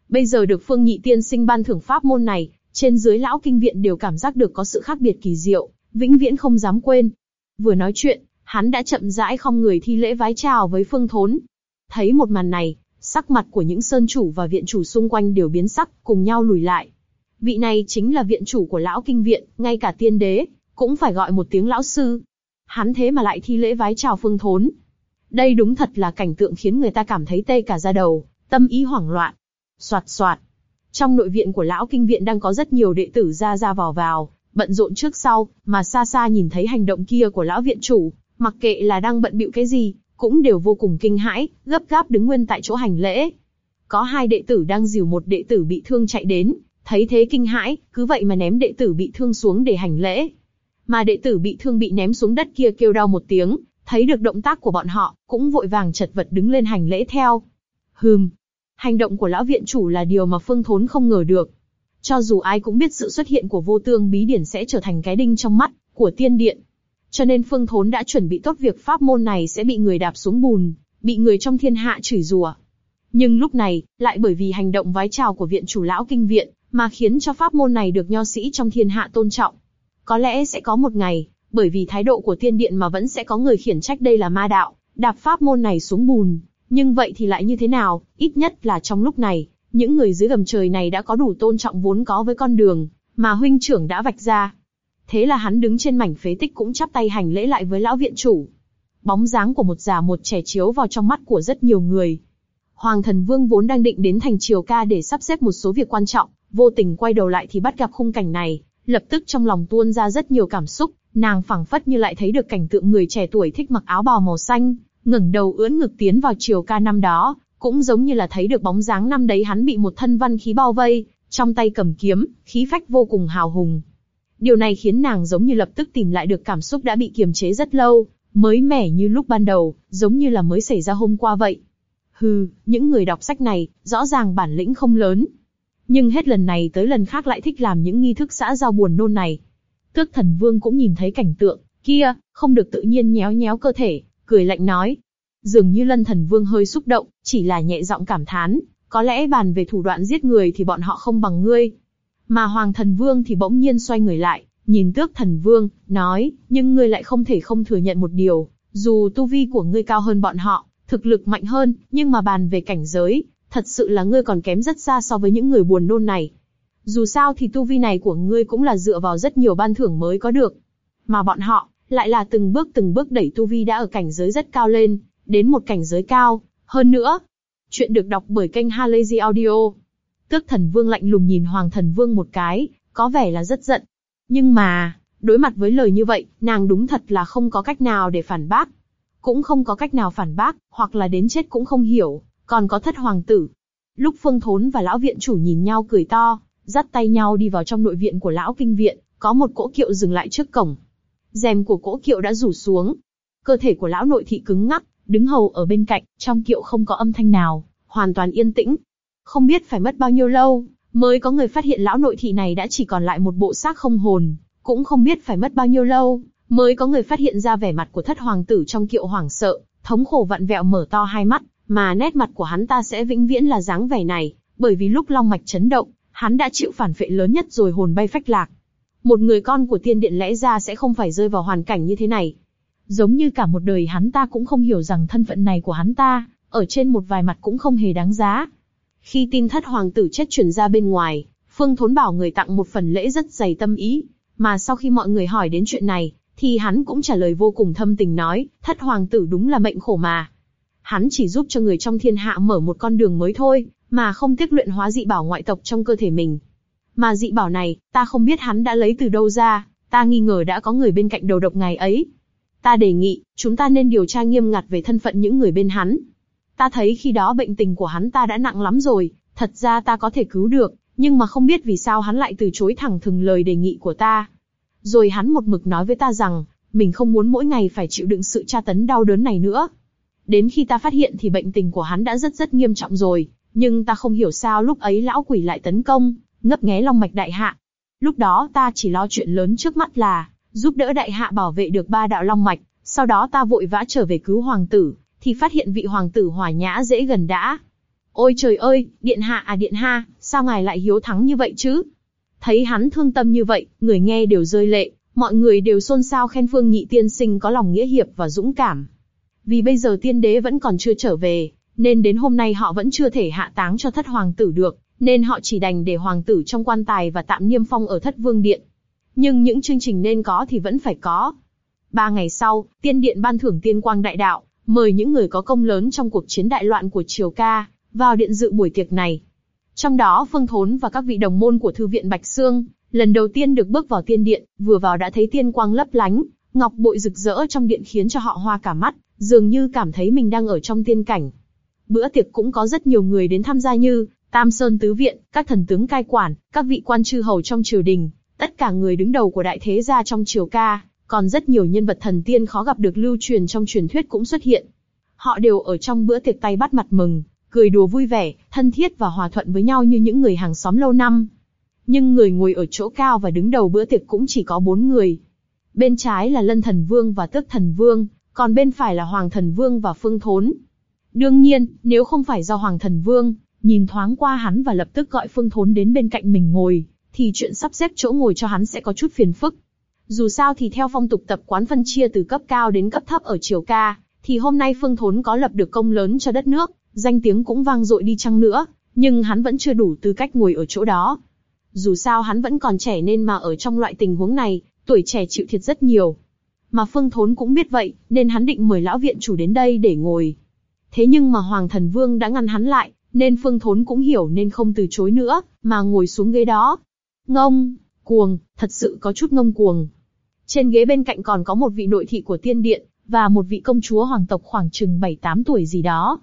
Bây giờ được Phương Nhị Tiên Sinh ban thưởng pháp môn này, trên dưới lão kinh viện đều cảm giác được có sự khác biệt kỳ diệu, vĩnh viễn không dám quên. Vừa nói chuyện, hắn đã chậm rãi không người thi lễ vái chào với Phương Thốn. Thấy một màn này, sắc mặt của những sơn chủ và viện chủ xung quanh đều biến sắc, cùng nhau lùi lại. Vị này chính là viện chủ của lão kinh viện, ngay cả tiên đế cũng phải gọi một tiếng lão sư. Hắn thế mà lại thi lễ vái chào Phương Thốn. Đây đúng thật là cảnh tượng khiến người ta cảm thấy tê cả da đầu, tâm ý hoảng loạn. Soạt soạt. Trong nội viện của lão kinh viện đang có rất nhiều đệ tử ra ra vào vào, bận rộn trước sau, mà xa xa nhìn thấy hành động kia của lão viện chủ, mặc kệ là đang bận bịu cái gì, cũng đều vô cùng kinh hãi, gấp gáp đứng nguyên tại chỗ hành lễ. Có hai đệ tử đang dìu một đệ tử bị thương chạy đến, thấy thế kinh hãi, cứ vậy mà ném đệ tử bị thương xuống để hành lễ. Mà đệ tử bị thương bị ném xuống đất kia kêu đau một tiếng, thấy được động tác của bọn họ, cũng vội vàng chật vật đứng lên hành lễ theo. Hừm, hành động của lão viện chủ là điều mà Phương Thốn không ngờ được. Cho dù ai cũng biết sự xuất hiện của vô tương bí điển sẽ trở thành cái đinh trong mắt của tiên điện, cho nên Phương Thốn đã chuẩn bị tốt việc pháp môn này sẽ bị người đạp xuống bùn, bị người trong thiên hạ chửi rủa. Nhưng lúc này, lại bởi vì hành động vái chào của viện chủ lão kinh viện, mà khiến cho pháp môn này được nho sĩ trong thiên hạ tôn trọng. Có lẽ sẽ có một ngày, bởi vì thái độ của tiên điện mà vẫn sẽ có người khiển trách đây là ma đạo, đạp pháp môn này xuống bùn. Nhưng vậy thì lại như thế nào? Ít nhất là trong lúc này, những người dưới gầm trời này đã có đủ tôn trọng vốn có với con đường mà huynh trưởng đã vạch ra. Thế là hắn đứng trên mảnh phế tích cũng chắp tay hành lễ lại với lão viện chủ. Bóng dáng của một già một trẻ chiếu vào trong mắt của rất nhiều người. Hoàng thần vương vốn đang định đến thành triều ca để sắp xếp một số việc quan trọng, vô tình quay đầu lại thì bắt gặp khung cảnh này, lập tức trong lòng tuôn ra rất nhiều cảm xúc, nàng phảng phất như lại thấy được cảnh tượng người trẻ tuổi thích mặc áo bào màu xanh, ngẩng đầu ưỡn ngực tiến vào triều ca năm đó, cũng giống như là thấy được bóng dáng năm đấy hắn bị một thân văn khí bao vây, trong tay cầm kiếm, khí phách vô cùng hào hùng. Điều này khiến nàng giống như lập tức tìm lại được cảm xúc đã bị kiềm chế rất lâu, mới mẻ như lúc ban đầu, giống như là mới xảy ra hôm qua vậy. Hừ, những người đọc sách này, rõ ràng bản lĩnh không lớn. Nhưng hết lần này tới lần khác lại thích làm những nghi thức xã giao buồn nôn này. Tước thần vương cũng nhìn thấy cảnh tượng, kia, không được tự nhiên nhéo nhéo cơ thể, cười lạnh nói. Dường như lân thần vương hơi xúc động, chỉ là nhẹ giọng cảm thán, có lẽ bàn về thủ đoạn giết người thì bọn họ không bằng ngươi, mà Hoàng Thần Vương thì bỗng nhiên xoay người lại, nhìn Tước Thần Vương, nói, nhưng ngươi lại không thể không thừa nhận một điều, dù tu vi của ngươi cao hơn bọn họ, thực lực mạnh hơn, nhưng mà bàn về cảnh giới, thật sự là ngươi còn kém rất xa so với những người buồn nôn này. Dù sao thì tu vi này của ngươi cũng là dựa vào rất nhiều ban thưởng mới có được. Mà bọn họ, lại là từng bước từng bước đẩy tu vi đã ở cảnh giới rất cao lên, đến một cảnh giới cao. Hơn nữa, chuyện được đọc bởi kênh Halazy Audio. Tước thần vương lạnh lùng nhìn hoàng thần vương một cái, có vẻ là rất giận. Nhưng mà, đối mặt với lời như vậy, nàng đúng thật là không có cách nào để phản bác. Cũng không có cách nào phản bác, hoặc là đến chết cũng không hiểu, còn có thất hoàng tử. Lúc phương thốn và lão viện chủ nhìn nhau cười to, dắt tay nhau đi vào trong nội viện của lão kinh viện, có một cỗ kiệu dừng lại trước cổng. rèm của cỗ kiệu đã rủ xuống. Cơ thể của lão nội thị cứng ngắc, đứng hầu ở bên cạnh, trong kiệu không có âm thanh nào, hoàn toàn yên tĩnh, không biết phải mất bao nhiêu lâu, mới có người phát hiện lão nội thị này đã chỉ còn lại một bộ xác không hồn, cũng không biết phải mất bao nhiêu lâu, mới có người phát hiện ra vẻ mặt của thất hoàng tử trong kiệu hoảng sợ, thống khổ vặn vẹo mở to hai mắt, mà nét mặt của hắn ta sẽ vĩnh viễn là dáng vẻ này, bởi vì lúc long mạch chấn động, hắn đã chịu phản phệ lớn nhất rồi hồn bay phách lạc. Một người con của tiên điện lẽ ra sẽ không phải rơi vào hoàn cảnh như thế này. Giống như cả một đời hắn ta cũng không hiểu rằng thân phận này của hắn ta, ở trên một vài mặt cũng không hề đáng giá. Khi tin thất hoàng tử chết truyền ra bên ngoài, Phương Thốn bảo người tặng một phần lễ rất dày tâm ý, mà sau khi mọi người hỏi đến chuyện này, thì hắn cũng trả lời vô cùng thâm tình nói, thất hoàng tử đúng là mệnh khổ mà. Hắn chỉ giúp cho người trong thiên hạ mở một con đường mới thôi, mà không tiếc luyện hóa dị bảo ngoại tộc trong cơ thể mình. Mà dị bảo này, ta không biết hắn đã lấy từ đâu ra, ta nghi ngờ đã có người bên cạnh đầu độc ngày ấy. Ta đề nghị, chúng ta nên điều tra nghiêm ngặt về thân phận những người bên hắn. Ta thấy khi đó bệnh tình của hắn ta đã nặng lắm rồi, thật ra ta có thể cứu được, nhưng mà không biết vì sao hắn lại từ chối thẳng thừng lời đề nghị của ta. Rồi hắn một mực nói với ta rằng, mình không muốn mỗi ngày phải chịu đựng sự tra tấn đau đớn này nữa. Đến khi ta phát hiện thì bệnh tình của hắn đã rất rất nghiêm trọng rồi, nhưng ta không hiểu sao lúc ấy lão quỷ lại tấn công, ngấp nghé long mạch đại hạ. Lúc đó ta chỉ lo chuyện lớn trước mắt là giúp đỡ đại hạ bảo vệ được ba đạo long mạch, sau đó ta vội vã trở về cứu hoàng tử, thì phát hiện vị hoàng tử hòa nhã dễ gần đã. Ôi trời ơi, điện hạ à điện ha, sao ngài lại hiếu thắng như vậy chứ? Thấy hắn thương tâm như vậy, người nghe đều rơi lệ, mọi người đều xôn xao khen Phương Nhị tiên sinh có lòng nghĩa hiệp và dũng cảm. Vì bây giờ tiên đế vẫn còn chưa trở về, nên đến hôm nay họ vẫn chưa thể hạ táng cho thất hoàng tử được, nên họ chỉ đành để hoàng tử trong quan tài và tạm niêm phong ở thất vương điện. Nhưng những chương trình nên có thì vẫn phải có. Ba ngày sau, tiên điện ban thưởng tiên quang đại đạo, mời những người có công lớn trong cuộc chiến đại loạn của Triều Ca, vào điện dự buổi tiệc này. Trong đó Phương Thốn và các vị đồng môn của Thư viện Bạch Sương, lần đầu tiên được bước vào tiên điện, vừa vào đã thấy tiên quang lấp lánh, ngọc bội rực rỡ trong điện khiến cho họ hoa cả mắt, dường như cảm thấy mình đang ở trong tiên cảnh. Bữa tiệc cũng có rất nhiều người đến tham gia như Tam Sơn Tứ Viện, các thần tướng cai quản, các vị quan chư hầu trong triều đình, tất cả người đứng đầu của đại thế gia trong triều ca, còn rất nhiều nhân vật thần tiên khó gặp được lưu truyền trong truyền thuyết cũng xuất hiện. Họ đều ở trong bữa tiệc tay bắt mặt mừng, cười đùa vui vẻ, thân thiết và hòa thuận với nhau như những người hàng xóm lâu năm. Nhưng người ngồi ở chỗ cao và đứng đầu bữa tiệc cũng chỉ có bốn người. Bên trái là Lân Thần Vương và Tước Thần Vương, còn bên phải là Hoàng Thần Vương và Phương Thốn. Đương nhiên, nếu không phải do Hoàng Thần Vương, nhìn thoáng qua hắn và lập tức gọi Phương Thốn đến bên cạnh mình ngồi, thì chuyện sắp xếp chỗ ngồi cho hắn sẽ có chút phiền phức. Dù sao thì theo phong tục tập quán phân chia từ cấp cao đến cấp thấp ở triều ca, thì hôm nay Phương Thốn có lập được công lớn cho đất nước, danh tiếng cũng vang dội đi chăng nữa, nhưng hắn vẫn chưa đủ tư cách ngồi ở chỗ đó. Dù sao hắn vẫn còn trẻ nên mà ở trong loại tình huống này, tuổi trẻ chịu thiệt rất nhiều. Mà Phương Thốn cũng biết vậy, nên hắn định mời lão viện chủ đến đây để ngồi. Thế nhưng mà Hoàng Thần Vương đã ngăn hắn lại, nên Phương Thốn cũng hiểu nên không từ chối nữa, mà ngồi xuống ghế đó. Ngông, cuồng, thật sự có chút ngông cuồng. Trên ghế bên cạnh còn có một vị nội thị của tiên điện, và một vị công chúa hoàng tộc khoảng chừng 7-8 tuổi gì đó.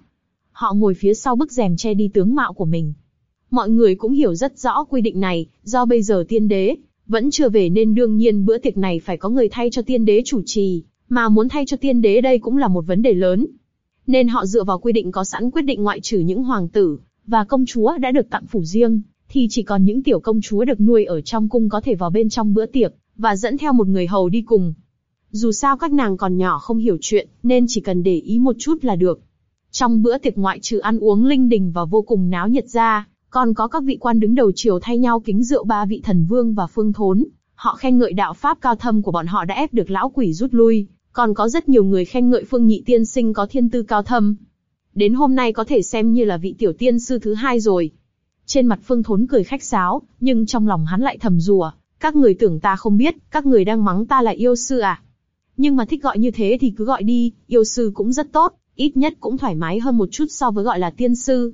Họ ngồi phía sau bức rèm che đi tướng mạo của mình. Mọi người cũng hiểu rất rõ quy định này, do bây giờ tiên đế vẫn chưa về nên đương nhiên bữa tiệc này phải có người thay cho tiên đế chủ trì, mà muốn thay cho tiên đế đây cũng là một vấn đề lớn. Nên họ dựa vào quy định có sẵn quyết định ngoại trừ những hoàng tử và công chúa đã được tặng phủ riêng, thì chỉ còn những tiểu công chúa được nuôi ở trong cung có thể vào bên trong bữa tiệc và dẫn theo một người hầu đi cùng. Dù sao các nàng còn nhỏ không hiểu chuyện, nên chỉ cần để ý một chút là được. Trong bữa tiệc ngoại trừ ăn uống linh đình và vô cùng náo nhiệt ra, còn có các vị quan đứng đầu triều thay nhau kính rượu ba vị thần vương và phương thốn. Họ khen ngợi đạo pháp cao thâm của bọn họ đã ép được lão quỷ rút lui, còn có rất nhiều người khen ngợi phương nhị tiên sinh có thiên tư cao thâm. Đến hôm nay có thể xem như là vị tiểu tiên sư thứ hai rồi. Trên mặt phương thốn cười khách sáo, nhưng trong lòng hắn lại thầm rủa. Các người tưởng ta không biết, các người đang mắng ta là yêu sư à? Nhưng mà thích gọi như thế thì cứ gọi đi, yêu sư cũng rất tốt, ít nhất cũng thoải mái hơn một chút so với gọi là tiên sư.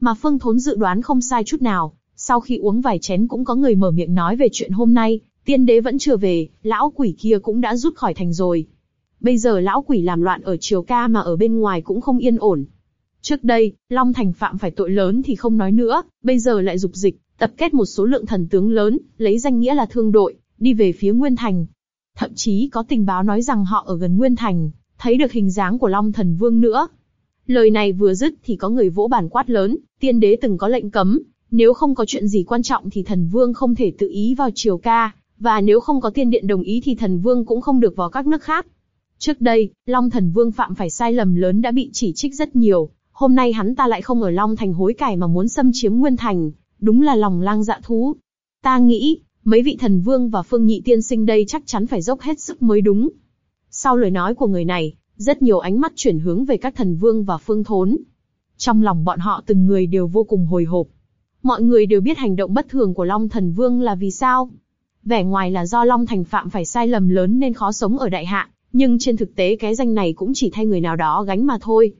Mà Phương Thốn dự đoán không sai chút nào, sau khi uống vài chén cũng có người mở miệng nói về chuyện hôm nay, tiên đế vẫn chưa về, lão quỷ kia cũng đã rút khỏi thành rồi. Bây giờ lão quỷ làm loạn ở triều ca mà ở bên ngoài cũng không yên ổn. Trước đây, Long Thành phạm phải tội lớn thì không nói nữa, bây giờ lại dục dịch, tập kết một số lượng thần tướng lớn, lấy danh nghĩa là thương đội, đi về phía Nguyên Thành. Thậm chí có tình báo nói rằng họ ở gần Nguyên Thành, thấy được hình dáng của Long Thần Vương nữa. Lời này vừa dứt thì có người vỗ bàn quát lớn, tiên đế từng có lệnh cấm, nếu không có chuyện gì quan trọng thì thần vương không thể tự ý vào triều ca, và nếu không có tiên điện đồng ý thì thần vương cũng không được vào các nước khác. Trước đây, Long Thần Vương phạm phải sai lầm lớn đã bị chỉ trích rất nhiều, hôm nay hắn ta lại không ở Long Thành hối cải mà muốn xâm chiếm Nguyên Thành, đúng là lòng lang dạ thú. Ta nghĩ, Mấy vị thần vương và phương nhị tiên sinh đây chắc chắn phải dốc hết sức mới đúng. Sau lời nói của người này, rất nhiều ánh mắt chuyển hướng về các thần vương và phương thốn. Trong lòng bọn họ từng người đều vô cùng hồi hộp. Mọi người đều biết hành động bất thường của Long Thần Vương là vì sao. Vẻ ngoài là do Long Thành phạm phải sai lầm lớn nên khó sống ở đại hạ, nhưng trên thực tế cái danh này cũng chỉ thay người nào đó gánh mà thôi.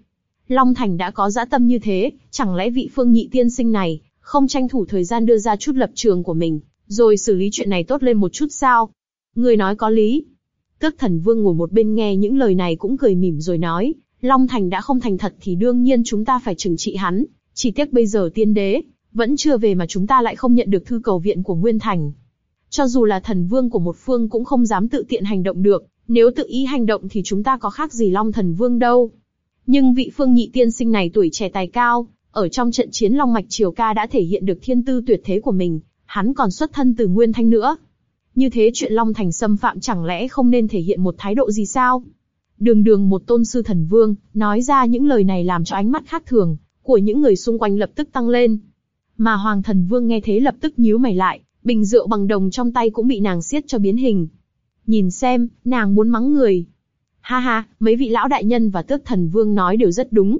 Long Thành đã có dã tâm như thế, chẳng lẽ vị phương nhị tiên sinh này, không tranh thủ thời gian đưa ra chút lập trường của mình, rồi xử lý chuyện này tốt lên một chút sao? Người nói có lý. Tước thần vương ngồi một bên nghe những lời này cũng cười mỉm rồi nói, Long Thành đã không thành thật thì đương nhiên chúng ta phải trừng trị hắn, chỉ tiếc bây giờ tiên đế, vẫn chưa về mà chúng ta lại không nhận được thư cầu viện của Nguyên Thành. Cho dù là thần vương của một phương cũng không dám tự tiện hành động được, nếu tự ý hành động thì chúng ta có khác gì Long thần vương đâu. Nhưng vị phương nhị tiên sinh này tuổi trẻ tài cao, ở trong trận chiến Long Mạch Triều Ca đã thể hiện được thiên tư tuyệt thế của mình, hắn còn xuất thân từ Nguyên Thanh nữa. Như thế chuyện Long Thành xâm phạm chẳng lẽ không nên thể hiện một thái độ gì sao? Đường đường một tôn sư thần vương, nói ra những lời này làm cho ánh mắt khác thường, của những người xung quanh lập tức tăng lên. Mà Hoàng thần vương nghe thế lập tức nhíu mày lại, bình rượu bằng đồng trong tay cũng bị nàng siết cho biến hình. Nhìn xem, nàng muốn mắng người. Ha ha, mấy vị lão đại nhân và tước thần vương nói đều rất đúng.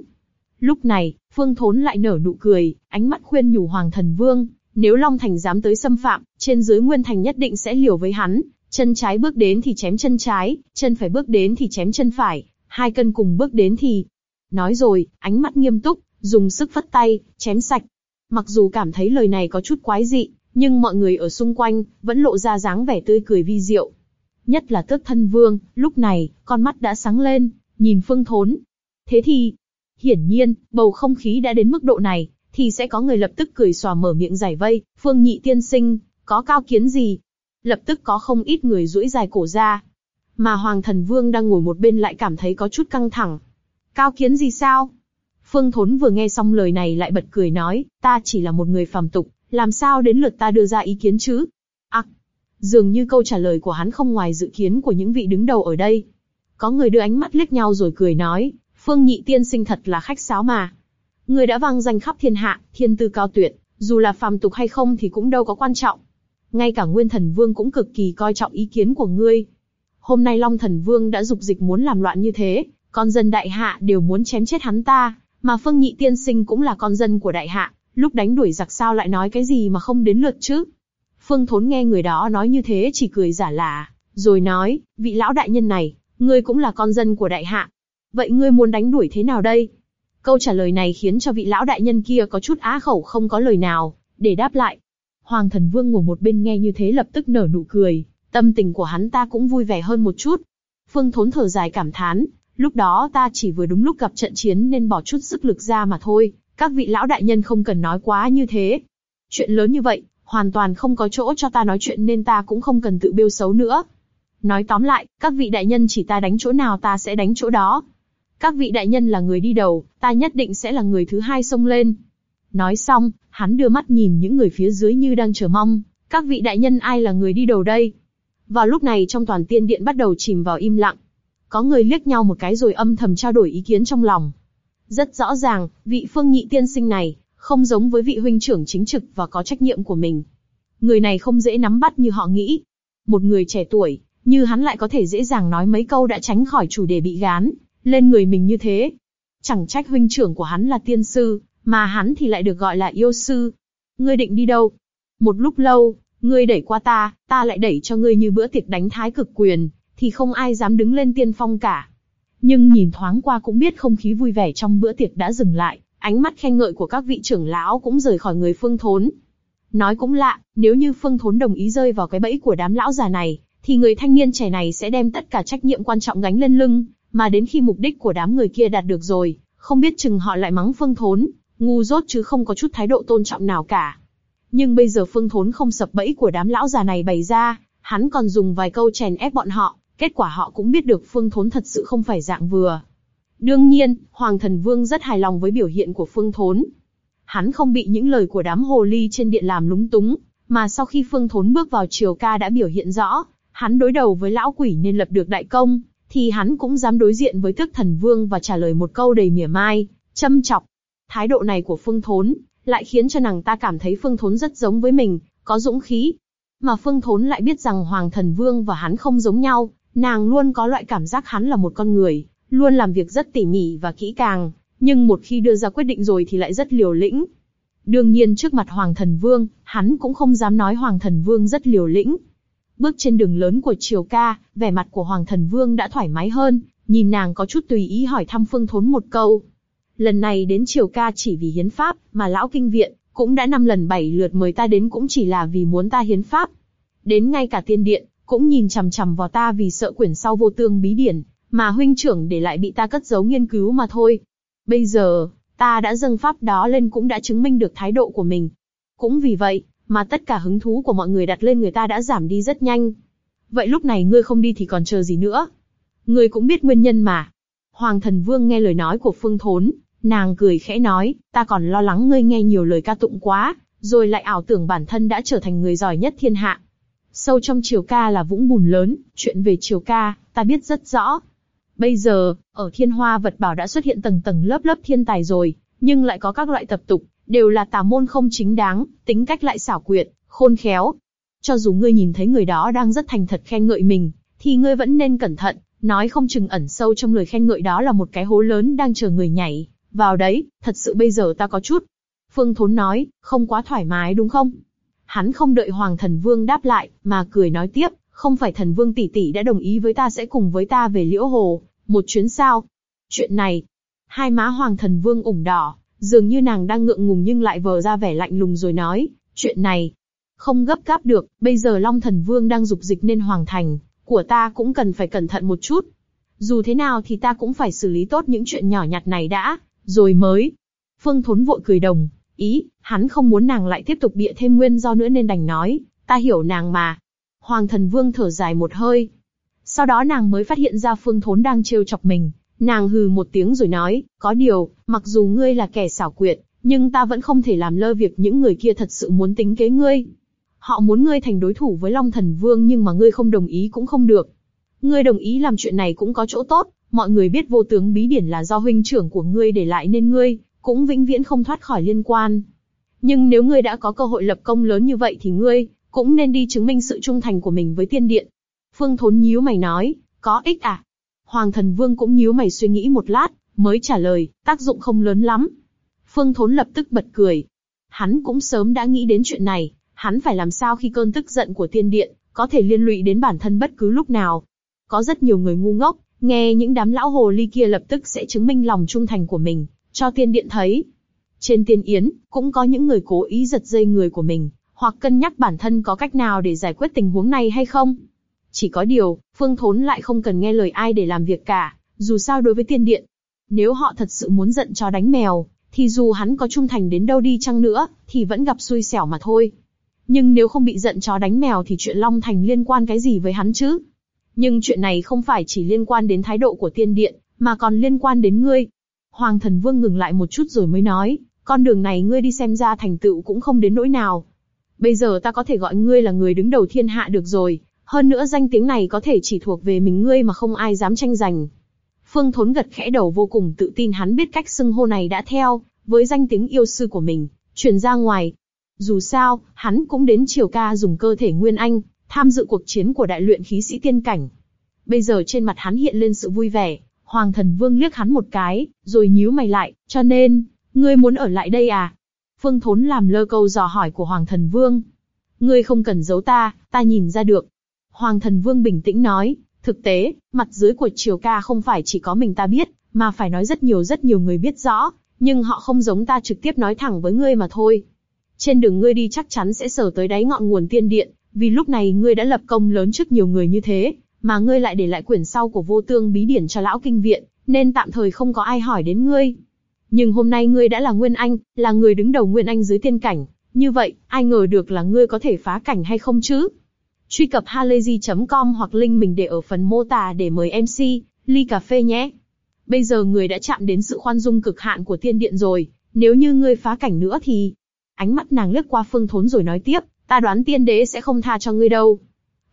Lúc này, Phương Thốn lại nở nụ cười, ánh mắt khuyên nhủ Hoàng thần vương, nếu Long Thành dám tới xâm phạm, trên dưới Nguyên Thành nhất định sẽ liều với hắn, chân trái bước đến thì chém chân trái, chân phải bước đến thì chém chân phải, hai cân cùng bước đến thì... Nói rồi, ánh mắt nghiêm túc, dùng sức phất tay, chém sạch. Mặc dù cảm thấy lời này có chút quái dị, nhưng mọi người ở xung quanh vẫn lộ ra dáng vẻ tươi cười vi diệu. Nhất là tước thân vương, lúc này, con mắt đã sáng lên, nhìn phương thốn. Thế thì, hiển nhiên, bầu không khí đã đến mức độ này, thì sẽ có người lập tức cười xòa mở miệng giải vây, phương nhị tiên sinh, có cao kiến gì? Lập tức có không ít người duỗi dài cổ ra. Mà Hoàng thần vương đang ngồi một bên lại cảm thấy có chút căng thẳng. Cao kiến gì sao? Phương Thốn vừa nghe xong lời này lại bật cười nói, ta chỉ là một người phàm tục, làm sao đến lượt ta đưa ra ý kiến chứ? À, dường như câu trả lời của hắn không ngoài dự kiến của những vị đứng đầu ở đây. Có người đưa ánh mắt liếc nhau rồi cười nói, Phương Nhị Tiên sinh thật là khách sáo mà. Người đã vang danh khắp thiên hạ, thiên tư cao tuyệt, dù là phàm tục hay không thì cũng đâu có quan trọng. Ngay cả Nguyên Thần Vương cũng cực kỳ coi trọng ý kiến của ngươi. Hôm nay Long Thần Vương đã dục dịch muốn làm loạn như thế, con dân đại hạ đều muốn chém chết hắn ta, mà Phương Nhị Tiên Sinh cũng là con dân của đại hạ, lúc đánh đuổi giặc sao lại nói cái gì mà không đến lượt chứ? Phương Thốn nghe người đó nói như thế chỉ cười giả lả, rồi nói, vị lão đại nhân này, ngươi cũng là con dân của đại hạ. Vậy ngươi muốn đánh đuổi thế nào đây? Câu trả lời này khiến cho vị lão đại nhân kia có chút á khẩu không có lời nào, để đáp lại. Hoàng thần vương ngồi một bên nghe như thế lập tức nở nụ cười, tâm tình của hắn ta cũng vui vẻ hơn một chút. Phương Thốn thở dài cảm thán, lúc đó ta chỉ vừa đúng lúc gặp trận chiến nên bỏ chút sức lực ra mà thôi, các vị lão đại nhân không cần nói quá như thế. Chuyện lớn như vậy, hoàn toàn không có chỗ cho ta nói chuyện nên ta cũng không cần tự bêu xấu nữa. Nói tóm lại, các vị đại nhân chỉ ta đánh chỗ nào ta sẽ đánh chỗ đó. Các vị đại nhân là người đi đầu, ta nhất định sẽ là người thứ hai xông lên. Nói xong, hắn đưa mắt nhìn những người phía dưới như đang chờ mong, các vị đại nhân ai là người đi đầu đây? Vào lúc này trong toàn tiên điện bắt đầu chìm vào im lặng. Có người liếc nhau một cái rồi âm thầm trao đổi ý kiến trong lòng. Rất rõ ràng, vị phương nhị tiên sinh này, không giống với vị huynh trưởng chính trực và có trách nhiệm của mình. Người này không dễ nắm bắt như họ nghĩ. Một người trẻ tuổi, như hắn lại có thể dễ dàng nói mấy câu đã tránh khỏi chủ đề bị gán, lên người mình như thế. Chẳng trách huynh trưởng của hắn là tiên sư, mà hắn thì lại được gọi là yêu sư. Ngươi định đi đâu? Một lúc lâu, ngươi đẩy qua ta, ta lại đẩy cho ngươi như bữa tiệc đánh thái cực quyền, thì không ai dám đứng lên tiên phong cả. Nhưng nhìn thoáng qua cũng biết không khí vui vẻ trong bữa tiệc đã dừng lại, ánh mắt khen ngợi của các vị trưởng lão cũng rời khỏi người Phương Thốn. Nói cũng lạ, nếu như Phương Thốn đồng ý rơi vào cái bẫy của đám lão già này, thì người thanh niên trẻ này sẽ đem tất cả trách nhiệm quan trọng gánh lên lưng, mà đến khi mục đích của đám người kia đạt được rồi, không biết chừng họ lại mắng Phương Thốn, ngu dốt chứ không có chút thái độ tôn trọng nào cả. Nhưng bây giờ Phương Thốn không sập bẫy của đám lão già này bày ra, hắn còn dùng vài câu chèn ép bọn họ, kết quả họ cũng biết được Phương Thốn thật sự không phải dạng vừa. Đương nhiên, Hoàng Thần Vương rất hài lòng với biểu hiện của Phương Thốn. Hắn không bị những lời của đám hồ ly trên điện làm lúng túng, mà sau khi Phương Thốn bước vào triều ca đã biểu hiện rõ, hắn đối đầu với lão quỷ nên lập được đại công, thì hắn cũng dám đối diện với tước Thần Vương và trả lời một câu đầy mỉa mai, châm chọc. Thái độ này của Phương Thốn lại khiến cho nàng ta cảm thấy Phương Thốn rất giống với mình, có dũng khí. Mà Phương Thốn lại biết rằng Hoàng Thần Vương và hắn không giống nhau, nàng luôn có loại cảm giác hắn là một con người, luôn làm việc rất tỉ mỉ và kỹ càng, nhưng một khi đưa ra quyết định rồi thì lại rất liều lĩnh. Đương nhiên trước mặt Hoàng Thần Vương, hắn cũng không dám nói Hoàng Thần Vương rất liều lĩnh. Bước trên đường lớn của Triều Ca, vẻ mặt của Hoàng Thần Vương đã thoải mái hơn, nhìn nàng có chút tùy ý hỏi thăm Phương Thốn một câu. Lần này đến Triều Ca chỉ vì hiến pháp, mà lão kinh viện cũng đã năm lần bảy lượt mời ta đến cũng chỉ là vì muốn ta hiến pháp. Đến ngay cả tiên điện cũng nhìn chằm chằm vào ta vì sợ quyển sau vô tương bí điển mà huynh trưởng để lại bị ta cất giấu nghiên cứu mà thôi. Bây giờ, ta đã dâng pháp đó lên cũng đã chứng minh được thái độ của mình. Cũng vì vậy, mà tất cả hứng thú của mọi người đặt lên người ta đã giảm đi rất nhanh. Vậy lúc này ngươi không đi thì còn chờ gì nữa? Ngươi cũng biết nguyên nhân mà. Hoàng thần vương nghe lời nói của Phương Thốn, nàng cười khẽ nói, ta còn lo lắng ngươi nghe nhiều lời ca tụng quá, rồi lại ảo tưởng bản thân đã trở thành người giỏi nhất thiên hạ. Sâu trong triều ca là vũng bùn lớn, chuyện về triều ca, ta biết rất rõ. Bây giờ, ở thiên hoa vật bảo đã xuất hiện tầng tầng lớp lớp thiên tài rồi, nhưng lại có các loại tập tục, đều là tà môn không chính đáng, tính cách lại xảo quyệt, khôn khéo. Cho dù ngươi nhìn thấy người đó đang rất thành thật khen ngợi mình, thì ngươi vẫn nên cẩn thận, nói không chừng ẩn sâu trong lời khen ngợi đó là một cái hố lớn đang chờ người nhảy. Vào đấy, thật sự bây giờ ta có chút. Phương Thốn nói, không quá thoải mái đúng không? Hắn không đợi Hoàng Thần Vương đáp lại, mà cười nói tiếp, không phải Thần Vương tỷ tỷ đã đồng ý với ta sẽ cùng với ta về Liễu Hồ, một chuyến sao? Chuyện này, hai má Hoàng Thần Vương ửng đỏ, dường như nàng đang ngượng ngùng nhưng lại vờ ra vẻ lạnh lùng rồi nói, chuyện này, không gấp gáp được, bây giờ Long Thần Vương đang dục dịch nên Hoàng Thành, của ta cũng cần phải cẩn thận một chút. Dù thế nào thì ta cũng phải xử lý tốt những chuyện nhỏ nhặt này đã, rồi mới. Phương Thốn vội cười đồng, ý, hắn không muốn nàng lại tiếp tục bịa thêm nguyên do nữa nên đành nói, ta hiểu nàng mà. Hoàng thần vương thở dài một hơi. Sau đó nàng mới phát hiện ra Phương Thốn đang trêu chọc mình, nàng hừ một tiếng rồi nói, có điều, mặc dù ngươi là kẻ xảo quyệt, nhưng ta vẫn không thể làm lơ việc những người kia thật sự muốn tính kế ngươi. Họ muốn ngươi thành đối thủ với Long Thần Vương nhưng mà ngươi không đồng ý cũng không được. Ngươi đồng ý làm chuyện này cũng có chỗ tốt, mọi người biết vô tướng bí điển là do huynh trưởng của ngươi để lại nên ngươi cũng vĩnh viễn không thoát khỏi liên quan. Nhưng nếu ngươi đã có cơ hội lập công lớn như vậy thì ngươi cũng nên đi chứng minh sự trung thành của mình với tiên điện. Phương Thốn nhíu mày nói, có ích à? Hoàng Thần Vương cũng nhíu mày suy nghĩ một lát, mới trả lời, tác dụng không lớn lắm. Phương Thốn lập tức bật cười. Hắn cũng sớm đã nghĩ đến chuyện này, hắn phải làm sao khi cơn tức giận của tiên điện có thể liên lụy đến bản thân bất cứ lúc nào. Có rất nhiều người ngu ngốc, nghe những đám lão hồ ly kia lập tức sẽ chứng minh lòng trung thành của mình, cho tiên điện thấy. Trên tiên yến, cũng có những người cố ý giật dây người của mình, hoặc cân nhắc bản thân có cách nào để giải quyết tình huống này hay không. Chỉ có điều, Phương Thốn lại không cần nghe lời ai để làm việc cả, dù sao đối với tiên điện. Nếu họ thật sự muốn giận cho đánh mèo, thì dù hắn có trung thành đến đâu đi chăng nữa, thì vẫn gặp xui xẻo mà thôi. Nhưng nếu không bị giận chó đánh mèo thì chuyện Long Thành liên quan cái gì với hắn chứ? Nhưng chuyện này không phải chỉ liên quan đến thái độ của tiên điện, mà còn liên quan đến ngươi. Hoàng thần vương ngừng lại một chút rồi mới nói, con đường này ngươi đi xem ra thành tựu cũng không đến nỗi nào. Bây giờ ta có thể gọi ngươi là người đứng đầu thiên hạ được rồi, hơn nữa danh tiếng này có thể chỉ thuộc về mình ngươi mà không ai dám tranh giành. Phương Thốn gật khẽ đầu vô cùng tự tin hắn biết cách xưng hô này đã theo, với danh tiếng yêu sư của mình, truyền ra ngoài. Dù sao, hắn cũng đến triều ca dùng cơ thể nguyên anh, tham dự cuộc chiến của đại luyện khí sĩ tiên cảnh. Bây giờ trên mặt hắn hiện lên sự vui vẻ, Hoàng Thần Vương liếc hắn một cái, rồi nhíu mày lại, cho nên, ngươi muốn ở lại đây à? Phương Thốn làm lơ câu dò hỏi của Hoàng Thần Vương. Ngươi không cần giấu ta, ta nhìn ra được. Hoàng Thần Vương bình tĩnh nói, thực tế, mặt dưới của Triều Ca không phải chỉ có mình ta biết, mà phải nói rất nhiều rất nhiều người biết rõ, nhưng họ không giống ta trực tiếp nói thẳng với ngươi mà thôi. Trên đường ngươi đi chắc chắn sẽ sở tới đáy ngọn nguồn tiên điện, vì lúc này ngươi đã lập công lớn trước nhiều người như thế, mà ngươi lại để lại quyển sau của vô tương bí điển cho lão kinh viện, nên tạm thời không có ai hỏi đến ngươi. Nhưng hôm nay ngươi đã là Nguyên Anh, là người đứng đầu Nguyên Anh dưới tiên cảnh, như vậy, ai ngờ được là ngươi có thể phá cảnh hay không chứ? Truy cập halayzi.com hoặc link mình để ở phần mô tả để mời MC, ly cà phê nhé. Bây giờ người đã chạm đến sự khoan dung cực hạn của thiên điện rồi, nếu như ngươi phá cảnh nữa thì... Ánh mắt nàng lướt qua phương thốn rồi nói tiếp, ta đoán tiên đế sẽ không tha cho ngươi đâu.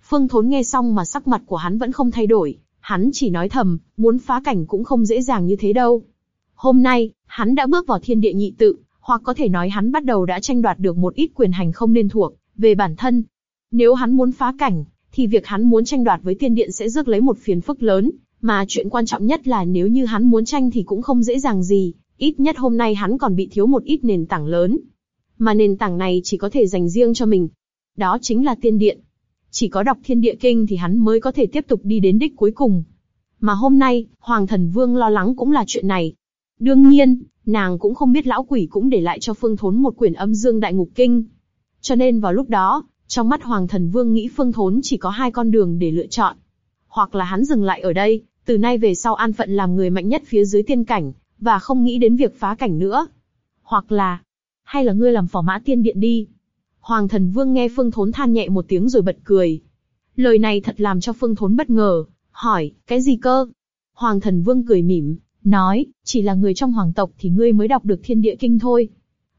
Phương Thốn nghe xong mà sắc mặt của hắn vẫn không thay đổi, hắn chỉ nói thầm, muốn phá cảnh cũng không dễ dàng như thế đâu. Hôm nay, hắn đã bước vào thiên địa nhị tự, hoặc có thể nói hắn bắt đầu đã tranh đoạt được một ít quyền hành không nên thuộc, về bản thân. Nếu hắn muốn phá cảnh, thì việc hắn muốn tranh đoạt với tiên điện sẽ rước lấy một phiền phức lớn, mà chuyện quan trọng nhất là nếu như hắn muốn tranh thì cũng không dễ dàng gì, ít nhất hôm nay hắn còn bị thiếu một ít nền tảng lớn. Mà nền tảng này chỉ có thể dành riêng cho mình. Đó chính là tiên điện. Chỉ có đọc thiên địa kinh thì hắn mới có thể tiếp tục đi đến đích cuối cùng. Mà hôm nay, Hoàng Thần Vương lo lắng cũng là chuyện này. Đương nhiên, nàng cũng không biết lão quỷ cũng để lại cho Phương Thốn một quyển âm dương đại ngục kinh. Cho nên vào lúc đó, trong mắt Hoàng Thần Vương nghĩ Phương Thốn chỉ có hai con đường để lựa chọn. Hoặc là hắn dừng lại ở đây, từ nay về sau an phận làm người mạnh nhất phía dưới tiên cảnh, và không nghĩ đến việc phá cảnh nữa. Hoặc là, hay là ngươi làm phò mã tiên điện đi. Hoàng thần vương nghe Phương Thốn than nhẹ một tiếng rồi bật cười. Lời này thật làm cho Phương Thốn bất ngờ, hỏi, cái gì cơ? Hoàng thần vương cười mỉm, nói, chỉ là người trong hoàng tộc thì ngươi mới đọc được thiên địa kinh thôi.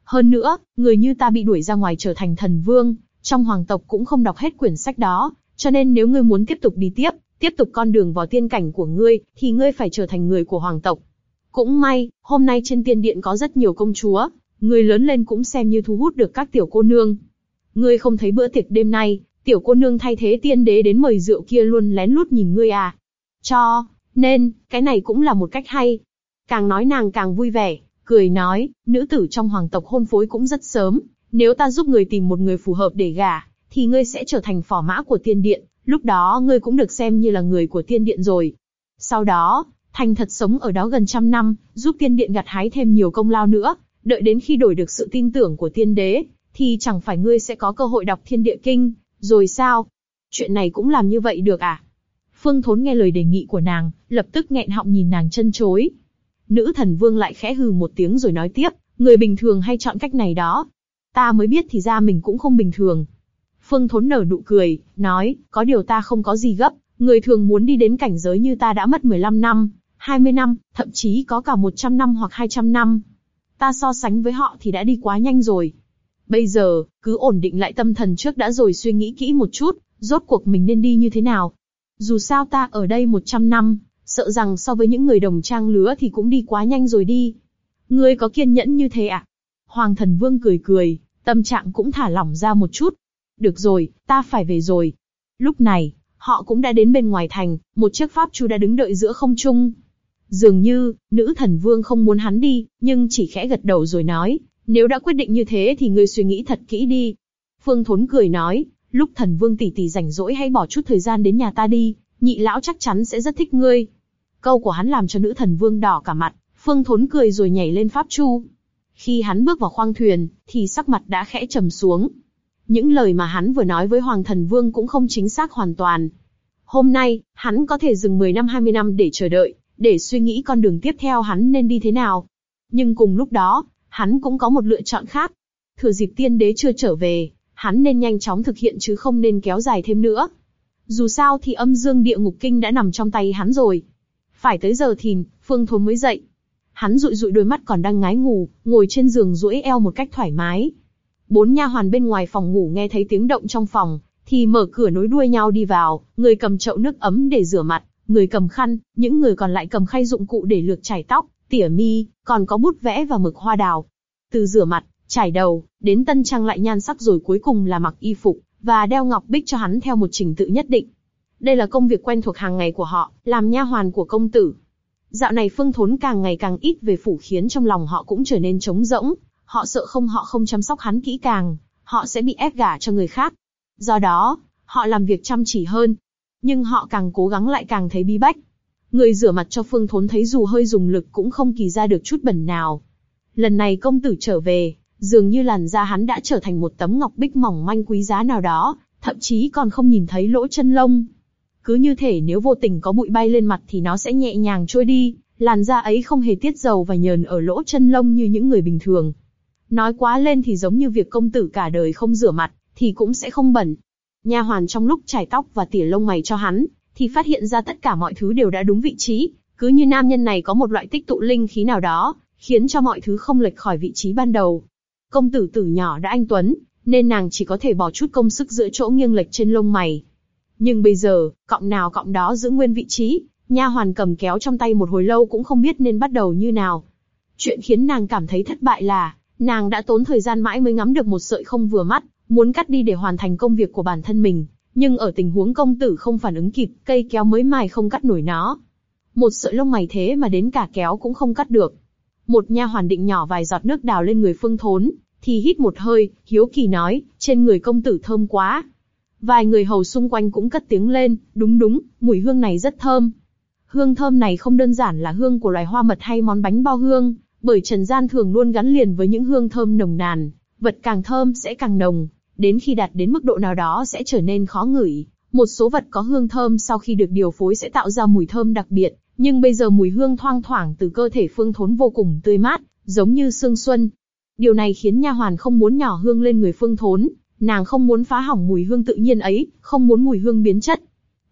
Hơn nữa, người như ta bị đuổi ra ngoài trở thành thần vương, trong hoàng tộc cũng không đọc hết quyển sách đó, cho nên nếu ngươi muốn tiếp tục đi tiếp, tiếp tục con đường vào tiên cảnh của ngươi, thì ngươi phải trở thành người của hoàng tộc. Cũng may, hôm nay trên tiên điện có rất nhiều công chúa, ngươi lớn lên cũng xem như thu hút được các tiểu cô nương. Ngươi không thấy bữa tiệc đêm nay, tiểu cô nương thay thế tiên đế đến mời rượu kia luôn lén lút nhìn ngươi à? Cho, nên, cái này cũng là một cách hay. Càng nói nàng càng vui vẻ, cười nói, nữ tử trong hoàng tộc hôn phối cũng rất sớm, nếu ta giúp người tìm một người phù hợp để gả, thì ngươi sẽ trở thành phò mã của tiên điện, lúc đó ngươi cũng được xem như là người của tiên điện rồi. Sau đó, thành thật sống ở đó gần trăm năm, giúp tiên điện gặt hái thêm nhiều công lao nữa, đợi đến khi đổi được sự tin tưởng của tiên đế, thì chẳng phải ngươi sẽ có cơ hội đọc thiên địa kinh, rồi sao? Chuyện này cũng làm như vậy được à? Phương Thốn nghe lời đề nghị của nàng, lập tức nghẹn họng nhìn nàng chân chối. Nữ thần vương lại khẽ hừ một tiếng rồi nói tiếp, người bình thường hay chọn cách này đó. Ta mới biết thì ra mình cũng không bình thường. Phương Thốn nở nụ cười, nói, có điều ta không có gì gấp, người thường muốn đi đến cảnh giới như ta đã mất 15 năm, 20 năm, thậm chí có cả 100 năm hoặc 200 năm. Ta so sánh với họ thì đã đi quá nhanh rồi. Bây giờ, cứ ổn định lại tâm thần trước đã rồi suy nghĩ kỹ một chút, rốt cuộc mình nên đi như thế nào. Dù sao ta ở đây 100 năm, sợ rằng so với những người đồng trang lứa thì cũng đi quá nhanh rồi đi. Ngươi có kiên nhẫn như thế à? Hoàng thần vương cười cười, tâm trạng cũng thả lỏng ra một chút. Được rồi, ta phải về rồi. Lúc này, họ cũng đã đến bên ngoài thành, một chiếc pháp chu đã đứng đợi giữa không trung. Dường như, nữ thần vương không muốn hắn đi, nhưng chỉ khẽ gật đầu rồi nói, nếu đã quyết định như thế thì ngươi suy nghĩ thật kỹ đi. Phương Thốn cười nói, lúc thần vương tỷ tỷ rảnh rỗi hay bỏ chút thời gian đến nhà ta đi, nhị lão chắc chắn sẽ rất thích ngươi. Câu của hắn làm cho nữ thần vương đỏ cả mặt, Phương Thốn cười rồi nhảy lên pháp chu. Khi hắn bước vào khoang thuyền, thì sắc mặt đã khẽ trầm xuống. Những lời mà hắn vừa nói với Hoàng Thần Vương cũng không chính xác hoàn toàn. Hôm nay, hắn có thể dừng 10 năm 20 năm để chờ đợi, để suy nghĩ con đường tiếp theo hắn nên đi thế nào. Nhưng cùng lúc đó, hắn cũng có một lựa chọn khác. Thừa dịp tiên đế chưa trở về, hắn nên nhanh chóng thực hiện chứ không nên kéo dài thêm nữa. Dù sao thì âm dương địa ngục kinh đã nằm trong tay hắn rồi. Phải tới giờ thìn, Phương Thốn mới dậy. Hắn dụi dụi đôi mắt còn đang ngái ngủ, ngồi trên giường duỗi eo một cách thoải mái. Bốn nha hoàn bên ngoài phòng ngủ nghe thấy tiếng động trong phòng, thì mở cửa nối đuôi nhau đi vào, người cầm chậu nước ấm để rửa mặt, người cầm khăn, những người còn lại cầm khay dụng cụ để lược chải tóc, tỉa mi, còn có bút vẽ và mực hoa đào. Từ rửa mặt, chải đầu, đến tân trang lại nhan sắc rồi cuối cùng là mặc y phục, và đeo ngọc bích cho hắn theo một trình tự nhất định. Đây là công việc quen thuộc hàng ngày của họ, làm nha hoàn của công tử. Dạo này Phương Thốn càng ngày càng ít về phủ khiến trong lòng họ cũng trở nên trống rỗng, họ sợ không họ không chăm sóc hắn kỹ càng, họ sẽ bị ép gả cho người khác. Do đó, họ làm việc chăm chỉ hơn. Nhưng họ càng cố gắng lại càng thấy bí bách. Người rửa mặt cho Phương Thốn thấy dù hơi dùng lực cũng không kỳ ra được chút bẩn nào. Lần này công tử trở về, dường như làn da hắn đã trở thành một tấm ngọc bích mỏng manh quý giá nào đó, thậm chí còn không nhìn thấy lỗ chân lông. Cứ như thể nếu vô tình có bụi bay lên mặt thì nó sẽ nhẹ nhàng trôi đi, làn da ấy không hề tiết dầu và nhờn ở lỗ chân lông như những người bình thường. Nói quá lên thì giống như việc công tử cả đời không rửa mặt, thì cũng sẽ không bẩn. Nha hoàn trong lúc chải tóc và tỉa lông mày cho hắn, thì phát hiện ra tất cả mọi thứ đều đã đúng vị trí, cứ như nam nhân này có một loại tích tụ linh khí nào đó, khiến cho mọi thứ không lệch khỏi vị trí ban đầu. Công tử tử nhỏ đã anh tuấn, nên nàng chỉ có thể bỏ chút công sức giữa chỗ nghiêng lệch trên lông mày. Nhưng bây giờ, cọng nào cọng đó giữ nguyên vị trí, nha hoàn cầm kéo trong tay một hồi lâu cũng không biết nên bắt đầu như nào. Chuyện khiến nàng cảm thấy thất bại là, nàng đã tốn thời gian mãi mới ngắm được một sợi không vừa mắt, muốn cắt đi để hoàn thành công việc của bản thân mình, nhưng ở tình huống công tử không phản ứng kịp, cây kéo mới mài không cắt nổi nó. Một sợi lông mày thế mà đến cả kéo cũng không cắt được. Một nha hoàn định nhỏ vài giọt nước đào lên người phương thốn, thì hít một hơi, hiếu kỳ nói, trên người công tử thơm quá. Vài người hầu xung quanh cũng cất tiếng lên, đúng đúng, mùi hương này rất thơm. Hương thơm này không đơn giản là hương của loài hoa mật hay món bánh bao hương, bởi trần gian thường luôn gắn liền với những hương thơm nồng nàn, vật càng thơm sẽ càng nồng, đến khi đạt đến mức độ nào đó sẽ trở nên khó ngửi. Một số vật có hương thơm sau khi được điều phối sẽ tạo ra mùi thơm đặc biệt, nhưng bây giờ mùi hương thoang thoảng từ cơ thể phương thốn vô cùng tươi mát, giống như sương xuân. Điều này khiến nha hoàn không muốn nhỏ hương lên người phương thốn, nàng không muốn phá hỏng mùi hương tự nhiên ấy, không muốn mùi hương biến chất.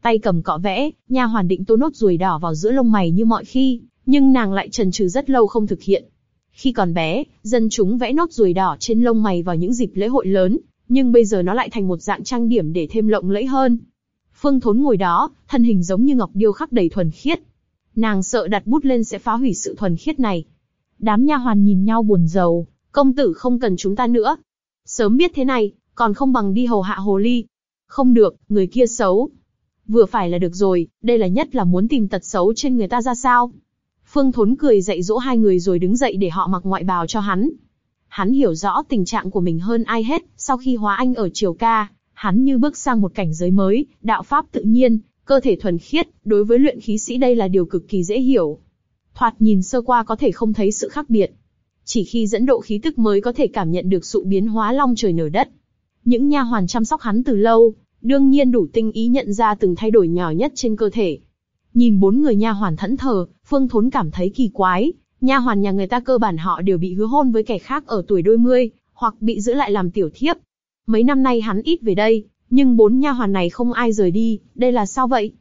Tay cầm cọ vẽ, nha hoàn định tô nốt ruồi đỏ vào giữa lông mày như mọi khi, nhưng nàng lại trần trừ rất lâu không thực hiện. Khi còn bé, dân chúng vẽ nốt ruồi đỏ trên lông mày vào những dịp lễ hội lớn, nhưng bây giờ nó lại thành một dạng trang điểm để thêm lộng lẫy hơn. Phương Thốn ngồi đó, thân hình giống như ngọc điêu khắc đầy thuần khiết. Nàng sợ đặt bút lên sẽ phá hủy sự thuần khiết này. Đám nha hoàn nhìn nhau buồn rầu, công tử không cần chúng ta nữa. Sớm biết thế này, còn không bằng đi hầu hạ hồ ly. Không được, người kia xấu. Vừa phải là được rồi, đây là nhất là muốn tìm tật xấu trên người ta ra sao. Phương Thốn cười dạy dỗ hai người rồi đứng dậy để họ mặc ngoại bào cho hắn. Hắn hiểu rõ tình trạng của mình hơn ai hết, sau khi hóa anh ở triều ca, hắn như bước sang một cảnh giới mới, đạo pháp tự nhiên, cơ thể thuần khiết, đối với luyện khí sĩ đây là điều cực kỳ dễ hiểu. Thoạt nhìn sơ qua có thể không thấy sự khác biệt. Chỉ khi dẫn độ khí tức mới có thể cảm nhận được sự biến hóa long trời nở đất. Những nha hoàn chăm sóc hắn từ lâu, đương nhiên đủ tinh ý nhận ra từng thay đổi nhỏ nhất trên cơ thể. Nhìn bốn người nha hoàn thẫn thờ, Phương Thốn cảm thấy kỳ quái, nha hoàn nhà người ta cơ bản họ đều bị hứa hôn với kẻ khác ở tuổi đôi mươi, hoặc bị giữ lại làm tiểu thiếp. Mấy năm nay hắn ít về đây, nhưng bốn nha hoàn này không ai rời đi, đây là sao vậy?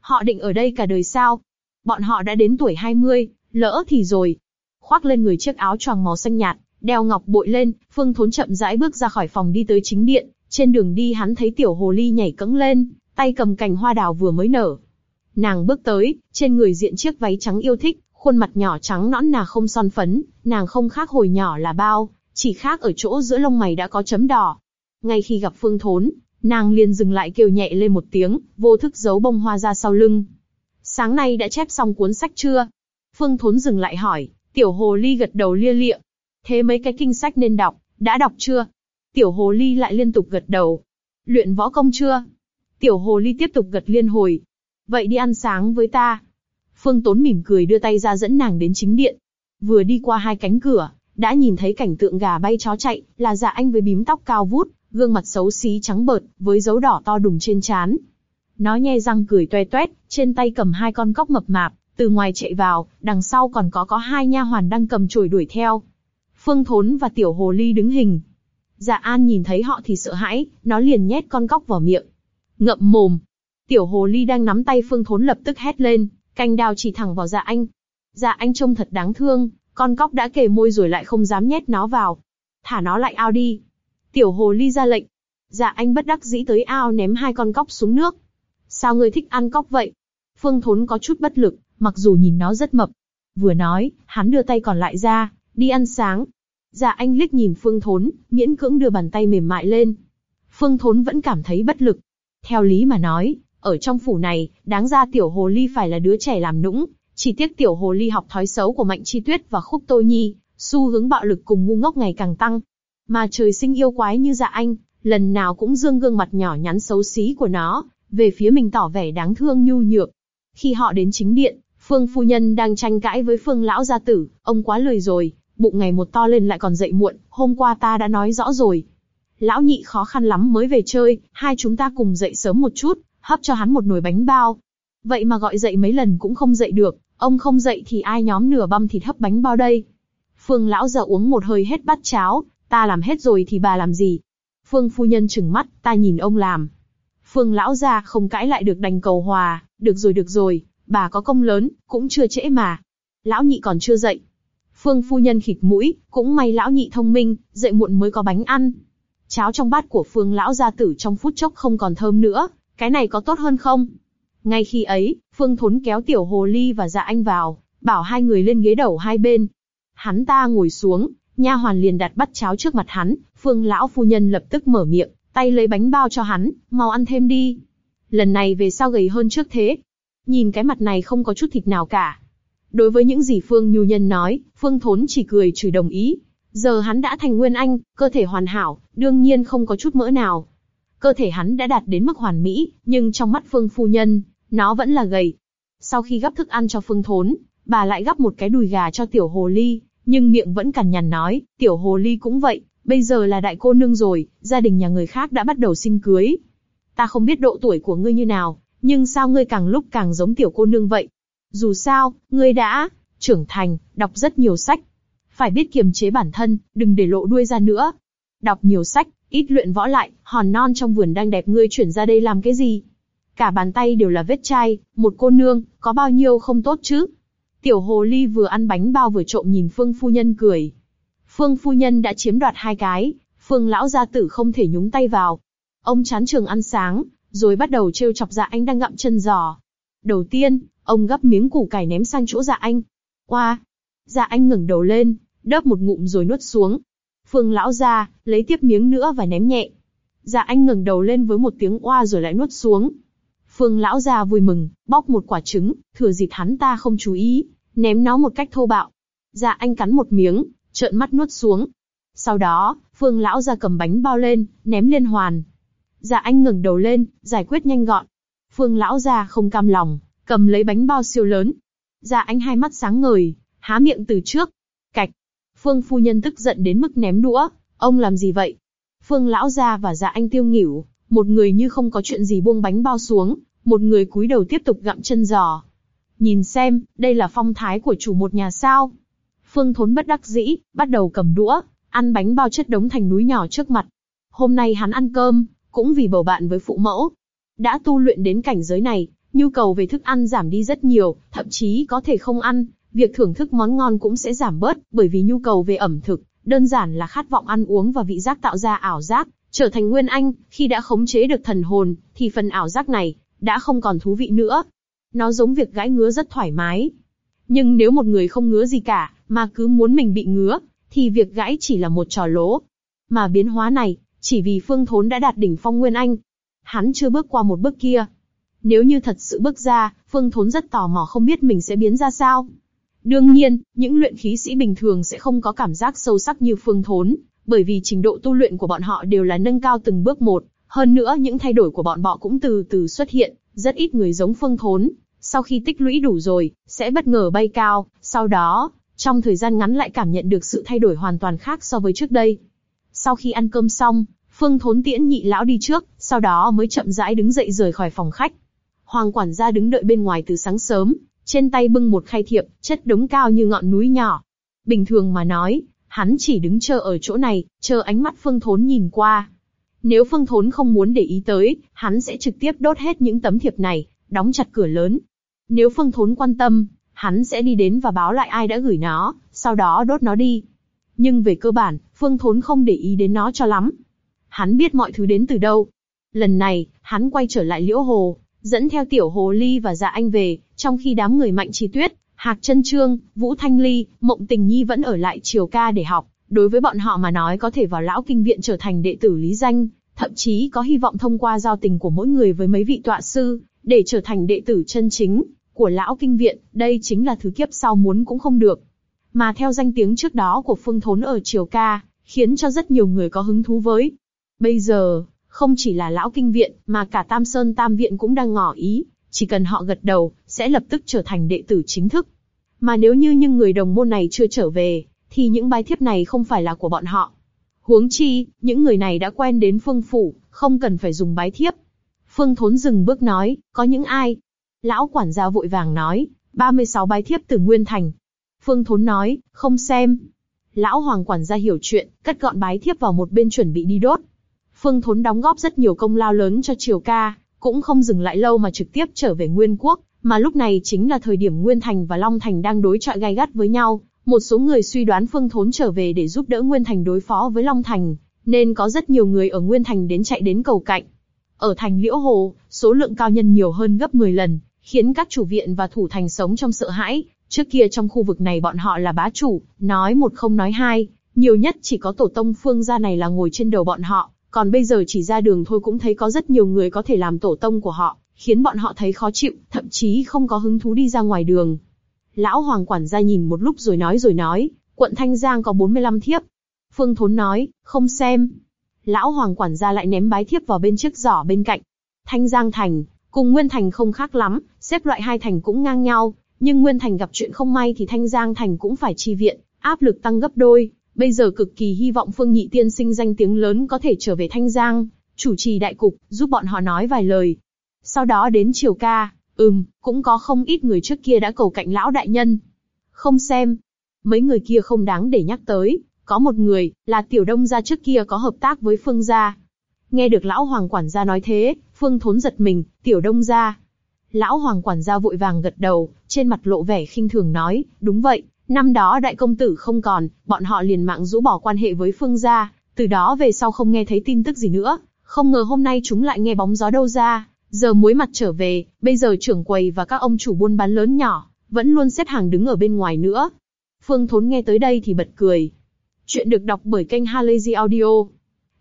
Họ định ở đây cả đời sao? Bọn họ đã đến tuổi 20, lỡ thì rồi. Khoác lên người chiếc áo choàng màu xanh nhạt, đeo ngọc bội lên, Phương Thốn chậm rãi bước ra khỏi phòng đi tới chính điện. Trên đường đi hắn thấy tiểu hồ ly nhảy cẫng lên, tay cầm cành hoa đào vừa mới nở. Nàng bước tới, trên người diện chiếc váy trắng yêu thích, khuôn mặt nhỏ trắng nõn nà không son phấn, nàng không khác hồi nhỏ là bao, chỉ khác ở chỗ giữa lông mày đã có chấm đỏ. Ngay khi gặp Phương Thốn, nàng liền dừng lại kêu nhẹ lên một tiếng, vô thức giấu bông hoa ra sau lưng. Sáng nay đã chép xong cuốn sách chưa? Phương Thốn dừng lại hỏi, tiểu hồ ly gật đầu lia lịa. Thế mấy cái kinh sách nên đọc, đã đọc chưa? Tiểu hồ ly lại liên tục gật đầu. Luyện võ công chưa? Tiểu hồ ly tiếp tục gật liên hồi. Vậy đi ăn sáng với ta. Phương Tốn mỉm cười đưa tay ra dẫn nàng đến chính điện. Vừa đi qua hai cánh cửa, đã nhìn thấy cảnh tượng gà bay chó chạy, là dạ anh với bím tóc cao vút, gương mặt xấu xí trắng bợt, với dấu đỏ to đùng trên trán. Nó nhe răng cười toe toét, trên tay cầm hai con cóc mập mạp, từ ngoài chạy vào, đằng sau còn có có hai nha hoàn đang cầm chổi đuổi theo. Phương Thốn và Tiểu Hồ Ly đứng hình. Dạ An nhìn thấy họ thì sợ hãi, nó liền nhét con cóc vào miệng. Ngậm mồm. Tiểu Hồ Ly đang nắm tay Phương Thốn lập tức hét lên, canh đao chỉ thẳng vào Dạ Anh. Dạ Anh trông thật đáng thương, con cóc đã kề môi rồi lại không dám nhét nó vào. Thả nó lại ao đi. Tiểu hồ ly ra lệnh. Dạ anh bất đắc dĩ tới ao ném hai con cóc xuống nước. Sao ngươi thích ăn cóc vậy? Phương Thốn có chút bất lực, mặc dù nhìn nó rất mập. Vừa nói, hắn đưa tay còn lại ra, đi ăn sáng. Dạ anh liếc nhìn Phương Thốn, miễn cưỡng đưa bàn tay mềm mại lên. Phương Thốn vẫn cảm thấy bất lực. Theo lý mà nói, ở trong phủ này, đáng ra tiểu hồ ly phải là đứa trẻ làm nũng, chỉ tiếc tiểu hồ ly học thói xấu của Mạnh Chi Tuyết và Khúc Tô Nhi, xu hướng bạo lực cùng ngu ngốc ngày càng tăng. Mà trời sinh yêu quái như dạ anh, lần nào cũng dương gương mặt nhỏ nhắn xấu xí của nó, về phía mình tỏ vẻ đáng thương nhu nhược. Khi họ đến chính điện, Phương phu nhân đang tranh cãi với Phương lão gia tử, ông quá lười rồi, bụng ngày một to lên lại còn dậy muộn, hôm qua ta đã nói rõ rồi. Lão nhị khó khăn lắm mới về chơi, hai chúng ta cùng dậy sớm một chút, hấp cho hắn một nồi bánh bao. Vậy mà gọi dậy mấy lần cũng không dậy được, Ông không dậy thì ai nhóm nửa băm thịt hấp bánh bao đây? Phương lão giờ uống một hơi hết bát cháo, ta làm hết rồi thì bà làm gì? Phương phu nhân chừng mắt, ta nhìn ông làm. Phương lão gia không cãi lại được đành cầu hòa, được rồi được rồi, bà có công lớn, cũng chưa trễ mà. Lão nhị còn chưa dậy. Phương phu nhân khịt mũi, cũng may lão nhị thông minh, dậy muộn mới có bánh ăn. Cháo trong bát của phương lão gia tử trong phút chốc không còn thơm nữa, cái này có tốt hơn không? Ngay khi ấy, Phương Thốn kéo Tiểu Hồ Ly và Dạ Anh vào, bảo hai người lên ghế đầu hai bên. Hắn ta ngồi xuống, nha hoàn liền đặt bát cháo trước mặt hắn, Phương lão phu nhân lập tức mở miệng, tay lấy bánh bao cho hắn, mau ăn thêm đi. Lần này về sao gầy hơn trước thế? Nhìn cái mặt này không có chút thịt nào cả. Đối với những gì Phương Nhu Nhân nói, Phương Thốn chỉ cười chửi đồng ý. Giờ hắn đã thành Nguyên Anh, cơ thể hoàn hảo, đương nhiên không có chút mỡ nào. Cơ thể hắn đã đạt đến mức hoàn mỹ, nhưng trong mắt Phương Phu Nhân, nó vẫn là gầy. Sau khi gắp thức ăn cho Phương Thốn, bà lại gắp một cái đùi gà cho Tiểu Hồ Ly, nhưng miệng vẫn cằn nhằn nói, Tiểu Hồ Ly cũng vậy, bây giờ là đại cô nương rồi, gia đình nhà người khác đã bắt đầu xin cưới. Ta không biết độ tuổi của ngươi như nào, nhưng sao ngươi càng lúc càng giống tiểu cô nương vậy? Dù sao, ngươi đã trưởng thành, đọc rất nhiều sách. Phải biết kiềm chế bản thân, đừng để lộ đuôi ra nữa. Đọc nhiều sách, ít luyện võ lại, hòn non trong vườn đang đẹp ngươi chuyển ra đây làm cái gì? Cả bàn tay đều là vết chai, một cô nương, có bao nhiêu không tốt chứ? Tiểu hồ ly vừa ăn bánh bao vừa trộm nhìn Phương Phu Nhân cười. Phương Phu Nhân đã chiếm đoạt hai cái, Phương Lão Gia Tử không thể nhúng tay vào. Ông chán trường ăn sáng, rồi bắt đầu trêu chọc dạ anh đang ngậm chân giò. Đầu tiên, ông gấp miếng củ cải ném sang chỗ dạ anh. Qua! Dạ anh ngẩng đầu lên, đớp một ngụm rồi nuốt xuống. Phương lão ra, lấy tiếp miếng nữa và ném nhẹ. Dạ anh ngẩng đầu lên với một tiếng oa rồi lại nuốt xuống. Phương lão ra vui mừng, bóc một quả trứng, thừa dịp hắn ta không chú ý, ném nó một cách thô bạo. Dạ anh cắn một miếng, trợn mắt nuốt xuống. Sau đó, Phương lão ra cầm bánh bao lên, ném liên hoàn, Dạ anh ngẩng đầu lên, giải quyết nhanh gọn. Phương lão gia không cam lòng, cầm lấy bánh bao siêu lớn. Gia anh hai mắt sáng ngời, há miệng từ trước. Cạch. Phương phu nhân tức giận đến mức ném đũa, ông làm gì vậy? Phương lão gia và dạ anh tiêu nghỉu, một người như không có chuyện gì buông bánh bao xuống, một người cúi đầu tiếp tục gặm chân giò. Nhìn xem, đây là phong thái của chủ một nhà sao. Phương thốn bất đắc dĩ, bắt đầu cầm đũa, ăn bánh bao chất đống thành núi nhỏ trước mặt. Hôm nay hắn ăn cơm, cũng vì bầu bạn với phụ mẫu. Đã tu luyện đến cảnh giới này, nhu cầu về thức ăn giảm đi rất nhiều, thậm chí có thể không ăn, việc thưởng thức món ngon cũng sẽ giảm bớt, bởi vì nhu cầu về ẩm thực, đơn giản là khát vọng ăn uống và vị giác tạo ra ảo giác, trở thành nguyên anh, khi đã khống chế được thần hồn, thì phần ảo giác này, đã không còn thú vị nữa. Nó giống việc gãi ngứa rất thoải mái. Nhưng nếu một người không ngứa gì cả, mà cứ muốn mình bị ngứa, thì việc gãi chỉ là một trò lố. Mà biến hóa này, chỉ vì Phương Thốn đã đạt đỉnh phong Nguyên Anh. Hắn chưa bước qua một bước kia. Nếu như thật sự bước ra, Phương Thốn rất tò mò không biết mình sẽ biến ra sao. Đương nhiên, những luyện khí sĩ bình thường sẽ không có cảm giác sâu sắc như Phương Thốn, bởi vì trình độ tu luyện của bọn họ đều là nâng cao từng bước một. Hơn nữa những thay đổi của bọn họ cũng từ từ xuất hiện, rất ít người giống Phương Thốn. Sau khi tích lũy đủ rồi, sẽ bất ngờ bay cao, sau đó, trong thời gian ngắn lại cảm nhận được sự thay đổi hoàn toàn khác so với trước đây. Sau khi ăn cơm xong, Phương Thốn tiễn nhị lão đi trước, sau đó mới chậm rãi đứng dậy rời khỏi phòng khách. Hoàng quản gia đứng đợi bên ngoài từ sáng sớm, trên tay bưng một khay thiệp, chất đống cao như ngọn núi nhỏ. Bình thường mà nói, hắn chỉ đứng chờ ở chỗ này, chờ ánh mắt Phương Thốn nhìn qua. Nếu Phương Thốn không muốn để ý tới, hắn sẽ trực tiếp đốt hết những tấm thiệp này, đóng chặt cửa lớn. Nếu Phương Thốn quan tâm, hắn sẽ đi đến và báo lại ai đã gửi nó, sau đó đốt nó đi. Nhưng về cơ bản, Phương Thốn không để ý đến nó cho lắm. Hắn biết mọi thứ đến từ đâu. Lần này, hắn quay trở lại Liễu Hồ, dẫn theo Tiểu Hồ Ly và Dạ Anh về, trong khi đám người Mạnh Chi Tuyết, Hạc Chân Trương, Vũ Thanh Ly, Mộng Tình Nhi vẫn ở lại Triều Ca để học. Đối với bọn họ mà nói có thể vào lão kinh viện trở thành đệ tử lý danh, thậm chí có hy vọng thông qua giao tình của mỗi người với mấy vị tọa sư, để trở thành đệ tử chân chính của lão kinh viện, đây chính là thứ kiếp sau muốn cũng không được. Mà theo danh tiếng trước đó của Phương Thốn ở Triều Ca, khiến cho rất nhiều người có hứng thú với. Bây giờ, không chỉ là lão kinh viện, mà cả Tam Sơn Tam Viện cũng đang ngỏ ý, chỉ cần họ gật đầu, sẽ lập tức trở thành đệ tử chính thức. Mà nếu như những người đồng môn này chưa trở về, thì những bài thiếp này không phải là của bọn họ. Huống chi, những người này đã quen đến phương phủ, không cần phải dùng bái thiếp. Phương Thốn dừng bước nói, có những ai? Lão quản gia vội vàng nói, 36 bái thiếp từ Nguyên Thành, Phương Thốn nói, không xem. Lão Hoàng quản gia hiểu chuyện, cất gọn bái thiếp vào một bên chuẩn bị đi đốt. Phương Thốn đóng góp rất nhiều công lao lớn cho Triều Ca, cũng không dừng lại lâu mà trực tiếp trở về Nguyên Quốc, mà lúc này chính là thời điểm Nguyên Thành và Long Thành đang đối chọi gay gắt với nhau. Một số người suy đoán Phương Thốn trở về để giúp đỡ Nguyên Thành đối phó với Long Thành, nên có rất nhiều người ở Nguyên Thành đến chạy đến cầu cạnh. Ở thành Liễu Hồ, số lượng cao nhân nhiều hơn gấp 10 lần, khiến các chủ viện và thủ thành sống trong sợ hãi, Trước kia trong khu vực này bọn họ là bá chủ, nói một không nói hai, Nhiều nhất chỉ có tổ tông phương gia này là ngồi trên đầu bọn họ, còn bây giờ chỉ ra đường thôi cũng thấy có rất nhiều người có thể làm tổ tông của họ, khiến bọn họ thấy khó chịu, thậm chí không có hứng thú đi ra ngoài đường. Lão Hoàng quản gia nhìn một lúc rồi nói rồi nói, quận Thanh Giang có 45 thiếp. Phương Thốn nói, không xem. Lão Hoàng quản gia lại ném bái thiếp vào bên chiếc giỏ bên cạnh. Thanh Giang Thành, cùng Nguyên Thành không khác lắm, xếp loại hai thành cũng ngang nhau, nhưng Nguyên Thành gặp chuyện không may thì Thanh Giang Thành cũng phải chi viện, áp lực tăng gấp đôi. Bây giờ cực kỳ hy vọng Phương Nhị Tiên sinh danh tiếng lớn có thể trở về Thanh Giang, chủ trì đại cục, giúp bọn họ nói vài lời. Sau đó đến Triều Ca, ừm, cũng có không ít người trước kia đã cầu cạnh lão đại nhân. Không xem, mấy người kia không đáng để nhắc tới, có một người, là tiểu đông gia trước kia có hợp tác với Phương gia. Nghe được lão hoàng quản gia nói thế, Phương Thốn giật mình, tiểu đông gia. Lão hoàng quản gia vội vàng gật đầu, trên mặt lộ vẻ khinh thường nói, đúng vậy, năm đó đại công tử không còn, bọn họ liền mạng rũ bỏ quan hệ với Phương gia, từ đó về sau không nghe thấy tin tức gì nữa, không ngờ hôm nay chúng lại nghe bóng gió đâu ra, giờ muối mặt trở về, bây giờ trưởng quầy và các ông chủ buôn bán lớn nhỏ, vẫn luôn xếp hàng đứng ở bên ngoài nữa. Phương Thốn nghe tới đây thì bật cười. Chuyện được đọc bởi kênh Halazy Audio.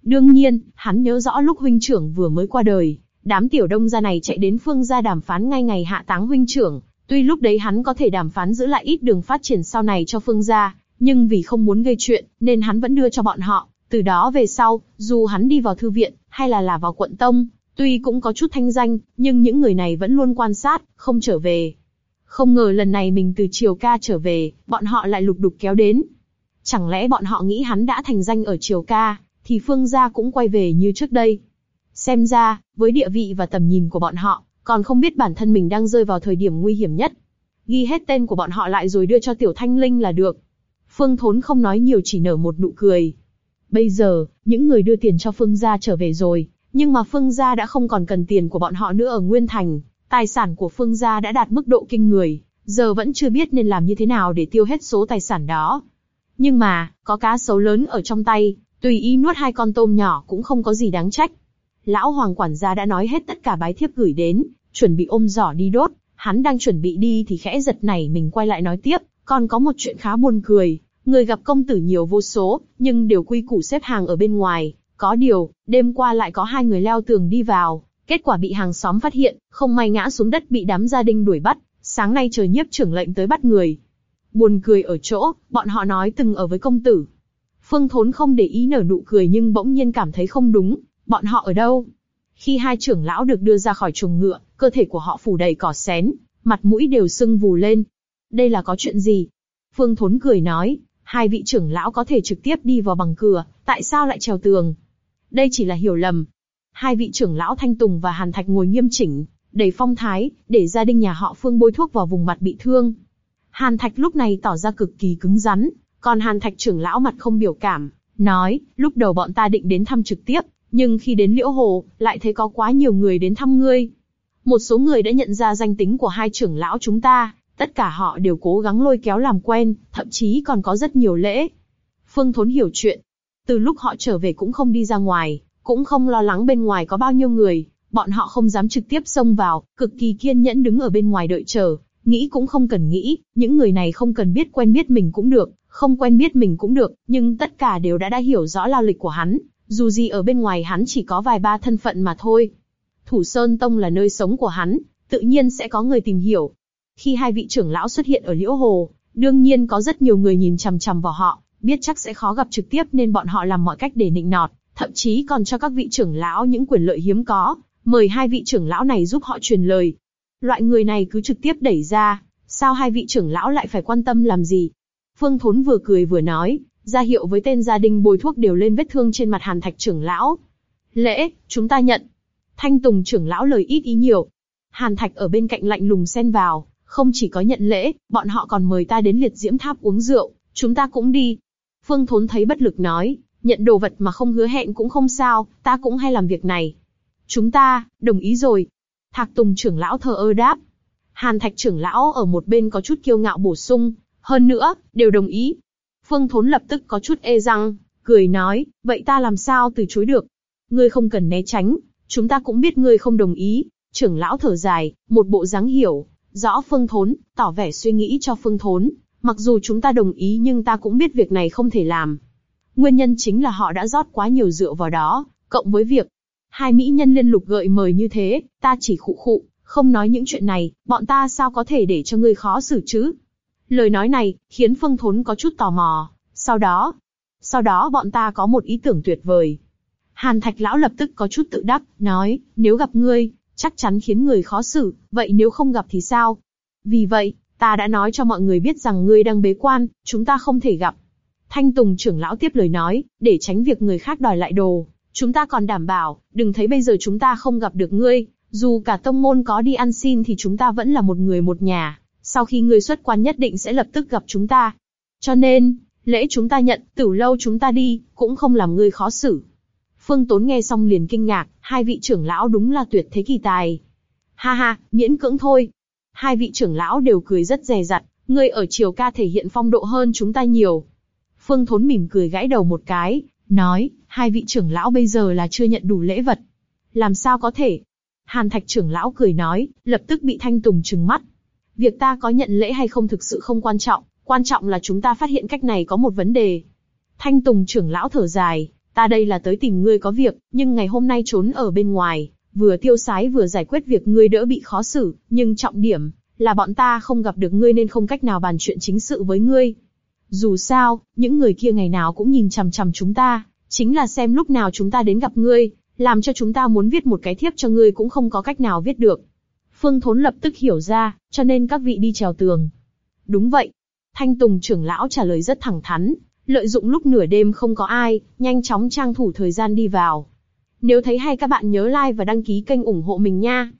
Đương nhiên, hắn nhớ rõ lúc huynh trưởng vừa mới qua đời, đám tiểu đông gia này chạy đến phương gia đàm phán ngay ngày hạ táng huynh trưởng. Tuy lúc đấy hắn có thể đàm phán giữ lại ít đường phát triển sau này cho phương gia, nhưng vì không muốn gây chuyện, nên hắn vẫn đưa cho bọn họ. Từ đó về sau, dù hắn đi vào thư viện, hay là là vào quận tông, tuy cũng có chút thanh danh, nhưng những người này vẫn luôn quan sát, không trở về. Không ngờ lần này mình từ triều ca trở về, bọn họ lại lục đục kéo đến. Chẳng lẽ bọn họ nghĩ hắn đã thành danh ở triều ca, thì phương gia cũng quay về như trước đây. Xem ra, với địa vị và tầm nhìn của bọn họ, còn không biết bản thân mình đang rơi vào thời điểm nguy hiểm nhất. Ghi hết tên của bọn họ lại rồi đưa cho tiểu thanh linh là được. Phương Thốn không nói nhiều chỉ nở một nụ cười. Bây giờ, những người đưa tiền cho Phương gia trở về rồi, nhưng mà Phương gia đã không còn cần tiền của bọn họ nữa ở Nguyên Thành, tài sản của Phương gia đã đạt mức độ kinh người, giờ vẫn chưa biết nên làm như thế nào để tiêu hết số tài sản đó. Nhưng mà, có cá sấu lớn ở trong tay, tùy ý nuốt hai con tôm nhỏ cũng không có gì đáng trách. Lão Hoàng quản gia đã nói hết tất cả bái thiếp gửi đến, chuẩn bị ôm giỏ đi đốt, hắn đang chuẩn bị đi thì khẽ giật này mình quay lại nói tiếp, còn có một chuyện khá buồn cười, người gặp công tử nhiều vô số, nhưng đều quy củ xếp hàng ở bên ngoài, có điều, đêm qua lại có hai người leo tường đi vào, kết quả bị hàng xóm phát hiện, không may ngã xuống đất bị đám gia đình đuổi bắt, sáng nay trời nhiếp trưởng lệnh tới bắt người. Buồn cười ở chỗ, bọn họ nói từng ở với công tử. Phương Thốn không để ý nở nụ cười nhưng bỗng nhiên cảm thấy không đúng, bọn họ ở đâu? Khi hai trưởng lão được đưa ra khỏi chuồng ngựa, cơ thể của họ phủ đầy cỏ xén, mặt mũi đều sưng vù lên. Đây là có chuyện gì? Phương Thốn cười nói, hai vị trưởng lão có thể trực tiếp đi vào bằng cửa, tại sao lại trèo tường? Đây chỉ là hiểu lầm. Hai vị trưởng lão Thanh Tùng và Hàn Thạch ngồi nghiêm chỉnh, đầy phong thái, để gia đình nhà họ Phương bôi thuốc vào vùng mặt bị thương. Hàn Thạch lúc này tỏ ra cực kỳ cứng rắn, còn Hàn Thạch trưởng lão mặt không biểu cảm, nói, lúc đầu bọn ta định đến thăm trực tiếp, nhưng khi đến Liễu Hồ, lại thấy có quá nhiều người đến thăm ngươi. Một số người đã nhận ra danh tính của hai trưởng lão chúng ta, tất cả họ đều cố gắng lôi kéo làm quen, thậm chí còn có rất nhiều lễ. Phương Thốn hiểu chuyện. Từ lúc họ trở về cũng không đi ra ngoài, cũng không lo lắng bên ngoài có bao nhiêu người, bọn họ không dám trực tiếp xông vào, cực kỳ kiên nhẫn đứng ở bên ngoài đợi chờ, nghĩ cũng không cần nghĩ, những người này không cần biết quen biết mình cũng được, không quen biết mình cũng được, nhưng tất cả đều đã đã hiểu rõ lao lịch của hắn, dù gì ở bên ngoài hắn chỉ có vài ba thân phận mà thôi. Thủ Sơn Tông là nơi sống của hắn, tự nhiên sẽ có người tìm hiểu. Khi hai vị trưởng lão xuất hiện ở Liễu Hồ, đương nhiên có rất nhiều người nhìn chằm chằm vào họ, biết chắc sẽ khó gặp trực tiếp nên bọn họ làm mọi cách để nịnh nọt, thậm chí còn cho các vị trưởng lão những quyền lợi hiếm có, mời hai vị trưởng lão này giúp họ truyền lời. Loại người này cứ trực tiếp đẩy ra, sao hai vị trưởng lão lại phải quan tâm làm gì? Phương Thốn vừa cười vừa nói, ra hiệu với tên gia đình bồi thuốc đều lên vết thương trên mặt Hàn Thạch trưởng lão. Lễ, chúng ta nhận. Thanh Tùng trưởng lão lời ít ý nhiều. Hàn Thạch ở bên cạnh lạnh lùng xen vào, không chỉ có nhận lễ, bọn họ còn mời ta đến liệt diễm tháp uống rượu, chúng ta cũng đi. Phương Thốn thấy bất lực nói, nhận đồ vật mà không hứa hẹn cũng không sao, ta cũng hay làm việc này. Chúng ta, đồng ý rồi. Thạc Tùng trưởng lão thờ ơ đáp. Hàn Thạch trưởng lão ở một bên có chút kiêu ngạo bổ sung, hơn nữa, đều đồng ý. Phương Thốn lập tức có chút e răng, cười nói, vậy ta làm sao từ chối được? Ngươi không cần né tránh, chúng ta cũng biết ngươi không đồng ý. Trưởng lão thở dài, một bộ dáng hiểu, rõ Phương Thốn, tỏ vẻ suy nghĩ cho Phương Thốn. Mặc dù chúng ta đồng ý nhưng ta cũng biết việc này không thể làm. Nguyên nhân chính là họ đã rót quá nhiều rượu vào đó, cộng với việc hai mỹ nhân liên lục gợi mời như thế, ta chỉ khụ khụ, không nói những chuyện này, bọn ta sao có thể để cho ngươi khó xử chứ? Lời nói này, khiến Phương Thốn có chút tò mò. Sau đó, sau đó bọn ta có một ý tưởng tuyệt vời. Hàn Thạch Lão lập tức có chút tự đắc, nói, nếu gặp ngươi, chắc chắn khiến người khó xử, vậy nếu không gặp thì sao? Vì vậy, ta đã nói cho mọi người biết rằng ngươi đang bế quan, chúng ta không thể gặp. Thanh Tùng trưởng lão tiếp lời nói, để tránh việc người khác đòi lại đồ, chúng ta còn đảm bảo, đừng thấy bây giờ chúng ta không gặp được ngươi, dù cả tông môn có đi ăn xin thì chúng ta vẫn là một người một nhà, sau khi ngươi xuất quan nhất định sẽ lập tức gặp chúng ta. Cho nên, lễ chúng ta nhận, tử lâu chúng ta đi, cũng không làm ngươi khó xử. Phương Tốn nghe xong liền kinh ngạc, hai vị trưởng lão đúng là tuyệt thế kỳ tài. Ha ha, miễn cưỡng thôi. Hai vị trưởng lão đều cười rất dè dặt, ngươi ở triều ca thể hiện phong độ hơn chúng ta nhiều. Phương Thốn mỉm cười gãi đầu một cái, nói, hai vị trưởng lão bây giờ là chưa nhận đủ lễ vật. Làm sao có thể? Hàn Thạch trưởng lão cười nói, lập tức bị Thanh Tùng trừng mắt. Việc ta có nhận lễ hay không thực sự không quan trọng, quan trọng là chúng ta phát hiện cách này có một vấn đề. Thanh Tùng trưởng lão thở dài, ta đây là tới tìm ngươi có việc, nhưng ngày hôm nay trốn ở bên ngoài, vừa tiêu sái vừa giải quyết việc ngươi đỡ bị khó xử, nhưng trọng điểm là bọn ta không gặp được ngươi nên không cách nào bàn chuyện chính sự với ngươi. Dù sao, những người kia ngày nào cũng nhìn chằm chằm chúng ta, chính là xem lúc nào chúng ta đến gặp ngươi, làm cho chúng ta muốn viết một cái thiếp cho ngươi cũng không có cách nào viết được. Phương Thốn lập tức hiểu ra, cho nên các vị đi trèo tường. Đúng vậy. Thanh Tùng trưởng lão trả lời rất thẳng thắn, lợi dụng lúc nửa đêm không có ai, nhanh chóng trang thủ thời gian đi vào. Nếu thấy hay các bạn nhớ like và đăng ký kênh ủng hộ mình nha.